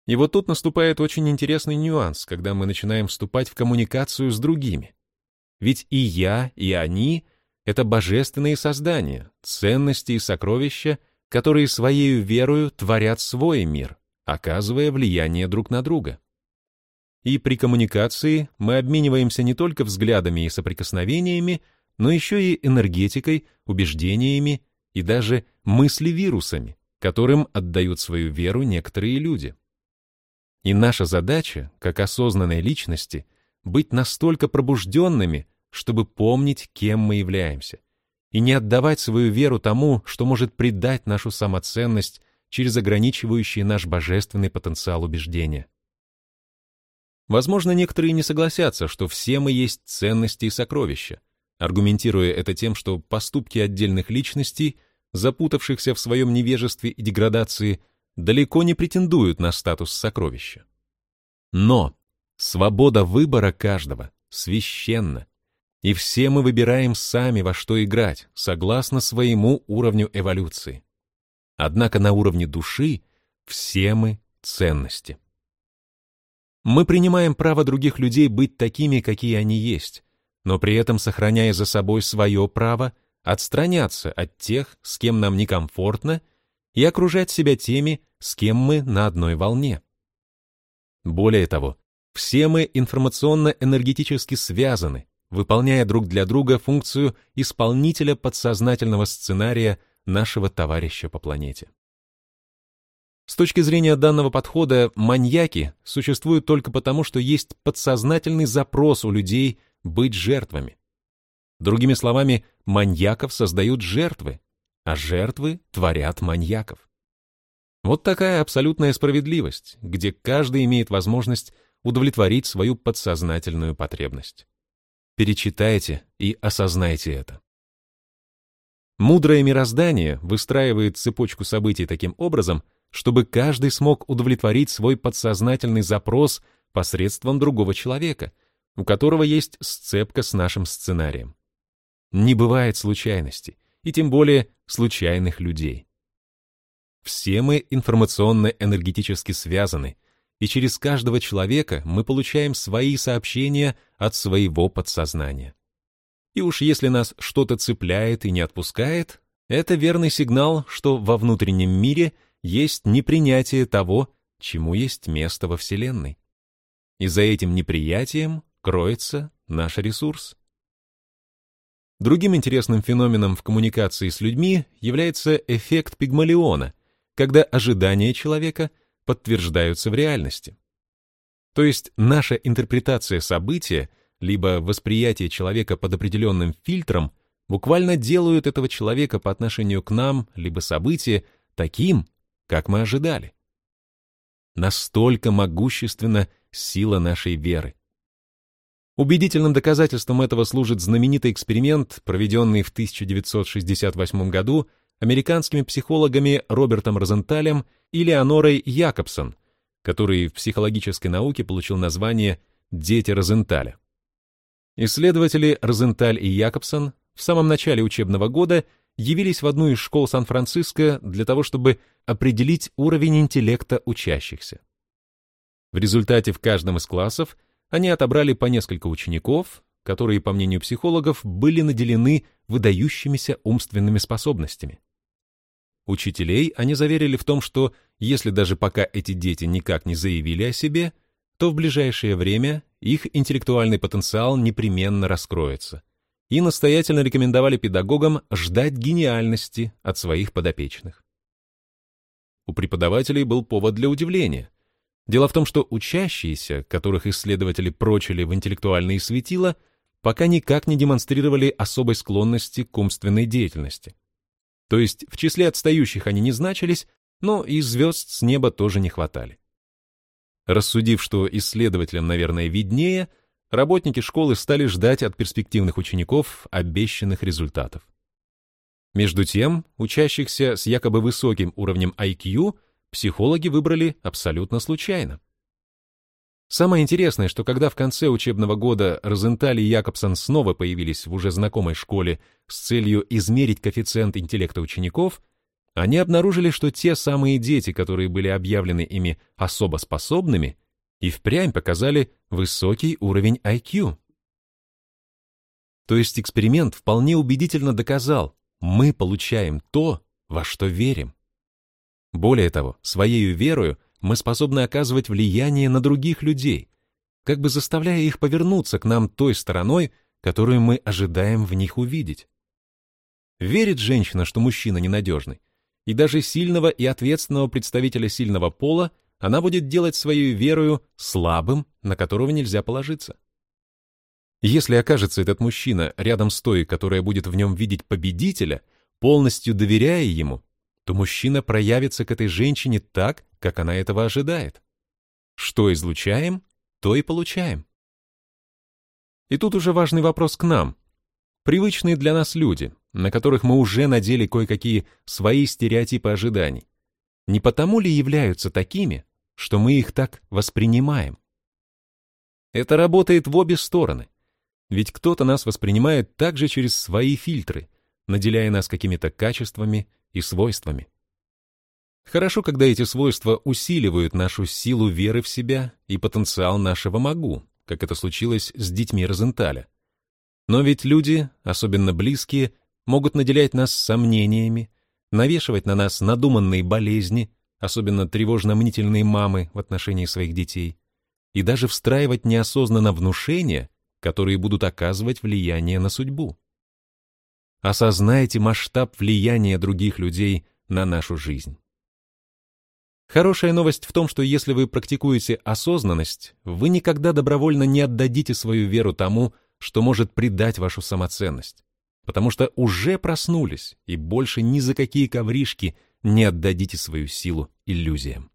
И вот тут наступает очень интересный нюанс, когда мы начинаем вступать в коммуникацию с другими. Ведь и я, и они — это божественные создания, ценности и сокровища, которые своей верою творят свой мир, оказывая влияние друг на друга. И при коммуникации мы обмениваемся не только взглядами и соприкосновениями, но еще и энергетикой, убеждениями и даже мыслевирусами, которым отдают свою веру некоторые люди. И наша задача, как осознанной личности, быть настолько пробужденными, чтобы помнить, кем мы являемся, и не отдавать свою веру тому, что может предать нашу самоценность через ограничивающий наш божественный потенциал убеждения. Возможно, некоторые не согласятся, что все мы есть ценности и сокровища, аргументируя это тем, что поступки отдельных личностей, запутавшихся в своем невежестве и деградации, далеко не претендуют на статус сокровища. Но свобода выбора каждого священна, и все мы выбираем сами, во что играть, согласно своему уровню эволюции. Однако на уровне души все мы ценности. Мы принимаем право других людей быть такими, какие они есть, но при этом сохраняя за собой свое право отстраняться от тех, с кем нам некомфортно, и окружать себя теми, с кем мы на одной волне. Более того, все мы информационно-энергетически связаны, выполняя друг для друга функцию исполнителя подсознательного сценария нашего товарища по планете. С точки зрения данного подхода, маньяки существуют только потому, что есть подсознательный запрос у людей быть жертвами. Другими словами, маньяков создают жертвы, а жертвы творят маньяков. Вот такая абсолютная справедливость, где каждый имеет возможность удовлетворить свою подсознательную потребность. Перечитайте и осознайте это. Мудрое мироздание выстраивает цепочку событий таким образом, чтобы каждый смог удовлетворить свой подсознательный запрос посредством другого человека, у которого есть сцепка с нашим сценарием. Не бывает случайностей, и тем более случайных людей. Все мы информационно-энергетически связаны, и через каждого человека мы получаем свои сообщения от своего подсознания. И уж если нас что-то цепляет и не отпускает, это верный сигнал, что во внутреннем мире есть непринятие того, чему есть место во Вселенной. И за этим неприятием кроется наш ресурс. Другим интересным феноменом в коммуникации с людьми является эффект Пигмалиона, когда ожидания человека подтверждаются в реальности. То есть наша интерпретация события, либо восприятие человека под определенным фильтром буквально делают этого человека по отношению к нам, либо событие, таким, как мы ожидали. Настолько могущественна сила нашей веры. Убедительным доказательством этого служит знаменитый эксперимент, проведенный в 1968 году американскими психологами Робертом Розенталем и Леонорой Якобсон, который в психологической науке получил название «Дети Розенталя». Исследователи Розенталь и Якобсон в самом начале учебного года явились в одну из школ Сан-Франциско для того, чтобы определить уровень интеллекта учащихся. В результате в каждом из классов они отобрали по несколько учеников, которые, по мнению психологов, были наделены выдающимися умственными способностями. Учителей они заверили в том, что если даже пока эти дети никак не заявили о себе, то в ближайшее время их интеллектуальный потенциал непременно раскроется – и настоятельно рекомендовали педагогам ждать гениальности от своих подопечных. У преподавателей был повод для удивления. Дело в том, что учащиеся, которых исследователи прочили в интеллектуальные светила, пока никак не демонстрировали особой склонности к умственной деятельности. То есть в числе отстающих они не значились, но и звезд с неба тоже не хватали. Рассудив, что исследователям, наверное, виднее, работники школы стали ждать от перспективных учеников обещанных результатов. Между тем, учащихся с якобы высоким уровнем IQ психологи выбрали абсолютно случайно. Самое интересное, что когда в конце учебного года Розенталь и Якобсон снова появились в уже знакомой школе с целью измерить коэффициент интеллекта учеников, они обнаружили, что те самые дети, которые были объявлены ими особо способными, и впрямь показали высокий уровень IQ. То есть эксперимент вполне убедительно доказал, мы получаем то, во что верим. Более того, своей верою мы способны оказывать влияние на других людей, как бы заставляя их повернуться к нам той стороной, которую мы ожидаем в них увидеть. Верит женщина, что мужчина ненадежный, и даже сильного и ответственного представителя сильного пола она будет делать своей верою слабым, на которого нельзя положиться. Если окажется этот мужчина рядом с той, которая будет в нем видеть победителя, полностью доверяя ему, то мужчина проявится к этой женщине так, как она этого ожидает. Что излучаем, то и получаем. И тут уже важный вопрос к нам. Привычные для нас люди, на которых мы уже надели кое-какие свои стереотипы ожиданий, не потому ли являются такими, что мы их так воспринимаем? Это работает в обе стороны. Ведь кто-то нас воспринимает также через свои фильтры, наделяя нас какими-то качествами и свойствами. Хорошо, когда эти свойства усиливают нашу силу веры в себя и потенциал нашего «могу», как это случилось с детьми Розенталя. Но ведь люди, особенно близкие, могут наделять нас сомнениями, навешивать на нас надуманные болезни, особенно тревожно-мнительные мамы в отношении своих детей, и даже встраивать неосознанно внушения, которые будут оказывать влияние на судьбу. Осознайте масштаб влияния других людей на нашу жизнь. Хорошая новость в том, что если вы практикуете осознанность, вы никогда добровольно не отдадите свою веру тому, что может предать вашу самоценность, потому что уже проснулись и больше ни за какие ковришки не отдадите свою силу иллюзиям.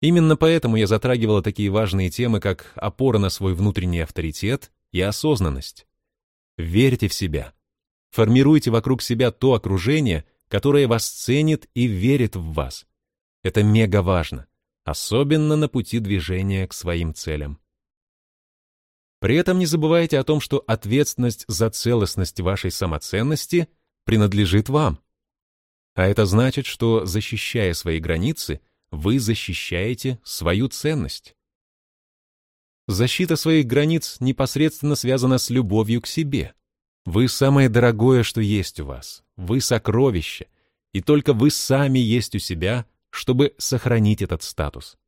Именно поэтому я затрагивала такие важные темы, как опора на свой внутренний авторитет и осознанность. Верьте в себя, Формируйте вокруг себя то окружение, которое вас ценит и верит в вас. Это мега важно, особенно на пути движения к своим целям. При этом не забывайте о том, что ответственность за целостность вашей самоценности принадлежит вам. А это значит, что, защищая свои границы, вы защищаете свою ценность. Защита своих границ непосредственно связана с любовью к себе. Вы самое дорогое, что есть у вас. Вы сокровище. И только вы сами есть у себя, чтобы сохранить этот статус.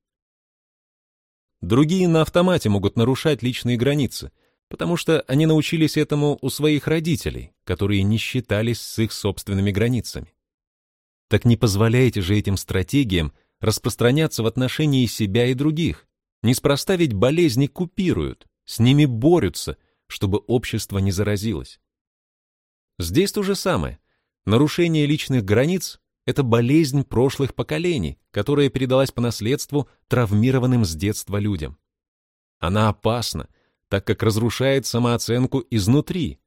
Другие на автомате могут нарушать личные границы, потому что они научились этому у своих родителей, которые не считались с их собственными границами. Так не позволяйте же этим стратегиям распространяться в отношении себя и других. Неспроста ведь болезни купируют, с ними борются, чтобы общество не заразилось. Здесь то же самое. Нарушение личных границ — это болезнь прошлых поколений, которая передалась по наследству травмированным с детства людям. Она опасна, так как разрушает самооценку изнутри.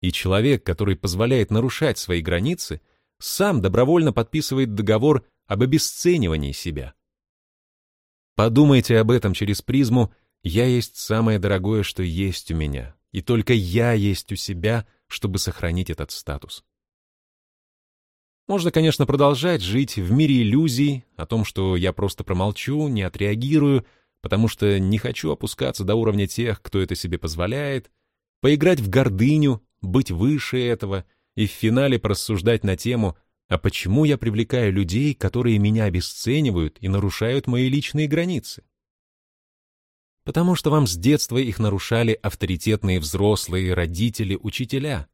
И человек, который позволяет нарушать свои границы, сам добровольно подписывает договор об обесценивании себя. Подумайте об этом через призму «я есть самое дорогое, что есть у меня, и только я есть у себя», чтобы сохранить этот статус. Можно, конечно, продолжать жить в мире иллюзий о том, что я просто промолчу, не отреагирую, потому что не хочу опускаться до уровня тех, кто это себе позволяет, поиграть в гордыню, быть выше этого и в финале порассуждать на тему «А почему я привлекаю людей, которые меня обесценивают и нарушают мои личные границы?» Потому что вам с детства их нарушали авторитетные взрослые, родители, учителя.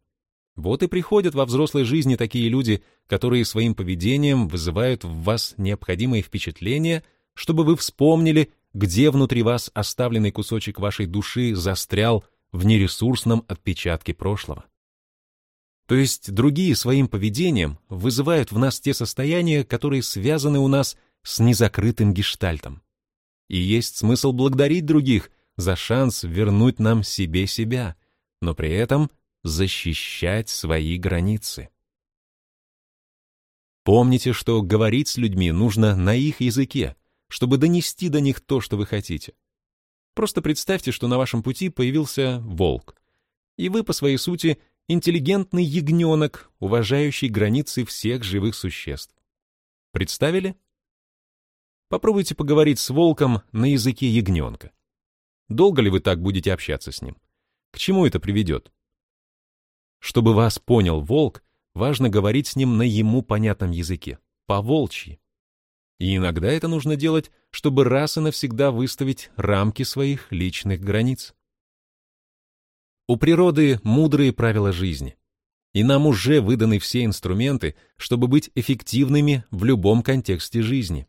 Вот и приходят во взрослой жизни такие люди, которые своим поведением вызывают в вас необходимые впечатления, чтобы вы вспомнили, где внутри вас оставленный кусочек вашей души застрял в нересурсном отпечатке прошлого. То есть другие своим поведением вызывают в нас те состояния, которые связаны у нас с незакрытым гештальтом. И есть смысл благодарить других за шанс вернуть нам себе себя, но при этом защищать свои границы. Помните, что говорить с людьми нужно на их языке, чтобы донести до них то, что вы хотите. Просто представьте, что на вашем пути появился волк, и вы по своей сути интеллигентный ягненок, уважающий границы всех живых существ. Представили? Попробуйте поговорить с волком на языке ягненка. Долго ли вы так будете общаться с ним? К чему это приведет? Чтобы вас понял волк, важно говорить с ним на ему понятном языке, по-волчьи. И иногда это нужно делать, чтобы раз и навсегда выставить рамки своих личных границ. У природы мудрые правила жизни, и нам уже выданы все инструменты, чтобы быть эффективными в любом контексте жизни.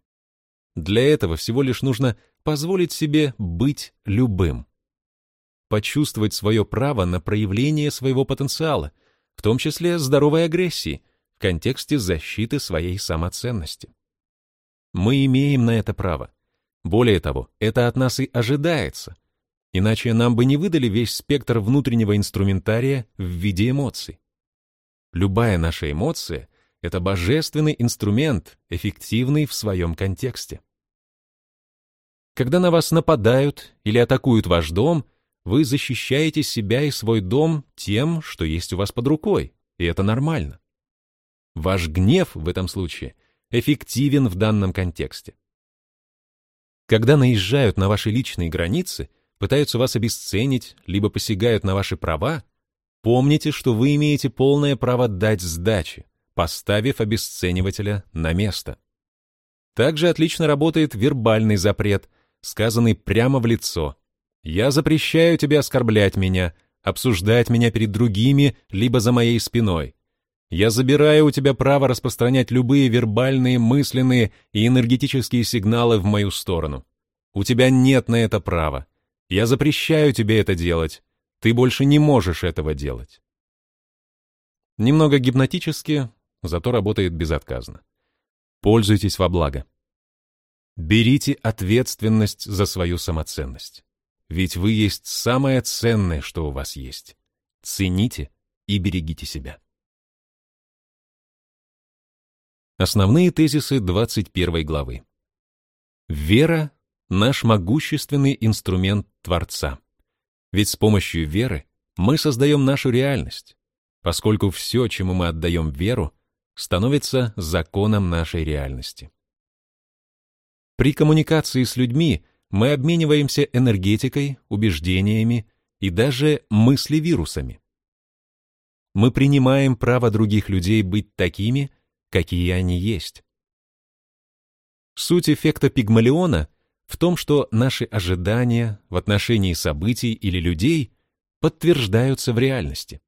Для этого всего лишь нужно позволить себе быть любым. Почувствовать свое право на проявление своего потенциала, в том числе здоровой агрессии, в контексте защиты своей самоценности. Мы имеем на это право. Более того, это от нас и ожидается. Иначе нам бы не выдали весь спектр внутреннего инструментария в виде эмоций. Любая наша эмоция — это божественный инструмент, эффективный в своем контексте. Когда на вас нападают или атакуют ваш дом, вы защищаете себя и свой дом тем, что есть у вас под рукой, и это нормально. Ваш гнев в этом случае эффективен в данном контексте. Когда наезжают на ваши личные границы, пытаются вас обесценить, либо посягают на ваши права, помните, что вы имеете полное право дать сдачи, поставив обесценивателя на место. Также отлично работает вербальный запрет, сказанный прямо в лицо. «Я запрещаю тебе оскорблять меня, обсуждать меня перед другими, либо за моей спиной. Я забираю у тебя право распространять любые вербальные, мысленные и энергетические сигналы в мою сторону. У тебя нет на это права. Я запрещаю тебе это делать. Ты больше не можешь этого делать». Немного гипнотически, зато работает безотказно. Пользуйтесь во благо. Берите ответственность за свою самоценность. Ведь вы есть самое ценное, что у вас есть. Цените и берегите себя. Основные тезисы 21 главы. Вера — наш могущественный инструмент Творца. Ведь с помощью веры мы создаем нашу реальность, поскольку все, чему мы отдаем веру, становится законом нашей реальности. При коммуникации с людьми мы обмениваемся энергетикой, убеждениями и даже мыслевирусами. Мы принимаем право других людей быть такими, какие они есть. Суть эффекта Пигмалиона в том, что наши ожидания в отношении событий или людей подтверждаются в реальности.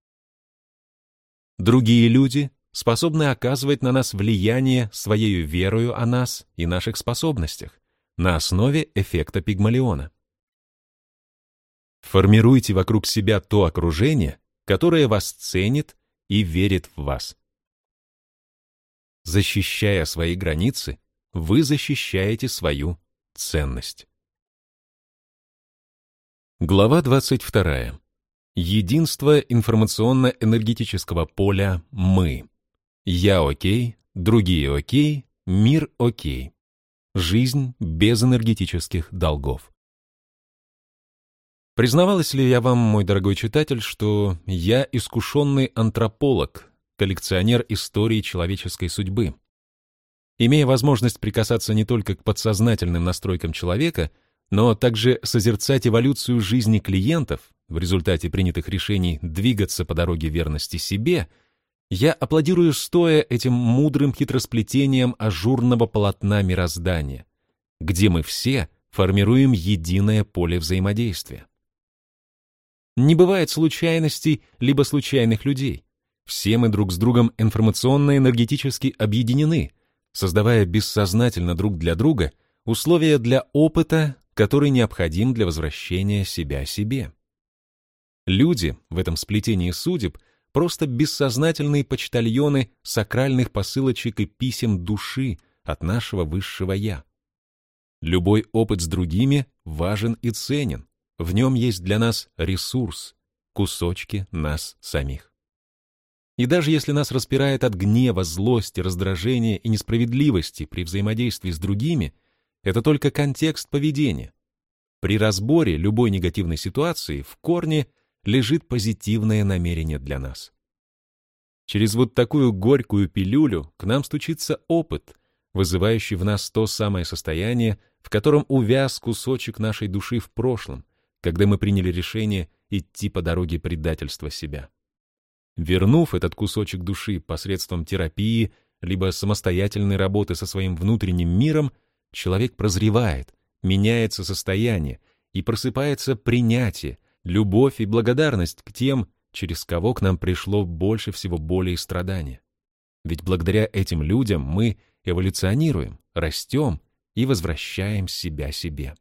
Другие люди способны оказывать на нас влияние своей верою о нас и наших способностях на основе эффекта Пигмалиона. Формируйте вокруг себя то окружение, которое вас ценит и верит в вас. Защищая свои границы, вы защищаете свою ценность. Глава 22. Единство информационно-энергетического поля «Мы». Я окей, другие окей, мир окей. Жизнь без энергетических долгов. Признавалась ли я вам, мой дорогой читатель, что я искушенный антрополог, коллекционер истории человеческой судьбы? Имея возможность прикасаться не только к подсознательным настройкам человека, но также созерцать эволюцию жизни клиентов, в результате принятых решений двигаться по дороге верности себе — я аплодирую стоя этим мудрым хитросплетением ажурного полотна мироздания, где мы все формируем единое поле взаимодействия. Не бывает случайностей либо случайных людей. Все мы друг с другом информационно-энергетически объединены, создавая бессознательно друг для друга условия для опыта, который необходим для возвращения себя себе. Люди в этом сплетении судеб просто бессознательные почтальоны сакральных посылочек и писем души от нашего высшего «я». Любой опыт с другими важен и ценен. В нем есть для нас ресурс, кусочки нас самих. И даже если нас распирает от гнева, злости, раздражения и несправедливости при взаимодействии с другими, это только контекст поведения. При разборе любой негативной ситуации в корне лежит позитивное намерение для нас. Через вот такую горькую пилюлю к нам стучится опыт, вызывающий в нас то самое состояние, в котором увяз кусочек нашей души в прошлом, когда мы приняли решение идти по дороге предательства себя. Вернув этот кусочек души посредством терапии либо самостоятельной работы со своим внутренним миром, человек прозревает, меняется состояние и просыпается принятие, любовь и благодарность к тем, через кого к нам пришло больше всего боли и страдания. Ведь благодаря этим людям мы эволюционируем, растем и возвращаем себя себе.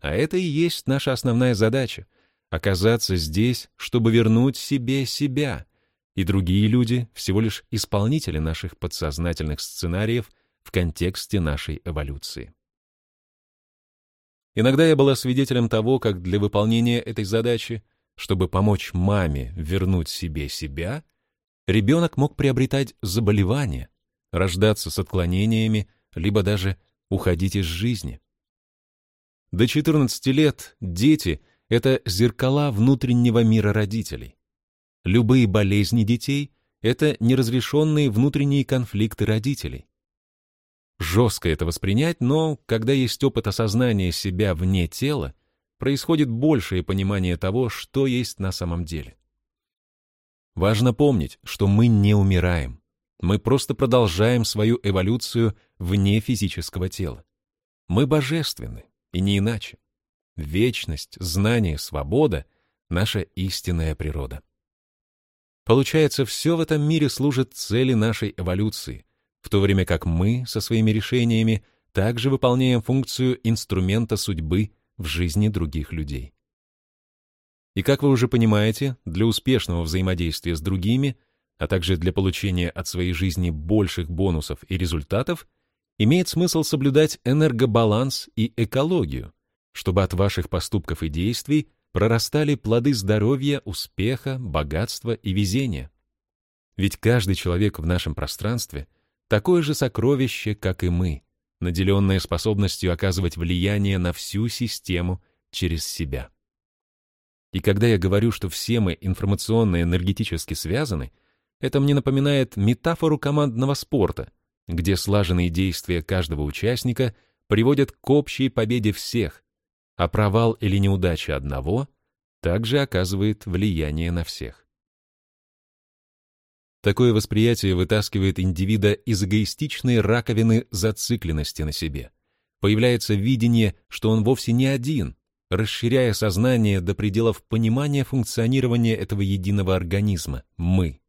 А это и есть наша основная задача — оказаться здесь, чтобы вернуть себе себя. И другие люди — всего лишь исполнители наших подсознательных сценариев в контексте нашей эволюции. Иногда я была свидетелем того, как для выполнения этой задачи, чтобы помочь маме вернуть себе себя, ребенок мог приобретать заболевания, рождаться с отклонениями, либо даже уходить из жизни. До 14 лет дети — это зеркала внутреннего мира родителей. Любые болезни детей — это неразрешенные внутренние конфликты родителей. Жестко это воспринять, но когда есть опыт осознания себя вне тела, происходит большее понимание того, что есть на самом деле. Важно помнить, что мы не умираем. Мы просто продолжаем свою эволюцию вне физического тела. Мы божественны, и не иначе. Вечность, знание, свобода — наша истинная природа. Получается, все в этом мире служит цели нашей эволюции, в то время как мы со своими решениями также выполняем функцию инструмента судьбы в жизни других людей. И как вы уже понимаете, для успешного взаимодействия с другими, а также для получения от своей жизни больших бонусов и результатов, имеет смысл соблюдать энергобаланс и экологию, чтобы от ваших поступков и действий прорастали плоды здоровья, успеха, богатства и везения. Ведь каждый человек в нашем пространстве — такое же сокровище, как и мы, наделенное способностью оказывать влияние на всю систему через себя. И когда я говорю, что все мы информационно-энергетически связаны, это мне напоминает метафору командного спорта, где слаженные действия каждого участника приводят к общей победе всех, а провал или неудача одного также оказывает влияние на всех. Такое восприятие вытаскивает индивида из эгоистичной раковины зацикленности на себе. Появляется видение, что он вовсе не один, расширяя сознание до пределов понимания функционирования этого единого организма — мы.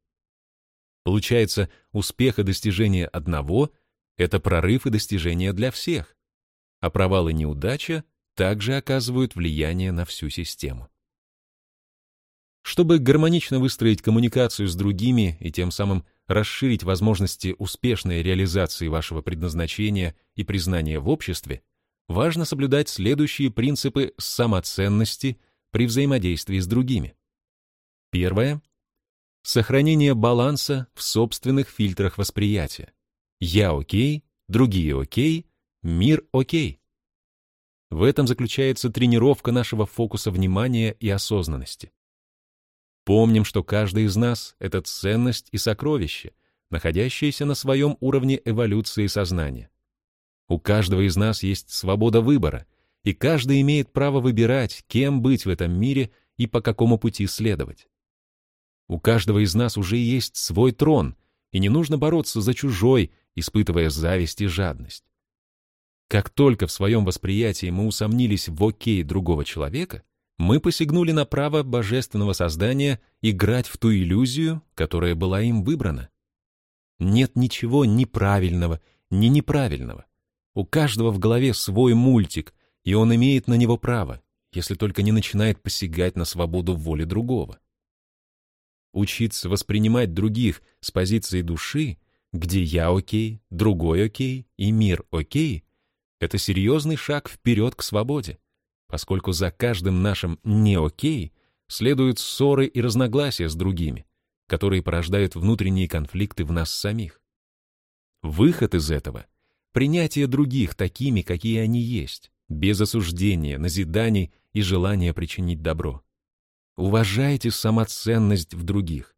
Получается, успех и достижение одного — это прорыв и достижение для всех, а провал и неудача также оказывают влияние на всю систему. Чтобы гармонично выстроить коммуникацию с другими и тем самым расширить возможности успешной реализации вашего предназначения и признания в обществе, важно соблюдать следующие принципы самоценности при взаимодействии с другими. Первое. Сохранение баланса в собственных фильтрах восприятия. Я окей, другие окей, мир окей. В этом заключается тренировка нашего фокуса внимания и осознанности. Помним, что каждый из нас — это ценность и сокровище, находящееся на своем уровне эволюции сознания. У каждого из нас есть свобода выбора, и каждый имеет право выбирать, кем быть в этом мире и по какому пути следовать. У каждого из нас уже есть свой трон, и не нужно бороться за чужой, испытывая зависть и жадность. Как только в своем восприятии мы усомнились в окей другого человека, мы посягнули на право божественного создания играть в ту иллюзию, которая была им выбрана. Нет ничего ни правильного, ни неправильного. У каждого в голове свой мультик, и он имеет на него право, если только не начинает посягать на свободу воли другого. Учиться воспринимать других с позиции души, где я окей, другой окей и мир окей, это серьезный шаг вперед к свободе поскольку за каждым нашим «не окей» следуют ссоры и разногласия с другими, которые порождают внутренние конфликты в нас самих. Выход из этого — принятие других такими, какие они есть, без осуждения, назиданий и желания причинить добро. Уважайте самоценность в других.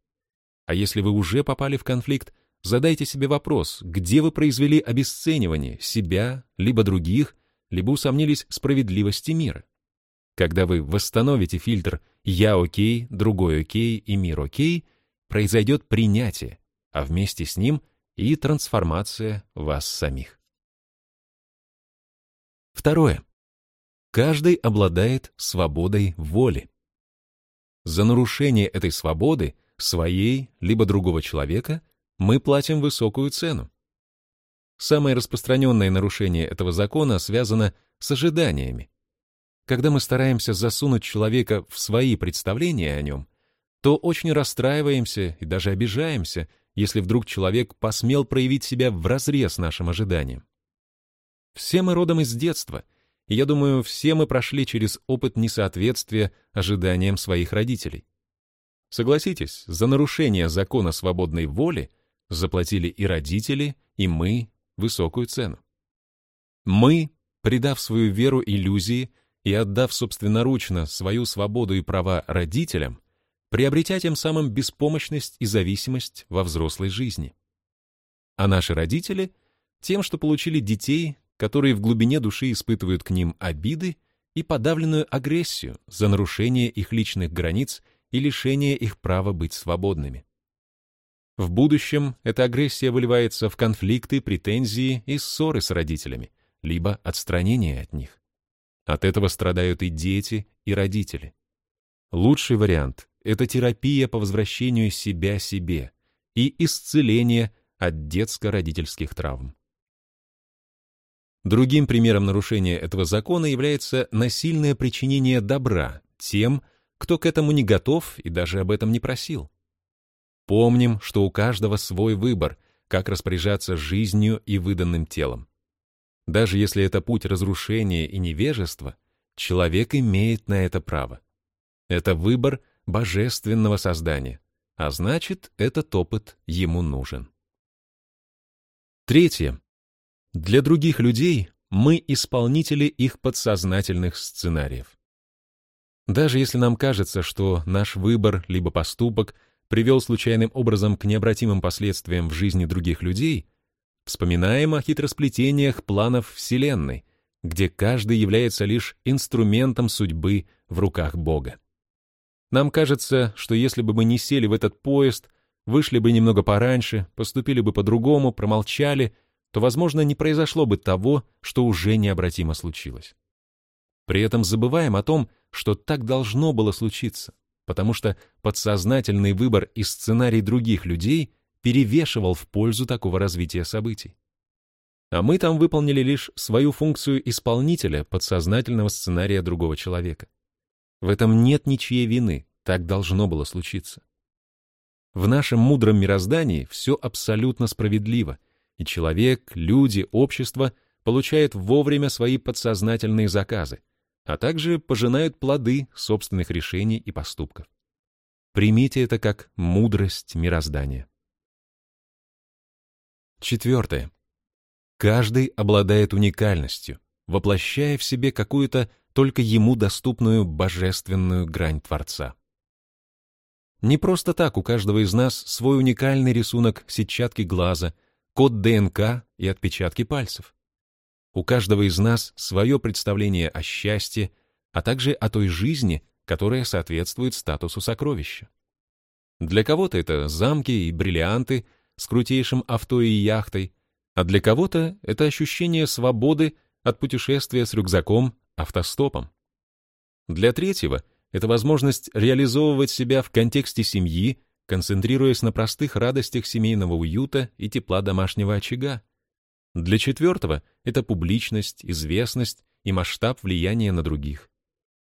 А если вы уже попали в конфликт, задайте себе вопрос, где вы произвели обесценивание себя, либо других, либо усомнились в справедливости мира. Когда вы восстановите фильтр «я окей», «другой окей» и «мир окей», произойдет принятие, а вместе с ним и трансформация вас самих. Второе. Каждый обладает свободой воли. За нарушение этой свободы, своей либо другого человека, мы платим высокую цену. Самое распространенное нарушение этого закона связано с ожиданиями. Когда мы стараемся засунуть человека в свои представления о нем, то очень расстраиваемся и даже обижаемся, если вдруг человек посмел проявить себя вразрез нашим ожиданиям. Все мы родом из детства, и я думаю, все мы прошли через опыт несоответствия ожиданиям своих родителей. Согласитесь, за нарушение закона свободной воли заплатили и родители, и мы высокую цену. Мы, предав свою веру иллюзии и отдав собственноручно свою свободу и права родителям, приобретя тем самым беспомощность и зависимость во взрослой жизни. А наши родители — тем, что получили детей, которые в глубине души испытывают к ним обиды и подавленную агрессию за нарушение их личных границ и лишение их права быть свободными. В будущем эта агрессия выливается в конфликты, претензии и ссоры с родителями, либо отстранение от них. От этого страдают и дети, и родители. Лучший вариант — это терапия по возвращению себя себе и исцеление от детско-родительских травм. Другим примером нарушения этого закона является насильное причинение добра тем, кто к этому не готов и даже об этом не просил. Помним, что у каждого свой выбор, как распоряжаться жизнью и выданным телом. Даже если это путь разрушения и невежества, человек имеет на это право. Это выбор божественного создания, а значит, этот опыт ему нужен. Третье. Для других людей мы исполнители их подсознательных сценариев. Даже если нам кажется, что наш выбор либо поступок привел случайным образом к необратимым последствиям в жизни других людей, вспоминаем о хитросплетениях планов Вселенной, где каждый является лишь инструментом судьбы в руках Бога. Нам кажется, что если бы мы не сели в этот поезд, вышли бы немного пораньше, поступили бы по-другому, промолчали, то, возможно, не произошло бы того, что уже необратимо случилось. При этом забываем о том, что так должно было случиться потому что подсознательный выбор и сценарий других людей перевешивал в пользу такого развития событий. А мы там выполнили лишь свою функцию исполнителя подсознательного сценария другого человека. В этом нет ничьей вины, так должно было случиться. В нашем мудром мироздании все абсолютно справедливо, и человек, люди, общество получают вовремя свои подсознательные заказы, а также пожинают плоды собственных решений и поступков. Примите это как мудрость мироздания. Четвертое. Каждый обладает уникальностью, воплощая в себе какую-то только ему доступную божественную грань Творца. Не просто так у каждого из нас свой уникальный рисунок сетчатки глаза, код ДНК и отпечатки пальцев. У каждого из нас свое представление о счастье, а также о той жизни, которая соответствует статусу сокровища. Для кого-то это замки и бриллианты с крутейшим авто и яхтой, а для кого-то это ощущение свободы от путешествия с рюкзаком, автостопом. Для третьего это возможность реализовывать себя в контексте семьи, концентрируясь на простых радостях семейного уюта и тепла домашнего очага. Для четвертого это публичность, известность и масштаб влияния на других.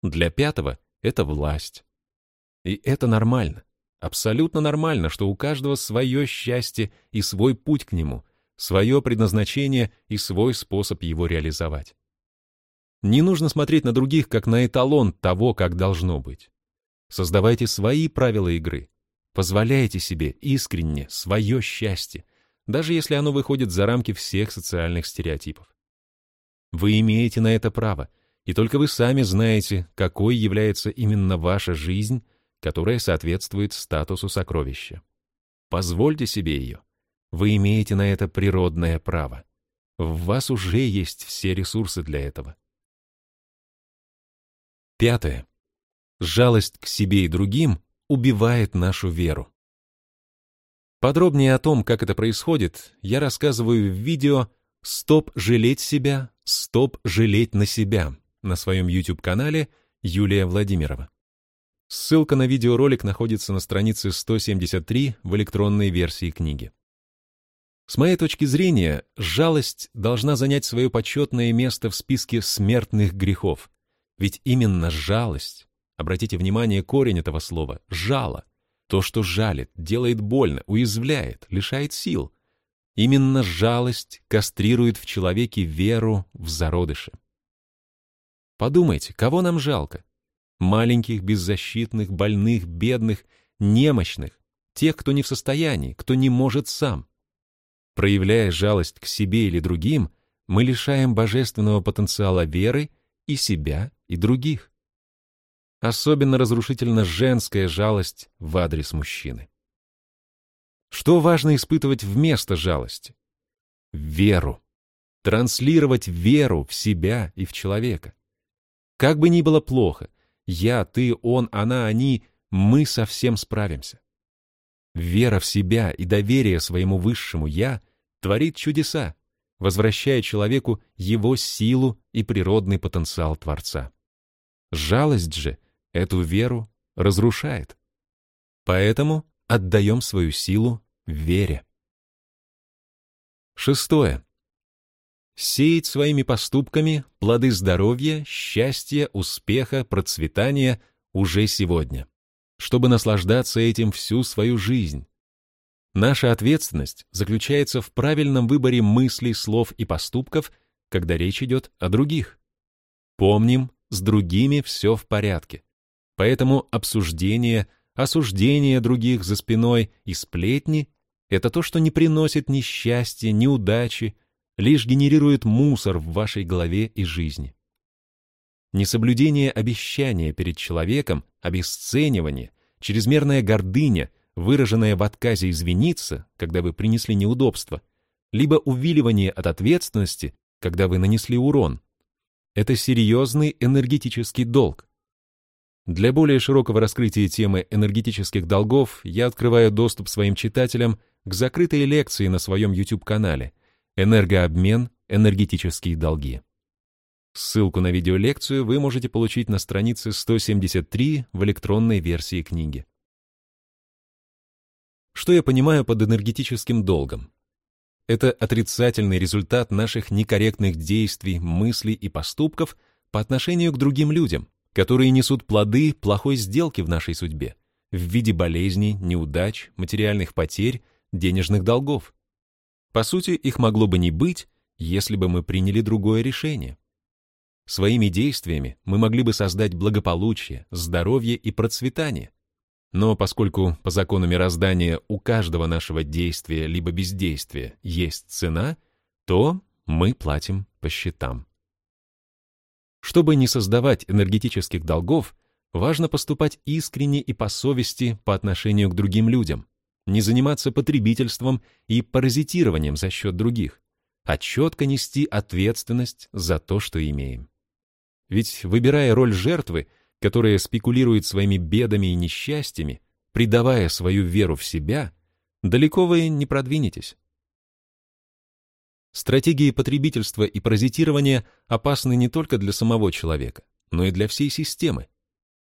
Для пятого это власть. И это нормально. Абсолютно нормально, что у каждого свое счастье и свой путь к нему, свое предназначение и свой способ его реализовать. Не нужно смотреть на других как на эталон того, как должно быть. Создавайте свои правила игры. Позволяйте себе искренне свое счастье, даже если оно выходит за рамки всех социальных стереотипов. Вы имеете на это право, и только вы сами знаете, какой является именно ваша жизнь, которая соответствует статусу сокровища. Позвольте себе ее. Вы имеете на это природное право. В вас уже есть все ресурсы для этого. Пятое. Жалость к себе и другим убивает нашу веру. Подробнее о том, как это происходит, я рассказываю в видео «Стоп жалеть себя, стоп жалеть на себя» на своем YouTube-канале Юлия Владимирова. Ссылка на видеоролик находится на странице 173 в электронной версии книги. С моей точки зрения, жалость должна занять свое почетное место в списке смертных грехов. Ведь именно жалость, обратите внимание, корень этого слова — жало, то, что жалит, делает больно, уязвляет, лишает сил. Именно жалость кастрирует в человеке веру в зародыше. Подумайте, кого нам жалко? Маленьких, беззащитных, больных, бедных, немощных, тех, кто не в состоянии, кто не может сам. Проявляя жалость к себе или другим, мы лишаем божественного потенциала веры и себя, и других. Особенно разрушительна женская жалость в адрес мужчины. Что важно испытывать вместо жалости? Веру. Транслировать веру в себя и в человека. Как бы ни было плохо, я, ты, он, она, они, мы совсем справимся. Вера в себя и доверие своему высшему «я» творит чудеса, возвращая человеку его силу и природный потенциал Творца. Жалость же эту веру разрушает. Поэтому отдаем свою силу вере. Шестое. Сеять своими поступками плоды здоровья, счастья, успеха, процветания уже сегодня, чтобы наслаждаться этим всю свою жизнь, Наша ответственность заключается в правильном выборе мыслей, слов и поступков, когда речь идет о других. Помним, с другими все в порядке. Поэтому обсуждение, осуждение других за спиной и сплетни — это то, что не приносит ни счастья, ни удачи, лишь генерирует мусор в вашей голове и жизни. Несоблюдение обещания перед человеком, обесценивание, чрезмерная гордыня выраженное в отказе извиниться, когда вы принесли неудобство, либо увиливание от ответственности, когда вы нанесли урон. Это серьезный энергетический долг. Для более широкого раскрытия темы энергетических долгов я открываю доступ своим читателям к закрытой лекции на своем YouTube-канале «Энергообмен. Энергетические долги». Ссылку на видеолекцию вы можете получить на странице 173 в электронной версии книги. Что я понимаю под энергетическим долгом? Это отрицательный результат наших некорректных действий, мыслей и поступков по отношению к другим людям, которые несут плоды плохой сделки в нашей судьбе в виде болезней, неудач, материальных потерь, денежных долгов. По сути, их могло бы не быть, если бы мы приняли другое решение. Своими действиями мы могли бы создать благополучие, здоровье и процветание, но поскольку по закону мироздания у каждого нашего действия либо бездействия есть цена, то мы платим по счетам. Чтобы не создавать энергетических долгов, важно поступать искренне и по совести по отношению к другим людям, не заниматься потребительством и паразитированием за счет других, а четко нести ответственность за то, что имеем. Ведь, выбирая роль жертвы, которая спекулирует своими бедами и несчастьями, предавая свою веру в себя, далеко вы не продвинетесь. Стратегии потребительства и паразитирования опасны не только для самого человека, но и для всей системы.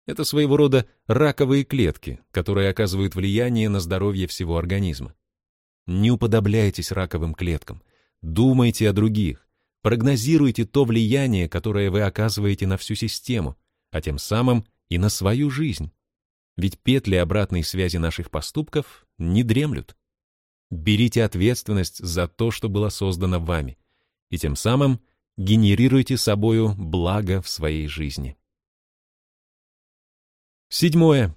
Это своего рода раковые клетки, которые оказывают влияние на здоровье всего организма. Не уподобляйтесь раковым клеткам, думайте о других, прогнозируйте то влияние, которое вы оказываете на всю систему, а тем самым и на свою жизнь. Ведь петли обратной связи наших поступков не дремлют. Берите ответственность за то, что было создано вами, и тем самым генерируйте собою благо в своей жизни. Седьмое.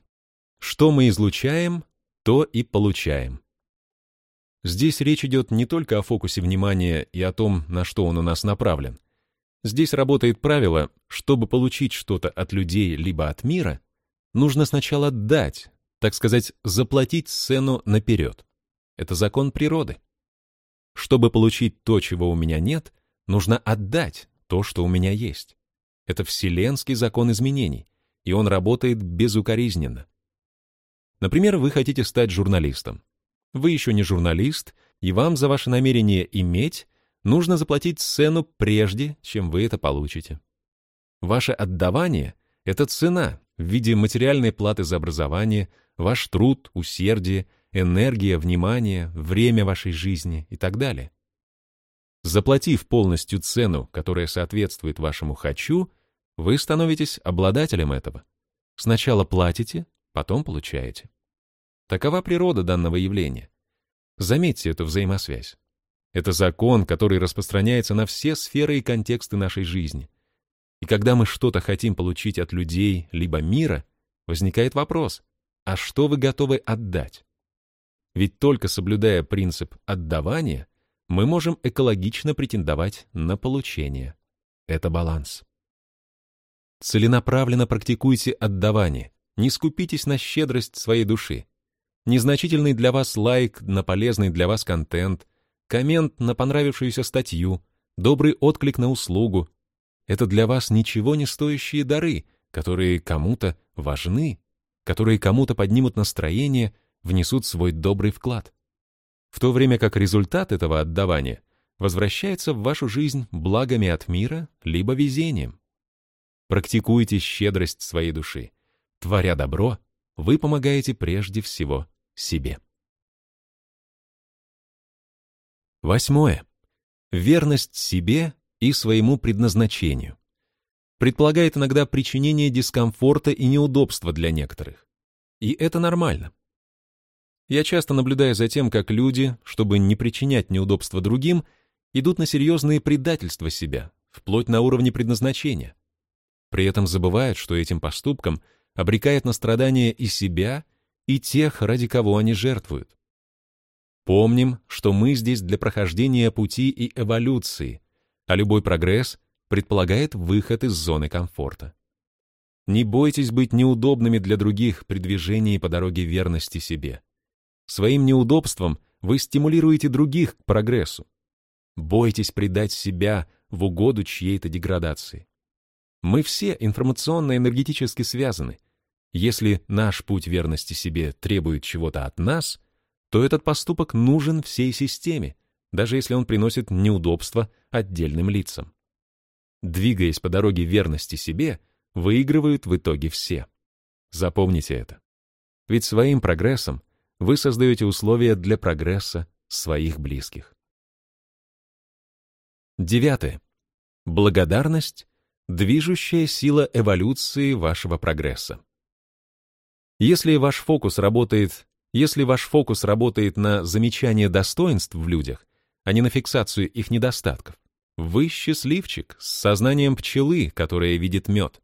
Что мы излучаем, то и получаем. Здесь речь идет не только о фокусе внимания и о том, на что он у нас направлен. Здесь работает правило, чтобы получить что-то от людей либо от мира, нужно сначала дать, так сказать, заплатить сцену наперед. Это закон природы. Чтобы получить то, чего у меня нет, нужно отдать то, что у меня есть. Это вселенский закон изменений, и он работает безукоризненно. Например, вы хотите стать журналистом. Вы еще не журналист, и вам за ваше намерение иметь нужно заплатить цену прежде, чем вы это получите. Ваше отдавание — это цена в виде материальной платы за образование, ваш труд, усердие, энергия, внимание, время вашей жизни и так далее. Заплатив полностью цену, которая соответствует вашему «хочу», вы становитесь обладателем этого. Сначала платите, потом получаете. Такова природа данного явления. Заметьте эту взаимосвязь. Это закон, который распространяется на все сферы и контексты нашей жизни. И когда мы что-то хотим получить от людей либо мира, возникает вопрос, а что вы готовы отдать? Ведь только соблюдая принцип отдавания, мы можем экологично претендовать на получение. Это баланс. Целенаправленно практикуйте отдавание, не скупитесь на щедрость своей души. Незначительный для вас лайк на полезный для вас контент, коммент на понравившуюся статью, добрый отклик на услугу — это для вас ничего не стоящие дары, которые кому-то важны, которые кому-то поднимут настроение, внесут свой добрый вклад. В то время как результат этого отдавания возвращается в вашу жизнь благами от мира либо везением. Практикуйте щедрость своей души. Творя добро, вы помогаете прежде всего себе. Восьмое. Верность себе и своему предназначению. Предполагает иногда причинение дискомфорта и неудобства для некоторых. И это нормально. Я часто наблюдаю за тем, как люди, чтобы не причинять неудобства другим, идут на серьезные предательства себя, вплоть на уровне предназначения. При этом забывают, что этим поступком обрекает на страдания и себя, и тех, ради кого они жертвуют. Помним, что мы здесь для прохождения пути и эволюции, а любой прогресс предполагает выход из зоны комфорта. Не бойтесь быть неудобными для других при движении по дороге верности себе. Своим неудобством вы стимулируете других к прогрессу. Бойтесь предать себя в угоду чьей-то деградации. Мы все информационно-энергетически связаны, если наш путь верности себе требует чего-то от нас, то этот поступок нужен всей системе, даже если он приносит неудобства отдельным лицам. Двигаясь по дороге верности себе, выигрывают в итоге все. Запомните это. Ведь своим прогрессом вы создаете условия для прогресса своих близких. Девятое. Благодарность — движущая сила эволюции вашего прогресса. Если ваш фокус работает, если ваш фокус работает на замечание достоинств в людях, а не на фиксацию их недостатков, вы счастливчик с сознанием пчелы, которая видит мед.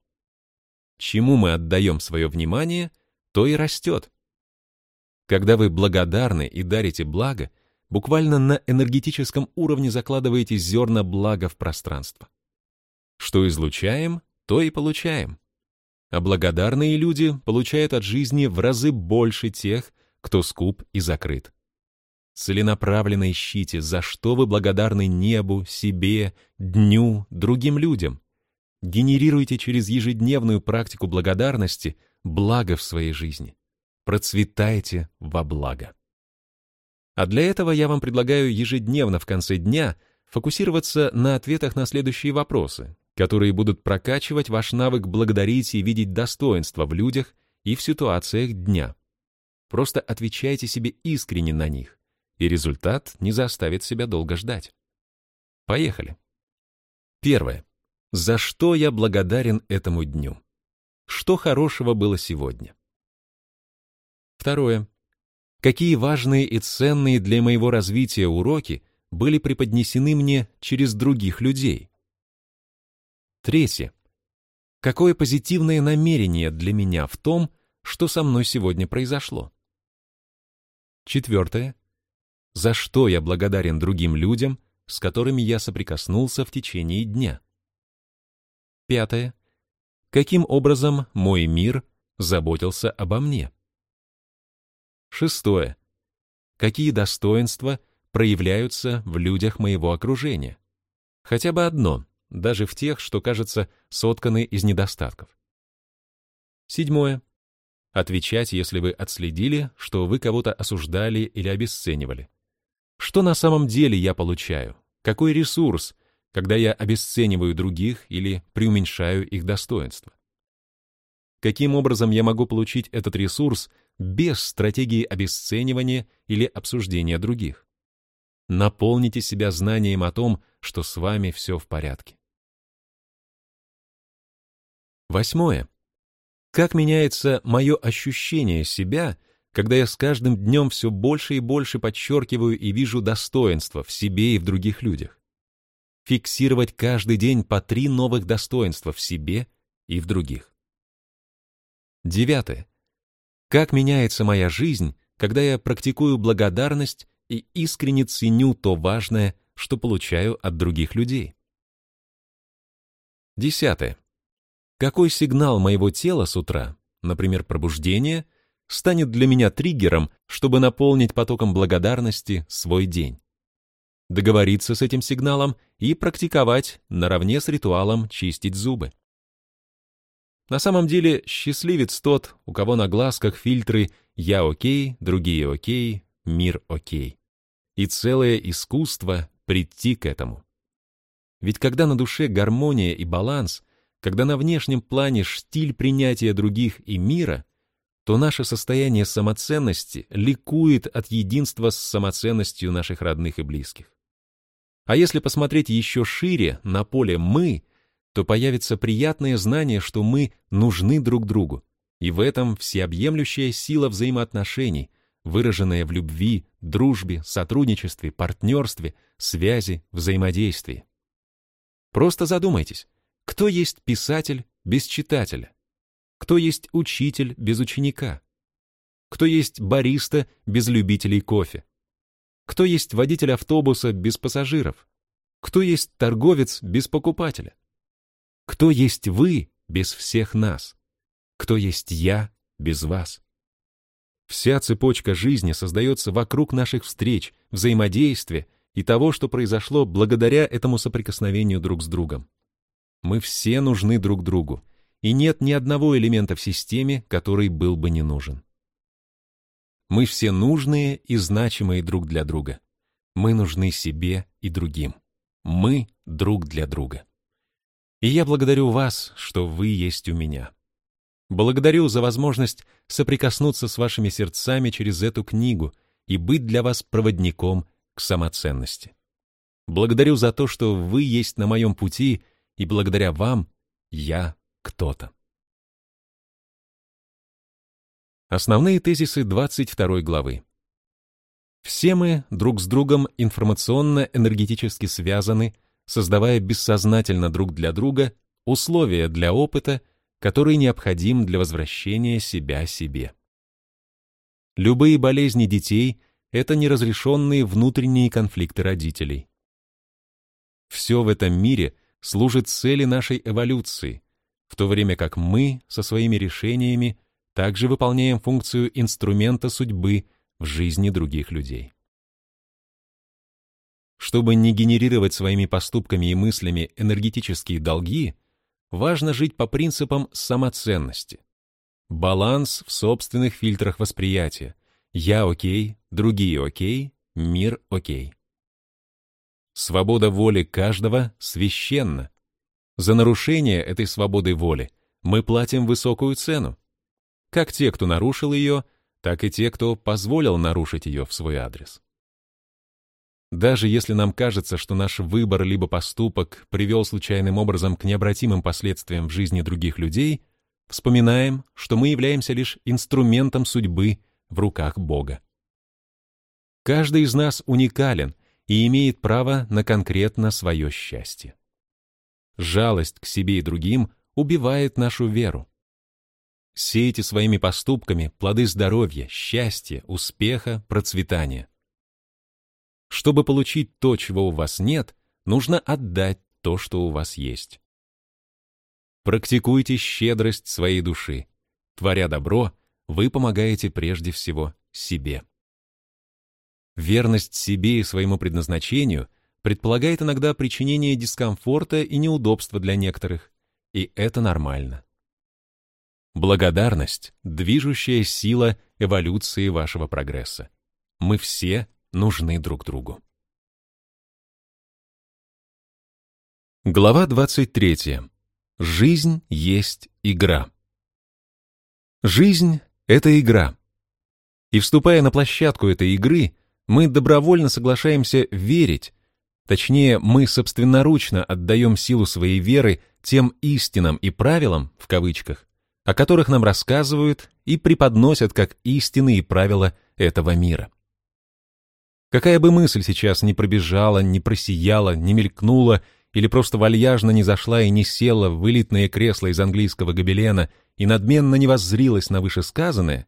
Чему мы отдаем свое внимание, то и растет. Когда вы благодарны и дарите благо, буквально на энергетическом уровне закладываете зерна блага в пространство. Что излучаем, то и получаем а благодарные люди получают от жизни в разы больше тех, кто скуп и закрыт. Целенаправленно ищите, за что вы благодарны небу, себе, дню, другим людям. Генерируйте через ежедневную практику благодарности благо в своей жизни. Процветайте во благо. А для этого я вам предлагаю ежедневно в конце дня фокусироваться на ответах на следующие вопросы, которые будут прокачивать ваш навык благодарить и видеть достоинство в людях и в ситуациях дня. Просто отвечайте себе искренне на них, и результат не заставит себя долго ждать. Поехали. Первое. За что я благодарен этому дню? Что хорошего было сегодня? Второе. Какие важные и ценные для моего развития уроки были преподнесены мне через других людей? Третье. Какое позитивное намерение для меня в том, что со мной сегодня произошло. Четвертое. За что я благодарен другим людям, с которыми я соприкоснулся в течение дня. Пятое. Каким образом мой мир заботился обо мне? Шестое. Какие достоинства проявляются в людях моего окружения? Хотя бы одно, даже в тех, что, кажется, сотканы из недостатков. Седьмое. Отвечать, если вы отследили, что вы кого-то осуждали или обесценивали. Что на самом деле я получаю? Какой ресурс, когда я обесцениваю других или преуменьшаю их достоинство? Каким образом я могу получить этот ресурс без стратегии обесценивания или обсуждения других? Наполните себя знанием о том, что с вами все в порядке. Восьмое. Как меняется мое ощущение себя, когда я с каждым днем все больше и больше подчеркиваю и вижу достоинства в себе и в других людях? Фиксировать каждый день по три новых достоинства в себе и в других. Девятое. Как меняется моя жизнь, когда я практикую благодарность и искренне ценю то важное, что получаю от других людей. Десятое. Какой сигнал моего тела с утра, например, пробуждение, станет для меня триггером, чтобы наполнить потоком благодарности свой день? Договориться с этим сигналом и практиковать наравне с ритуалом чистить зубы. На самом деле, счастливец тот, у кого на глазках фильтры «я окей», «другие окей», «мир окей» и целое искусство прийти к этому. Ведь когда на душе гармония и баланс, когда на внешнем плане штиль принятия других и мира, то наше состояние самоценности ликует от единства с самоценностью наших родных и близких. А если посмотреть еще шире, на поле «мы», то появится приятное знание, что мы нужны друг другу, и в этом всеобъемлющая сила взаимоотношений, выраженная в любви, дружбе, сотрудничестве, партнерстве, связи, взаимодействии. Просто задумайтесь, кто есть писатель без читателя? Кто есть учитель без ученика? Кто есть бариста без любителей кофе? Кто есть водитель автобуса без пассажиров? Кто есть торговец без покупателя? Кто есть вы без всех нас? Кто есть я без вас? Вся цепочка жизни создается вокруг наших встреч, взаимодействия и того, что произошло благодаря этому соприкосновению друг с другом. Мы все нужны друг другу, и нет ни одного элемента в системе, который был бы не нужен. Мы все нужные и значимые друг для друга. Мы нужны себе и другим. Мы друг для друга. И я благодарю вас, что вы есть у меня. Благодарю за возможность соприкоснуться с вашими сердцами через эту книгу и быть для вас проводником к самоценности. Благодарю за то, что вы есть на моем пути, и благодаря вам я кто-то. Основные тезисы 22 главы. Все мы друг с другом информационно-энергетически связаны, создавая бессознательно друг для друга условия для опыта который необходим для возвращения себя себе. Любые болезни детей — это неразрешенные внутренние конфликты родителей. Все в этом мире служит цели нашей эволюции, в то время как мы со своими решениями также выполняем функцию инструмента судьбы в жизни других людей. Чтобы не генерировать своими поступками и мыслями энергетические долги — важно жить по принципам самоценности. Баланс в собственных фильтрах восприятия. Я окей, другие окей, мир окей. Свобода воли каждого священна. За нарушение этой свободы воли мы платим высокую цену. Как те, кто нарушил ее, так и те, кто позволил нарушить ее в свой адрес. Даже если нам кажется, что наш выбор либо поступок привел случайным образом к необратимым последствиям в жизни других людей, вспоминаем, что мы являемся лишь инструментом судьбы в руках Бога. Каждый из нас уникален и имеет право на конкретно свое счастье. Жалость к себе и другим убивает нашу веру. Сейте своими поступками плоды здоровья, счастья, успеха, процветания. Чтобы получить то, чего у вас нет, нужно отдать то, что у вас есть. Практикуйте щедрость своей души. Творя добро, вы помогаете прежде всего себе. Верность себе и своему предназначению предполагает иногда причинение дискомфорта и неудобства для некоторых, и это нормально. Благодарность — движущая сила эволюции вашего прогресса. Мы все нужны друг другу. Глава 23. Жизнь есть игра. Жизнь — это игра. И вступая на площадку этой игры, мы добровольно соглашаемся верить, точнее, мы собственноручно отдаем силу своей веры тем истинам и правилам, в кавычках, о которых нам рассказывают и преподносят как истины и правила этого мира. Какая бы мысль сейчас ни пробежала, ни просияла, ни мелькнула, или просто вальяжно не зашла и не села в элитное кресло из английского гобелена и надменно не воззрилась на вышесказанное,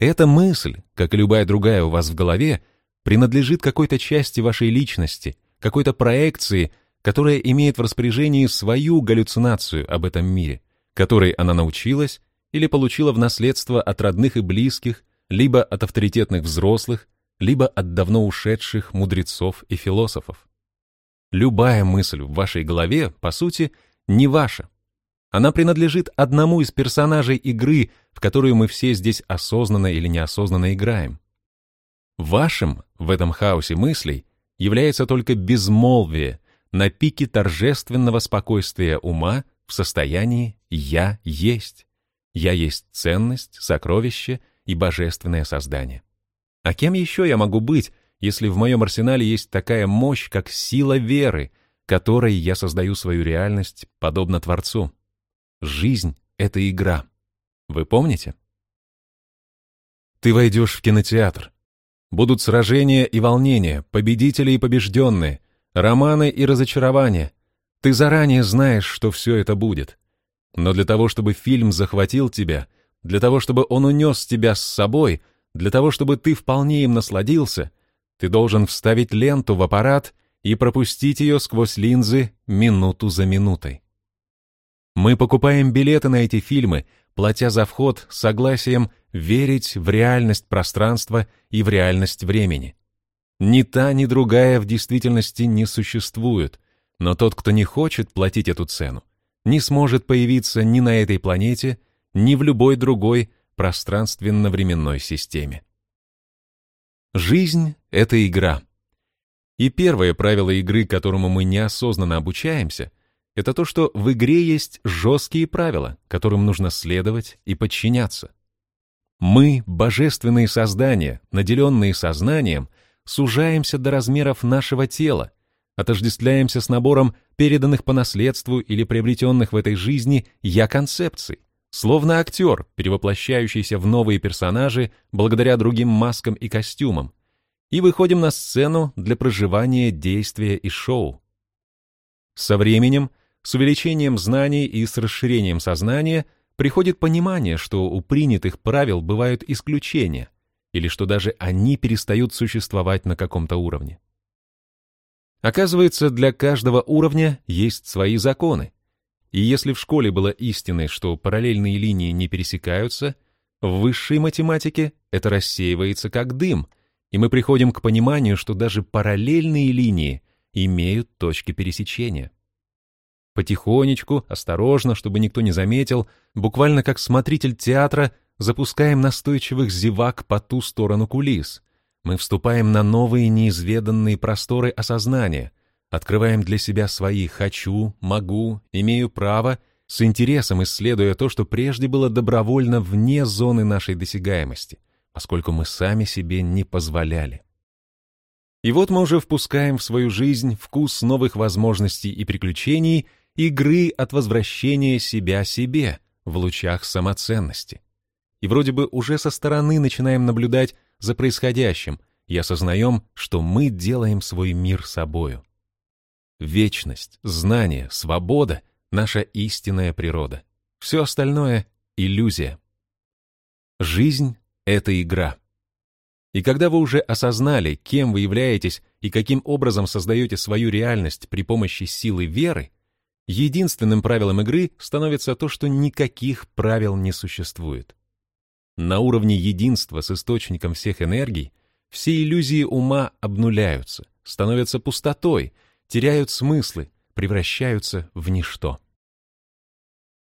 эта мысль, как и любая другая у вас в голове, принадлежит какой-то части вашей личности, какой-то проекции, которая имеет в распоряжении свою галлюцинацию об этом мире, которой она научилась или получила в наследство от родных и близких, либо от авторитетных взрослых, либо от давно ушедших мудрецов и философов. Любая мысль в вашей голове, по сути, не ваша. Она принадлежит одному из персонажей игры, в которую мы все здесь осознанно или неосознанно играем. Вашим в этом хаосе мыслей является только безмолвие на пике торжественного спокойствия ума в состоянии «я есть». Я есть ценность, сокровище и божественное создание. А кем еще я могу быть, если в моем арсенале есть такая мощь, как сила веры, которой я создаю свою реальность, подобно Творцу. Жизнь — это игра. Вы помните? Ты войдешь в кинотеатр. Будут сражения и волнения, победители и побежденные, романы и разочарования. Ты заранее знаешь, что все это будет. Но для того, чтобы фильм захватил тебя, для того, чтобы он унес тебя с собой, для того, чтобы ты вполне им насладился, ты должен вставить ленту в аппарат и пропустить ее сквозь линзы минуту за минутой. Мы покупаем билеты на эти фильмы, платя за вход согласием верить в реальность пространства и в реальность времени. Ни та, ни другая в действительности не существует, но тот, кто не хочет платить эту цену, не сможет появиться ни на этой планете, ни в любой другой пространственно-временной системе. Жизнь — это игра. И первое правило игры, которому мы неосознанно обучаемся, это то, что в игре есть жесткие правила, которым нужно следовать и подчиняться. Мы, божественные создания, наделенные сознанием, сужаемся до размеров нашего тела, отождествляемся с набором переданных по наследству или приобретенных в этой жизни «я-концепций», Словно актер, перевоплощающийся в новые персонажи благодаря другим маскам и костюмам. И выходим на сцену для проживания действия и шоу. Со временем, с увеличением знаний и с расширением сознания приходит понимание, что у принятых правил бывают исключения, или что даже они перестают существовать на каком-то уровне. Оказывается, для каждого уровня есть свои законы, и если в школе было истиной, что параллельные линии не пересекаются, в высшей математике это рассеивается как дым, и мы приходим к пониманию, что даже параллельные линии имеют точки пересечения. Потихонечку, осторожно, чтобы никто не заметил, буквально как смотритель театра, запускаем настойчивых зевак по ту сторону кулис. Мы вступаем на новые неизведанные просторы осознания — открываем для себя свои «хочу», «могу», «имею право», с интересом исследуя то, что прежде было добровольно вне зоны нашей досягаемости, поскольку мы сами себе не позволяли. И вот мы уже впускаем в свою жизнь вкус новых возможностей и приключений, игры от возвращения себя себе в лучах самоценности. И вроде бы уже со стороны начинаем наблюдать за происходящим и осознаем, что мы делаем свой мир собою. Вечность, знание, свобода — наша истинная природа. Все остальное — иллюзия, Жизнь — это игра. И когда вы уже осознали, кем вы являетесь и каким образом создаете свою реальность при помощи силы веры, единственным правилом игры становится то, что никаких правил не существует. На уровне единства с источником всех энергий все иллюзии ума обнуляются, становятся пустотой, теряют смыслы, превращаются в ничто.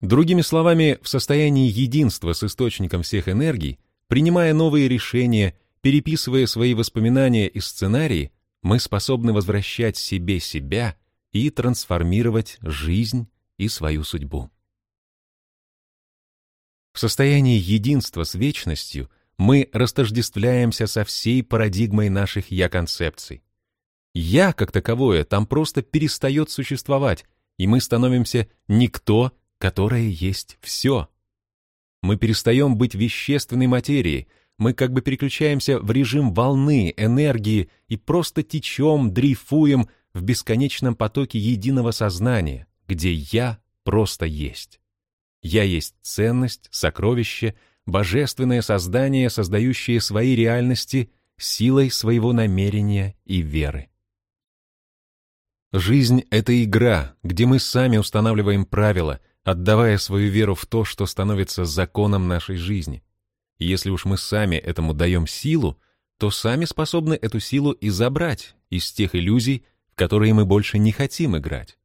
Другими словами, в состоянии единства с источником всех энергий, принимая новые решения Переписывая свои воспоминания и сценарии, мы способны возвращать себе себя и трансформировать жизнь и свою судьбу. В состоянии единства с вечностью мы растождествляемся со всей парадигмой наших «я-концепций». «Я» как таковое там просто перестает существовать, и мы становимся «никто», которое есть все. Мы перестаем быть вещественной материей, мы как бы переключаемся в режим волны, энергии и просто течем, дрейфуем в бесконечном потоке единого сознания, где «я» просто есть. Я есть ценность, сокровище, божественное создание, создающее свои реальности силой своего намерения и веры. Жизнь — это игра, где мы сами устанавливаем правила, отдавая свою веру в то, что становится законом нашей жизни. Если уж мы сами этому даем силу, то сами способны эту силу и забрать из тех иллюзий, в которые мы больше не хотим играть.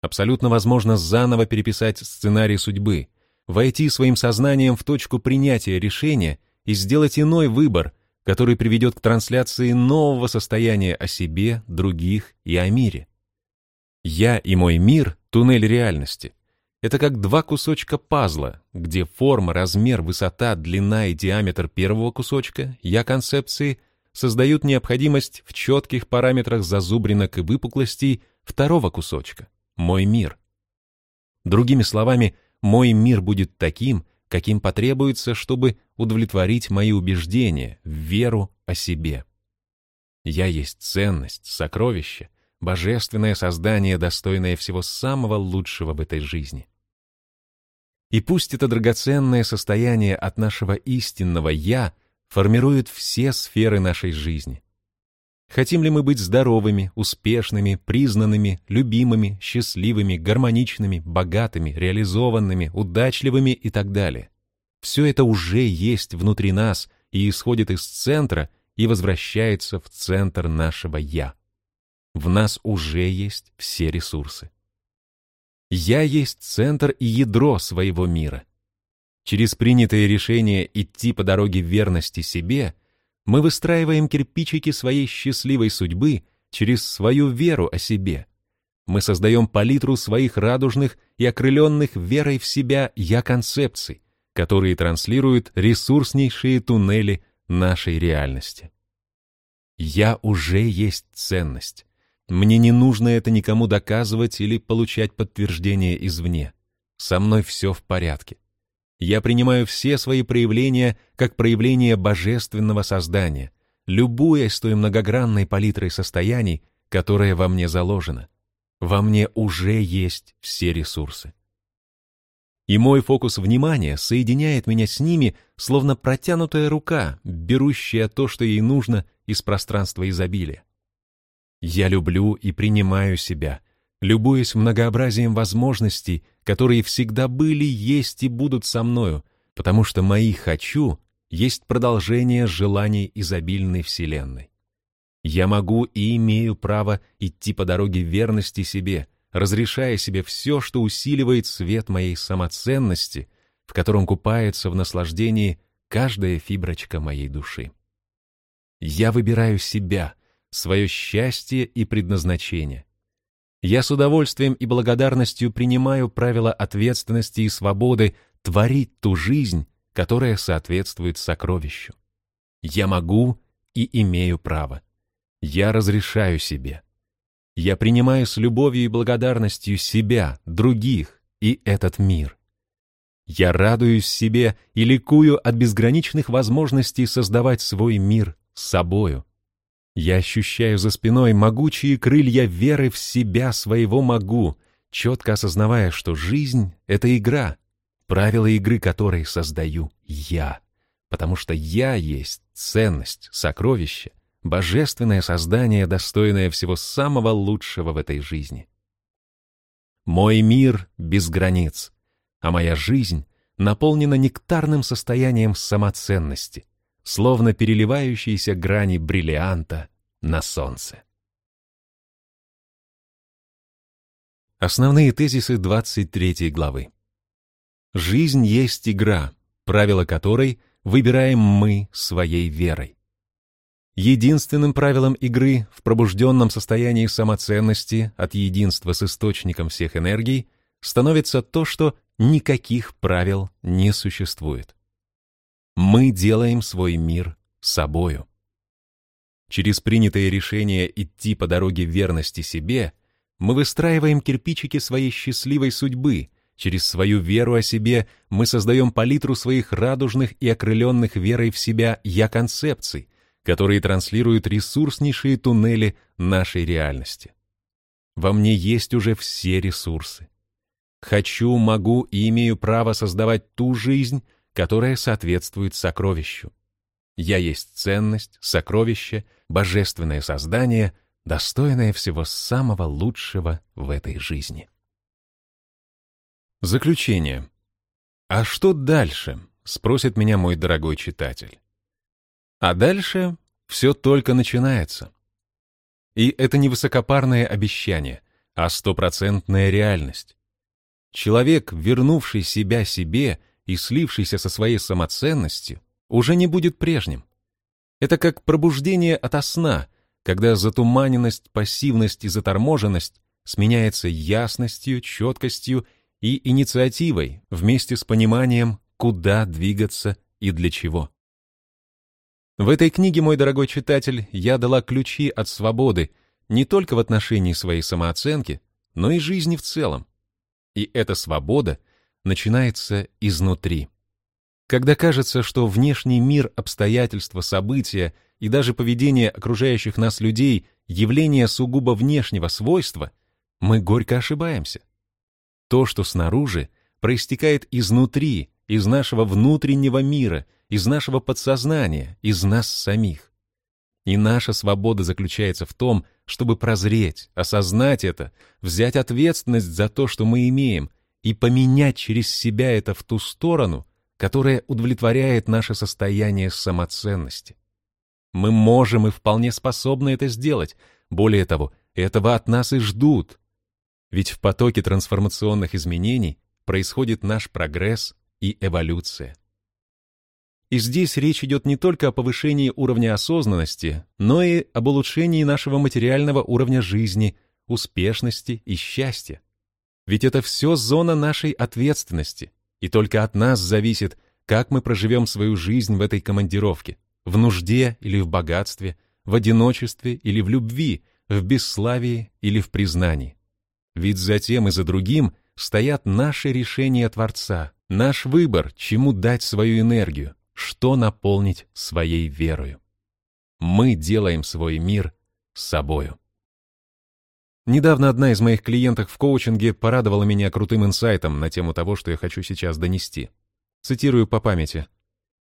Абсолютно возможно заново переписать сценарий судьбы, войти своим сознанием в точку принятия решения и сделать иной выбор, который приведет к трансляции нового состояния о себе, других и о мире. Я и мой мир — туннель реальности — это как два кусочка пазла, где форма, размер, высота, длина и диаметр первого кусочка, я концепции, создают необходимость в четких параметрах зазубринок и выпуклостей второго кусочка, мой мир. Другими словами, мой мир будет таким, каким потребуется, чтобы удовлетворить мои убеждения, веру о себе. Я есть ценность, сокровище, божественное создание, достойное всего самого лучшего в этой жизни. И пусть это драгоценное состояние от нашего истинного «я» формирует все сферы нашей жизни. Хотим ли мы быть здоровыми, успешными, признанными, любимыми, счастливыми, гармоничными, богатыми, реализованными, удачливыми и так далее? Все это уже есть внутри нас и исходит из центра и возвращается в центр нашего «я». В нас уже есть все ресурсы. Я есть центр и ядро своего мира. Через принятое решение идти по дороге верности себе, мы выстраиваем кирпичики своей счастливой судьбы через свою веру о себе. Мы создаем палитру своих радужных и окрыленных верой в себя «я-концепций», которые транслируют ресурснейшие туннели нашей реальности. Я уже есть ценность. Мне не нужно это никому доказывать или получать подтверждение извне. Со мной все в порядке. Я принимаю все свои проявления как проявление божественного создания, любуясь той многогранной палитрой состояний, которая во мне заложена. Во мне уже есть все ресурсы. И мой фокус внимания соединяет меня с ними, словно протянутая рука, берущая то, что ей нужно из пространства изобилия. Я люблю и принимаю себя, любуясь многообразием возможностей, которые всегда были, есть и будут со мною, потому что мои «хочу» есть продолжение желаний изобильной Вселенной. Я могу и имею право идти по дороге верности себе, разрешая себе все, что усиливает свет моей самоценности, в котором купается в наслаждении каждая фиброчка моей души. Я выбираю себя — свое счастье и предназначение. Я с удовольствием и благодарностью принимаю правила ответственности и свободы творить ту жизнь, которая соответствует сокровищу. Я могу и имею право. Я разрешаю себе. Я принимаю с любовью и благодарностью себя, других и этот мир. Я радуюсь себе и ликую от безграничных возможностей создавать свой мир с собою. Я ощущаю за спиной могучие крылья веры в себя своего могу, четко осознавая, что жизнь — это игра, правила игры которой создаю я. потому что я есть ценность, сокровище, божественное создание, достойное всего самого лучшего в этой жизни. Мой мир без границ, а моя жизнь наполнена нектарным состоянием самоценности, словно переливающиеся грани бриллианта на солнце. Основные тезисы 23 главы. Жизнь есть игра, правила которой выбираем мы своей верой. Единственным правилом игры в пробужденном состоянии самоценности от единства с источником всех энергий становится то, что никаких правил не существует. Мы делаем свой мир собою. Через принятое решение идти по дороге верности себе, мы выстраиваем кирпичики своей счастливой судьбы, через свою веру о себе мы создаем палитру своих радужных и окрыленных верой в себя «я-концепций», которые транслируют ресурснейшие туннели нашей реальности. Во мне есть уже все ресурсы. Хочу, могу и имею право создавать ту жизнь, которая соответствует сокровищу. Я есть ценность, сокровище, божественное создание, достойное всего самого лучшего в этой жизни. Заключение. А что дальше? Спросит меня мой дорогой читатель. А дальше все только начинается. И это не высокопарное обещание, а стопроцентная реальность. Человек, вернувший себя себе и слившийся со своей самоценностью, уже не будет прежним. Это как пробуждение ото сна, когда затуманенность, пассивность и заторможенность сменяется ясностью, четкостью и инициативой вместе с пониманием, куда двигаться и для чего. В этой книге, мой дорогой читатель, я дала ключи от свободы не только в отношении своей самооценки, но и жизни в целом. И эта свобода начинается изнутри. Когда кажется, что внешний мир, обстоятельства, события и даже поведение окружающих нас людей — явление сугубо внешнего свойства, мы горько ошибаемся. То, что снаружи, проистекает изнутри, из нашего внутреннего мира, из нашего подсознания, из нас самих. И наша свобода заключается в том, чтобы прозреть, осознать это, взять ответственность за то, что мы имеем, и поменять через себя это в ту сторону, которая удовлетворяет наше состояние самоценности. Мы можем и вполне способны это сделать. Более того, этого от нас и ждут. Ведь в потоке трансформационных изменений происходит наш прогресс и эволюция. И здесь речь идет не только о повышении уровня осознанности, но и об улучшении нашего материального уровня жизни, успешности и счастья. Ведь это все зона нашей ответственности, и только от нас зависит, как мы проживем свою жизнь в этой командировке, в нужде или в богатстве, в одиночестве или в любви, в бесславии или в признании. Ведь за тем и за другим стоят наши решения Творца, наш выбор, чему дать свою энергию, что наполнить своей верою. Мы делаем свой мир собою. Недавно одна из моих клиенток в коучинге порадовала меня крутым инсайтом на тему того, что я хочу сейчас донести. Цитирую по памяти.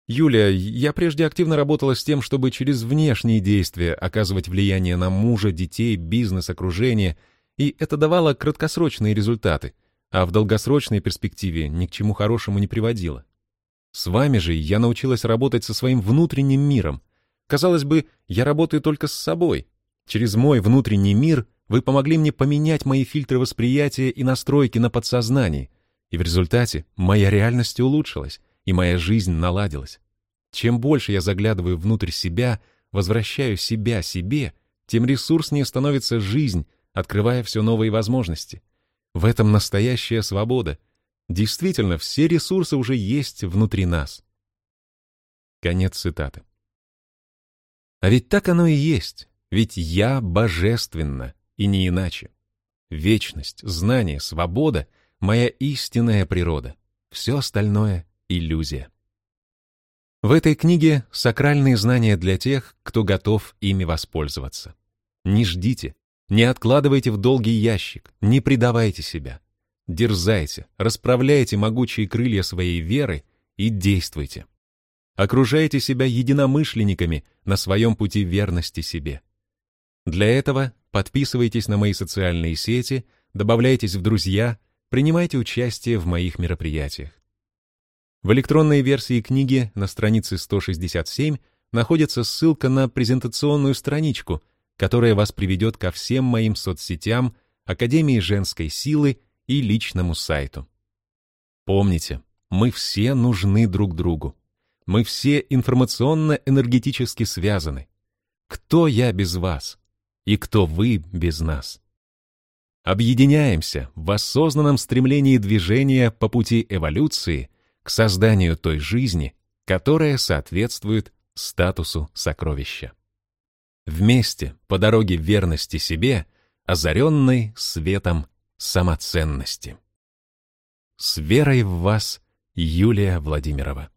«Юлия, я прежде активно работала с тем, чтобы через внешние действия оказывать влияние на мужа, детей, бизнес, окружение, и это давало краткосрочные результаты, а в долгосрочной перспективе ни к чему хорошему не приводило. С вами же я научилась работать со своим внутренним миром. Казалось бы, я работаю только с собой. Через мой внутренний мир вы помогли мне поменять мои фильтры восприятия и настройки на подсознании, и в результате моя реальность улучшилась, и моя жизнь наладилась. Чем больше я заглядываю внутрь себя, возвращаю себя себе, тем ресурснее становится жизнь, открывая все новые возможности. В этом настоящая свобода — Действительно, все ресурсы уже есть внутри нас. Конец цитаты. А ведь так оно и есть. Ведь я божественно, и не иначе. Вечность, знание, свобода — моя истинная природа. Все остальное — иллюзия. В этой книге сакральные знания для тех, кто готов ими воспользоваться. Не ждите, не откладывайте в долгий ящик, не предавайте себя. Дерзайте, расправляйте могучие крылья своей веры и действуйте. окружайте себя единомышленниками на своем пути верности себе. Для этого подписывайтесь на мои социальные сети, добавляйтесь в друзья, принимайте участие в моих мероприятиях. В электронной версии книги на странице 167 находится ссылка на презентационную страничку, которая вас приведет ко всем моим соцсетям, Академии женской силы и личному сайту. Помните, мы все нужны друг другу. Мы все информационно-энергетически связаны. Кто я без вас? И кто вы без нас? Объединяемся в осознанном стремлении движения по пути эволюции к созданию той жизни, которая соответствует статусу сокровища. Вместе по дороге верности себе, озаренной светом самоценности. С верой в вас, Юлия Владимирова.